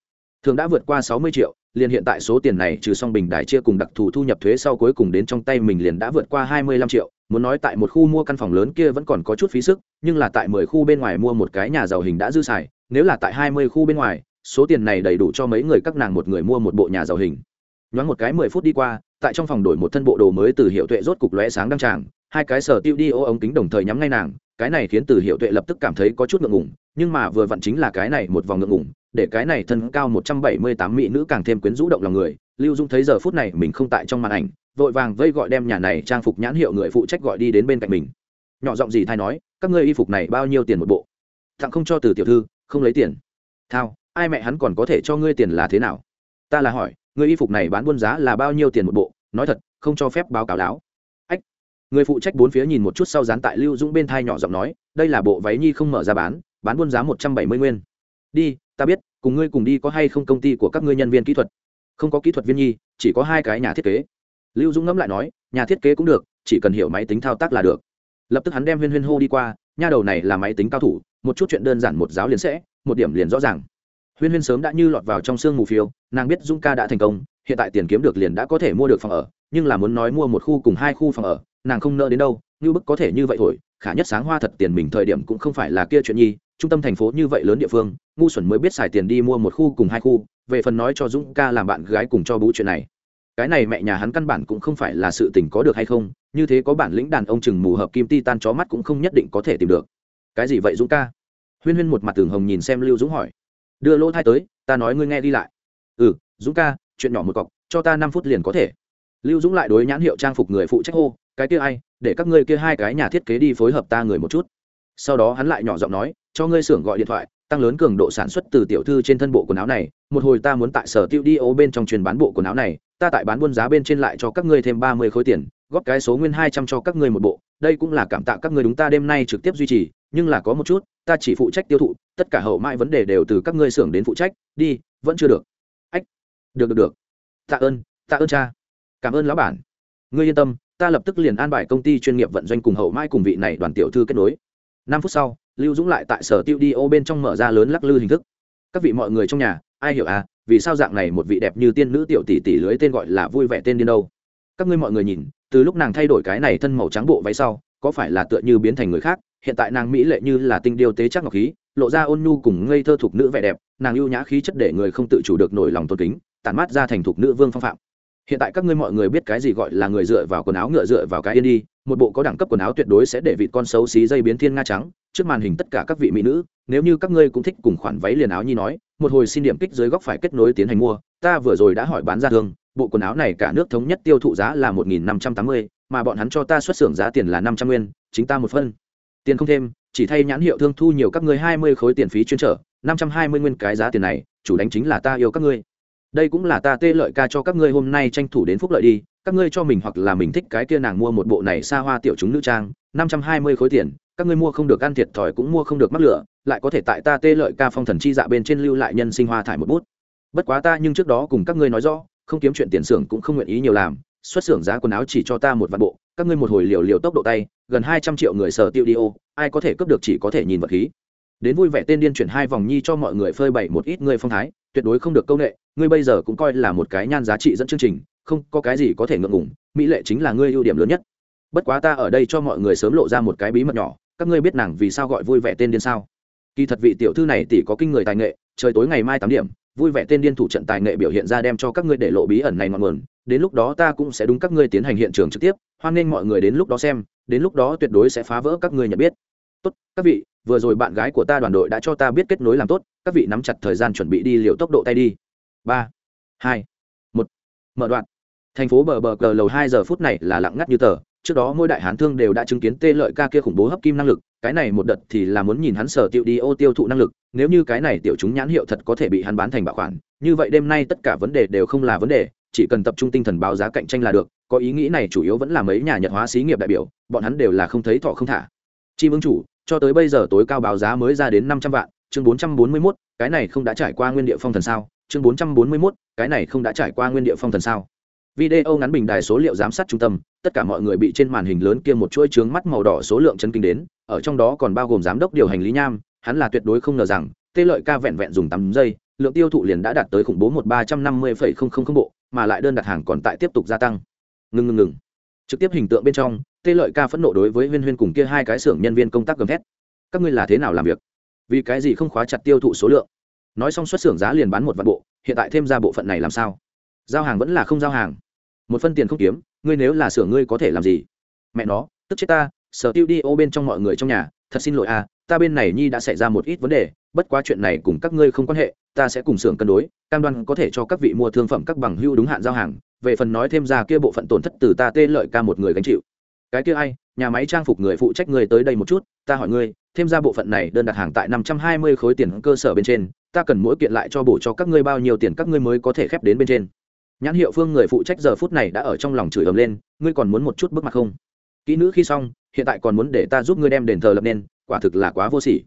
S1: Thường đã vượt qua sáu mươi triệu, liền hiện tại số tiền này trừ xong bình đài chia cùng đặc thù thu nhập thuế sau cuối cùng đến trong tay mình liền đã vượt qua hai mươi lăm triệu, muốn nói tại một khu mua căn phòng lớn kia vẫn còn có chút phí sức, nhưng là tại mười khu bên ngoài mua một cái nhà giàu hình đã dư xài, nếu là tại hai mươi khu bên ngoài số tiền này đầy đủ cho mấy người các nàng một người mua một bộ nhà giàu hình. Nhoáng một cái mười phút đi qua, tại trong phòng đổi một thân bộ đồ mới từ hiệu tuệ rốt cục lóe sáng đăng tràng, hai cái sở tiêu đi ô ống kính đồng thời nhắm ngay nàng, cái này khiến từ hiệu tuệ lập tức cảm thấy có chút ngượng ngùng, nhưng mà vừa vặn chính là cái này một vòng ngượng ngùng, để cái này thân cao một trăm bảy mươi tám mỹ nữ càng thêm quyến rũ động lòng người. Lưu dung thấy giờ phút này mình không tại trong màn ảnh, vội vàng vây gọi đem nhà này trang phục nhãn hiệu người phụ trách gọi đi đến bên cạnh mình. Nhỏ giọng gì thay nói, các ngươi y phục này bao nhiêu tiền một bộ? Tặng không cho từ tiểu thư, không lấy tiền. Thao ai mẹ hắn còn có thể cho ngươi tiền là thế nào? Ta là hỏi người y phục này bán buôn giá là bao nhiêu tiền một bộ? Nói thật, không cho phép báo cáo láo. Ách. Người phụ trách bốn phía nhìn một chút sau dán tại lưu dũng bên thai nhỏ giọng nói, đây là bộ váy nhi không mở ra bán bán buôn giá một trăm bảy mươi nguyên. Đi, ta biết, cùng ngươi cùng đi có hay không công ty của các ngươi nhân viên kỹ thuật? Không có kỹ thuật viên nhi, chỉ có hai cái nhà thiết kế. Lưu dũng ngẫm lại nói, nhà thiết kế cũng được, chỉ cần hiểu máy tính thao tác là được. Lập tức hắn đem huyên huyên hô đi qua, nha đầu này là máy tính cao thủ, một chút chuyện đơn giản một giáo liền sẽ, một điểm liền rõ ràng huyên huyên sớm đã như lọt vào trong sương mù phiêu, nàng biết dung ca đã thành công, hiện tại tiền kiếm được liền đã có thể mua được phòng ở, nhưng là muốn nói mua một khu cùng hai khu phòng ở, nàng không nợ đến đâu, như bức có thể như vậy thôi, khả nhất sáng hoa thật tiền mình thời điểm cũng không phải là kia chuyện nhi, trung tâm thành phố như vậy lớn địa phương, ngu xuẩn mới biết xài tiền đi mua một khu cùng hai khu, về phần nói cho dũng ca làm bạn gái cùng cho bú chuyện này. Cái này mẹ nhà hắn căn bản cũng không phải là sự tình có được hay không, như thế có bản lĩnh đàn ông chừng mù hợp kim ti tan chó mắt cũng không nhất định có thể tìm được. Cái gì vậy dũng ca? Huyên huyên một mặt tường hồng nhìn xem lưu dũng hỏi đưa lỗ thai tới, ta nói ngươi nghe đi lại. Ừ dũng ca, chuyện nhỏ một cọc, cho ta năm phút liền có thể. Lưu dũng lại đối nhãn hiệu trang phục người phụ trách hô, cái kia ai, để các ngươi kia hai cái nhà thiết kế đi phối hợp ta người một chút. Sau đó hắn lại nhỏ giọng nói, cho ngươi xưởng gọi điện thoại, tăng lớn cường độ sản xuất từ tiểu thư trên thân bộ quần áo này, một hồi ta muốn tại sở tiêu đi ô bên trong truyền bán bộ quần áo này, ta tại bán buôn giá bên trên lại cho các ngươi thêm ba mươi khối tiền, góp cái số nguyên hai trăm cho các ngươi một bộ, đây cũng là cảm tạ các ngươi đúng ta đêm nay trực tiếp duy trì nhưng là có một chút, ta chỉ phụ trách tiêu thụ, tất cả hậu mãi vấn đề đều từ các ngươi xưởng đến phụ trách, đi, vẫn chưa được. Ách, được được được. Tạ ơn tạ ơn cha. Cảm ơn lão bản. Ngươi yên tâm, ta lập tức liền an bài công ty chuyên nghiệp vận doanh cùng hậu mãi cùng vị này đoàn tiểu thư kết nối. Năm phút sau, lưu dũng lại tại sở tiêu đi ô bên trong mở ra lớn lắc lư hình thức. Các vị mọi người trong nhà, ai hiểu à vì sao dạng này một vị đẹp như tiên nữ tiểu tỷ tỷ lưới tên gọi là vui vẻ tên điên đâu? Các ngươi mọi người nhìn, từ lúc nàng thay đổi cái này thân màu trắng bộ váy sau có phải là tựa như biến thành người khác, hiện tại nàng mỹ lệ như là tinh điêu tế chắc ngọc khí, lộ ra ôn nhu cùng ngây thơ thục nữ vẻ đẹp, nàng ưu nhã khí chất để người không tự chủ được nổi lòng tôn kính, tản mát ra thành thục nữ vương phong phạm. Hiện tại các ngươi mọi người biết cái gì gọi là người dựa vào quần áo ngựa dựa vào cái yên đi, một bộ có đẳng cấp quần áo tuyệt đối sẽ để vị con xấu xí dây biến thiên nga trắng, trước màn hình tất cả các vị mỹ nữ, nếu như các ngươi cũng thích cùng khoản váy liền áo nhi nói, một hồi xin điểm kích dưới góc phải kết nối tiến hành mua, ta vừa rồi đã hỏi bán ra thương, bộ quần áo này cả nước thống nhất tiêu thụ giá là một nghìn năm trăm tám mươi mà bọn hắn cho ta xuất xưởng giá tiền là năm trăm nguyên, chính ta một phân. Tiền không thêm, chỉ thay nhãn hiệu thương thu nhiều các ngươi hai mươi khối tiền phí chuyên trở, năm trăm hai mươi nguyên cái giá tiền này, chủ đánh chính là ta yêu các ngươi. Đây cũng là ta tê lợi ca cho các ngươi hôm nay tranh thủ đến phúc lợi đi, các ngươi cho mình hoặc là mình thích cái kia nàng mua một bộ này xa hoa tiểu chúng nữ trang, năm trăm hai mươi khối tiền, các ngươi mua không được ăn thiệt thòi cũng mua không được mắc lửa, lại có thể tại ta tê lợi ca phong thần chi dạ bên trên lưu lại nhân sinh hoa thải một bút. Bất quá ta nhưng trước đó cùng các ngươi nói rõ, không kiếm chuyện tiền xưởng cũng không nguyện ý nhiều làm xuất xưởng giá quần áo chỉ cho ta một vạn bộ, các ngươi một hồi liều liều tốc độ tay, gần hai trăm triệu người sở tiêu đi ô, ai có thể cướp được chỉ có thể nhìn vật khí. Đến vui vẻ tên điên chuyển hai vòng nhi cho mọi người phơi bày một ít người phong thái, tuyệt đối không được công nghệ ngươi bây giờ cũng coi là một cái nhan giá trị dẫn chương trình, không có cái gì có thể ngượng ngùng, mỹ lệ chính là ngươi ưu điểm lớn nhất. Bất quá ta ở đây cho mọi người sớm lộ ra một cái bí mật nhỏ, các ngươi biết nàng vì sao gọi vui vẻ tên điên sao? Kỳ thật vị tiểu thư này tỷ có kinh người tài nghệ, trời tối ngày mai tám điểm vui vẻ tên điên thủ trận tài nghệ biểu hiện ra đem cho các ngươi để lộ bí ẩn này ngọn nguồn, đến lúc đó ta cũng sẽ đúng các ngươi tiến hành hiện trường trực tiếp, hoan nghênh mọi người đến lúc đó xem, đến lúc đó tuyệt đối sẽ phá vỡ các ngươi nhận biết. Tốt, các vị, vừa rồi bạn gái của ta đoàn đội đã cho ta biết kết nối làm tốt, các vị nắm chặt thời gian chuẩn bị đi liều tốc độ tay đi. Ba, hai, một, mở đoạn. Thành phố bờ bờ cờ lầu hai giờ phút này là lặng ngắt như tờ trước đó mỗi đại hán thương đều đã chứng kiến tê lợi ca kia khủng bố hấp kim năng lực, cái này một đợt thì là muốn nhìn hắn sở tiêu đi ô tiêu thụ năng lực, nếu như cái này tiểu chúng nhãn hiệu thật có thể bị hắn bán thành bảo khoản, như vậy đêm nay tất cả vấn đề đều không là vấn đề, chỉ cần tập trung tinh thần báo giá cạnh tranh là được, có ý nghĩ này chủ yếu vẫn là mấy nhà nhật hóa xí nghiệp đại biểu, bọn hắn đều là không thấy thọ không thả. Chi vương chủ, cho tới bây giờ tối cao báo giá mới ra đến năm trăm vạn, chương bốn trăm bốn mươi mốt, cái này không đã trải qua nguyên địa phong thần sao? Chương bốn trăm bốn mươi mốt, cái này không đã trải qua nguyên địa phong thần sao? Video ngắn bình đài số liệu giám sát trung tâm, tất cả mọi người bị trên màn hình lớn kia một chuỗi trướng mắt màu đỏ số lượng chân kinh đến, ở trong đó còn bao gồm giám đốc điều hành lý nham, hắn là tuyệt đối không ngờ rằng, tê lợi ca vẹn vẹn dùng tám giây, lượng tiêu thụ liền đã đạt tới khủng bố một ba trăm năm mươi phẩy không không không bộ, mà lại đơn đặt hàng còn tại tiếp tục gia tăng. Ngừng ngừng ngừng trực tiếp hình tượng bên trong, tê lợi ca phẫn nộ đối với huyên huyên cùng kia hai cái xưởng nhân viên công tác gầm thét. Các ngươi là thế nào làm việc? Vì cái gì không khóa chặt tiêu thụ số lượng? Nói xong xuất xưởng giá liền bán một vạn bộ, hiện tại thêm ra bộ phận này làm sao? Giao hàng vẫn là không giao hàng. Một phân tiền không kiếm, ngươi nếu là sửa ngươi có thể làm gì? Mẹ nó, tức chết ta, sở tiêu đi ô bên trong mọi người trong nhà, thật xin lỗi à ta bên này nhi đã xảy ra một ít vấn đề, bất quá chuyện này cùng các ngươi không quan hệ, ta sẽ cùng xưởng cân đối, cam đoan có thể cho các vị mua thương phẩm các bằng hưu đúng hạn giao hàng, về phần nói thêm ra kia bộ phận tổn thất từ ta tê lợi ca một người gánh chịu. Cái kia ai, nhà máy trang phục người phụ trách người tới đây một chút, ta hỏi ngươi, thêm ra bộ phận này đơn đặt hàng tại năm trăm hai mươi khối tiền cơ sở bên trên, ta cần mỗi kiện lại cho bổ cho các ngươi bao nhiêu tiền các ngươi mới có thể khép đến bên trên? Nhãn hiệu phương người phụ trách giờ phút này đã ở trong lòng chửi ầm lên, ngươi còn muốn một chút bức mặt không? Kỹ nữ khi xong, hiện tại còn muốn để ta giúp ngươi đem đền thờ lập nên, quả thực là quá vô sỉ.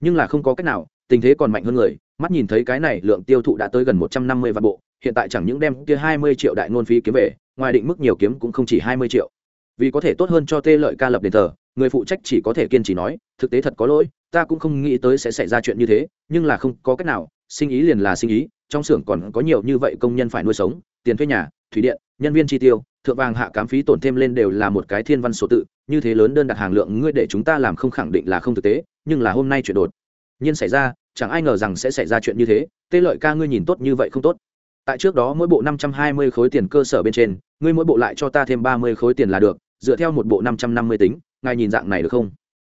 S1: Nhưng là không có cách nào, tình thế còn mạnh hơn người, mắt nhìn thấy cái này lượng tiêu thụ đã tới gần một trăm năm mươi vạn bộ, hiện tại chẳng những đem kia hai mươi triệu đại ngôn phí kiếm về, ngoài định mức nhiều kiếm cũng không chỉ hai mươi triệu. Vì có thể tốt hơn cho tê lợi ca lập đền thờ, người phụ trách chỉ có thể kiên trì nói, thực tế thật có lỗi, ta cũng không nghĩ tới sẽ xảy ra chuyện như thế, nhưng là không có cách nào sinh ý liền là sinh ý, trong xưởng còn có nhiều như vậy công nhân phải nuôi sống, tiền thuê nhà, thủy điện, nhân viên chi tiêu, thượng vàng hạ cám phí tổn thêm lên đều là một cái thiên văn số tự, như thế lớn đơn đặt hàng lượng ngươi để chúng ta làm không khẳng định là không thực tế, nhưng là hôm nay chuyện đột. Nhiên xảy ra, chẳng ai ngờ rằng sẽ xảy ra chuyện như thế, tê lợi ca ngươi nhìn tốt như vậy không tốt. Tại trước đó mỗi bộ năm trăm hai mươi khối tiền cơ sở bên trên, ngươi mỗi bộ lại cho ta thêm ba mươi khối tiền là được, dựa theo một bộ năm trăm năm mươi tính, ngài nhìn dạng này được không?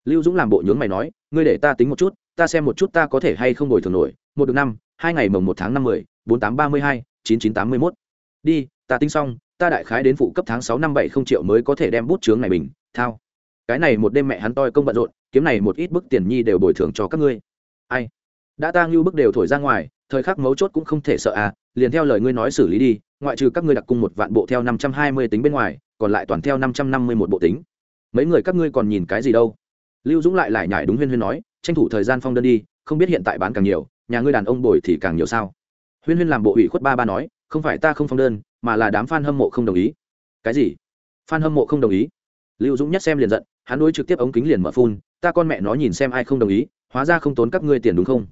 S1: Lưu dũng làm bộ nhướng mày nói, ngươi để ta tính một chút ta xem một chút ta có thể hay không đổi thường nổi. Một được năm, hai ngày mồng một tháng năm mươi bốn tám ba mươi hai, chín chín tám mươi mốt. Đi, ta tính xong, ta đại khái đến phụ cấp tháng sáu năm bảy không triệu mới có thể đem bút chướng này bình, thao. Cái này một đêm mẹ hắn toi công bận rộn, kiếm này một ít bức tiền nhi đều bồi thường cho các ngươi. Ai? Đã ta ngưu bức đều thổi ra ngoài, thời khắc mấu chốt cũng không thể sợ à liền theo lời ngươi nói xử lý đi, ngoại trừ các ngươi đặc cung một vạn bộ theo năm trăm hai mươi tính bên ngoài, còn lại toàn theo năm trăm năm mươi một bộ tính. Mấy người các ngươi còn nhìn cái gì đâu? Lưu dũng lại lại nhải đúng huyên huyên nói tranh thủ thời gian phong đơn đi, không biết hiện tại bán càng nhiều, nhà ngươi đàn ông bồi thì càng nhiều sao? Huyên huyên làm bộ ủy khuất ba ba nói, không phải ta không phong đơn, mà là đám f a n hâm mộ không đồng ý. Cái gì? F a n hâm mộ không đồng ý? Lưu dũng nhất xem liền giận, hắn đôi trực tiếp ống kính liền mở phun, ta con mẹ nó nhìn xem ai không đồng ý, hóa ra không tốn các ngươi tiền đúng không?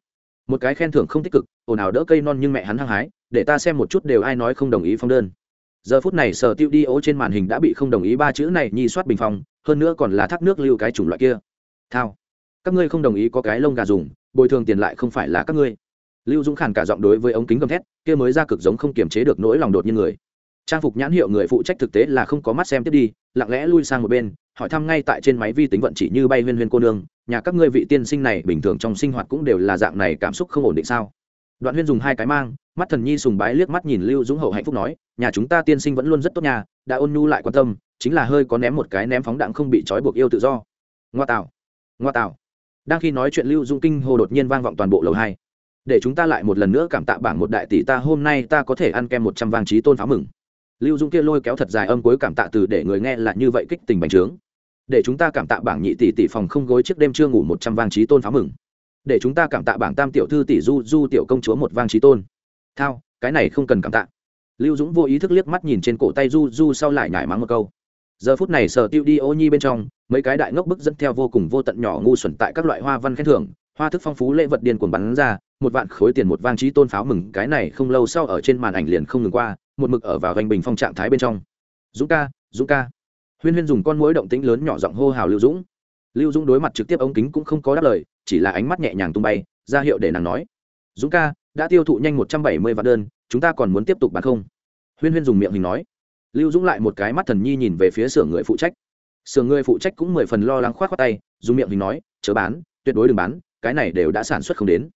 S1: Một cái khen thưởng không tích cực, ồn ào đỡ cây non nhưng mẹ hắn hăng hái, để ta xem một chút đều ai nói không đồng ý phong đơn. Giờ phút này sở tiêu đi ô trên màn hình đã bị không đồng ý ba chữ này nhi soát bình phong, hơn nữa còn là thác nước lưu cái chủng loại kia. Thao các ngươi không đồng ý có cái lông gà dùng, bồi thường tiền lại không phải là các ngươi. Lưu dũng khàn cả giọng đối với ống kính gầm thét, kia mới ra cực giống không kiềm chế được nỗi lòng đột như người. Trang phục nhãn hiệu người phụ trách thực tế là không có mắt xem tiếp đi, lặng lẽ lui sang một bên, hỏi thăm ngay tại trên máy vi tính vận chỉ như bay huyên huyên cô nương, nhà các ngươi vị tiên sinh này bình thường trong sinh hoạt cũng đều là dạng này cảm xúc không ổn định sao? Đoạn huyên dùng hai cái mang, mắt thần nhi sùng bái liếc mắt nhìn lưu dũng hậu hạnh phúc nói, nhà chúng ta tiên sinh vẫn luôn rất tốt nhà, đã ôn nhu lại quan tâm, chính là hơi có ném một cái ném phóng đạn không bị trói buộc yêu tự do. Ngoa tạo ngoa tạo đang khi nói chuyện lưu Dung kinh hô đột nhiên vang vọng toàn bộ lầu hai. Để chúng ta lại một lần nữa cảm tạ bảng một đại tỷ ta, hôm nay ta có thể ăn kem một trăm vang trí tôn pháo mừng. Lưu Dung kia lôi kéo thật dài âm cuối cảm tạ từ để người nghe là như vậy kích tình bành trướng. Để chúng ta cảm tạ bảng nhị tỷ tỷ phòng không gối trước đêm chưa ngủ một trăm vang trí tôn pháo mừng. Để chúng ta cảm tạ bảng tam tiểu thư tỷ du du tiểu công chúa một vang trí tôn. Thao, cái này không cần cảm tạ. Lưu dũng vô ý thức liếc mắt nhìn trên cổ tay du du sau lại nhải mắng một câu giờ phút này sở tiêu đi ô nhi bên trong, mấy cái đại ngốc bức dẫn theo vô cùng vô tận nhỏ ngu xuẩn tại các loại hoa văn khen thưởng, hoa thức phong phú lễ vật điên cuồng bắn ra, một vạn khối tiền một vang trí tôn pháo mừng, cái này không lâu sau ở trên màn ảnh liền không ngừng qua, một mực ở vào gành bình phong trạng thái bên trong. Dũng ca dũng ca. Huyên huyên dùng con mũi động tĩnh lớn nhỏ giọng hô hào lưu dũng. Lưu dũng đối mặt trực tiếp ống kính cũng không có đáp lời, chỉ là ánh mắt nhẹ nhàng tung bay, ra hiệu để nàng nói. Dũng ca, đã tiêu thụ nhanh một trăm bảy mươi vạn đơn, chúng ta còn muốn tiếp tục bán không? Huyên huyên dùng miệng hình nói lưu dũng lại một cái mắt thần nhi nhìn về phía xưởng người phụ trách. Xưởng người phụ trách cũng mười phần lo lắng k h o á t khoác tay, dùng miệng hình nói, chớ bán, tuyệt đối đừng bán, cái này đều đã sản xuất không đến.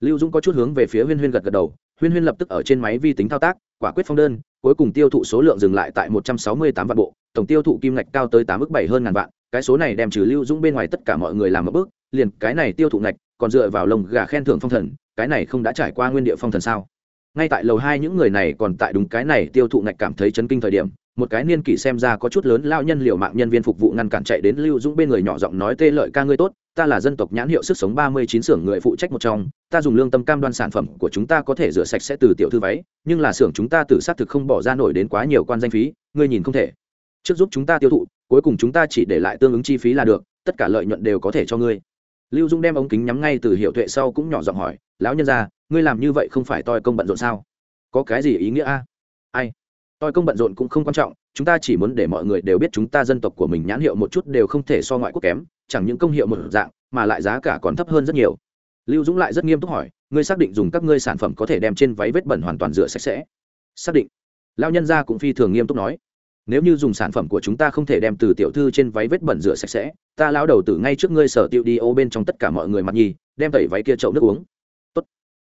S1: Lưu dũng có chút hướng về phía huyên huyên gật gật đầu, huyên huyên lập tức ở trên máy vi tính thao tác, quả quyết phong đơn, cuối cùng tiêu thụ số lượng dừng lại tại một trăm sáu mươi tám vạn bộ, tổng tiêu thụ kim ngạch cao tới tám ước bảy hơn ngàn vạn, cái số này đem trừ lưu dũng bên ngoài tất cả mọi người làm một bước, liền cái này tiêu thụ ngạch còn dựa vào lồng gà khen thưởng phong thần, cái này không đã trải qua nguyên địa phong thần sao? Ngay tại lầu hai những người này còn tại đúng cái này tiêu thụ ngạch cảm thấy chấn kinh thời điểm, một cái niên kỷ xem ra có chút lớn lao nhân liệu mạng nhân viên phục vụ ngăn cản chạy đến lưu dũng bên người nhỏ giọng nói, tê lợi ca ngươi tốt, ta là dân tộc nhãn hiệu sức sống ba mươi chín xưởng người phụ trách một trong, ta dùng lương tâm cam đoan sản phẩm của chúng ta có thể rửa sạch sẽ từ tiểu thư váy, nhưng là xưởng chúng ta tự xác thực không bỏ ra nổi đến quá nhiều quan danh phí, ngươi nhìn không thể. Trước giúp chúng ta tiêu thụ, cuối cùng chúng ta chỉ để lại tương ứng chi phí là được, tất cả lợi nhuận đều có thể cho ngươi lưu dung đem ống kính nhắm ngay từ hiệu tuệ sau cũng nhỏ giọng hỏi, lão nhân ra ngươi làm như vậy không phải toi công bận rộn sao? Có cái gì ý nghĩa a? Ai? Toi công bận rộn cũng không quan trọng, chúng ta chỉ muốn để mọi người đều biết chúng ta dân tộc của mình nhãn hiệu một chút đều không thể so ngoại quốc kém, chẳng những công hiệu một dạng, mà lại giá cả còn thấp hơn rất nhiều. Lưu dũng lại rất nghiêm túc hỏi, ngươi xác định dùng các ngươi sản phẩm có thể đem trên váy vết bẩn hoàn toàn rửa sạch sẽ? Xác định. Lao nhân gia cũng phi thường nghiêm túc nói nếu như dùng sản phẩm của chúng ta không thể đem từ tiểu thư trên váy vết bẩn rửa sạch sẽ ta lao đầu từ ngay trước ngươi sở tiệu đi ô bên trong tất cả mọi người mặt nhì, đem tẩy váy kia chậu nước uống. Tốt.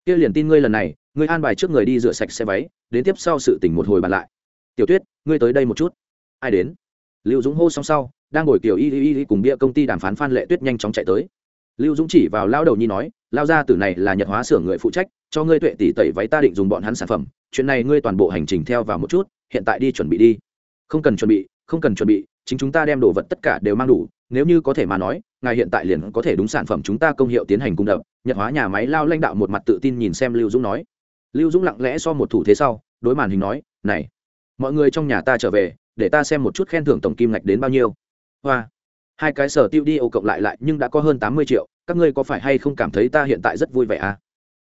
S1: Kia liền tin ngươi lần này ngươi an bài trước người đi rửa sạch xe váy đến tiếp sau sự tình một hồi bàn lại. Tiểu tuyết ngươi tới đây một chút. Ai đến? Lưu dũng hô xong sau đang ngồi kiểu y y y cùng bia công ty đàm phán phan lệ tuyết nhanh chóng chạy tới. Lưu dũng chỉ vào lao đầu nhi nói lao ra từ này là nhật hóa xưởng người phụ trách cho ngươi tuệ tỷ tẩy váy ta định dùng bọn hắn sản phẩm chuyện này ngươi toàn bộ hành trình theo vào một chút hiện tại đi chuẩn bị đi không cần chuẩn bị, không cần chuẩn bị, chính chúng ta đem đồ vật tất cả đều mang đủ, nếu như có thể mà nói, ngài hiện tại liền có thể đúng sản phẩm chúng ta công hiệu tiến hành cung đập. Nhật hóa nhà máy lao lãnh đạo một mặt tự tin nhìn xem lưu dũng nói. Lưu dũng lặng lẽ so một thủ thế sau, đối màn hình nói, này, mọi người trong nhà ta trở về, để ta xem một chút khen thưởng tổng kim ngạch đến bao nhiêu. Hoa, hai cái sở tiêu đi ô cộng lại lại, nhưng đã có hơn tám mươi triệu, các ngươi có phải hay không cảm thấy ta hiện tại rất vui vẻ à?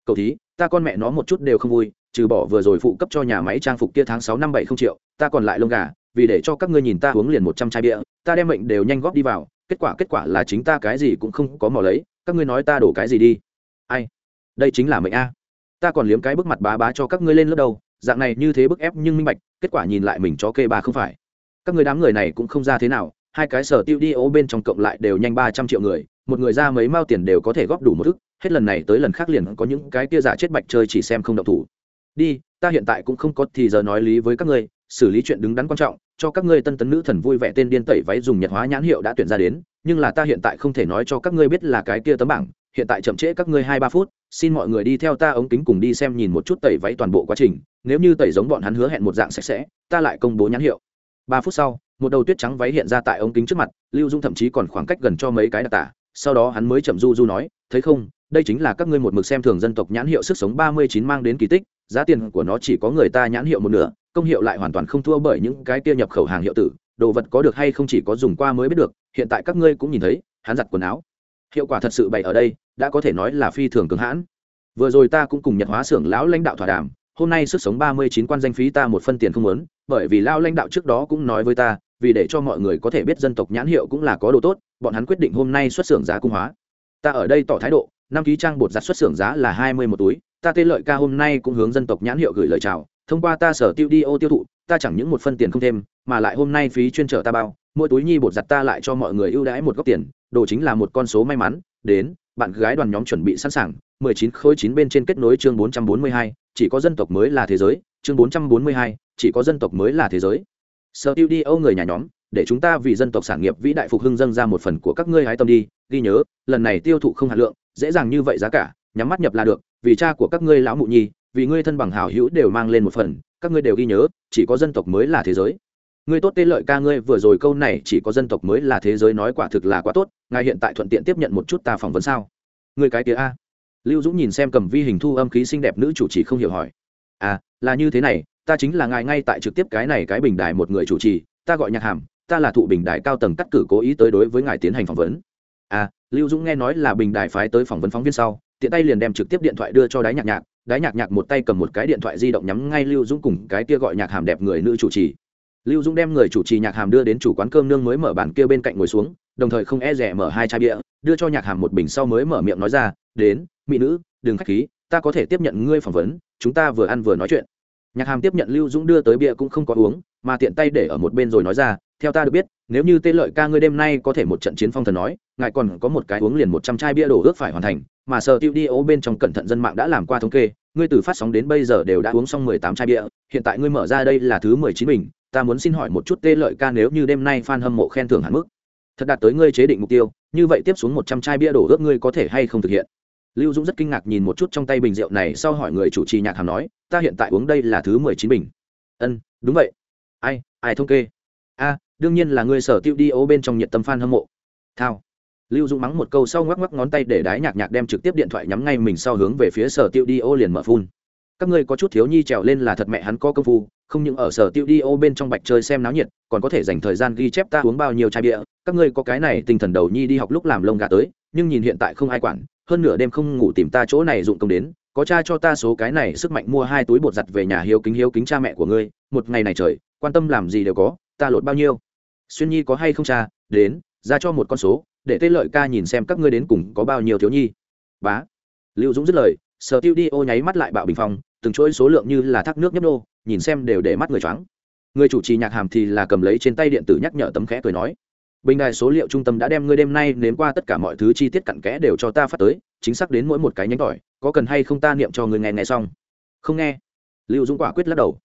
S1: Cậu thí, ta con mẹ nó một chút đều không vui, trừ bỏ vừa rồi phụ cấp cho nhà máy trang phục kia tháng sáu năm bảy không triệu, ta còn lại lông gà vì để cho các ngươi nhìn ta uống liền một trăm chai bia, ta đem mệnh đều nhanh góp đi vào, kết quả kết quả là chính ta cái gì cũng không có mò lấy, các ngươi nói ta đổ cái gì đi. Ai? Đây chính là mệnh a. Ta còn liếm cái bức mặt bá bá cho các ngươi lên lớp đầu, dạng này như thế bức ép nhưng minh bạch, kết quả nhìn lại mình cho kê bà không phải. Các người đám người này cũng không ra thế nào, hai cái sở tiêu đi ô bên trong cộng lại đều nhanh ba trăm triệu người, một người ra mấy mao tiền đều có thể góp đủ một thức, hết lần này tới lần khác liền có những cái kia giả chết bạch chơi chỉ xem không động thủ. Đi, ta hiện tại cũng không có thì giờ nói lý với các ngươi, xử lý chuyện đứng đắn quan trọng cho các ngươi tân tấn nữ thần vui vẻ tên điên tẩy váy dùng nhật hóa nhãn hiệu đã tuyển ra đến, nhưng là ta hiện tại không thể nói cho các ngươi biết là cái kia tấm bảng, hiện tại chậm trễ các ngươi hai ba phút, xin mọi người đi theo ta ống kính cùng đi xem nhìn một chút tẩy váy toàn bộ quá trình, nếu như tẩy giống bọn hắn hứa hẹn một dạng sạch sẽ, ta lại công bố nhãn hiệu. Ba phút sau, một đầu tuyết trắng váy hiện ra tại ống kính trước mặt, lưu dung thậm chí còn khoảng cách gần cho mấy cái đặc tả, sau đó hắn mới chậm du du nói, thấy không, đây chính là các ngươi một mực xem thường dân tộc nhãn hiệu sức sống ba mươi chín mang đến kỳ tích, giá tiền của nó chỉ có người ta nhãn hiệu một nửa công hiệu lại hoàn toàn không thua bởi những cái kia nhập khẩu hàng hiệu tử, đồ vật có được hay không chỉ có dùng qua mới biết được, hiện tại các ngươi cũng nhìn thấy, hắn giặt quần áo. Hiệu quả thật sự bày ở đây, đã có thể nói là phi thường cứng hãn. Vừa rồi ta cũng cùng nhật hóa xưởng lão lãnh đạo thỏa đàm, hôm nay sức sống ba mươi chín quan danh phí ta một phân tiền không muốn, bởi vì lao lãnh đạo trước đó cũng nói với ta, vì để cho mọi người có thể biết dân tộc nhãn hiệu cũng là có đồ tốt, bọn hắn quyết định hôm nay xuất xưởng giá cung hóa. Ta ở đây tỏ thái độ, năm ký trang bột giặt xuất xưởng giá là hai mươi một túi, ta tên lợi ca hôm nay cũng hướng dân tộc nhãn hiệu gửi lời chào thông qua ta sở tiêu đi ô tiêu thụ ta chẳng những một phân tiền không thêm mà lại hôm nay phí chuyên trở ta bao mỗi túi nhi bột giặt ta lại cho mọi người ưu đãi một góc tiền đồ chính là một con số may mắn. Đến bạn gái đoàn nhóm chuẩn bị sẵn sàng 19 khối 9 bên trên kết nối chương 442, chỉ có dân tộc mới là thế giới chương 442, chỉ có dân tộc mới là thế giới. Sở tiêu đi ô người nhà nhóm để chúng ta vì dân tộc sản nghiệp vĩ đại phục hưng dâng ra một phần của các ngươi hái tâm đi ghi nhớ lần này tiêu thụ không hạt lượng dễ dàng như vậy giá cả nhắm mắt nhập là được vì cha của các ngươi lão mụ nhi vì ngươi thân bằng hảo hữu đều mang lên một phần, các ngươi đều ghi nhớ, chỉ có dân tộc mới là thế giới. Ngươi tốt tê lợi ca ngươi vừa rồi câu này chỉ có dân tộc mới là thế giới nói quả thực là quá tốt, ngài hiện tại thuận tiện tiếp nhận một chút ta phỏng vấn sao? Ngươi cái tía a. Lưu dũng nhìn xem cầm vi hình thu âm khí xinh đẹp nữ chủ trì không hiểu hỏi. À là như thế này, ta chính là ngài ngay tại trực tiếp cái này cái bình đài một người chủ trì, ta gọi nhạc hàm, ta là thụ bình đài cao tầng cắt cử cố ý tới đối với ngài tiến hành phỏng vấn. À lưu dũng nghe nói là bình đài phái tới phỏng vấn phóng viên sau, tiện tay liền đem trực tiếp điện thoại đưa cho đái nhạc nhạc đái nhạc nhạc một tay cầm một cái điện thoại di động nhắm ngay lưu dũng cùng cái kia gọi nhạc hàm đẹp người nữ chủ trì. Lưu dũng đem người chủ trì nhạc hàm đưa đến chủ quán cơm nương mới mở bàn kia bên cạnh ngồi xuống, đồng thời không e rẻ mở hai chai bia, đưa cho nhạc hàm một bình sau mới mở miệng nói ra, đến, mỹ nữ, đừng k h á c h khí, ta có thể tiếp nhận ngươi phỏng vấn, chúng ta vừa ăn vừa nói chuyện. Nhạc hàm tiếp nhận lưu dũng đưa tới bia cũng không có uống, mà tiện tay để ở một bên rồi nói ra, theo ta được biết, nếu như tê lợi ca ngươi đêm nay có thể một trận chiến phong thần nói, ngài còn có một cái uống liền một trăm chai bia đổ ước phải hoàn thành mà sở tiêu đi ố bên trong cẩn thận dân mạng đã làm qua thống kê, ngươi từ phát sóng đến bây giờ đều đã uống xong mười tám chai bia, hiện tại ngươi mở ra đây là thứ mười chín bình, ta muốn xin hỏi một chút tê lợi ca nếu như đêm nay f a n hâm mộ khen thưởng hạn mức, thật đạt tới ngươi chế định mục tiêu, như vậy tiếp xuống một trăm chai bia đổ ước ngươi có thể hay không thực hiện? Lưu dũng rất kinh ngạc nhìn một chút trong tay bình rượu này, sau hỏi người chủ trì nhạc hàm nói, ta hiện tại uống đây là thứ mười chín bình. Ân, đúng vậy. Ai ai thống kê? A, đương nhiên là ngươi sở tiêu đi ố bên trong nhiệt tâm f a n hâm mộ. Thao lưu dũng mắng một câu sau ngoắc ngoắc ngón tay để đái nhạc nhạc đem trực tiếp điện thoại nhắm ngay mình sau hướng về phía sở tiêu đi ô liền mở phun. Các ngươi có chút thiếu nhi trèo lên là thật mẹ hắn có công phu, không những ở sở tiêu đi ô bên trong bạch chơi xem náo nhiệt, còn có thể dành thời gian ghi chép ta uống bao nhiêu chai bia. Các ngươi có cái này tinh thần đầu nhi đi học lúc làm lông gà tới, nhưng nhìn hiện tại không ai quản, hơn nửa đêm không ngủ tìm ta chỗ này dụng công đến, có cha cho ta số cái này sức mạnh mua hai túi bột giặt về nhà hiếu kính hiếu kính cha mẹ của ngươi, một ngày này trời, quan tâm làm gì đều có, ta lột bao nhiêu. Xuyên nhi có hay không cha? Đến, ra cho một con số để tê lợi ca nhìn xem các ngươi đến cùng có bao nhiêu thiếu nhi. Bá. Lưu dũng dứt lời, sở tiêu đi ô nháy mắt lại bạo bình phong, từng chuỗi số lượng như là thác nước nhấp nô, nhìn xem đều để mắt người choáng. Người chủ trì nhạc hàm thì là cầm lấy trên tay điện tử nhắc nhở tấm khẽ cười nói, bình đài số liệu trung tâm đã đem ngươi đêm nay nếm qua tất cả mọi thứ chi tiết cặn kẽ đều cho ta phát tới, chính xác đến mỗi một cái nhánh tỏi, có cần hay không ta niệm cho người nghe nghe xong. Không nghe. Lưu dũng quả quyết lắc đầu.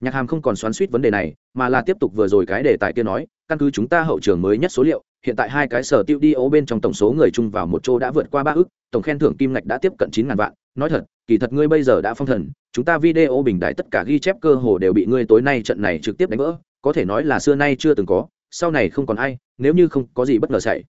S1: Nhạc hàm không còn xoắn suýt vấn đề này, mà là tiếp tục vừa rồi cái đề tài kia nói, căn cứ chúng ta hậu trường mới nhất số liệu hiện tại hai cái sở tiêu đi ố bên trong tổng số người chung vào một chỗ đã vượt qua ba ước, tổng khen thưởng kim ngạch đã tiếp cận chín ngàn vạn. Nói thật, kỳ thật ngươi bây giờ đã phong thần, chúng ta video bình đại tất cả ghi chép cơ hồ đều bị ngươi tối nay trận này trực tiếp đánh vỡ, có thể nói là xưa nay chưa từng có, sau này không còn ai, nếu như không có gì bất ngờ xảy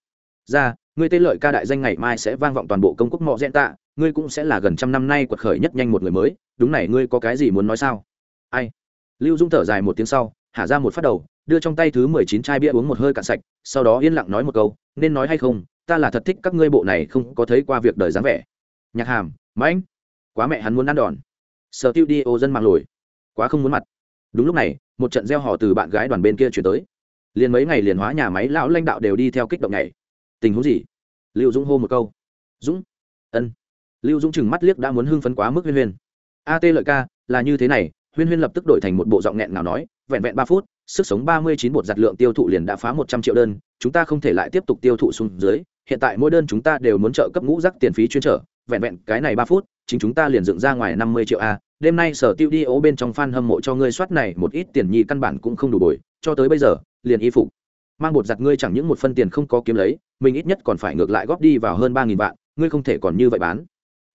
S1: ra, ngươi tên lợi ca đại danh ngày mai sẽ vang vọng toàn bộ công quốc mọ dẹn tạ, ngươi cũng sẽ là gần trăm năm nay quật khởi nhất nhanh một người mới, đúng này ngươi có cái gì muốn nói sao? Ai? Lưu dung thở dài một tiếng sau hả ra một phát đầu, đưa trong tay thứ mười chín chai bia uống một hơi cạn sạch sau đó yên lặng nói một câu, nên nói hay không, ta là thật thích các ngươi bộ này không có thấy qua việc đời dáng vẻ. Nhạc hàm, mãnh, quá mẹ hắn muốn ăn đòn. Sở tiêu đi ô dân mạng lồi, quá không muốn mặt. Đúng lúc này, một trận gieo họ từ bạn gái đoàn bên kia chuyển tới. Liền mấy ngày liền hóa nhà máy lão lãnh đạo đều đi theo kích động này tình huống gì? Lưu dũng hô một câu. Dũng, ân. Lưu dũng chừng mắt liếc đã muốn hưng phấn quá mức huyên huyên. A t lợi ca, là như thế này. Huyên huyên lập tức đổi thành một bộ giọng nghẹn nào nói, vẹn vẹn ba phút sức sống ba mươi chín bột giặt lượng tiêu thụ liền đã phá một trăm triệu đơn, chúng ta không thể lại tiếp tục tiêu thụ xuống dưới, hiện tại mỗi đơn chúng ta đều muốn trợ cấp ngũ rắc tiền phí chuyên trở, vẹn vẹn cái này ba phút, chính chúng ta liền dựng ra ngoài năm mươi triệu a, đêm nay sở tiêu đi ố bên trong fan hâm mộ cho ngươi soát này một ít tiền nhi căn bản cũng không đủ bồi, cho tới bây giờ, liền y phục. Mang bột giặt ngươi chẳng những một phân tiền không có kiếm lấy, mình ít nhất còn phải ngược lại góp đi vào hơn ba nghìn vạn, ngươi không thể còn như vậy bán.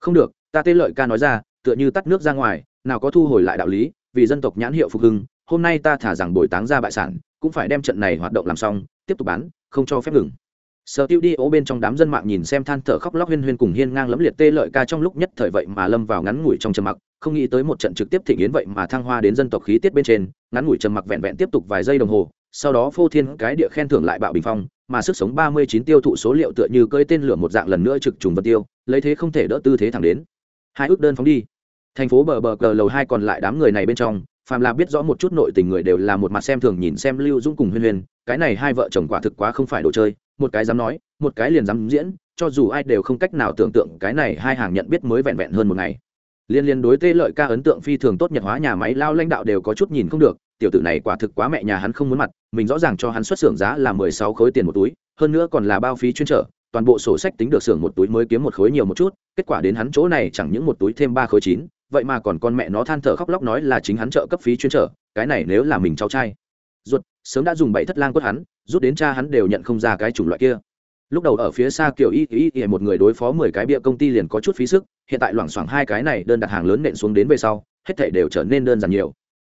S1: Không được, ta tên lợi ca nói ra, tựa như tắt nước ra ngoài, nào có thu hồi lại đạo lý, vì dân tộc nhãn hiệu phục hưng hôm nay ta thả rằng bồi táng ra bại sản, cũng phải đem trận này hoạt động làm xong, tiếp tục bán, không cho phép ngừng. Sở tiêu đi ố bên trong đám dân mạng nhìn xem than thở khóc lóc huyên huyên cùng hiên ngang lấm liệt tê lợi ca trong lúc nhất thời vậy mà lâm vào ngắn ngủi trong trầm mặc, không nghĩ tới một trận trực tiếp thịnh yến vậy mà thăng hoa đến dân tộc khí tiết bên trên, ngắn ngủi trầm mặc vẹn vẹn tiếp tục vài giây đồng hồ, sau đó phô thiên cái địa khen thưởng lại bạo bình phong, mà sức sống ba mươi chín tiêu thụ số liệu tựa như cơi tên lửa một dạng lần nữa trực trùng vật tiêu, lấy thế không thể đỡ tư thế thẳng đến. Hai ước đơn phóng đi. Thành phố bờ bờ cờ lầu hai còn lại đám người này bên trong phàm là biết rõ một chút nội tình người đều là một mặt xem thường nhìn xem lưu dũng cùng huyên huyên, cái này hai vợ chồng quả thực quá không phải đồ chơi, một cái dám nói, một cái liền dám diễn, cho dù ai đều không cách nào tưởng tượng cái này hai hàng nhận biết mới vẹn vẹn hơn một ngày. Liên liên đối tê lợi ca ấn tượng phi thường tốt nhật hóa nhà máy lao lãnh đạo đều có chút nhìn không được, tiểu tử này quả thực quá mẹ nhà hắn không muốn mặt, mình rõ ràng cho hắn xuất xưởng giá là mười sáu khối tiền một túi, hơn nữa còn là bao phí chuyên trở, toàn bộ sổ sách tính được xưởng một túi mới kiếm một khối nhiều một chút, kết quả đến hắn chỗ này chẳng những một túi thêm ba khối chín vậy mà còn con mẹ nó than thở khóc lóc nói là chính hắn trợ cấp phí chuyên trở, cái này nếu là mình cháu trai. Ruột, sớm đã dùng bảy thất lang quất hắn, rút đến cha hắn đều nhận không ra cái chủng loại kia. Lúc đầu ở phía xa kiểu y y y, một người đối phó mười cái bịa công ty liền có chút phí sức, hiện tại loảng xoảng hai cái này đơn đặt hàng lớn nện xuống đến về sau, hết thể đều trở nên đơn giản nhiều.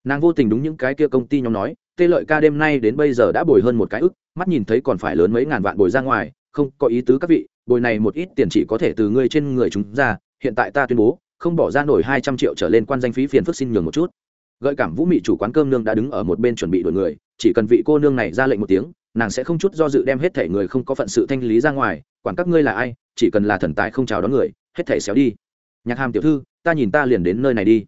S1: Nàng vô tình đúng những cái kia công ty nhóm nói, tê lợi ca đêm nay đến bây giờ đã bồi hơn một cái ức, mắt nhìn thấy còn phải lớn mấy ngàn vạn bồi ra ngoài, không có ý tứ các vị, bồi này một ít tiền chỉ có thể từ ngươi trên người chúng ra, hiện tại ta tuyên bố không bỏ ra nổi hai trăm triệu trở lên quan danh phí phiền phức xin nhường một chút. Gợi cảm vũ mị chủ quán cơm nương đã đứng ở một bên chuẩn bị đổi người, chỉ cần vị cô nương này ra lệnh một tiếng, nàng sẽ không chút do dự đem hết thể người không có phận sự thanh lý ra ngoài, quản các ngươi là ai, chỉ cần là thần tài không chào đón người, hết thể xéo đi. Nhạc hàm tiểu thư, ta nhìn ta liền đến nơi này đi.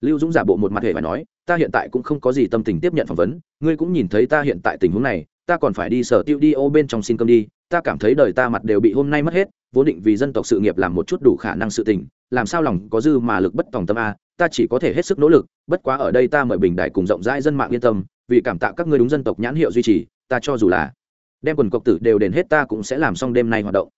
S1: Lưu dũng giả bộ một mặt hệ và nói, ta hiện tại cũng không có gì tâm tình tiếp nhận phỏng vấn, ngươi cũng nhìn thấy ta hiện tại tình huống này, ta còn phải đi sở tiêu đi ô bên trong xin cơm đi, ta cảm thấy đời ta mặt đều bị hôm nay mất hết, vốn định vì dân tộc sự nghiệp làm một chút đủ khả năng sự tình làm sao lòng có dư mà lực bất tòng tâm a, ta chỉ có thể hết sức nỗ lực, bất quá ở đây ta mời bình đại cùng rộng rãi dân mạng yên tâm, vì cảm tạ các ngươi đúng dân tộc nhãn hiệu duy trì, ta cho dù là đem quần cộc tử đều đền hết ta cũng sẽ làm xong đêm nay hoạt động.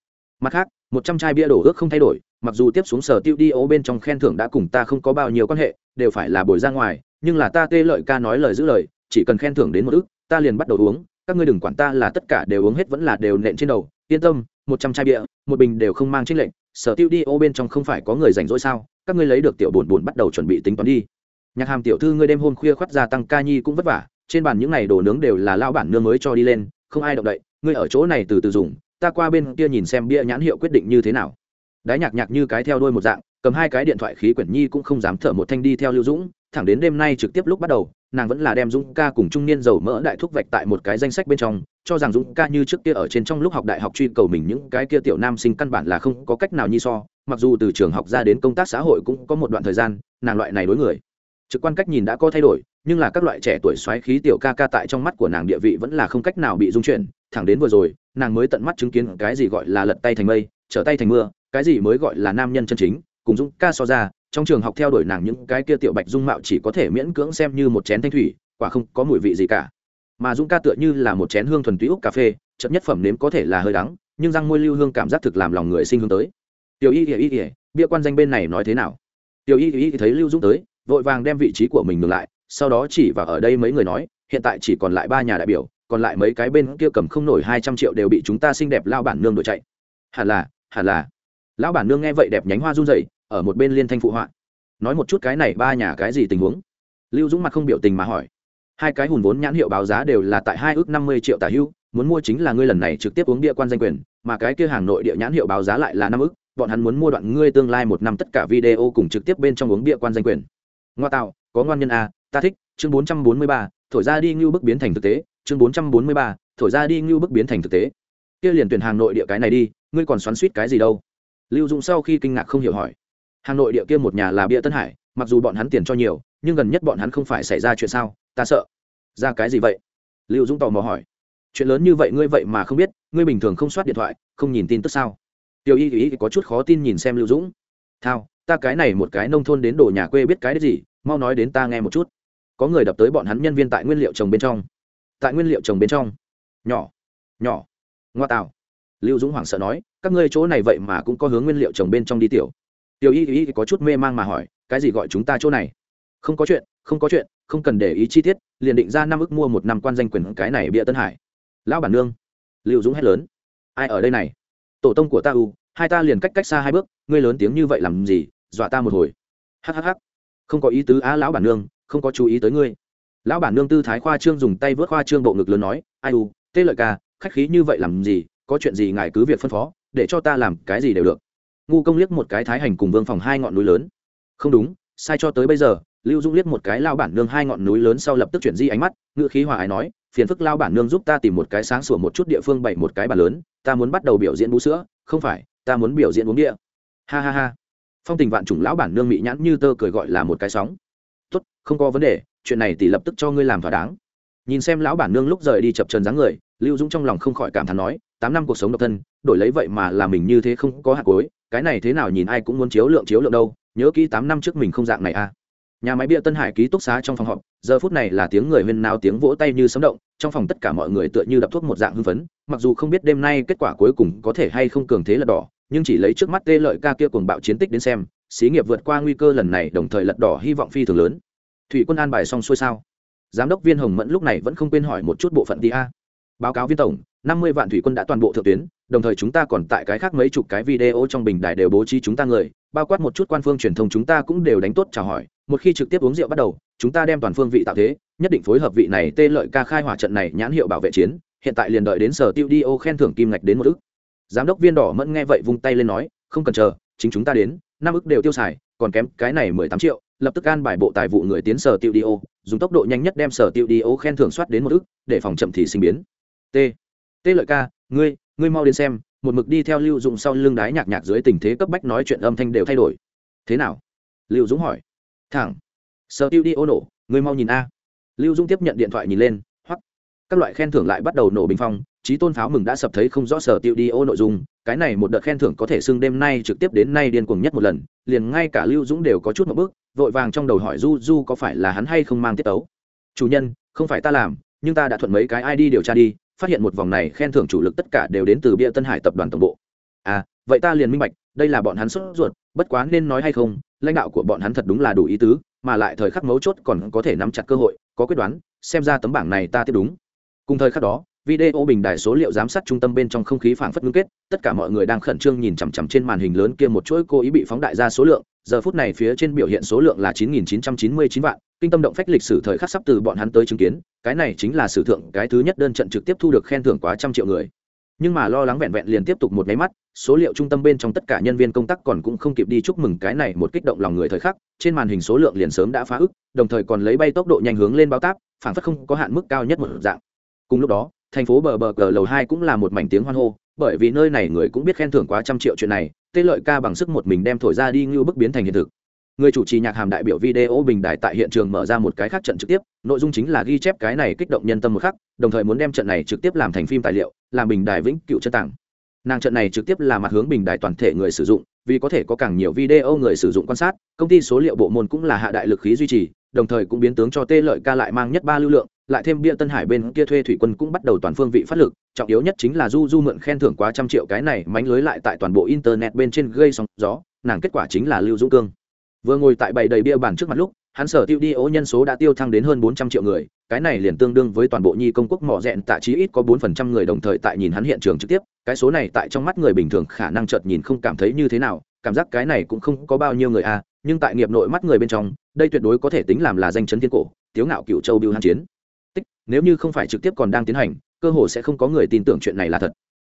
S1: Mặt khác, một trăm chai bia đổ ước không thay đổi, mặc dù tiếp xuống sở tiêu đi ô bên trong khen thưởng đã cùng ta không có bao nhiêu quan hệ, đều phải là bồi ra ngoài, nhưng là ta tê lợi ca nói lời giữ lời, chỉ cần khen thưởng đến một ước ta liền bắt đầu uống các ngươi đừng quản ta là tất cả đều uống hết vẫn là đều nện trên đầu, yên tâm, một trăm chai bia, một bình đều không mang trích lệnh sở tiêu đi, ô, bên trong không phải có người rảnh rỗi sao? Các ngươi lấy được tiểu buồn buồn bắt đầu chuẩn bị tính toán đi. Nhạc hàm tiểu thư ngươi đêm hôm khuya khoắt ra tăng ca nhi cũng vất vả, trên bàn những ngày đồ nướng đều là lao bản nương mới cho đi lên, không ai động đậy, ngươi ở chỗ này từ từ dùng, ta qua bên kia nhìn xem bia nhãn hiệu quyết định như thế nào. Đái nhạc nhạc như cái theo đôi một dạng, cầm hai cái điện thoại khí quyển nhi cũng không dám thở một thanh đi theo lưu dũng, thẳng đến đêm nay trực tiếp lúc bắt đầu nàng vẫn là đem dũng ca cùng trung niên dầu mỡ đại thúc vạch tại một cái danh sách bên trong, cho rằng dũng ca như trước kia ở trên trong lúc học đại học truy cầu mình những cái kia tiểu nam sinh căn bản là không có cách nào nhi so, mặc dù từ trường học ra đến công tác xã hội cũng có một đoạn thời gian, nàng loại này đối người. Trực quan cách nhìn đã có thay đổi, nhưng là các loại trẻ tuổi xoáy khí tiểu ca ca tại trong mắt của nàng địa vị vẫn là không cách nào bị dung chuyển. Thẳng đến vừa rồi, nàng mới tận mắt chứng kiến cái gì gọi là lật tay thành mây, trở tay thành mưa, cái gì mới gọi là nam nhân chân chính, cùng dũng ca so ra trong trường học theo đuổi nàng những cái kia tiểu bạch dung mạo chỉ có thể miễn cưỡng xem như một chén thanh thủy, quả không có mùi vị gì cả. Mà dũng ca tựa như là một chén hương thuần túy úc cà phê chậm nhất phẩm nếm có thể là hơi đắng, nhưng răng môi lưu hương cảm giác thực làm lòng người sinh hướng tới. Tiểu y ỉa y ỉa bia quan danh bên này nói thế nào? Tiểu y y thấy lưu dũng tới, vội vàng đem vị trí của mình ngừng lại, sau đó chỉ vào ở đây mấy người nói, hiện tại chỉ còn lại ba nhà đại biểu, còn lại mấy cái bên kia cầm không nổi hai trăm triệu đều bị chúng ta xinh đẹp lao bản nương đổi chạy. Hẳn là hẳn là. Lão bản nương nghe vậy đẹp nhánh hoa run rẩy ở một bên liên thanh phụ họa. Nói một chút cái này ba nhà cái gì tình huống. Lưu dũng mặt không biểu tình mà hỏi. Hai cái hùn vốn nhãn hiệu báo giá đều là tại hai ước năm mươi triệu tả hưu, muốn mua chính là ngươi lần này trực tiếp uống địa quan danh quyền, mà cái kia hàng nội địa nhãn hiệu báo giá lại là năm ước, bọn hắn muốn mua đoạn ngươi tương lai một năm tất cả video cùng trực tiếp bên trong uống địa quan danh quyền. Ngoa tạo, có ngoan nhân a, ta thích, chương bốn trăm bốn mươi ba, thổi ra đi ngưu bức biến thành thực tế, chương bốn trăm bốn mươi ba, thổi ra đi ngưu bức biến thành thực tế. Kia liền tuyển hàng nội địa cái này đi, ngươi còn xoắn suýt cái gì đâu? Lưu dũng sau khi kinh ngạc không hiểu hỏi hà nội địa kia một nhà là bia tân hải, mặc dù bọn hắn tiền cho nhiều, nhưng gần nhất bọn hắn không phải xảy ra chuyện sao, ta sợ. Ra cái gì vậy? Lưu dũng tò mò hỏi. Chuyện lớn như vậy ngươi vậy mà không biết, ngươi bình thường không soát điện thoại, không nhìn tin tức sao? Tiểu y ý có chút khó tin nhìn xem lưu dũng. Thao, ta cái này một cái nông thôn đến đồ nhà quê biết cái đấy gì, mau nói đến ta nghe một chút. Có người đập tới bọn hắn nhân viên tại nguyên liệu trồng bên trong. Tại nguyên liệu trồng bên trong. Nhỏ. Nhỏ. Ngoa tạo lưu dũng hoảng sợ nói, các ngươi chỗ này vậy mà cũng có hướng nguyên liệu trồng bên trong đi tiểu tiểu y y có chút mê mang mà hỏi, cái gì gọi chúng ta chỗ này? Không có chuyện, không có chuyện, không cần để ý chi tiết, liền định ra năm ức mua một năm quan danh quyền cái này bịa tân hải. Lão bản nương. Lưu dũng hét lớn. Ai ở đây này? Tổ tông của ta u, hai ta liền cách cách xa hai bước, ngươi lớn tiếng như vậy làm gì, dọa ta một hồi. Hhh không có ý tứ á lão bản nương, không có chú ý tới ngươi. Lão bản nương tư thái khoa trương dùng tay vớt khoa trương bộ ngực lớn nói, ai u, tê lợi ca, khách khí như vậy làm gì, có chuyện gì ngài cứ việc phân phó, để cho ta làm cái gì đều được ngu công liếc một cái thái hành cùng vương phòng hai ngọn núi lớn. Không đúng, sai cho tới bây giờ, lưu dung liếc một cái lao bản nương hai ngọn núi lớn sau lập tức chuyển di ánh mắt ngự khí hòa ái nói, phiền phức lao bản nương giúp ta tìm một cái sáng sủa một chút địa phương bày một cái bàn lớn, ta muốn bắt đầu biểu diễn bú sữa, không phải, ta muốn biểu diễn uống địa. Ha ha ha. Phong tình vạn chủng lão bản nương mỹ nhãn như tơ cười gọi là một cái sóng. Tốt, không có vấn đề, chuyện này tỷ lập tức cho ngươi làm thỏa đáng. Nhìn xem lão bản nương lúc rời đi chập trần dáng người, lưu dũng trong lòng không khỏi cảm thán nói, tám năm cuộc sống độc thân, đổi lấy vậy mà là mình như thế không có hạt cối cái này thế nào nhìn ai cũng muốn chiếu lượng chiếu lượng đâu, nhớ kỹ tám năm trước mình không dạng này à. Nhà máy bia tân hải ký túc xá trong phòng họp, giờ phút này là tiếng người huyên náo, tiếng vỗ tay như sấm động, trong phòng tất cả mọi người tựa như đập thuốc một dạng hưng phấn, mặc dù không biết đêm nay kết quả cuối cùng có thể hay không cường thế lật đỏ, nhưng chỉ lấy trước mắt tê lợi ca kia cuồng bạo chiến tích đến xem, xí nghiệp vượt qua nguy cơ lần này đồng thời lật đỏ hy vọng phi thường lớn. Thủy quân an bài xong xuôi sao? Giám đốc viên hồng mẫn lúc này vẫn không quên hỏi một chút bộ phận đi a báo cáo viên tổng, năm mươi vạn thủy quân đã toàn bộ thượng tuyến, đồng thời chúng ta còn tại cái khác mấy chục cái video trong bình đài đều bố trí chúng ta người, bao quát một chút quan phương truyền thông chúng ta cũng đều đánh tốt chào hỏi. Một khi trực tiếp uống rượu bắt đầu, chúng ta đem toàn phương vị tạo thế, nhất định phối hợp vị này tê lợi ca khai hỏa trận này nhãn hiệu bảo vệ chiến, hiện tại liền đợi đến sở tiêu đi ô khen thưởng kim ngạch đến một ức. Giám đốc viên đỏ mẫn nghe vậy vung tay lên nói, không cần chờ, chính chúng ta đến, năm ức đều tiêu xài, còn kém cái này mười tám triệu, lập tức an bài bộ tài vụ người tiến sở tiêu đi ô, dùng tốc độ nhanh nhất đem sở tiêu đi ô khen thưởng soát đến một ức, để phòng chậm thì sinh biến t. T lợi ca, ngươi ngươi mau đến xem, một mực đi theo lưu dụng sau lưng đái nhạc nhạc dưới tình thế cấp bách nói chuyện âm thanh đều thay đổi. Thế nào? Lưu dũng hỏi. Thẳng. Sở tiêu đi ô nổ, ngươi mau nhìn a. Lưu dũng tiếp nhận điện thoại nhìn lên hoắt các loại khen thưởng lại bắt đầu nổ bình phong trí tôn pháo mừng đã sập thấy không rõ sở tiêu đi ô nội dung, cái này một đợt khen thưởng có thể xưng đêm nay trực tiếp đến nay điên cuồng nhất một lần, liền ngay cả lưu dũng đều có chút một bước vội vàng trong đầu hỏi du du có phải là hắn hay không mang tiết tấu. Chủ nhân, không phải ta làm, nhưng ta đã thuận mấy cái id điều tra đi phát hiện một vòng này khen thưởng chủ lực tất cả đều đến từ bia tân hải tập đoàn tổng bộ. À vậy ta liền minh bạch, đây là bọn hắn sốt ruột, bất quá nên nói hay không, lãnh đạo của bọn hắn thật đúng là đủ ý tứ, mà lại thời khắc mấu chốt còn có thể nắm chặt cơ hội, có quyết đoán, xem ra tấm bảng này ta tiếp đúng. Cùng thời khắc đó video bình đài số liệu giám sát trung tâm bên trong không khí phảng phất ngưng kết, tất cả mọi người đang khẩn trương nhìn chằm chằm trên màn hình lớn kia một chuỗi cố ý bị phóng đại ra số lượng, giờ phút này phía trên biểu hiện số lượng là 9.999 vạn, kinh tâm động phách lịch sử thời khắc sắp từ bọn hắn tới chứng kiến, cái này chính là sử thượng cái thứ nhất đơn trận trực tiếp thu được khen thưởng quá trăm triệu người. Nhưng mà lo lắng vẹn vẹn liền tiếp tục một máy mắt, số liệu trung tâm bên trong tất cả nhân viên công tác còn cũng không kịp đi chúc mừng cái này một kích động lòng người thời khắc, trên màn hình số lượng liền sớm đã phá ức, đồng thời còn lấy bay tốc độ nhanh hướng lên báo táp phản phất không có hạn mức cao nhất một dạng. Cùng lúc đó thành phố bờ bờ cờ lầu hai cũng là một mảnh tiếng hoan hô, bởi vì nơi này người cũng biết khen thưởng quá trăm triệu chuyện này, tê lợi ca bằng sức một mình đem thổi ra đi như bức biến thành hiện thực. Người chủ trì nhạc hàm đại biểu video bình đại tại hiện trường mở ra một cái khác trận trực tiếp, nội dung chính là ghi chép cái này kích động nhân tâm một khắc, đồng thời muốn đem trận này trực tiếp làm thành phim tài liệu, làm bình đài vĩnh cựu chân tặng nàng trận này trực tiếp là mặt hướng bình đài toàn thể người sử dụng, vì có thể có càng nhiều video người sử dụng quan sát, công ty số liệu bộ môn cũng là hạ đại lực khí duy trì đồng thời cũng biến tướng cho tê lợi ca lại mang nhất ba lưu lượng lại thêm bia tân hải bên kia thuê thủy quân cũng bắt đầu toàn phương vị phát lực trọng yếu nhất chính là du du mượn khen thưởng quá trăm triệu cái này mánh lưới lại tại toàn bộ internet bên trên gây sóng gió nàng kết quả chính là lưu dũng cương. Vừa ngồi tại bầy đầy bia bàn trước mặt lúc hắn sở tiêu đi ố nhân số đã tiêu thăng đến hơn bốn trăm triệu người cái này liền tương đương với toàn bộ nhi công quốc mỏ rẽn tạ chí ít có bốn phần trăm người đồng thời tại nhìn hắn hiện trường trực tiếp cái số này tại trong mắt người bình thường khả năng chợt nhìn không cảm thấy như thế nào cảm giác cái này cũng không có bao nhiêu người a à, nhưng tại nghiệp nội mắt người bên trong đây tuyệt đối có thể tính làm là danh chấn thiên cổ, tiếu ngạo cựu châu biêu hàn chiến. Tích, nếu như không phải trực tiếp còn đang tiến hành, cơ hồ sẽ không có người tin tưởng chuyện này là thật.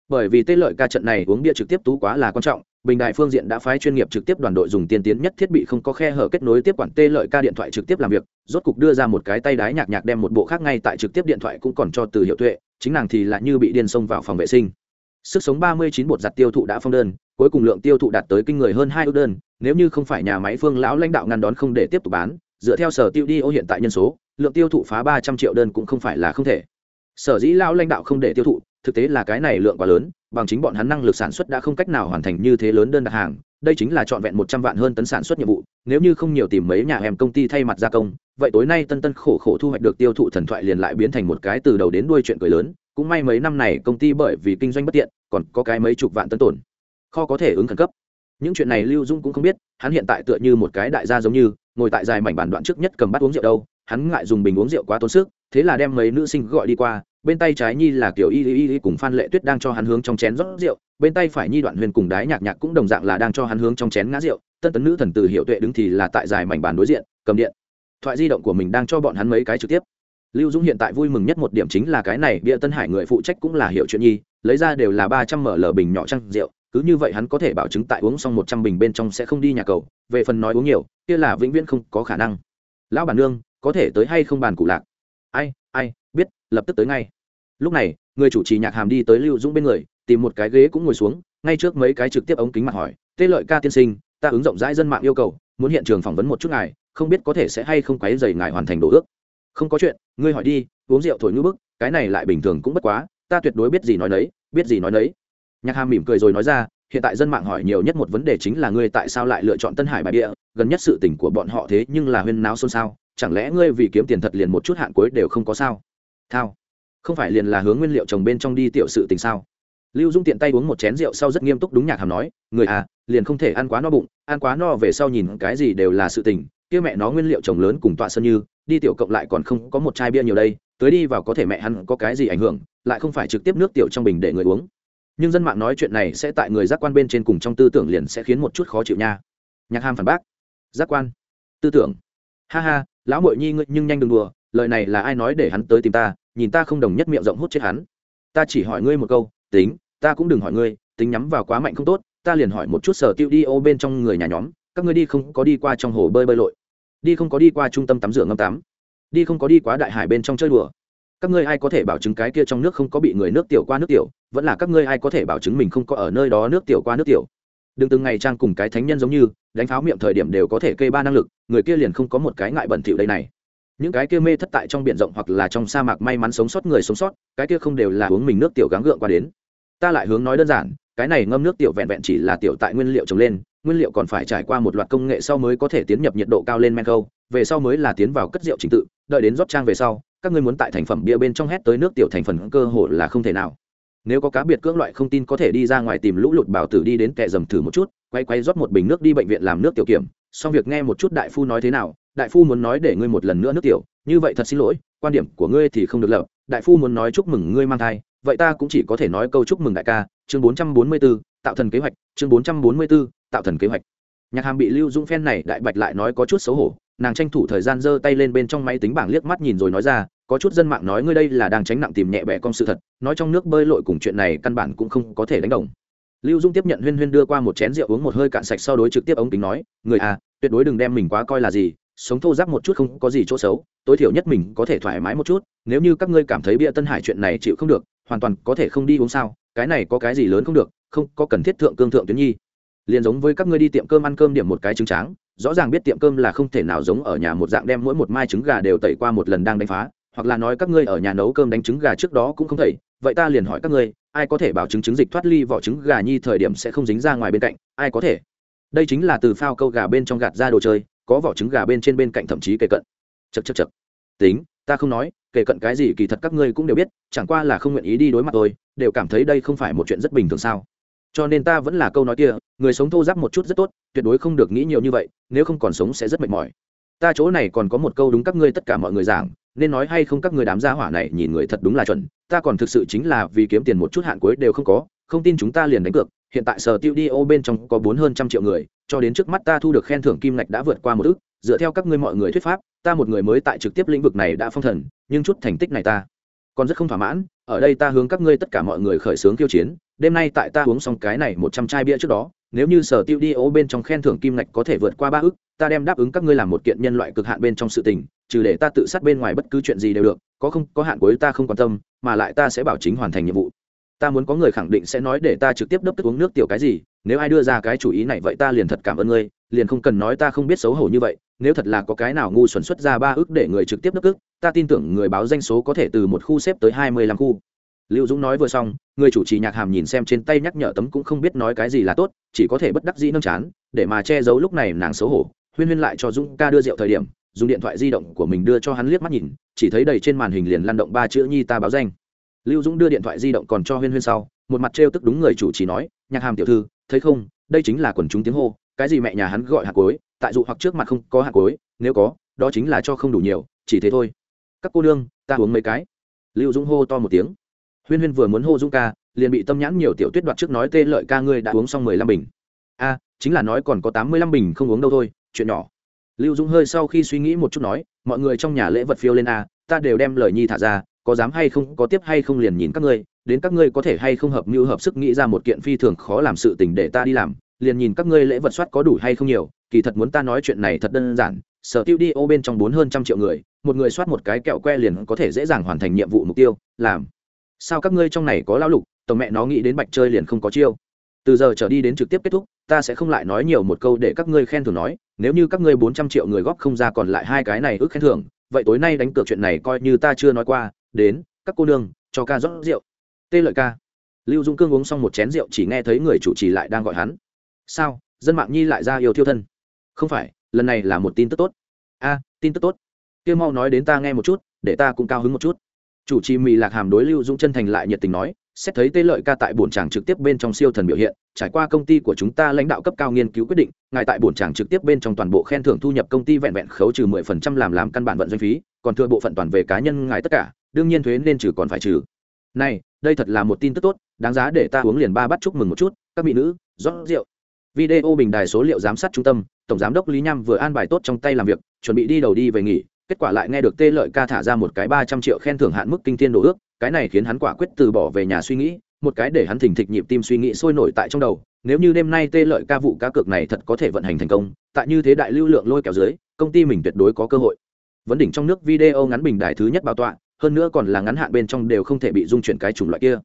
S1: Bởi vì tê lợi ca trận này uống bia trực tiếp tú quá là quan trọng, bình đại phương diện đã phái chuyên nghiệp trực tiếp đoàn đội dùng tiên tiến nhất thiết bị không có khe hở kết nối tiếp quản tê lợi ca điện thoại trực tiếp làm việc, rốt cục đưa ra một cái tay đái nhạc nhạc đem một bộ khác ngay tại trực tiếp điện thoại cũng còn cho từ hiệu tuệ, chính nàng thì lại như bị điên xông vào phòng vệ sinh. Sức sống ba mươi chín bột giặt tiêu thụ đã phong đơn cuối cùng lượng tiêu thụ đạt tới kinh người hơn hai ước đơn, nếu như không phải nhà máy phương lão lãnh đạo ngăn đón không để tiếp tục bán, dựa theo sở tiêu đi ô hiện tại nhân số, lượng tiêu thụ phá ba trăm triệu đơn cũng không phải là không thể. Sở dĩ lão lãnh đạo không để tiêu thụ, thực tế là cái này lượng quá lớn, bằng chính bọn hắn năng lực sản xuất đã không cách nào hoàn thành như thế lớn đơn đặt hàng, đây chính là trọn vẹn một trăm vạn hơn tấn sản xuất nhiệm vụ, nếu như không nhiều tìm mấy nhà em công ty thay mặt gia công, vậy tối nay tân tân khổ khổ thu hoạch được tiêu thụ thần thoại liền lại biến thành một cái từ đầu đến đuôi chuyện cười lớn, cũng may mấy năm này công ty bởi vì kinh doanh bất tiện, còn có cái mấy chục vạn tấn tổn kho có thể ứng khẩn cấp. Những chuyện này lưu dung cũng không biết, hắn hiện tại tựa như một cái đại gia giống như, ngồi tại dài mảnh bản đoạn trước nhất cầm bát uống rượu đâu, hắn ngại dùng bình uống rượu quá tốn sức, thế là đem mấy nữ sinh gọi đi qua, bên tay trái nhi là kiểu y y y cùng phan lệ tuyết đang cho hắn hướng trong chén rót rượu, bên tay phải nhi đoạn huyền cùng đái nhạc nhạc cũng đồng dạng là đang cho hắn hướng trong chén ngã rượu, tân tấn nữ thần từ hiệu tuệ đứng thì là tại dài mảnh bàn đối diện, cầm điện. Thoại di động của mình đang cho bọn hắn mấy cái trực tiếp. Lưu dũng hiện tại vui mừng nhất một điểm chính là cái này, bia tân hải người phụ trách cũng là hiệu chuyện nhi, lấy ra đều là ba trăm ml bình nhỏ trăng rượu cứ như vậy hắn có thể bảo chứng tại uống xong một trăm bình bên trong sẽ không đi nhà cầu, về phần nói uống nhiều, kia là vĩnh viễn không có khả năng. Lão bản nương, có thể tới hay không bàn cụ lạc? Ai ai, biết, lập tức tới ngay. Lúc này, người chủ trì nhạc hàm đi tới lưu dũng bên người, tìm một cái ghế cũng ngồi xuống, ngay trước mấy cái trực tiếp ống kính mặt hỏi, tê lợi ca tiên sinh, ta ứng rộng rãi dân mạng yêu cầu, muốn hiện trường phỏng vấn một chút ngài, không biết có thể sẽ hay không quấy dày ngài hoàn thành đồ ước. Không có chuyện, ngươi hỏi đi, uống rượu thổi ngư bức, cái này lại bình thường cũng bất quá, ta tuyệt đối biết gì nói nấy, biết gì nói nấy nhạc hàm mỉm cười rồi nói ra, hiện tại dân mạng hỏi nhiều nhất một vấn đề chính là ngươi tại sao lại lựa chọn tân hải bài địa gần nhất sự tình của bọn họ thế nhưng là huyên náo xôn xao, chẳng lẽ ngươi vì kiếm tiền thật liền một chút hạn cuối đều không có sao? Thao. Không phải liền là hướng nguyên liệu trồng bên trong đi tiểu sự tình sao? Lưu dung tiện tay uống một chén rượu sau rất nghiêm túc đúng nhạc hàm nói, người à liền không thể ăn quá no bụng, ăn quá no về sau nhìn cái gì đều là sự tình, kia mẹ nó nguyên liệu trồng lớn cùng tọa sơn như, đi tiểu cộng lại còn không có một chai bia nhiều đây, tới đi vào có thể mẹ hắn có cái gì ảnh hưởng, lại không phải trực tiếp nước tiểu trong bình để người uống nhưng dân mạng nói chuyện này sẽ tại người giác quan bên trên cùng trong tư tưởng liền sẽ khiến một chút khó chịu nha. Nhạc hàm phản bác. Giác quan. Tư tưởng. Ha ha, lão mội nhi ngươi nhưng nhanh đừng đùa, lời này là ai nói để hắn tới tìm ta, nhìn ta không đồng nhất miệng rộng hút chết hắn. Ta chỉ hỏi ngươi một câu, tính, ta cũng đừng hỏi ngươi, tính nhắm vào quá mạnh không tốt, ta liền hỏi một chút sở tiêu đi ô bên trong người nhà nhóm, các ngươi đi không có đi qua trong hồ bơi bơi lội. Đi không có đi qua trung tâm tắm rửa ngâm tắm. Đi không có đi qua đại hải bên trong chơi đùa các ngươi ai có thể bảo chứng cái kia trong nước không có bị người nước tiểu qua nước tiểu, vẫn là các ngươi ai có thể bảo chứng mình không có ở nơi đó nước tiểu qua nước tiểu. Đừng từng ngày trang cùng cái thánh nhân giống như, đánh pháo miệng thời điểm đều có thể kê ba năng lực, người kia liền không có một cái ngại bẩn thỉu đây này. Những cái kia mê thất tại trong biển rộng hoặc là trong sa mạc may mắn sống sót người sống sót, cái kia không đều là uống mình nước tiểu gắng gượng qua đến. Ta lại hướng nói đơn giản, cái này ngâm nước tiểu vẹn vẹn chỉ là tiểu tại nguyên liệu trồng lên, nguyên liệu còn phải trải qua một loạt công nghệ sau mới có thể tiến nhập nhiệt độ cao lên men khâu về sau mới là tiến vào cất rượu trình tự, đợi đến rót trang về sau các ngươi muốn tại thành phẩm bia bên trong hét tới nước tiểu thành phần cơ hội là không thể nào. Nếu có cá biệt cưỡng loại không tin có thể đi ra ngoài tìm lũ lụt bảo tử đi đến kẹ dầm thử một chút quay quay rót một bình nước đi bệnh viện làm nước tiểu kiểm. Xong việc nghe một chút đại phu nói thế nào đại phu muốn nói để ngươi một lần nữa nước tiểu. Như vậy thật xin lỗi quan điểm của ngươi thì không được lập. Đại phu muốn nói chúc mừng ngươi mang thai vậy ta cũng chỉ có thể nói câu chúc mừng đại ca. Chương 444, tạo thần kế hoạch. Chương 444, tạo thần kế hoạch. Nhạc hàm bị lưu dũng phen này đại bạch lại nói có chút xấu hổ nàng tranh thủ thời gian giơ tay lên bên trong máy tính bảng liếc mắt nhìn rồi nói ra, có chút dân mạng nói ngươi đây là đang tránh nặng tìm nhẹ bẻ con sự thật, nói trong nước bơi lội cùng chuyện này căn bản cũng không có thể đánh đồng. Lưu dung tiếp nhận huyên huyên đưa qua một chén rượu uống một hơi cạn sạch sau đối trực tiếp ống kính nói, người à tuyệt đối đừng đem mình quá coi là gì, sống thô giáp một chút không có gì chỗ xấu, tối thiểu nhất mình có thể thoải mái một chút, nếu như các ngươi cảm thấy bia tân hải chuyện này chịu không được, hoàn toàn có thể không đi uống sao, cái này có cái gì lớn không được, không có cần thiết thượng cương thượng tuyến nhi liền giống với các ngươi đi tiệm cơm ăn cơm điểm một cái trứng tráng, rõ ràng biết tiệm cơm là không thể nào giống ở nhà một dạng đem mỗi một mai trứng gà đều tẩy qua một lần đang đánh phá, hoặc là nói các ngươi ở nhà nấu cơm đánh trứng gà trước đó cũng không thể vậy ta liền hỏi các ngươi, ai có thể bảo chứng trứng dịch thoát ly vỏ trứng gà nhi thời điểm sẽ không dính ra ngoài bên cạnh, ai có thể? Đây chính là từ phao câu gà bên trong gạt ra đồ chơi, có vỏ trứng gà bên trên bên cạnh thậm chí kề cận. Chật chật chật tính, ta không nói kể cận cái gì kỳ thật các ngươi cũng đều biết, chẳng qua là không nguyện ý đi đối mặt tôi, đều cảm thấy đây không phải một chuyện rất bình thường sao? Cho nên ta vẫn là câu nói kia, người sống thô giáp một chút rất tốt, tuyệt đối không được nghĩ nhiều như vậy, nếu không còn sống sẽ rất mệt mỏi. Ta chỗ này còn có một câu đúng các ngươi tất cả mọi người giảng, nên nói hay không các người đám gia hỏa này nhìn người thật đúng là chuẩn, ta còn thực sự chính là vì kiếm tiền một chút hạn cuối đều không có, không tin chúng ta liền đánh cược, hiện tại sở tiêu đi ô bên trong có bốn hơn trăm triệu người, cho đến trước mắt ta thu được khen thưởng kim ngạch đã vượt qua một ước, dựa theo các ngươi mọi người thuyết pháp, ta một người mới tại trực tiếp lĩnh vực này đã phong thần, nhưng chút thành tích này ta còn rất không thỏa mãn ở đây ta hướng các ngươi tất cả mọi người khởi xướng kiêu chiến, đêm nay tại ta uống xong cái này một trăm chai bia trước đó, nếu như sở tiêu đi ô bên trong khen thưởng kim ngạch có thể vượt qua ba ước, ta đem đáp ứng các ngươi làm một kiện nhân loại cực hạn bên trong sự tình, trừ để ta tự sát bên ngoài bất cứ chuyện gì đều được, có không, có hạn cuối ta không quan tâm, mà lại ta sẽ bảo chính hoàn thành nhiệm vụ. Ta muốn có người khẳng định sẽ nói để ta trực tiếp đấp tức uống nước tiểu cái gì, nếu ai đưa ra cái chủ ý này vậy ta liền thật cảm ơn ngươi, liền không cần nói ta không biết xấu hổ như vậy nếu thật là có cái nào ngu xuẩn xuất ra ba ước để người trực tiếp nấp ức, ta tin tưởng người báo danh số có thể từ một khu xếp tới hai mươi lăm khu. Lưu dũng nói vừa xong, người chủ trì nhạc hàm nhìn xem trên tay nhắc nhở tấm cũng không biết nói cái gì là tốt, chỉ có thể bất đắc dĩ nâng chán, để mà che giấu lúc này nàng xấu hổ. Huyên huyên lại cho dũng ca đưa rượu thời điểm, dùng điện thoại di động của mình đưa cho hắn liếc mắt nhìn, chỉ thấy đầy trên màn hình liền lăn động ba chữ nhi ta báo danh lưu dũng đưa điện thoại di động còn cho huyên huyên sau, một mặt trêu tức đúng người chủ trì nói, nhạc hàm tiểu thư, thấy không? Đây chính là quần chúng tiếng hô cái gì mẹ nhà hắn gọi hạt cối, tại dụ hoặc trước mặt không có hạt cối, nếu có, đó chính là cho không đủ nhiều, chỉ thế thôi. Các cô nương, ta uống mấy cái. Lưu dũng hô to một tiếng. Huyên huyên vừa muốn hô dũng ca, liền bị tâm nhãn nhiều tiểu tuyết đoạt trước nói tê lợi ca ngươi đã uống xong mười lăm bình. A, chính là nói còn có tám mươi lăm bình không uống đâu thôi, chuyện nhỏ. Lưu dũng hơi sau khi suy nghĩ một chút nói, mọi người trong nhà lễ vật phiêu lên a, ta đều đem lời nhi thả ra, có dám hay không, có tiếp hay không liền nhìn các ngươi, đến các ngươi có thể hay không hợp mưu hợp sức nghĩ ra một kiện phi thường khó làm sự tình để ta đi làm liền nhìn các ngươi lễ vật soát có đủ hay không nhiều, kỳ thật muốn ta nói chuyện này thật đơn giản, sở tiêu đi ô bên trong bốn hơn trăm triệu người, một người soát một cái kẹo que liền có thể dễ dàng hoàn thành nhiệm vụ mục tiêu, làm. Sao các ngươi trong này có lao lục, tổng mẹ nó nghĩ đến bạch chơi liền không có chiêu. Từ giờ trở đi đến trực tiếp kết thúc, ta sẽ không lại nói nhiều một câu để các ngươi khen thưởng nói, nếu như các ngươi bốn trăm triệu người góp không ra còn lại hai cái này ước khen thưởng, vậy tối nay đánh cược chuyện này coi như ta chưa nói qua, đến, các cô nương, cho ca rót rượu. Tê lợi ca. Lưu dung cương uống xong một chén rượu chỉ nghe thấy người chủ trì lại đang gọi hắn sao? Dân mạng nhi lại ra yêu thiêu thân. Không phải, lần này là một tin tức tốt. A, tin tức tốt. Kia mau nói đến ta nghe một chút, để ta cũng cao hứng một chút. Chủ trì mì lạc hàm đối lưu dũng chân thành lại nhiệt tình nói, xét thấy tê lợi ca tại bổn tràng trực tiếp bên trong siêu thần biểu hiện, trải qua công ty của chúng ta lãnh đạo cấp cao nghiên cứu quyết định, ngài tại bổn tràng trực tiếp bên trong toàn bộ khen thưởng thu nhập công ty vẹn vẹn khấu trừ mười phần trăm làm làm căn bản vận doanh phí, còn thừa bộ phận toàn về cá nhân ngài tất cả, đương nhiên thuế nên trừ còn phải trừ. Này, đây thật là một tin tức tốt, đáng giá để ta uống liền ba bắt chúc mừng một chút, các mỹ nữ, rót rượu video bình đài số liệu giám sát trung tâm, tổng giám đốc lý nham vừa an bài tốt trong tay làm việc, chuẩn bị đi đầu đi về nghỉ, kết quả lại nghe được tê lợi ca thả ra một cái ba trăm triệu khen thưởng hạn mức kinh thiên đồ ước, cái này khiến hắn quả quyết từ bỏ về nhà suy nghĩ, một cái để hắn thỉnh thịch nhịp tim suy nghĩ sôi nổi tại trong đầu, nếu như đêm nay tê lợi ca vụ cá cược này thật có thể vận hành thành công, tại như thế đại lưu lượng lôi kéo dưới, công ty mình tuyệt đối có cơ hội. Vấn đỉnh trong nước video ngắn bình đài thứ nhất bảo tọa, hơn nữa còn là ngắn hạn bên trong đều không thể bị dung chuyển cái chủng loại kia.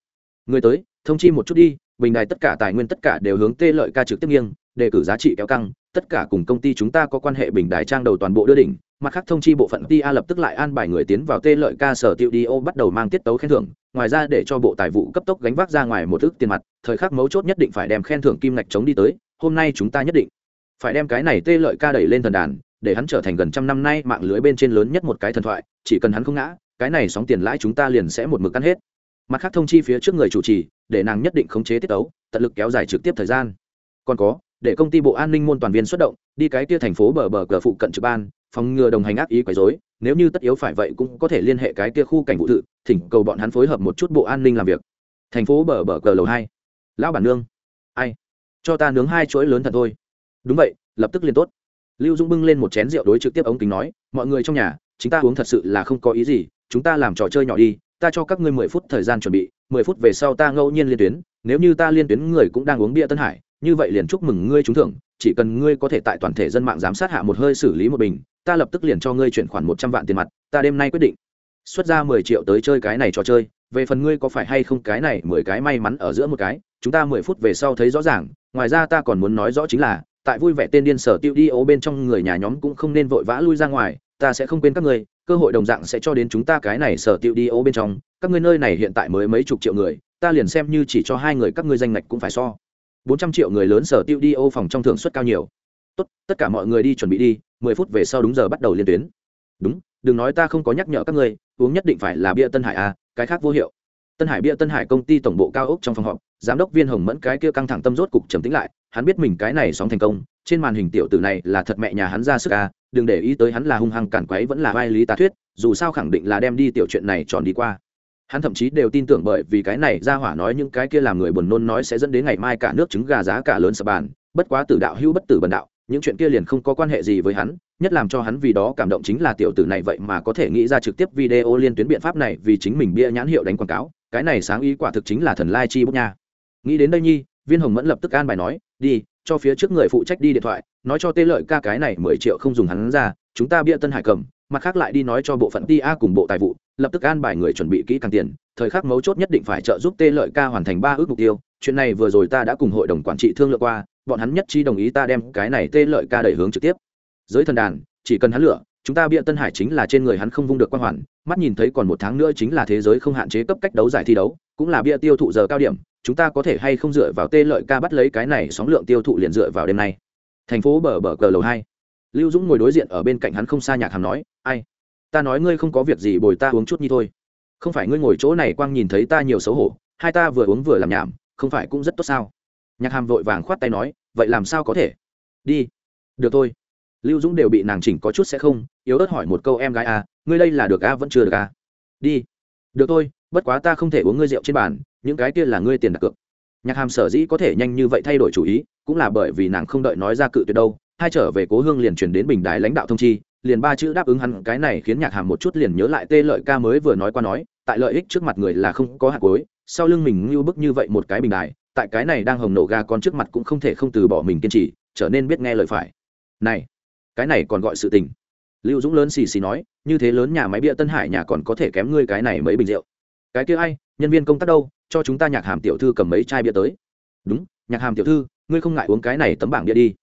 S1: Người tới, thông chi một chút đi bình đài tất cả tài nguyên tất cả đều hướng tê lợi ca trực tiếp nghiêng, đề cử giá trị kéo căng, tất cả cùng công ty chúng ta có quan hệ bình đài trang đầu toàn bộ đưa đỉnh, mặt khác thông chi bộ phận tia lập tức lại an bài người tiến vào tê lợi ca sở tiệu đi ô bắt đầu mang tiết tấu khen thưởng, ngoài ra để cho bộ tài vụ cấp tốc gánh vác ra ngoài một ước tiền mặt, thời khắc mấu chốt nhất định phải đem khen thưởng kim ngạch chống đi tới, hôm nay chúng ta nhất định phải đem cái này tê lợi ca đẩy lên thần đàn, để hắn trở thành gần trăm năm nay mạng lưới bên trên lớn nhất một cái thần thoại, chỉ cần hắn không ngã, cái này sóng tiền lãi chúng ta liền sẽ một mực cắn hết mặt khác thông chi phía trước người chủ trì, để nàng nhất định khống chế tiết tấu, tận lực kéo dài trực tiếp thời gian. Còn có, để công ty bộ an ninh môn toàn viên xuất động, đi cái kia thành phố bờ bờ cờ phụ cận trực ban, phòng ngừa đồng hành ác ý quấy dối nếu như tất yếu phải vậy cũng có thể liên hệ cái kia khu cảnh vụ tự, thỉnh cầu bọn hắn phối hợp một chút bộ an ninh làm việc. Thành phố bờ bờ cờ lầu hai. Lão bản nương. Ai? Cho ta nướng hai chuỗi lớn thật thôi. Đúng vậy, lập tức liền tốt. Lưu dũng bưng lên một chén rượu đối trực tiếp ống kính nói, mọi người trong nhà, chúng ta uống thật sự là không có ý gì, chúng ta làm trò chơi nhỏ đi ta cho các ngươi mười phút thời gian chuẩn bị, mười phút về sau ta ngẫu nhiên liên tuyến, nếu như ta liên tuyến người cũng đang uống bia tân hải, như vậy liền chúc mừng ngươi trúng thưởng, chỉ cần ngươi có thể tại toàn thể dân mạng giám sát hạ một hơi xử lý một bình, ta lập tức liền cho ngươi chuyển khoản một trăm vạn tiền mặt, ta đêm nay quyết định xuất ra mười triệu tới chơi cái này trò chơi, về phần ngươi có phải hay không cái này mười cái may mắn ở giữa một cái, chúng ta mười phút về sau thấy rõ ràng, ngoài ra ta còn muốn nói rõ chính là, tại vui vẻ tên điên sở tiêu đi ố bên trong người nhà nhóm cũng không nên vội vã lui ra ngoài, ta sẽ không quên các ngươi cơ hội đồng dạng sẽ cho đến chúng ta cái này sở tiêu đi ô bên trong. Các ngươi nơi này hiện tại mới mấy chục triệu người, ta liền xem như chỉ cho hai người các ngươi danh ngạch cũng phải so. Bốn trăm triệu người lớn sở tiêu đi ô phòng trong thưởng suất cao nhiều. Tốt, tất cả mọi người đi chuẩn bị đi, mười phút về sau đúng giờ bắt đầu liên tuyến. Đúng, đừng nói ta không có nhắc nhở các ngươi, uống nhất định phải là bia tân hải a cái khác vô hiệu. Tân hải bia tân hải công ty tổng bộ cao ốc trong phòng họp, giám đốc viên hồng mẫn cái kia căng thẳng tâm rốt cục trầm tĩnh lại, hắn biết mình cái này sóng thành công, trên màn hình tiểu tử này là thật mẹ nhà hắn ra sức a đừng để ý tới hắn là hung hăng cản quấy vẫn là vai lý tá thuyết, dù sao khẳng định là đem đi tiểu chuyện này tròn đi qua. Hắn thậm chí đều tin tưởng bởi vì cái này ra hỏa nói những cái kia làm người buồn nôn nói sẽ dẫn đến ngày mai cả nước trứng gà giá cả lớn sập bàn, bất quá tử đạo hữu bất tử bần đạo, những chuyện kia liền không có quan hệ gì với hắn, nhất làm cho hắn vì đó cảm động chính là tiểu tử này vậy mà có thể nghĩ ra trực tiếp video liên tuyến biện pháp này vì chính mình bia nhãn hiệu đánh quảng cáo, cái này sáng ý quả thực chính là thần lai chi bốc nha. Nghĩ đến đây nhi, viên hồng mẫn lập tức an bài nói, đi cho phía trước người phụ trách đi điện thoại, nói cho tê lợi ca cái này mười triệu không dùng hắn ra, chúng ta bia tân hải cầm, mặt khác lại đi nói cho bộ phận ti a cùng bộ tài vụ, lập tức an bài người chuẩn bị kỹ càng tiền, thời khắc mấu chốt nhất định phải trợ giúp tê lợi ca hoàn thành ba ước mục tiêu, chuyện này vừa rồi ta đã cùng hội đồng quản trị thương lượng qua, bọn hắn nhất trí đồng ý ta đem cái này tê lợi ca đẩy hướng trực tiếp. Giới thần đàn, chỉ cần hắn lựa, chúng ta bịa tân hải chính là trên người hắn không vung được quan hoàn, mắt nhìn thấy còn một tháng nữa chính là thế giới không hạn chế cấp cách đấu giải thi đấu, cũng là bịa tiêu thụ giờ cao điểm chúng ta có thể hay không dựa vào tê lợi ca bắt lấy cái này sóng lượng tiêu thụ liền dựa vào đêm nay. Thành phố bờ bờ cờ lầu hai. Lưu dũng ngồi đối diện ở bên cạnh hắn không xa nhạc hàm nói ai? Ta nói ngươi không có việc gì bồi ta uống chút như thôi. Không phải ngươi ngồi chỗ này quang nhìn thấy ta nhiều xấu hổ hai ta vừa uống vừa làm nhảm không phải cũng rất tốt sao? Nhạc hàm vội vàng khoát tay nói vậy làm sao có thể? Đi. Được thôi. Lưu dũng đều bị nàng chỉnh có chút sẽ không yếu ớt hỏi một câu em gái à, ngươi đây là được à, vẫn chưa được à. đi. Được thôi bất quá ta không thể uống ngươi rượu trên bàn những cái kia là ngươi tiền đặt cược. Nhạc hàm sở dĩ có thể nhanh như vậy thay đổi chủ ý, cũng là bởi vì nàng không đợi nói ra cự tuyệt đâu, hai trở về cố hương liền chuyển đến bình đài lãnh đạo thông chi, liền ba chữ đáp ứng hắn, cái này khiến nhạc hàm một chút liền nhớ lại tê lợi ca mới vừa nói qua nói, tại lợi ích trước mặt người là không có hạt cối sau lưng mình như bức như vậy một cái bình đài, tại cái này đang hồng nổ ga con trước mặt cũng không thể không từ bỏ mình kiên trì, trở nên biết nghe lời phải. Này, cái này còn gọi sự tình. Lưu dũng lớn xì xì nói, như thế lớn nhà máy bia tân hải nhà còn có thể kém ngươi cái này mấy bình rượu. Cái kia ai nhân viên công tác đâu, cho chúng ta nhạc hàm tiểu thư cầm mấy chai bia tới. Đúng, nhạc hàm tiểu thư, ngươi không ngại uống cái này tấm bảng bia đi.